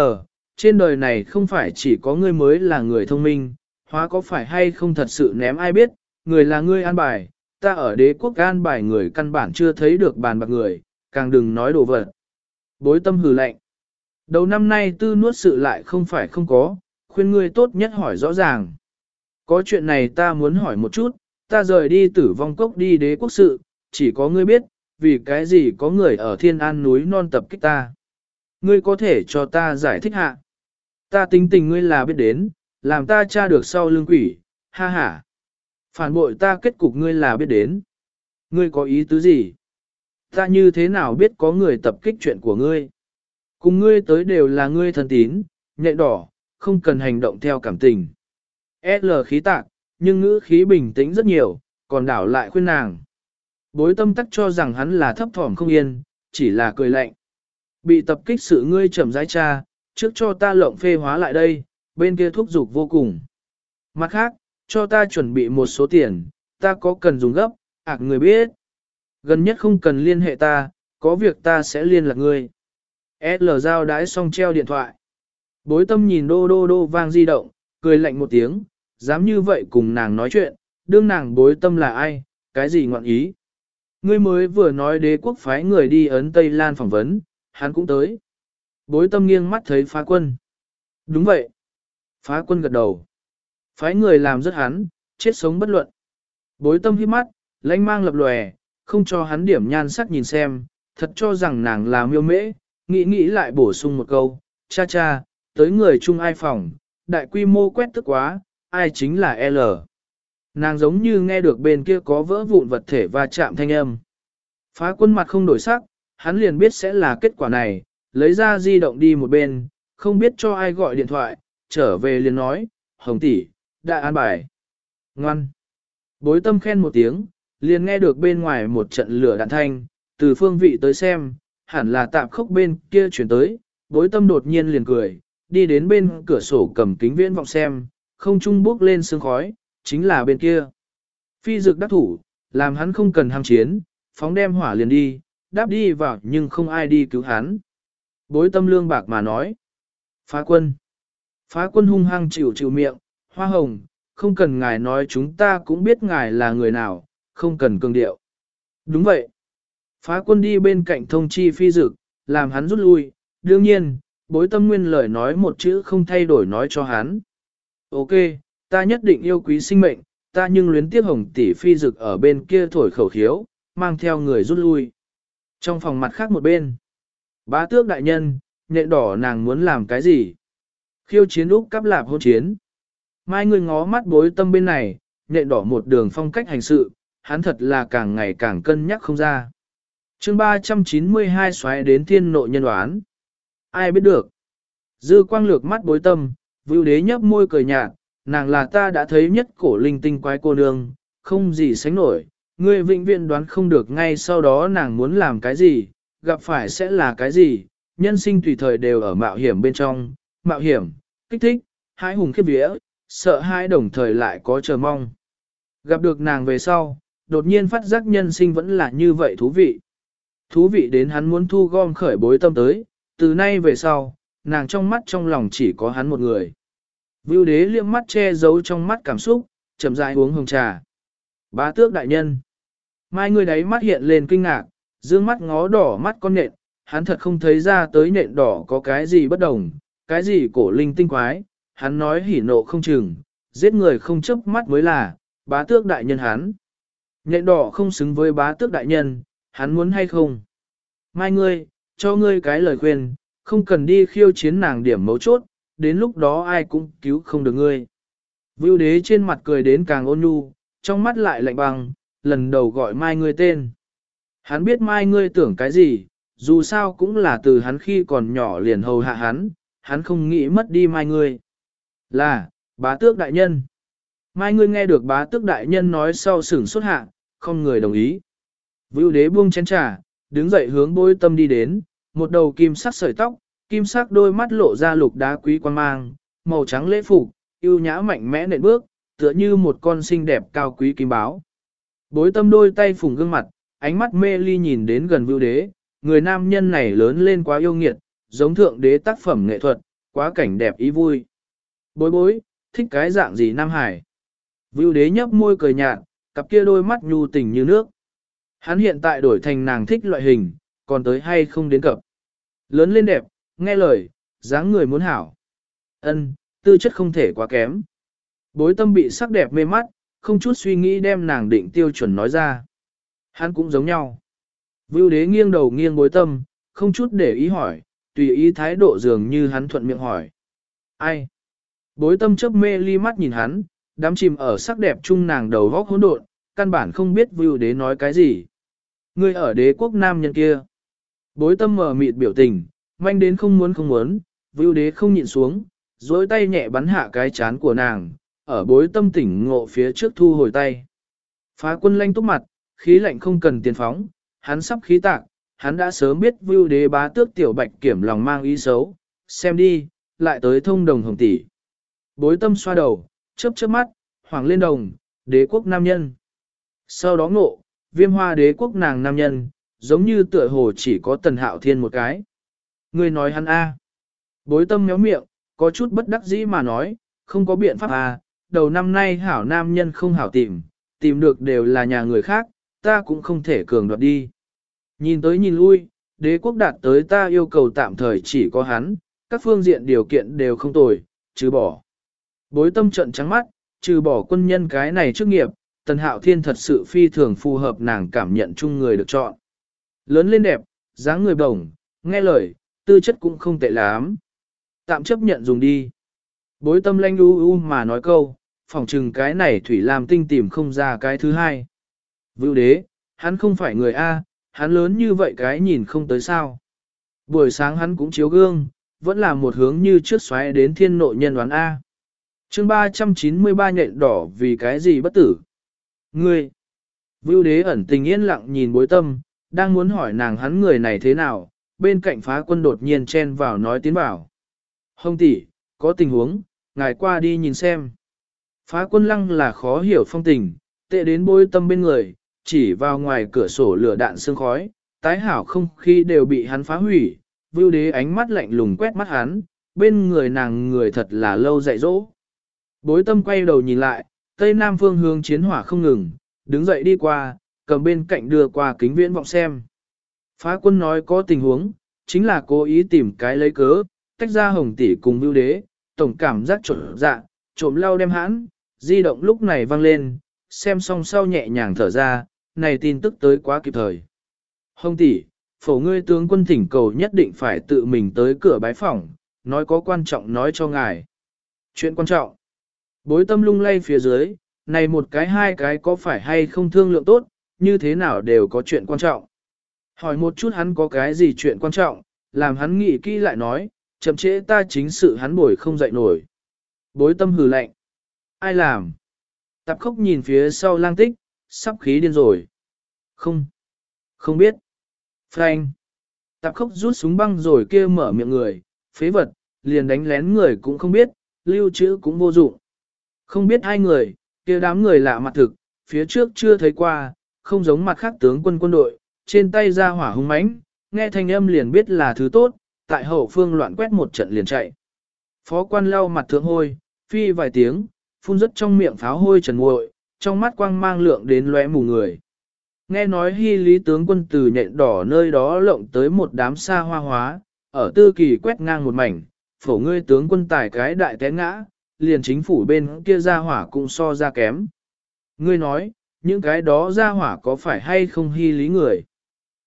trên đời này không phải chỉ có ngươi mới là người thông minh, hóa có phải hay không thật sự ném ai biết, người là ngươi an bài, ta ở đế quốc an bài người căn bản chưa thấy được bàn bạc người, càng đừng nói đồ vật. Bối tâm hừ lạnh. Đầu năm nay tư nuốt sự lại không phải không có, khuyên ngươi tốt nhất hỏi rõ ràng. Có chuyện này ta muốn hỏi một chút, ta rời đi tử vong cốc đi đế quốc sự, chỉ có ngươi biết, vì cái gì có người ở thiên an núi non tập kích ta. Ngươi có thể cho ta giải thích hạ. Ta tính tình ngươi là biết đến, làm ta tra được sau lưng quỷ, ha ha. Phản bội ta kết cục ngươi là biết đến. Ngươi có ý tứ gì? Ta như thế nào biết có người tập kích chuyện của ngươi? Cùng ngươi tới đều là ngươi thân tín, nhạy đỏ, không cần hành động theo cảm tình. L khí tạc, nhưng ngữ khí bình tĩnh rất nhiều, còn đảo lại khuyên nàng. Bối tâm tắc cho rằng hắn là thấp thỏm không yên, chỉ là cười lạnh. Bị tập kích sự ngươi chậm rãi cha, trước cho ta lộng phê hóa lại đây, bên kia thuốc giục vô cùng. Mặt khác, cho ta chuẩn bị một số tiền, ta có cần dùng gấp, ạc người biết. Gần nhất không cần liên hệ ta, có việc ta sẽ liên lạc ngươi. L giao đái xong treo điện thoại. Bối tâm nhìn đô đô đô vang di động, cười lạnh một tiếng, dám như vậy cùng nàng nói chuyện, đương nàng bối tâm là ai, cái gì ngọn ý. Ngươi mới vừa nói đế quốc phái người đi ấn Tây Lan phỏng vấn, hắn cũng tới. Bối tâm nghiêng mắt thấy phá quân. Đúng vậy. Phá quân gật đầu. Phái người làm rất hắn, chết sống bất luận. Bối tâm hiếp mắt, lãnh mang lập lòe, không cho hắn điểm nhan sắc nhìn xem, thật cho rằng nàng là miêu mễ, nghĩ nghĩ lại bổ sung một câu, cha cha, tới người chung ai phòng, đại quy mô quét tức quá, ai chính là L. Nàng giống như nghe được bên kia có vỡ vụn vật thể và chạm thanh âm. Phá quân mặt không đổi sắc, hắn liền biết sẽ là kết quả này, lấy ra di động đi một bên, không biết cho ai gọi điện thoại, trở về liền nói, hồng tỷ, đã an bài. Ngoan. Bối tâm khen một tiếng, liền nghe được bên ngoài một trận lửa đạn thanh, từ phương vị tới xem, hẳn là tạm khốc bên kia chuyển tới, bối tâm đột nhiên liền cười, đi đến bên cửa sổ cầm kính viễn vọng xem, không trung bước lên sương khói, chính là bên kia. Phi dực đắc thủ, làm hắn không cần ham chiến, phóng đem hỏa liền đi, đáp đi vào nhưng không ai đi cứu hắn. Bối tâm lương bạc mà nói. Phá quân. Phá quân hung hăng chịu chịu miệng, hoa hồng, không cần ngài nói chúng ta cũng biết ngài là người nào, không cần cường điệu. Đúng vậy. Phá quân đi bên cạnh thông chi phi dực, làm hắn rút lui, đương nhiên, bối tâm nguyên lời nói một chữ không thay đổi nói cho hắn. Ok, ta nhất định yêu quý sinh mệnh, ta nhưng luyến tiếc hồng tỷ phi dực ở bên kia thổi khẩu khiếu, mang theo người rút lui. Trong phòng mặt khác một bên, bá tước đại nhân, nhện đỏ nàng muốn làm cái gì? Khiêu chiến úc cắp lạp hôn chiến. Mai người ngó mắt bối tâm bên này, nhện đỏ một đường phong cách hành sự, hắn thật là càng ngày càng cân nhắc không ra. chương 392 xoáy đến thiên nội nhân đoán. Ai biết được? Dư quang lược mắt bối tâm, vưu đế nhấp môi cười nhạt, nàng là ta đã thấy nhất cổ linh tinh quái cô nương, không gì sánh nổi, ngươi vĩnh viễn đoán không được ngay sau đó nàng muốn làm cái gì, gặp phải sẽ là cái gì, nhân sinh tùy thời đều ở mạo hiểm bên trong, mạo hiểm, kích thích, hãi hùng khiếp vía, sợ hai đồng thời lại có chờ mong. Gặp được nàng về sau, đột nhiên phát giác nhân sinh vẫn là như vậy thú vị. Thú vị đến hắn muốn thu gom khởi bối tâm tới, từ nay về sau, nàng trong mắt trong lòng chỉ có hắn một người. Vưu đế liếc mắt che giấu trong mắt cảm xúc, chậm rãi uống hồng trà. Bá tước đại nhân. Mai người đấy mắt hiện lên kinh ngạc, dương mắt ngó đỏ mắt con nện, hắn thật không thấy ra tới nện đỏ có cái gì bất đồng, cái gì cổ linh tinh quái, hắn nói hỉ nộ không chừng, giết người không chớp mắt mới là, bá tước đại nhân hắn. Nhện đỏ không xứng với bá tước đại nhân, hắn muốn hay không? Mai ngươi, cho ngươi cái lời khuyên, không cần đi khiêu chiến nàng điểm mấu chốt, đến lúc đó ai cũng cứu không được ngươi. Vưu đế trên mặt cười đến càng ôn nhu, trong mắt lại lạnh băng, lần đầu gọi mai ngươi tên. Hắn biết mai ngươi tưởng cái gì, dù sao cũng là từ hắn khi còn nhỏ liền hầu hạ hắn, hắn không nghĩ mất đi mai ngươi. Là, bá tước đại nhân. Mai ngươi nghe được bá tước đại nhân nói sau sửng xuất hạ, không người đồng ý. Vưu đế buông chén trà, đứng dậy hướng bối tâm đi đến, một đầu kim sắc sợi tóc, kim sắc đôi mắt lộ ra lục đá quý quan mang, màu trắng lễ phục, yêu nhã mạnh mẽ nện bước, tựa như một con xinh đẹp cao quý kim báo. Bối tâm đôi tay phùng gương mặt, ánh mắt mê ly nhìn đến gần vưu đế, người nam nhân này lớn lên quá yêu nghiệt, giống thượng đế tác phẩm nghệ thuật, quá cảnh đẹp ý vui. Bối bối, thích cái dạng gì Nam Hải? Vưu đế nhấp môi cười nhạt, cặp kia đôi mắt nhu tình như nước. Hắn hiện tại đổi thành nàng thích loại hình, còn tới hay không đến cập. Lớn lên đẹp, nghe lời, dáng người muốn hảo. ân tư chất không thể quá kém. Bối tâm bị sắc đẹp mê mắt, không chút suy nghĩ đem nàng định tiêu chuẩn nói ra. Hắn cũng giống nhau. Vưu đế nghiêng đầu nghiêng bối tâm, không chút để ý hỏi, tùy ý thái độ dường như hắn thuận miệng hỏi. Ai? Bối tâm chớp mê ly mắt nhìn hắn, đám chìm ở sắc đẹp chung nàng đầu góc hỗn độn, căn bản không biết vưu đế nói cái gì. người ở đế quốc nam nhân kia. Bối tâm mở mịt biểu tình, manh đến không muốn không muốn, vưu đế không nhịn xuống, dối tay nhẹ bắn hạ cái chán của nàng, ở bối tâm tỉnh ngộ phía trước thu hồi tay. Phá quân lanh túc mặt, khí lạnh không cần tiền phóng, hắn sắp khí tạc, hắn đã sớm biết vưu đế bá tước tiểu bạch kiểm lòng mang ý xấu, xem đi, lại tới thông đồng hồng tỷ. Bối tâm xoa đầu, chớp chớp mắt, hoàng lên đồng, đế quốc nam nhân. Sau đó ngộ, viêm hoa đế quốc nàng nam nhân, giống như tựa hồ chỉ có tần hạo thiên một cái. Người nói hắn A. Bối tâm méo miệng, có chút bất đắc dĩ mà nói, không có biện pháp A, đầu năm nay hảo nam nhân không hảo tìm, tìm được đều là nhà người khác, ta cũng không thể cường đoạt đi. Nhìn tới nhìn lui, đế quốc đạt tới ta yêu cầu tạm thời chỉ có hắn, các phương diện điều kiện đều không tồi, trừ bỏ. Bối tâm trận trắng mắt, trừ bỏ quân nhân cái này trước nghiệp, Tần Hạo Thiên thật sự phi thường phù hợp nàng cảm nhận chung người được chọn. Lớn lên đẹp, dáng người bổng, nghe lời, tư chất cũng không tệ lắm. Tạm chấp nhận dùng đi. Bối tâm lanh u u mà nói câu, phỏng chừng cái này Thủy làm tinh tìm không ra cái thứ hai. Vưu đế, hắn không phải người A, hắn lớn như vậy cái nhìn không tới sao. Buổi sáng hắn cũng chiếu gương, vẫn là một hướng như trước xoáy đến thiên nội nhân đoán A. chương 393 nhện đỏ vì cái gì bất tử. Ngươi, Vưu đế ẩn tình yên lặng nhìn bối tâm, đang muốn hỏi nàng hắn người này thế nào, bên cạnh phá quân đột nhiên chen vào nói tiến bảo. Hông tỷ, có tình huống, ngài qua đi nhìn xem. Phá quân lăng là khó hiểu phong tình, tệ đến bối tâm bên người, chỉ vào ngoài cửa sổ lửa đạn sương khói, tái hảo không khí đều bị hắn phá hủy, vưu đế ánh mắt lạnh lùng quét mắt hắn, bên người nàng người thật là lâu dạy dỗ. Bối tâm quay đầu nhìn lại, tây nam phương hướng chiến hỏa không ngừng, đứng dậy đi qua, cầm bên cạnh đưa qua kính viễn vọng xem. Phá quân nói có tình huống, chính là cố ý tìm cái lấy cớ, tách ra hồng tỷ cùng vưu đế, tổng cảm giác trộn dạ, trộm lau đem hãn, di động lúc này vang lên, xem xong sau nhẹ nhàng thở ra, này tin tức tới quá kịp thời. Hồng tỷ, phổ ngươi tướng quân thỉnh cầu nhất định phải tự mình tới cửa bái phỏng, nói có quan trọng nói cho ngài. Chuyện quan trọng. Bối tâm lung lay phía dưới, này một cái hai cái có phải hay không thương lượng tốt, như thế nào đều có chuyện quan trọng. Hỏi một chút hắn có cái gì chuyện quan trọng, làm hắn nghĩ kỹ lại nói, chậm trễ ta chính sự hắn bồi không dậy nổi. Bối tâm hừ lạnh. Ai làm? Tạp khốc nhìn phía sau lang tích, sắp khí điên rồi. Không. Không biết. Frank. Tạp khốc rút súng băng rồi kia mở miệng người, phế vật, liền đánh lén người cũng không biết, lưu trữ cũng vô dụng. Không biết hai người, kia đám người lạ mặt thực, phía trước chưa thấy qua, không giống mặt khác tướng quân quân đội, trên tay ra hỏa hung mãnh, nghe thanh âm liền biết là thứ tốt, tại hậu phương loạn quét một trận liền chạy. Phó quan lau mặt thượng hôi, phi vài tiếng, phun rất trong miệng pháo hôi trần nguội, trong mắt quang mang lượng đến lóe mù người. Nghe nói hy lý tướng quân từ nhện đỏ nơi đó lộng tới một đám xa hoa hóa, ở tư kỳ quét ngang một mảnh, phổ ngươi tướng quân tài cái đại té ngã, liền chính phủ bên kia ra hỏa cũng so ra kém. Ngươi nói, những cái đó ra hỏa có phải hay không hy lý người?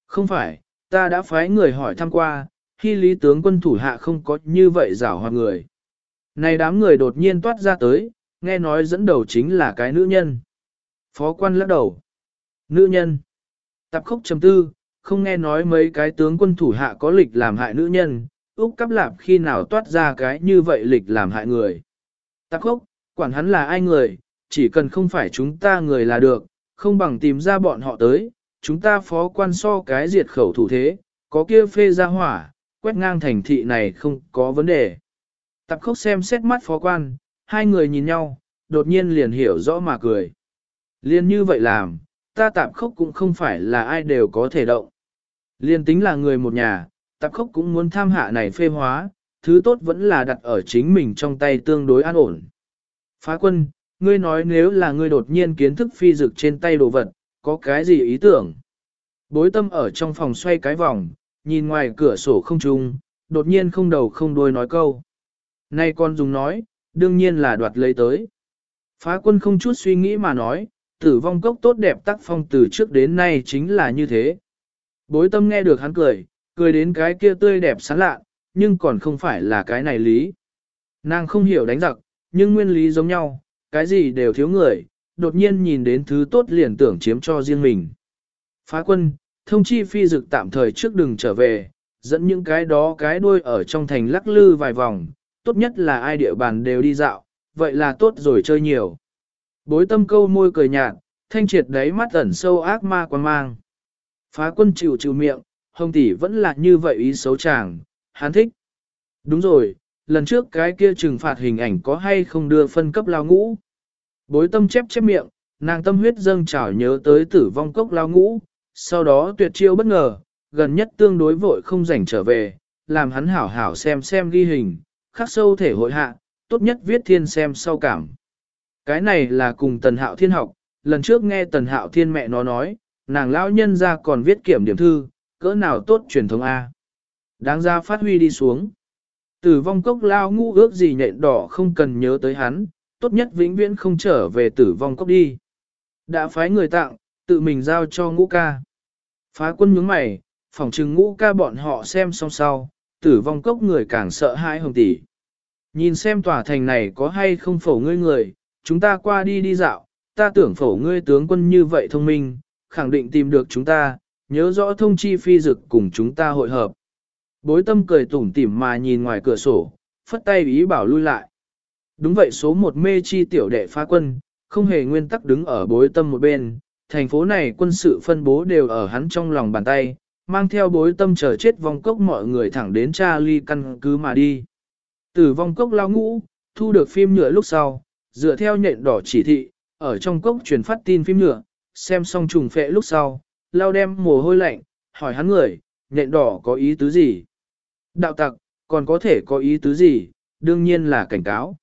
Không phải, ta đã phái người hỏi thăm qua, hy lý tướng quân thủ hạ không có như vậy rảo hoạt người. Này đám người đột nhiên toát ra tới, nghe nói dẫn đầu chính là cái nữ nhân. Phó quan lắc đầu. Nữ nhân. Tạp khốc chấm tư, không nghe nói mấy cái tướng quân thủ hạ có lịch làm hại nữ nhân, Úc cắp lạp khi nào toát ra cái như vậy lịch làm hại người. Tạp khốc, quản hắn là ai người, chỉ cần không phải chúng ta người là được, không bằng tìm ra bọn họ tới, chúng ta phó quan so cái diệt khẩu thủ thế, có kia phê ra hỏa, quét ngang thành thị này không có vấn đề. Tạp khốc xem xét mắt phó quan, hai người nhìn nhau, đột nhiên liền hiểu rõ mà cười. Liên như vậy làm, ta tạp khốc cũng không phải là ai đều có thể động. Liên tính là người một nhà, tạp khốc cũng muốn tham hạ này phê hóa, thứ tốt vẫn là đặt ở chính mình trong tay tương đối an ổn. Phá quân, ngươi nói nếu là ngươi đột nhiên kiến thức phi dực trên tay đồ vật, có cái gì ý tưởng? Bối tâm ở trong phòng xoay cái vòng, nhìn ngoài cửa sổ không trung, đột nhiên không đầu không đuôi nói câu. Nay con dùng nói, đương nhiên là đoạt lấy tới. Phá quân không chút suy nghĩ mà nói, tử vong cốc tốt đẹp tác phong từ trước đến nay chính là như thế. Bối tâm nghe được hắn cười, cười đến cái kia tươi đẹp sán lạ, nhưng còn không phải là cái này lý. Nàng không hiểu đánh giặc, nhưng nguyên lý giống nhau, cái gì đều thiếu người, đột nhiên nhìn đến thứ tốt liền tưởng chiếm cho riêng mình. Phá quân, thông chi phi dực tạm thời trước đừng trở về, dẫn những cái đó cái đuôi ở trong thành lắc lư vài vòng, tốt nhất là ai địa bàn đều đi dạo, vậy là tốt rồi chơi nhiều. Bối tâm câu môi cười nhạt, thanh triệt đáy mắt ẩn sâu ác ma quan mang. Phá quân chịu chịu miệng, hồng tỷ vẫn là như vậy ý xấu chàng, hắn thích. Đúng rồi, lần trước cái kia trừng phạt hình ảnh có hay không đưa phân cấp lao ngũ. Bối tâm chép chép miệng, nàng tâm huyết dâng trào nhớ tới tử vong cốc lao ngũ, sau đó tuyệt chiêu bất ngờ, gần nhất tương đối vội không rảnh trở về, làm hắn hảo hảo xem xem ghi hình, khắc sâu thể hội hạ, tốt nhất viết thiên xem sau cảm. Cái này là cùng Tần Hạo Thiên học, lần trước nghe Tần Hạo Thiên mẹ nó nói, nàng lão nhân ra còn viết kiểm điểm thư, cỡ nào tốt truyền thống A. Đáng ra phát huy đi xuống. Tử vong cốc lao ngũ ước gì nhện đỏ không cần nhớ tới hắn, tốt nhất vĩnh viễn không trở về tử vong cốc đi. Đã phái người tặng, tự mình giao cho ngũ ca. Phá quân nhướng mày, phòng trừng ngũ ca bọn họ xem xong sau, tử vong cốc người càng sợ hãi hồng tỷ. Nhìn xem tòa thành này có hay không phổ ngươi người, chúng ta qua đi đi dạo, ta tưởng phổ ngươi tướng quân như vậy thông minh, khẳng định tìm được chúng ta, nhớ rõ thông chi phi dực cùng chúng ta hội hợp. Bối tâm cười tủm tỉm mà nhìn ngoài cửa sổ, phất tay ý bảo lui lại. Đúng vậy số một mê chi tiểu đệ phá quân, không hề nguyên tắc đứng ở bối tâm một bên, thành phố này quân sự phân bố đều ở hắn trong lòng bàn tay, mang theo bối tâm chờ chết vong cốc mọi người thẳng đến Charlie căn cứ mà đi. Từ vong cốc lao ngũ, thu được phim nhựa lúc sau, dựa theo nhện đỏ chỉ thị, ở trong cốc truyền phát tin phim nhựa, xem xong trùng phệ lúc sau, lao đem mồ hôi lạnh, hỏi hắn người, nhện đỏ có ý tứ gì? Đạo tặc, còn có thể có ý tứ gì? Đương nhiên là cảnh cáo.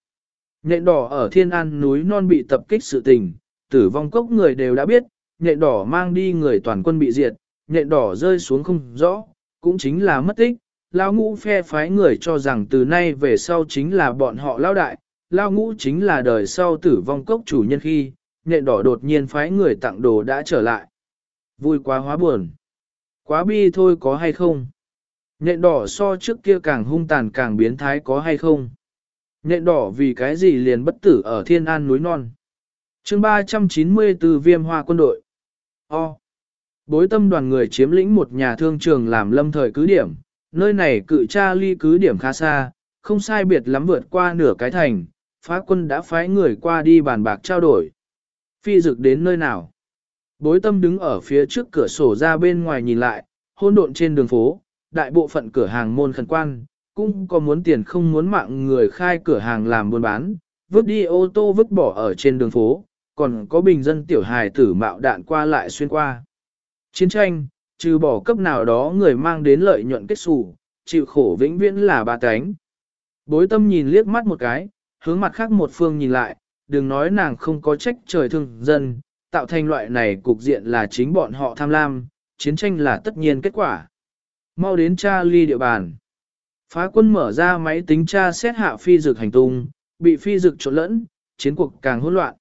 Nhện đỏ ở thiên an núi non bị tập kích sự tình, tử vong cốc người đều đã biết, nhện đỏ mang đi người toàn quân bị diệt, nhện đỏ rơi xuống không rõ, cũng chính là mất tích. Lao ngũ phe phái người cho rằng từ nay về sau chính là bọn họ lao đại, lao ngũ chính là đời sau tử vong cốc chủ nhân khi, nhện đỏ đột nhiên phái người tặng đồ đã trở lại. Vui quá hóa buồn. Quá bi thôi có hay không? Nhện đỏ so trước kia càng hung tàn càng biến thái có hay không? Nhện đỏ vì cái gì liền bất tử ở thiên an núi non? chương 394 viêm hoa quân đội. O. Bối tâm đoàn người chiếm lĩnh một nhà thương trường làm lâm thời cứ điểm, nơi này cự cha ly cứ điểm khá xa, không sai biệt lắm vượt qua nửa cái thành, phá quân đã phái người qua đi bàn bạc trao đổi. Phi dực đến nơi nào? Bối tâm đứng ở phía trước cửa sổ ra bên ngoài nhìn lại, hôn độn trên đường phố, đại bộ phận cửa hàng môn khẩn quan, cũng có muốn tiền không muốn mạng người khai cửa hàng làm buôn bán, vứt đi ô tô vứt bỏ ở trên đường phố, còn có bình dân tiểu hài tử mạo đạn qua lại xuyên qua. Chiến tranh, Trừ bỏ cấp nào đó người mang đến lợi nhuận kết xù, chịu khổ vĩnh viễn là ba cánh. Bối tâm nhìn liếc mắt một cái, hướng mặt khác một phương nhìn lại, đừng nói nàng không có trách trời thương dân, tạo thành loại này cục diện là chính bọn họ tham lam, chiến tranh là tất nhiên kết quả. Mau đến Cha ly địa bàn. Phá quân mở ra máy tính tra xét hạ phi dực hành tung, bị phi dực trộn lẫn, chiến cuộc càng hỗn loạn.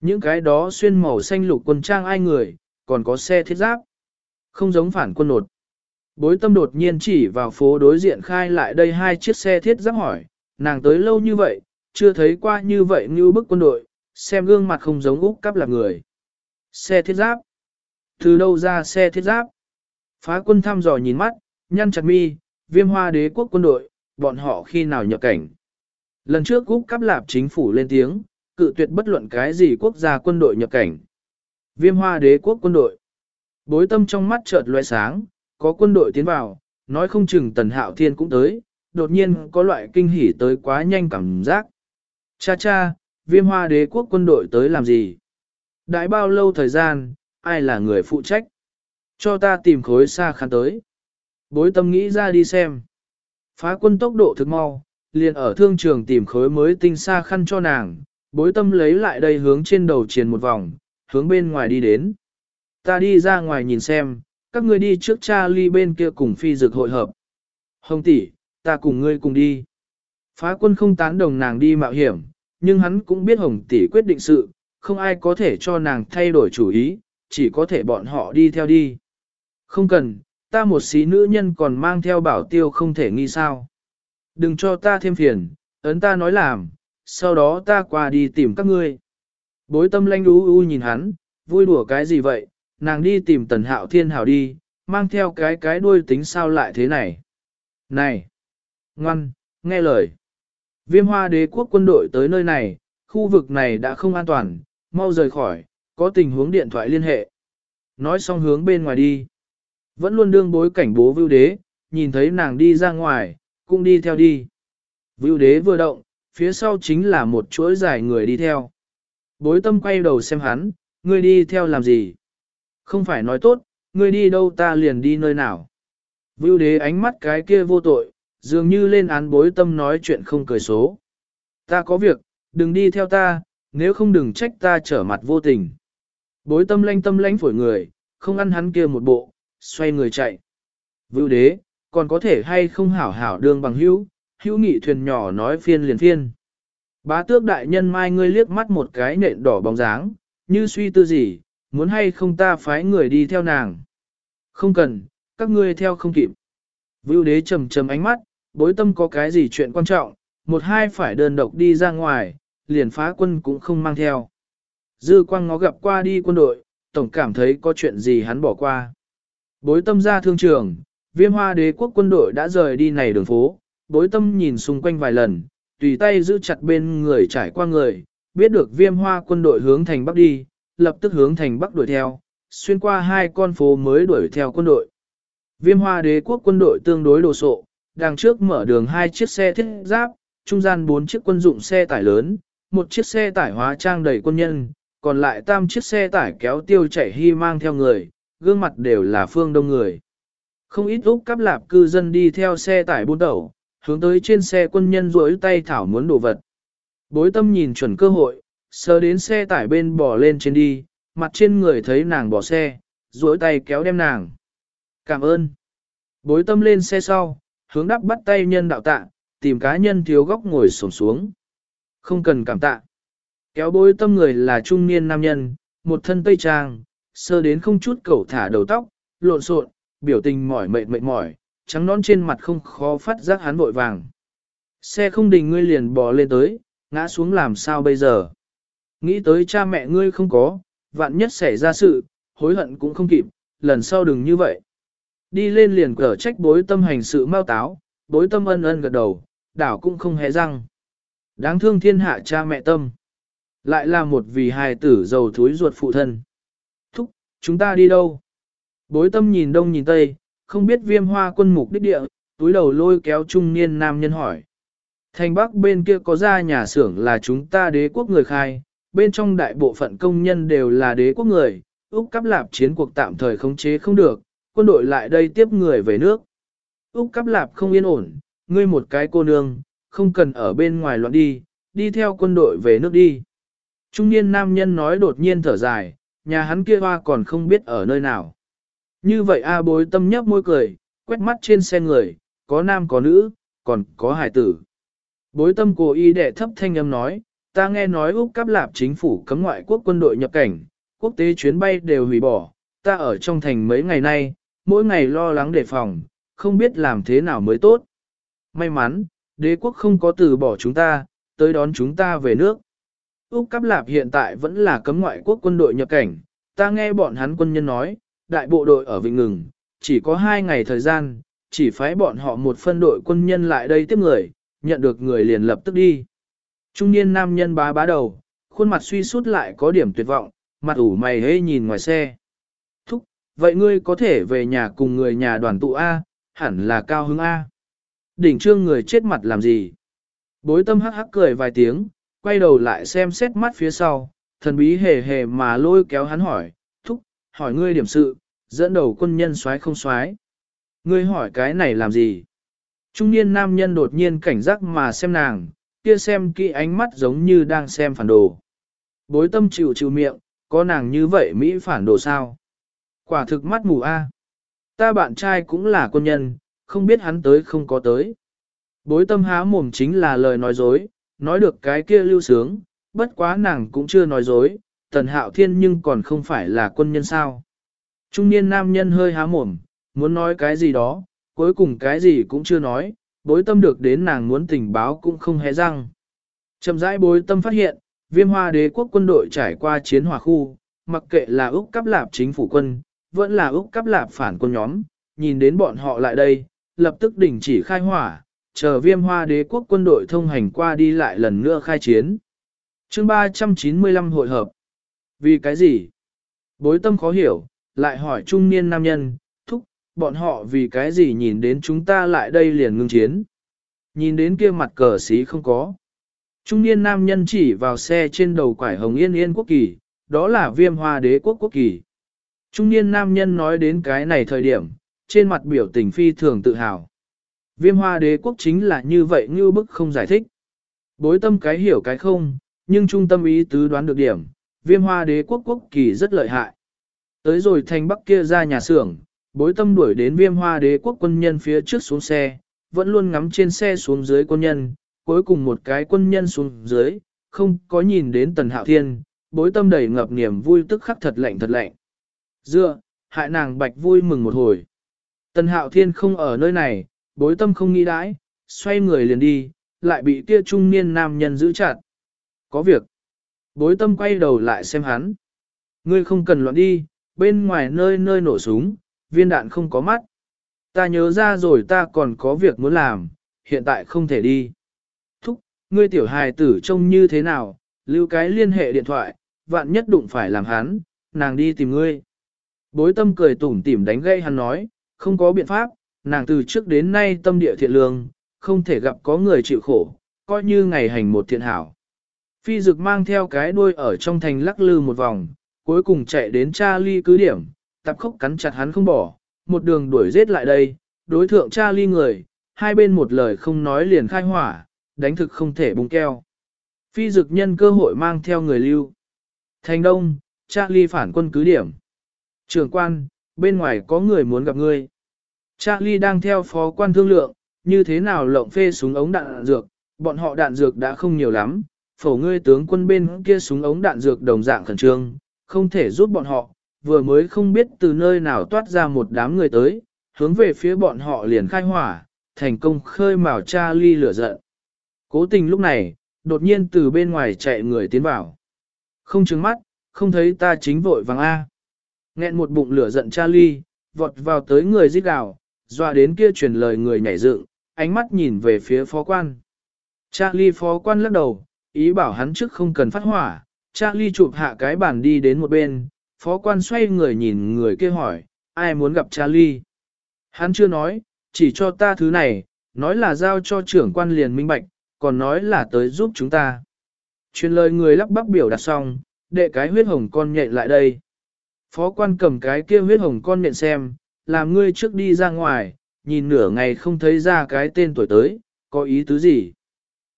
Những cái đó xuyên màu xanh lục quân trang ai người, còn có xe thiết giáp. Không giống phản quân nột. Bối tâm đột nhiên chỉ vào phố đối diện khai lại đây hai chiếc xe thiết giáp hỏi, nàng tới lâu như vậy, chưa thấy qua như vậy như bức quân đội, xem gương mặt không giống Úc cắp là người. Xe thiết giáp. Từ đâu ra xe thiết giáp? Phá quân thăm dò nhìn mắt, nhăn chặt mi, viêm hoa đế quốc quân đội, bọn họ khi nào nhập cảnh. Lần trước Úc cắp lạp chính phủ lên tiếng, cự tuyệt bất luận cái gì quốc gia quân đội nhập cảnh. Viêm hoa đế quốc quân đội. Bối tâm trong mắt chợt loe sáng, có quân đội tiến vào, nói không chừng tần hạo thiên cũng tới, đột nhiên có loại kinh hỉ tới quá nhanh cảm giác. Cha cha, viêm hoa đế quốc quân đội tới làm gì? Đại bao lâu thời gian, ai là người phụ trách? Cho ta tìm khối xa khăn tới. Bối tâm nghĩ ra đi xem. Phá quân tốc độ thực mau, liền ở thương trường tìm khối mới tinh xa khăn cho nàng, bối tâm lấy lại đây hướng trên đầu triền một vòng, hướng bên ngoài đi đến. Ta đi ra ngoài nhìn xem, các ngươi đi trước cha ly bên kia cùng phi dược hội hợp. Hồng tỷ, ta cùng ngươi cùng đi. Phá quân không tán đồng nàng đi mạo hiểm, nhưng hắn cũng biết hồng tỷ quyết định sự, không ai có thể cho nàng thay đổi chủ ý, chỉ có thể bọn họ đi theo đi. Không cần, ta một xí nữ nhân còn mang theo bảo tiêu không thể nghi sao. Đừng cho ta thêm phiền, ấn ta nói làm, sau đó ta qua đi tìm các ngươi. Bối tâm lanh u u nhìn hắn, vui đùa cái gì vậy, nàng đi tìm tần hạo thiên hảo đi, mang theo cái cái đuôi tính sao lại thế này. Này! Ngoan, nghe lời. Viêm hoa đế quốc quân đội tới nơi này, khu vực này đã không an toàn, mau rời khỏi, có tình huống điện thoại liên hệ. Nói xong hướng bên ngoài đi. Vẫn luôn đương bối cảnh bố vưu đế, nhìn thấy nàng đi ra ngoài, cũng đi theo đi. Vưu đế vừa động, phía sau chính là một chuỗi dài người đi theo. Bối tâm quay đầu xem hắn, ngươi đi theo làm gì? Không phải nói tốt, ngươi đi đâu ta liền đi nơi nào. Vưu đế ánh mắt cái kia vô tội, dường như lên án bối tâm nói chuyện không cười số. Ta có việc, đừng đi theo ta, nếu không đừng trách ta trở mặt vô tình. Bối tâm lanh tâm lanh phổi người, không ăn hắn kia một bộ, xoay người chạy. Vưu đế, còn có thể hay không hảo hảo đương bằng hữu, hữu nghị thuyền nhỏ nói phiên liền phiên. Bá tước đại nhân mai ngươi liếc mắt một cái nện đỏ bóng dáng, như suy tư gì, muốn hay không ta phái người đi theo nàng. Không cần, các ngươi theo không kịp. Vưu đế trầm trầm ánh mắt, bối tâm có cái gì chuyện quan trọng, một hai phải đơn độc đi ra ngoài, liền phá quân cũng không mang theo. Dư quang ngó gặp qua đi quân đội, tổng cảm thấy có chuyện gì hắn bỏ qua. Bối tâm ra thương trường, viêm hoa đế quốc quân đội đã rời đi này đường phố, bối tâm nhìn xung quanh vài lần, tùy tay giữ chặt bên người trải qua người, biết được viêm hoa quân đội hướng thành bắc đi, lập tức hướng thành bắc đuổi theo, xuyên qua hai con phố mới đuổi theo quân đội. Viêm hoa đế quốc quân đội tương đối đồ sộ, đằng trước mở đường hai chiếc xe thiết giáp, trung gian bốn chiếc quân dụng xe tải lớn, một chiếc xe tải hóa trang đầy quân nhân, còn lại tam chiếc xe tải kéo tiêu chảy hy mang theo người, gương mặt đều là phương đông người. Không ít úc cắp lạp cư dân đi theo xe tải buôn tẩu, hướng tới trên xe quân nhân rỗi tay thảo muốn đồ vật. Bối tâm nhìn chuẩn cơ hội, sờ đến xe tải bên bỏ lên trên đi, mặt trên người thấy nàng bỏ xe, rỗi tay kéo đem nàng. Cảm ơn. Bối tâm lên xe sau, hướng đắp bắt tay nhân đạo tạ, tìm cá nhân thiếu góc ngồi xổm xuống. Không cần cảm tạ. Kéo bối tâm người là trung niên nam nhân, một thân tây trang, sơ đến không chút cẩu thả đầu tóc, lộn xộn, biểu tình mỏi mệt mệt mỏi, trắng nón trên mặt không khó phát giác hắn vội vàng. Xe không đình ngươi liền bò lên tới, ngã xuống làm sao bây giờ. Nghĩ tới cha mẹ ngươi không có, vạn nhất xảy ra sự, hối hận cũng không kịp, lần sau đừng như vậy. Đi lên liền cở trách bối tâm hành sự mau táo, bối tâm ân ân gật đầu, đảo cũng không hề răng. Đáng thương thiên hạ cha mẹ tâm. Lại là một vì hài tử giàu thúi ruột phụ thân. Thúc, chúng ta đi đâu? Bối tâm nhìn đông nhìn tây, không biết viêm hoa quân mục đích địa, túi đầu lôi kéo trung niên nam nhân hỏi. Thành bắc bên kia có ra nhà xưởng là chúng ta đế quốc người khai, bên trong đại bộ phận công nhân đều là đế quốc người, Úc cắp lạp chiến cuộc tạm thời khống chế không được, quân đội lại đây tiếp người về nước. Úc cắp Lạp không yên ổn, ngươi một cái cô nương, không cần ở bên ngoài loạn đi, đi theo quân đội về nước đi. Trung niên nam nhân nói đột nhiên thở dài, nhà hắn kia hoa còn không biết ở nơi nào. Như vậy A bối tâm nhấp môi cười, quét mắt trên xe người, có nam có nữ, còn có hải tử. Bối tâm cố ý đệ thấp thanh âm nói, ta nghe nói Úc Cáp Lạp chính phủ cấm ngoại quốc quân đội nhập cảnh, quốc tế chuyến bay đều hủy bỏ, ta ở trong thành mấy ngày nay, mỗi ngày lo lắng đề phòng, không biết làm thế nào mới tốt. May mắn, đế quốc không có từ bỏ chúng ta, tới đón chúng ta về nước. Úc Cáp Lạp hiện tại vẫn là cấm ngoại quốc quân đội nhập cảnh, ta nghe bọn hắn quân nhân nói, đại bộ đội ở Vịnh Ngừng, chỉ có hai ngày thời gian, chỉ phái bọn họ một phân đội quân nhân lại đây tiếp người, nhận được người liền lập tức đi. Trung niên nam nhân bá bá đầu, khuôn mặt suy sút lại có điểm tuyệt vọng, mặt ủ mày hê nhìn ngoài xe. Thúc, vậy ngươi có thể về nhà cùng người nhà đoàn tụ A, hẳn là cao hứng A. Đỉnh trương người chết mặt làm gì? Bối tâm hắc hắc cười vài tiếng, quay đầu lại xem xét mắt phía sau, thần bí hề hề mà lôi kéo hắn hỏi, hỏi ngươi điểm sự, dẫn đầu quân nhân soái không soái Ngươi hỏi cái này làm gì? Trung niên nam nhân đột nhiên cảnh giác mà xem nàng, kia xem kỹ ánh mắt giống như đang xem phản đồ. Bối tâm chịu chịu miệng, có nàng như vậy Mỹ phản đồ sao? Quả thực mắt mù a. Ta bạn trai cũng là quân nhân, không biết hắn tới không có tới. Bối tâm há mồm chính là lời nói dối, nói được cái kia lưu sướng, bất quá nàng cũng chưa nói dối, tần hạo thiên nhưng còn không phải là quân nhân sao. Trung niên nam nhân hơi há mồm, muốn nói cái gì đó, cuối cùng cái gì cũng chưa nói, bối tâm được đến nàng muốn tình báo cũng không hé răng. Chậm rãi bối tâm phát hiện, viêm hoa đế quốc quân đội trải qua chiến hỏa khu, mặc kệ là Úc cắp lạp chính phủ quân, vẫn là Úc cắp lạp phản quân nhóm, nhìn đến bọn họ lại đây, lập tức đình chỉ khai hỏa, chờ viêm hoa đế quốc quân đội thông hành qua đi lại lần nữa khai chiến. chương 395 hội hợp. Vì cái gì? Bối tâm khó hiểu, lại hỏi trung niên nam nhân, thúc, bọn họ vì cái gì nhìn đến chúng ta lại đây liền ngưng chiến. Nhìn đến kia mặt cờ xí không có. Trung niên nam nhân chỉ vào xe trên đầu quải hồng yên yên quốc kỳ, đó là viêm hoa đế quốc quốc kỳ. Trung niên nam nhân nói đến cái này thời điểm, trên mặt biểu tình phi thường tự hào. Viêm hoa đế quốc chính là như vậy như bức không giải thích. Bối tâm cái hiểu cái không, nhưng trung tâm ý tứ đoán được điểm, viêm hoa đế quốc quốc kỳ rất lợi hại. Tới rồi thành bắc kia ra nhà xưởng, bối tâm đuổi đến viêm hoa đế quốc quân nhân phía trước xuống xe, vẫn luôn ngắm trên xe xuống dưới quân nhân, cuối cùng một cái quân nhân xuống dưới, không có nhìn đến tần hạo thiên, bối tâm đầy ngập niềm vui tức khắc thật lạnh thật lạnh. Dựa, hại nàng bạch vui mừng một hồi. Tần hạo thiên không ở nơi này, bối tâm không nghĩ đãi, xoay người liền đi, lại bị kia trung niên nam nhân giữ chặt. Có việc. Bối tâm quay đầu lại xem hắn. Ngươi không cần loạn đi, bên ngoài nơi nơi nổ súng, viên đạn không có mắt. Ta nhớ ra rồi ta còn có việc muốn làm, hiện tại không thể đi. Thúc, ngươi tiểu hài tử trông như thế nào, lưu cái liên hệ điện thoại, vạn nhất đụng phải làm hắn, nàng đi tìm ngươi. Bối tâm cười tủm tỉm đánh gây hắn nói, không có biện pháp, nàng từ trước đến nay tâm địa thiện lương, không thể gặp có người chịu khổ, coi như ngày hành một thiện hảo. Phi dực mang theo cái đuôi ở trong thành lắc lư một vòng, cuối cùng chạy đến Charlie cứ điểm, tập khốc cắn chặt hắn không bỏ, một đường đuổi giết lại đây, đối thượng Charlie người, hai bên một lời không nói liền khai hỏa, đánh thực không thể bung keo. Phi dực nhân cơ hội mang theo người lưu. Thành đông, Charlie phản quân cứ điểm. Trường quan, bên ngoài có người muốn gặp ngươi. Charlie đang theo phó quan thương lượng, như thế nào lộng phê súng ống đạn dược, bọn họ đạn dược đã không nhiều lắm, phổ ngươi tướng quân bên kia súng ống đạn dược đồng dạng khẩn trương, không thể giúp bọn họ, vừa mới không biết từ nơi nào toát ra một đám người tới, hướng về phía bọn họ liền khai hỏa, thành công khơi mào Charlie lửa giận. Cố tình lúc này, đột nhiên từ bên ngoài chạy người tiến vào. Không trứng mắt, không thấy ta chính vội vàng A. Nghẹn một bụng lửa giận Charlie, vọt vào tới người giết gào, dọa đến kia truyền lời người nhảy dựng, ánh mắt nhìn về phía phó quan. Charlie phó quan lắc đầu, ý bảo hắn trước không cần phát hỏa, Charlie chụp hạ cái bàn đi đến một bên, phó quan xoay người nhìn người kia hỏi, ai muốn gặp Charlie? Hắn chưa nói, chỉ cho ta thứ này, nói là giao cho trưởng quan liền minh bạch, còn nói là tới giúp chúng ta. Truyền lời người lắp bắp biểu đặt xong, đệ cái huyết hồng con nhện lại đây. Phó quan cầm cái kia huyết hồng con nhện xem, làm ngươi trước đi ra ngoài, nhìn nửa ngày không thấy ra cái tên tuổi tới, có ý tứ gì?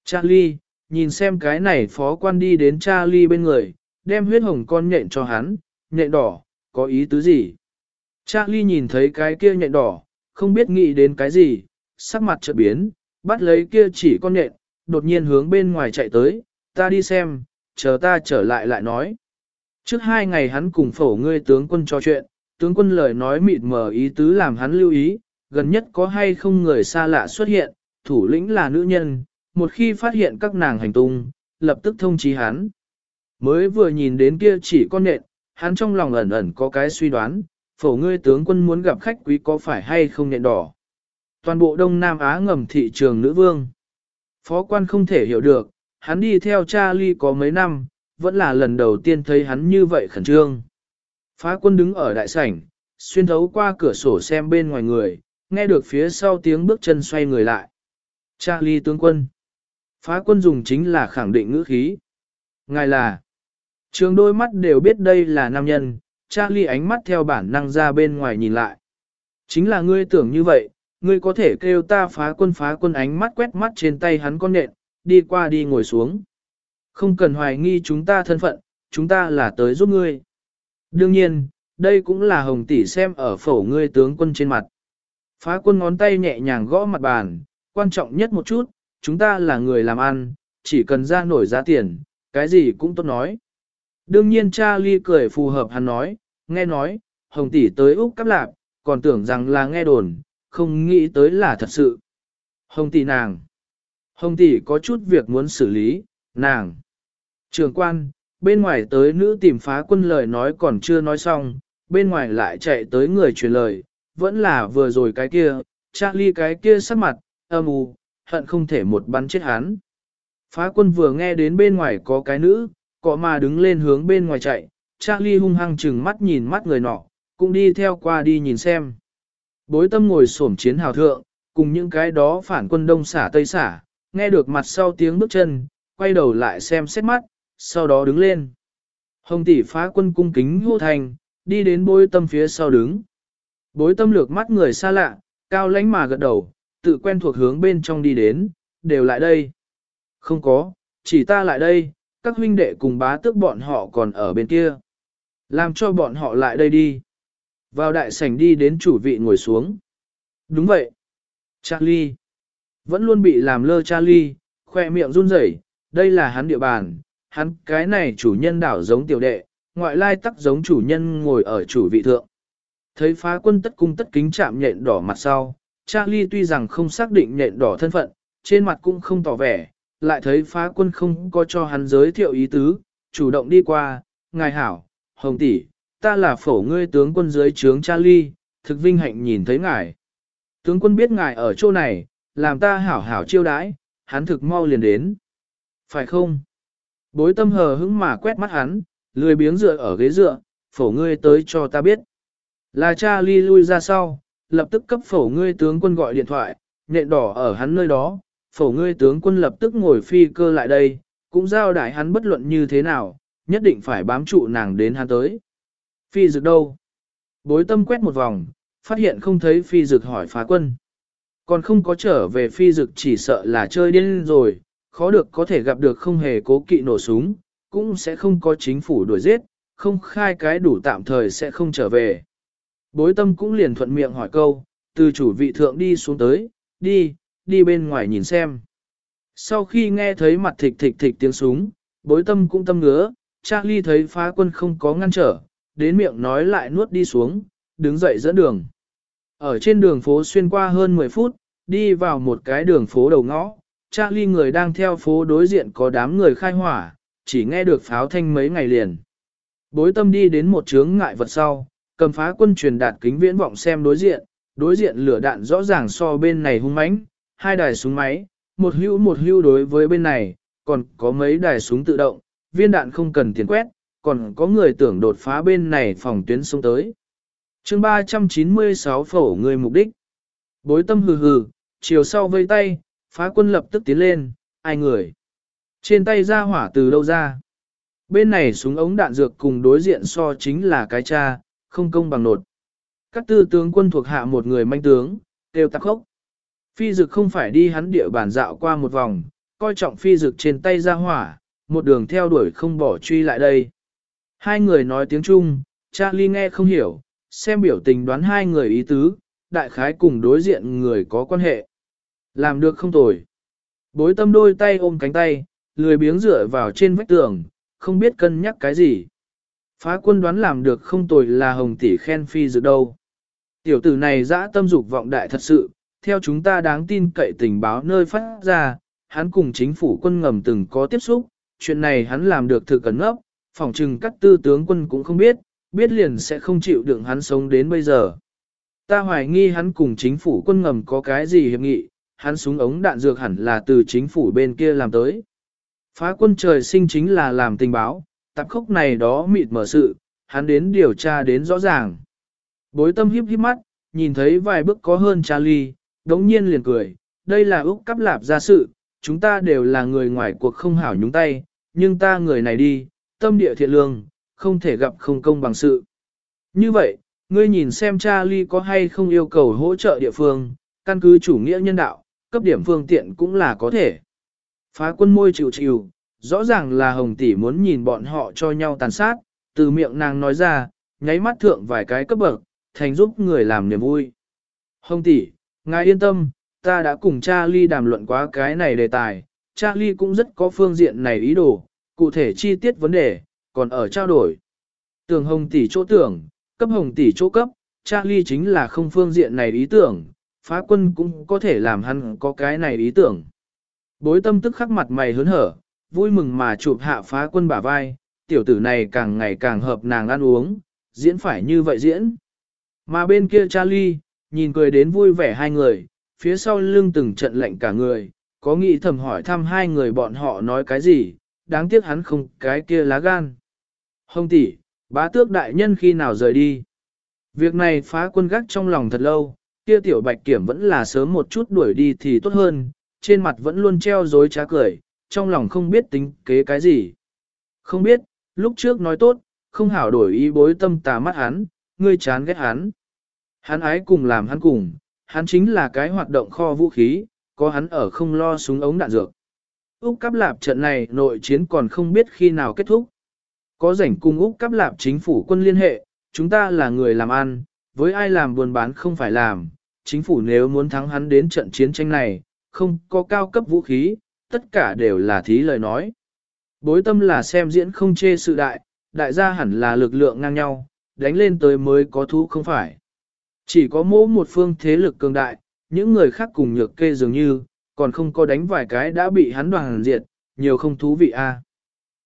Charlie, nhìn xem cái này phó quan đi đến Charlie bên người, đem huyết hồng con nhện cho hắn, nhện đỏ, có ý tứ gì? Charlie nhìn thấy cái kia nhện đỏ, không biết nghĩ đến cái gì, sắc mặt chợt biến, bắt lấy kia chỉ con nhện, đột nhiên hướng bên ngoài chạy tới, ta đi xem, chờ ta trở lại lại nói. Trước hai ngày hắn cùng phổ ngươi tướng quân trò chuyện, tướng quân lời nói mịt mờ ý tứ làm hắn lưu ý, gần nhất có hay không người xa lạ xuất hiện, thủ lĩnh là nữ nhân, một khi phát hiện các nàng hành tung, lập tức thông chí hắn. Mới vừa nhìn đến kia chỉ con nện, hắn trong lòng ẩn ẩn có cái suy đoán, phổ ngươi tướng quân muốn gặp khách quý có phải hay không nện đỏ. Toàn bộ Đông Nam Á ngầm thị trường nữ vương. Phó quan không thể hiểu được, hắn đi theo Charlie có mấy năm, vẫn là lần đầu tiên thấy hắn như vậy khẩn trương. Phá quân đứng ở đại sảnh, xuyên thấu qua cửa sổ xem bên ngoài người, nghe được phía sau tiếng bước chân xoay người lại. Charlie tướng quân. Phá quân dùng chính là khẳng định ngữ khí. Ngài là. Trường đôi mắt đều biết đây là nam nhân, Charlie ánh mắt theo bản năng ra bên ngoài nhìn lại. Chính là ngươi tưởng như vậy, ngươi có thể kêu ta phá quân phá quân ánh mắt quét mắt trên tay hắn con nện, đi qua đi ngồi xuống. Không cần hoài nghi chúng ta thân phận, chúng ta là tới giúp ngươi. Đương nhiên, đây cũng là hồng tỷ xem ở phổ ngươi tướng quân trên mặt. Phá quân ngón tay nhẹ nhàng gõ mặt bàn, quan trọng nhất một chút, chúng ta là người làm ăn, chỉ cần ra nổi giá tiền, cái gì cũng tốt nói. Đương nhiên cha ly cười phù hợp hắn nói, nghe nói, hồng tỷ tới Úc cắp lạp, còn tưởng rằng là nghe đồn, không nghĩ tới là thật sự. Hồng tỷ nàng. Hồng tỷ có chút việc muốn xử lý, nàng. Trường quan, bên ngoài tới nữ tìm phá quân lời nói còn chưa nói xong, bên ngoài lại chạy tới người truyền lời, vẫn là vừa rồi cái kia, Charlie cái kia sắc mặt, âm u, hận không thể một bắn chết hắn. Phá quân vừa nghe đến bên ngoài có cái nữ, cọ mà đứng lên hướng bên ngoài chạy, Charlie hung hăng chừng mắt nhìn mắt người nọ, cũng đi theo qua đi nhìn xem. Bối tâm ngồi xổm chiến hào thượng, cùng những cái đó phản quân đông xả tây xả, nghe được mặt sau tiếng bước chân, quay đầu lại xem xét mắt, sau đó đứng lên. Hồng tỷ phá quân cung kính hô thành, đi đến bối tâm phía sau đứng. Bối tâm lược mắt người xa lạ, cao lánh mà gật đầu, tự quen thuộc hướng bên trong đi đến, đều lại đây. Không có, chỉ ta lại đây, các huynh đệ cùng bá tước bọn họ còn ở bên kia. Làm cho bọn họ lại đây đi. Vào đại sảnh đi đến chủ vị ngồi xuống. Đúng vậy. Charlie. Vẫn luôn bị làm lơ Charlie, khoe miệng run rẩy, đây là hắn địa bàn, hắn cái này chủ nhân đảo giống tiểu đệ, ngoại lai tắc giống chủ nhân ngồi ở chủ vị thượng. Thấy phá quân tất cung tất kính chạm nhện đỏ mặt sau, Charlie tuy rằng không xác định nện đỏ thân phận, trên mặt cũng không tỏ vẻ, lại thấy phá quân không có cho hắn giới thiệu ý tứ, chủ động đi qua, ngài hảo, hồng tỷ, ta là phổ ngươi tướng quân dưới trướng Charlie, thực vinh hạnh nhìn thấy ngài. Tướng quân biết ngài ở chỗ này, làm ta hảo hảo chiêu đãi, hắn thực mau liền đến. Phải không? Bối tâm hờ hững mà quét mắt hắn, lười biếng dựa ở ghế dựa, phổ ngươi tới cho ta biết. Là Charlie lui ra sau, lập tức cấp phổ ngươi tướng quân gọi điện thoại, nện đỏ ở hắn nơi đó, phổ ngươi tướng quân lập tức ngồi phi cơ lại đây, cũng giao đại hắn bất luận như thế nào, nhất định phải bám trụ nàng đến hắn tới. Phi dực đâu? Bối tâm quét một vòng, phát hiện không thấy phi dực hỏi phá quân. Còn không có trở về phi dực chỉ sợ là chơi điên rồi, khó được có thể gặp được không hề cố kỵ nổ súng, cũng sẽ không có chính phủ đuổi giết, không khai cái đủ tạm thời sẽ không trở về. Bối tâm cũng liền thuận miệng hỏi câu, từ chủ vị thượng đi xuống tới, đi, đi bên ngoài nhìn xem. Sau khi nghe thấy mặt thịch thịch thịch tiếng súng, bối tâm cũng tâm ngứa, Charlie thấy phá quân không có ngăn trở, đến miệng nói lại nuốt đi xuống, đứng dậy dẫn đường. Ở trên đường phố xuyên qua hơn 10 phút, đi vào một cái đường phố đầu ngõ, Charlie người đang theo phố đối diện có đám người khai hỏa, chỉ nghe được pháo thanh mấy ngày liền. Bối tâm đi đến một chướng ngại vật sau, cầm phá quân truyền đạt kính viễn vọng xem đối diện, đối diện lửa đạn rõ ràng so bên này hung mãnh, hai đài súng máy, một hữu một hữu đối với bên này, còn có mấy đài súng tự động, viên đạn không cần tiền quét, còn có người tưởng đột phá bên này phòng tuyến xuống tới. chương 396 phổ người mục đích. Bối tâm hừ hừ, chiều sau vây tay, phá quân lập tức tiến lên, ai người. Trên tay ra hỏa từ đâu ra. Bên này súng ống đạn dược cùng đối diện so chính là cái cha, không công bằng nột. Các tư tướng quân thuộc hạ một người manh tướng, đều tắc khốc. Phi dực không phải đi hắn địa bàn dạo qua một vòng, coi trọng phi dực trên tay ra hỏa, một đường theo đuổi không bỏ truy lại đây. Hai người nói tiếng Trung, Charlie nghe không hiểu, xem biểu tình đoán hai người ý tứ, đại khái cùng đối diện người có quan hệ. Làm được không tồi. Bối tâm đôi tay ôm cánh tay, lười biếng dựa vào trên vách tường, không biết cân nhắc cái gì. Phá quân đoán làm được không tồi là hồng tỷ khen phi dự đâu. Tiểu tử này dã tâm dục vọng đại thật sự, theo chúng ta đáng tin cậy tình báo nơi phát ra, hắn cùng chính phủ quân ngầm từng có tiếp xúc, chuyện này hắn làm được thực cẩn ngốc, phỏng chừng các tư tướng quân cũng không biết, biết liền sẽ không chịu đựng hắn sống đến bây giờ. Ta hoài nghi hắn cùng chính phủ quân ngầm có cái gì hiệp nghị, hắn súng ống đạn dược hẳn là từ chính phủ bên kia làm tới. Phá quân trời sinh chính là làm tình báo, tạp khốc này đó mịt mở sự, hắn đến điều tra đến rõ ràng. Bối tâm hiếp hiếp mắt, nhìn thấy vài bước có hơn Charlie, đống nhiên liền cười, đây là Úc cắp lạp ra sự, chúng ta đều là người ngoài cuộc không hảo nhúng tay, nhưng ta người này đi, tâm địa thiện lương, không thể gặp không công bằng sự. Như vậy, ngươi nhìn xem Charlie có hay không yêu cầu hỗ trợ địa phương, căn cứ chủ nghĩa nhân đạo, cấp điểm phương tiện cũng là có thể. Phá quân môi chịu chịu, rõ ràng là hồng tỷ muốn nhìn bọn họ cho nhau tàn sát, từ miệng nàng nói ra, nháy mắt thượng vài cái cấp bậc, thành giúp người làm niềm vui. Hồng tỷ, ngài yên tâm, ta đã cùng Charlie đàm luận quá cái này đề tài, Charlie cũng rất có phương diện này ý đồ, cụ thể chi tiết vấn đề, còn ở trao đổi. Tưởng hồng tỷ chỗ tưởng, cấp hồng tỷ chỗ cấp, Charlie chính là không phương diện này ý tưởng, phá quân cũng có thể làm hắn có cái này ý tưởng. Bối tâm tức khắc mặt mày hớn hở, vui mừng mà chụp hạ phá quân bả vai, tiểu tử này càng ngày càng hợp nàng ăn uống, diễn phải như vậy diễn. Mà bên kia Charlie, nhìn cười đến vui vẻ hai người, phía sau lưng từng trận lạnh cả người, có nghĩ thầm hỏi thăm hai người bọn họ nói cái gì, đáng tiếc hắn không cái kia lá gan. Hồng tỷ, bá tước đại nhân khi nào rời đi. Việc này phá quân gác trong lòng thật lâu, kia tiểu bạch kiểm vẫn là sớm một chút đuổi đi thì tốt hơn, trên mặt vẫn luôn treo dối trá cười, trong lòng không biết tính kế cái gì. Không biết, lúc trước nói tốt, không hảo đổi ý bối tâm tà mắt hắn, ngươi chán ghét hắn. Hắn ái cùng làm hắn cùng, hắn chính là cái hoạt động kho vũ khí, có hắn ở không lo súng ống đạn dược. Úc cắp lạp trận này nội chiến còn không biết khi nào kết thúc. Có rảnh cùng Úc cắp lạp chính phủ quân liên hệ, chúng ta là người làm ăn, với ai làm buôn bán không phải làm, chính phủ nếu muốn thắng hắn đến trận chiến tranh này, không có cao cấp vũ khí, tất cả đều là thí lời nói. Bối tâm là xem diễn không chê sự đại, đại gia hẳn là lực lượng ngang nhau, đánh lên tới mới có thú không phải. Chỉ có mỗi một phương thế lực cường đại, những người khác cùng nhược kê dường như, còn không có đánh vài cái đã bị hắn đoàn diệt, nhiều không thú vị a. À.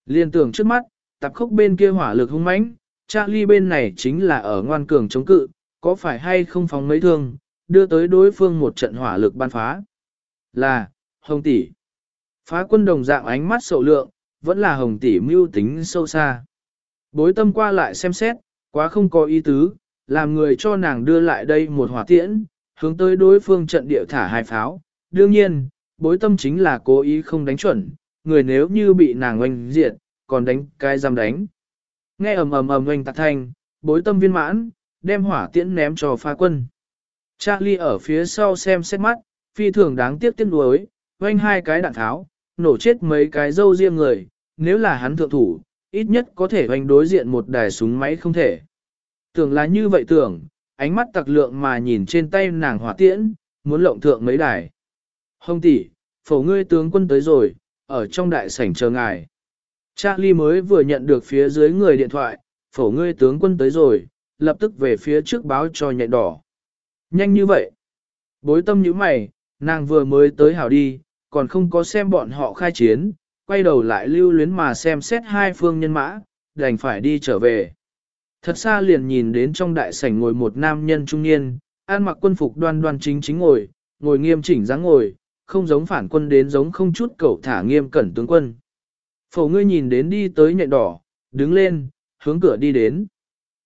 Liên tưởng trước mắt, tập khốc bên kia hỏa lực hung mãnh, Charlie bên này chính là ở ngoan cường chống cự, có phải hay không phóng mấy thương, đưa tới đối phương một trận hỏa lực ban phá. Là, hồng tỷ. Phá quân đồng dạng ánh mắt sầu lượng, vẫn là hồng tỷ mưu tính sâu xa. Bối tâm qua lại xem xét, quá không có ý tứ, làm người cho nàng đưa lại đây một hỏa tiễn, hướng tới đối phương trận địa thả hai pháo. Đương nhiên, bối tâm chính là cố ý không đánh chuẩn, người nếu như bị nàng oanh diệt, còn đánh cái giam đánh. Nghe ầm ầm ầm oanh tạc thanh, bối tâm viên mãn, đem hỏa tiễn ném cho phá quân. Charlie ở phía sau xem xét mắt, phi thường đáng tiếc tiếc nuối, oanh hai cái đạn tháo, nổ chết mấy cái dâu riêng người, nếu là hắn thượng thủ, ít nhất có thể hoành đối diện một đài súng máy không thể. Tưởng là như vậy tưởng, ánh mắt tặc lượng mà nhìn trên tay nàng hỏa tiễn, muốn lộng thượng mấy đài. Hồng tỷ, phổ ngươi tướng quân tới rồi, ở trong đại sảnh chờ ngài. Charlie mới vừa nhận được phía dưới người điện thoại, phổ ngươi tướng quân tới rồi, lập tức về phía trước báo cho nhạy đỏ. Nhanh như vậy. Bối tâm như mày, nàng vừa mới tới hảo đi, còn không có xem bọn họ khai chiến, quay đầu lại lưu luyến mà xem xét hai phương nhân mã, đành phải đi trở về. Thật xa liền nhìn đến trong đại sảnh ngồi một nam nhân trung niên, an mặc quân phục đoan đoan chính chính ngồi, ngồi nghiêm chỉnh dáng ngồi, không giống phản quân đến giống không chút cẩu thả nghiêm cẩn tướng quân. Phổ ngươi nhìn đến đi tới nhện đỏ, đứng lên, hướng cửa đi đến.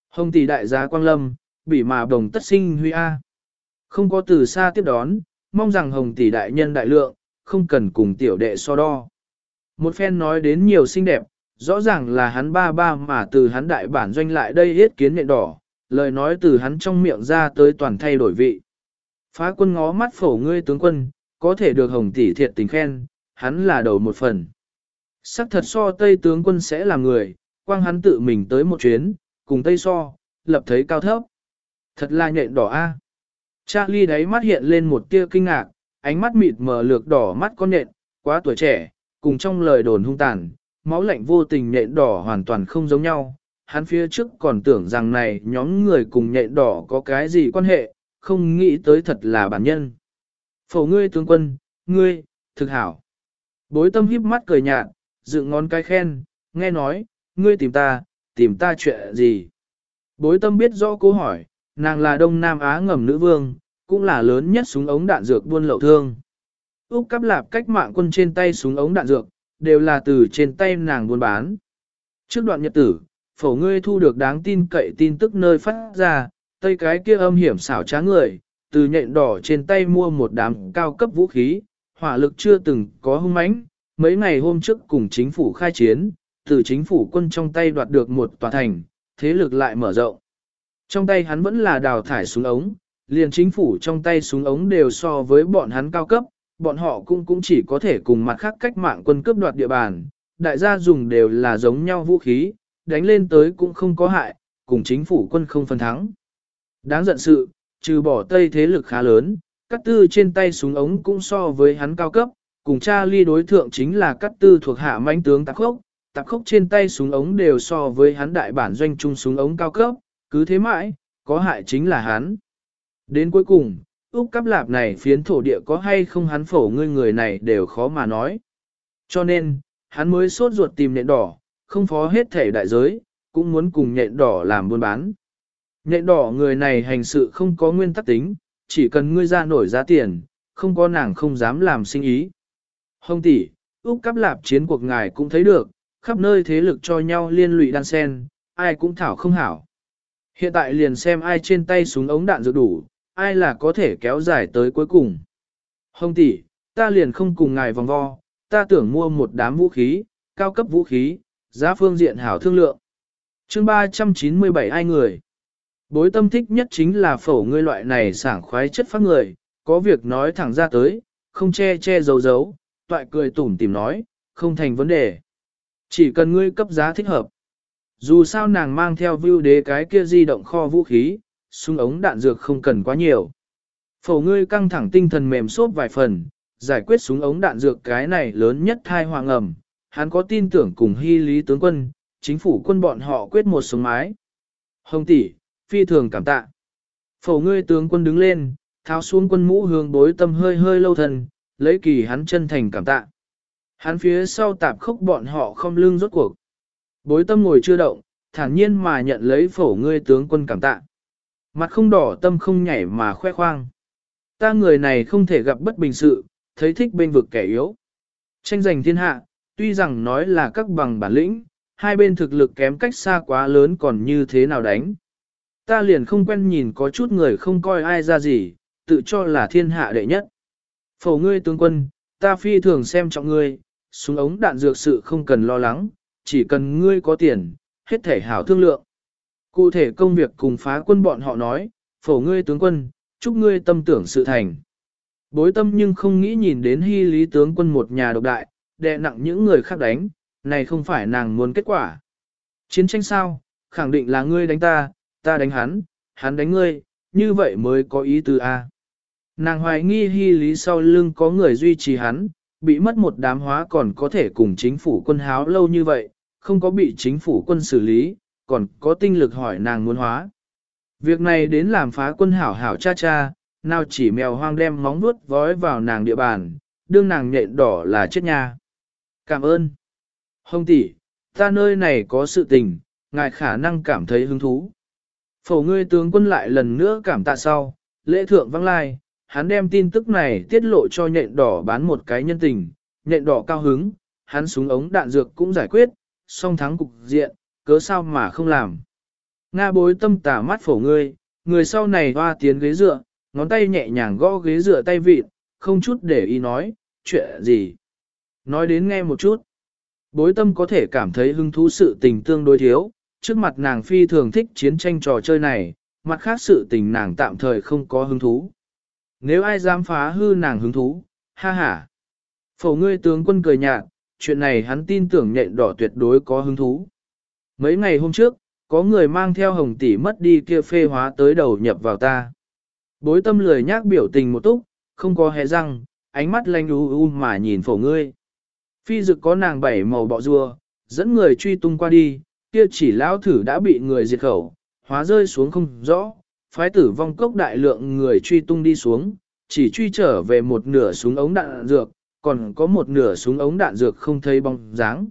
Hồng tỷ đại gia Quang Lâm, bị mà đồng tất sinh huy A. Không có từ xa tiếp đón, mong rằng hồng tỷ đại nhân đại lượng, không cần cùng tiểu đệ so đo. Một phen nói đến nhiều xinh đẹp, rõ ràng là hắn ba ba mà từ hắn đại bản doanh lại đây hết kiến nhện đỏ, lời nói từ hắn trong miệng ra tới toàn thay đổi vị. Phá quân ngó mắt phổ ngươi tướng quân, có thể được hồng tỷ thiệt tình khen, hắn là đầu một phần. Sắc thật so Tây tướng quân sẽ là người, quang hắn tự mình tới một chuyến, cùng Tây so, lập thấy cao thấp. Thật là nhện đỏ a. Charlie đáy mắt hiện lên một tia kinh ngạc, ánh mắt mịt mờ lược đỏ mắt con nhện, quá tuổi trẻ, cùng trong lời đồn hung tàn, máu lạnh vô tình nhện đỏ hoàn toàn không giống nhau. Hắn phía trước còn tưởng rằng này nhóm người cùng nhện đỏ có cái gì quan hệ, không nghĩ tới thật là bản nhân. Phổ ngươi tướng quân, ngươi, thực hảo. Bối tâm híp mắt cười nhạt, dựng ngón cái khen, nghe nói, ngươi tìm ta, tìm ta chuyện gì. Bối tâm biết rõ câu hỏi, nàng là Đông Nam Á ngầm nữ vương, cũng là lớn nhất súng ống đạn dược buôn lậu thương. Úc cắp lạp cách mạng quân trên tay súng ống đạn dược, đều là từ trên tay nàng buôn bán. Trước đoạn nhật tử, phổ ngươi thu được đáng tin cậy tin tức nơi phát ra, tây cái kia âm hiểm xảo trá người, từ nhện đỏ trên tay mua một đám cao cấp vũ khí, hỏa lực chưa từng có hung mãnh. Mấy ngày hôm trước cùng chính phủ khai chiến, từ chính phủ quân trong tay đoạt được một tòa thành, thế lực lại mở rộng. Trong tay hắn vẫn là đào thải súng ống, liền chính phủ trong tay súng ống đều so với bọn hắn cao cấp, bọn họ cũng cũng chỉ có thể cùng mặt khác cách mạng quân cướp đoạt địa bàn, đại gia dùng đều là giống nhau vũ khí, đánh lên tới cũng không có hại, cùng chính phủ quân không phân thắng. Đáng giận sự, trừ bỏ tây thế lực khá lớn, cắt tư trên tay súng ống cũng so với hắn cao cấp, cùng cha ly đối thượng chính là cắt tư thuộc hạ mãnh tướng tạp khốc, tạp khốc trên tay súng ống đều so với hắn đại bản doanh trung súng ống cao cấp, cứ thế mãi, có hại chính là hắn. Đến cuối cùng, Úc cắp lạp này phiến thổ địa có hay không hắn phổ ngươi người này đều khó mà nói. Cho nên, hắn mới sốt ruột tìm nhện đỏ, không phó hết thể đại giới, cũng muốn cùng nhện đỏ làm buôn bán. Nhện đỏ người này hành sự không có nguyên tắc tính, chỉ cần ngươi ra nổi giá tiền, không có nàng không dám làm sinh ý. Hồng tỷ, Úc cắp lạp chiến cuộc ngài cũng thấy được, khắp nơi thế lực cho nhau liên lụy đan sen, ai cũng thảo không hảo. Hiện tại liền xem ai trên tay súng ống đạn dược đủ, ai là có thể kéo dài tới cuối cùng. Hồng tỷ, ta liền không cùng ngài vòng vo, ta tưởng mua một đám vũ khí, cao cấp vũ khí, giá phương diện hảo thương lượng. chương 397 ai người. Bối tâm thích nhất chính là phổ ngươi loại này sảng khoái chất phát người, có việc nói thẳng ra tới, không che che giấu giấu, toại cười tủm tìm nói, không thành vấn đề. Chỉ cần ngươi cấp giá thích hợp. Dù sao nàng mang theo view đế cái kia di động kho vũ khí, súng ống đạn dược không cần quá nhiều. Phổ ngươi căng thẳng tinh thần mềm xốp vài phần, giải quyết súng ống đạn dược cái này lớn nhất thai hoàng ẩm, hắn có tin tưởng cùng hy lý tướng quân, chính phủ quân bọn họ quyết một sống mái. Hồng tỷ, phi thường cảm tạ. Phổ ngươi tướng quân đứng lên, tháo xuống quân mũ hướng bối tâm hơi hơi lâu thần, lấy kỳ hắn chân thành cảm tạ. Hắn phía sau tạp khốc bọn họ không lưng rốt cuộc. Bối tâm ngồi chưa động, thản nhiên mà nhận lấy phổ ngươi tướng quân cảm tạ. Mặt không đỏ tâm không nhảy mà khoe khoang. Ta người này không thể gặp bất bình sự, thấy thích bên vực kẻ yếu. Tranh giành thiên hạ, tuy rằng nói là các bằng bản lĩnh, hai bên thực lực kém cách xa quá lớn còn như thế nào đánh. Ta liền không quen nhìn có chút người không coi ai ra gì, tự cho là thiên hạ đệ nhất. Phổ ngươi tướng quân, ta phi thường xem trọng ngươi, súng ống đạn dược sự không cần lo lắng, chỉ cần ngươi có tiền, hết thể hảo thương lượng. Cụ thể công việc cùng phá quân bọn họ nói, phổ ngươi tướng quân, chúc ngươi tâm tưởng sự thành. Bối tâm nhưng không nghĩ nhìn đến hy lý tướng quân một nhà độc đại, đè nặng những người khác đánh, này không phải nàng muốn kết quả. Chiến tranh sao, khẳng định là ngươi đánh ta, ta đánh hắn, hắn đánh ngươi, như vậy mới có ý tư A. Nàng hoài nghi hy lý sau lưng có người duy trì hắn, bị mất một đám hóa còn có thể cùng chính phủ quân háo lâu như vậy, không có bị chính phủ quân xử lý, còn có tinh lực hỏi nàng muốn hóa. Việc này đến làm phá quân hảo hảo cha cha, nào chỉ mèo hoang đem móng vuốt vói vào nàng địa bàn, đương nàng nhện đỏ là chết nha. Cảm ơn. Hồng tỷ, ta nơi này có sự tình, ngài khả năng cảm thấy hứng thú. Phổ ngươi tướng quân lại lần nữa cảm tạ sau, lễ thượng vắng lai, hắn đem tin tức này tiết lộ cho nhện đỏ bán một cái nhân tình, nhện đỏ cao hứng, hắn súng ống đạn dược cũng giải quyết, song thắng cục diện, cớ sao mà không làm. Nga bối tâm tả mắt phổ ngươi, người sau này hoa tiến ghế dựa, ngón tay nhẹ nhàng gõ ghế dựa tay vịt, không chút để ý nói, chuyện gì. Nói đến nghe một chút. Bối tâm có thể cảm thấy hứng thú sự tình tương đối thiếu, trước mặt nàng phi thường thích chiến tranh trò chơi này, mặt khác sự tình nàng tạm thời không có hứng thú. Nếu ai dám phá hư nàng hứng thú, ha ha. Phổ ngươi tướng quân cười nhạt, chuyện này hắn tin tưởng nhện đỏ tuyệt đối có hứng thú. Mấy ngày hôm trước, có người mang theo hồng tỷ mất đi kia phê hóa tới đầu nhập vào ta. Bối tâm lười nhác biểu tình một túc, không có hé răng, ánh mắt lanh u u mà nhìn phổ ngươi. Phi dực có nàng bảy màu bọ rùa, dẫn người truy tung qua đi, kia chỉ lão thử đã bị người diệt khẩu, hóa rơi xuống không rõ, phái tử vong cốc đại lượng người truy tung đi xuống, chỉ truy trở về một nửa súng ống đạn dược, còn có một nửa súng ống đạn dược không thấy bóng dáng.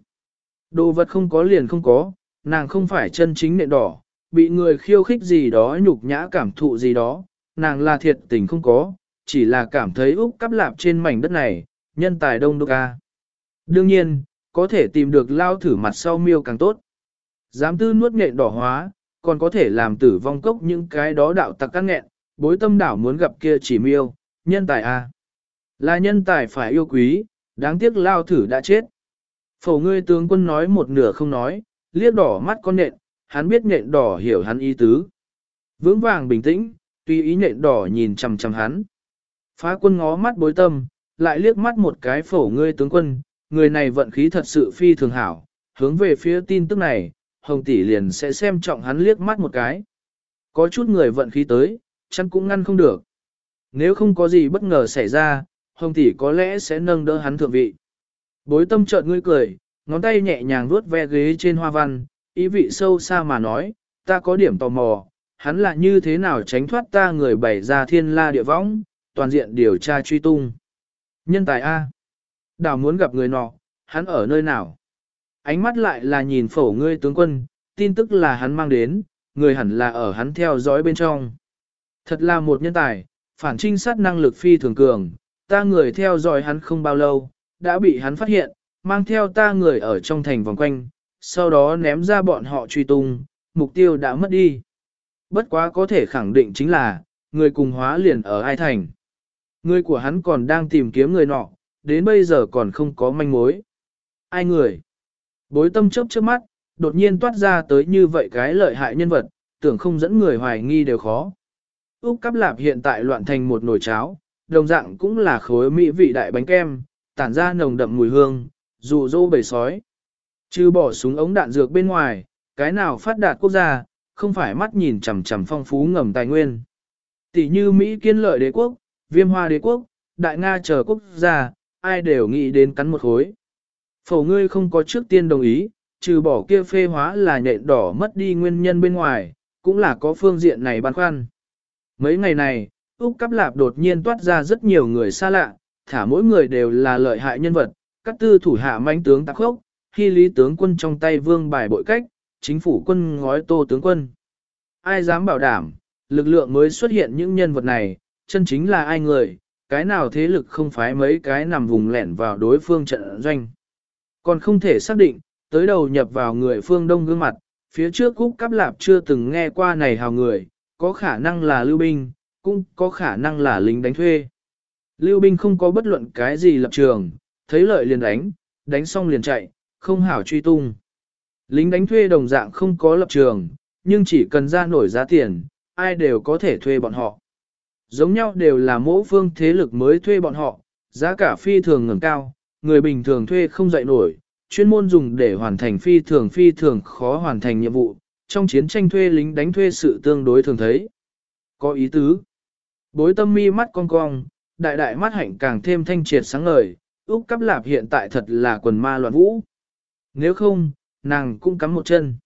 Đồ vật không có liền không có, nàng không phải chân chính nện đỏ, bị người khiêu khích gì đó nhục nhã cảm thụ gì đó, nàng là thiệt tình không có, chỉ là cảm thấy Úc cắp lạp trên mảnh đất này, nhân tài đông đô ca. Đương nhiên, có thể tìm được lao thử mặt sau miêu càng tốt. Giám tư nuốt nện đỏ hóa, còn có thể làm tử vong cốc những cái đó đạo tặc các nghẹn, bối tâm đảo muốn gặp kia chỉ miêu, nhân tài a à. Là nhân tài phải yêu quý, đáng tiếc lao thử đã chết. Phổ ngươi tướng quân nói một nửa không nói, liếc đỏ mắt con nện, hắn biết nện đỏ hiểu hắn ý tứ. Vững vàng bình tĩnh, tùy ý nện đỏ nhìn chằm chằm hắn. Phá quân ngó mắt bối tâm, lại liếc mắt một cái phổ ngươi tướng quân, người này vận khí thật sự phi thường hảo, hướng về phía tin tức này, hồng tỷ liền sẽ xem trọng hắn liếc mắt một cái. Có chút người vận khí tới, chăn cũng ngăn không được. Nếu không có gì bất ngờ xảy ra, hồng tỷ có lẽ sẽ nâng đỡ hắn thượng vị. Bối tâm chợt ngươi cười, ngón tay nhẹ nhàng vuốt ve ghế trên hoa văn, ý vị sâu xa mà nói, ta có điểm tò mò, hắn là như thế nào tránh thoát ta người bảy ra thiên la địa võng, toàn diện điều tra truy tung. Nhân tài A. Đào muốn gặp người nọ, hắn ở nơi nào? Ánh mắt lại là nhìn phổ ngươi tướng quân, tin tức là hắn mang đến, người hẳn là ở hắn theo dõi bên trong. Thật là một nhân tài, phản trinh sát năng lực phi thường cường, ta người theo dõi hắn không bao lâu, đã bị hắn phát hiện, mang theo ta người ở trong thành vòng quanh, sau đó ném ra bọn họ truy tung, mục tiêu đã mất đi. Bất quá có thể khẳng định chính là, người cùng hóa liền ở ai thành. Người của hắn còn đang tìm kiếm người nọ, đến bây giờ còn không có manh mối. Ai người? Bối tâm chớp trước mắt, đột nhiên toát ra tới như vậy cái lợi hại nhân vật, tưởng không dẫn người hoài nghi đều khó. Úc cắp lạp hiện tại loạn thành một nồi cháo, đồng dạng cũng là khối mỹ vị đại bánh kem, tản ra nồng đậm mùi hương, dù dô bầy sói. Chứ bỏ súng ống đạn dược bên ngoài, cái nào phát đạt quốc gia, không phải mắt nhìn chằm chằm phong phú ngầm tài nguyên. Tỷ như Mỹ kiên lợi đế quốc, viêm hoa đế quốc, đại Nga chờ quốc gia, ai đều nghĩ đến cắn một khối. Phổ ngươi không có trước tiên đồng ý, trừ bỏ kia phê hóa là nhện đỏ mất đi nguyên nhân bên ngoài, cũng là có phương diện này băn khoăn. Mấy ngày này, Úc Cắp Lạp đột nhiên toát ra rất nhiều người xa lạ, thả mỗi người đều là lợi hại nhân vật, các tư thủ hạ manh tướng tạc khốc, khi lý tướng quân trong tay vương bài bội cách, chính phủ quân ngói tô tướng quân. Ai dám bảo đảm, lực lượng mới xuất hiện những nhân vật này, chân chính là ai người, cái nào thế lực không phái mấy cái nằm vùng lẻn vào đối phương trận doanh. Còn không thể xác định, tới đầu nhập vào người phương đông gương mặt, phía trước Cúc Cáp Lạp chưa từng nghe qua này hào người, có khả năng là lưu binh, cũng có khả năng là lính đánh thuê. Lưu binh không có bất luận cái gì lập trường, thấy lợi liền đánh, đánh xong liền chạy, không hảo truy tung. Lính đánh thuê đồng dạng không có lập trường, nhưng chỉ cần ra nổi giá tiền, ai đều có thể thuê bọn họ. Giống nhau đều là mỗi phương thế lực mới thuê bọn họ, giá cả phi thường ngẩng cao, người bình thường thuê không dậy nổi, chuyên môn dùng để hoàn thành phi thường phi thường khó hoàn thành nhiệm vụ, trong chiến tranh thuê lính đánh thuê sự tương đối thường thấy. Có ý tứ. Bối tâm mi mắt cong cong, đại đại mắt hạnh càng thêm thanh triệt sáng ngời, Úc cắp lạp hiện tại thật là quần ma loạn vũ. Nếu không, nàng cũng cắm một chân.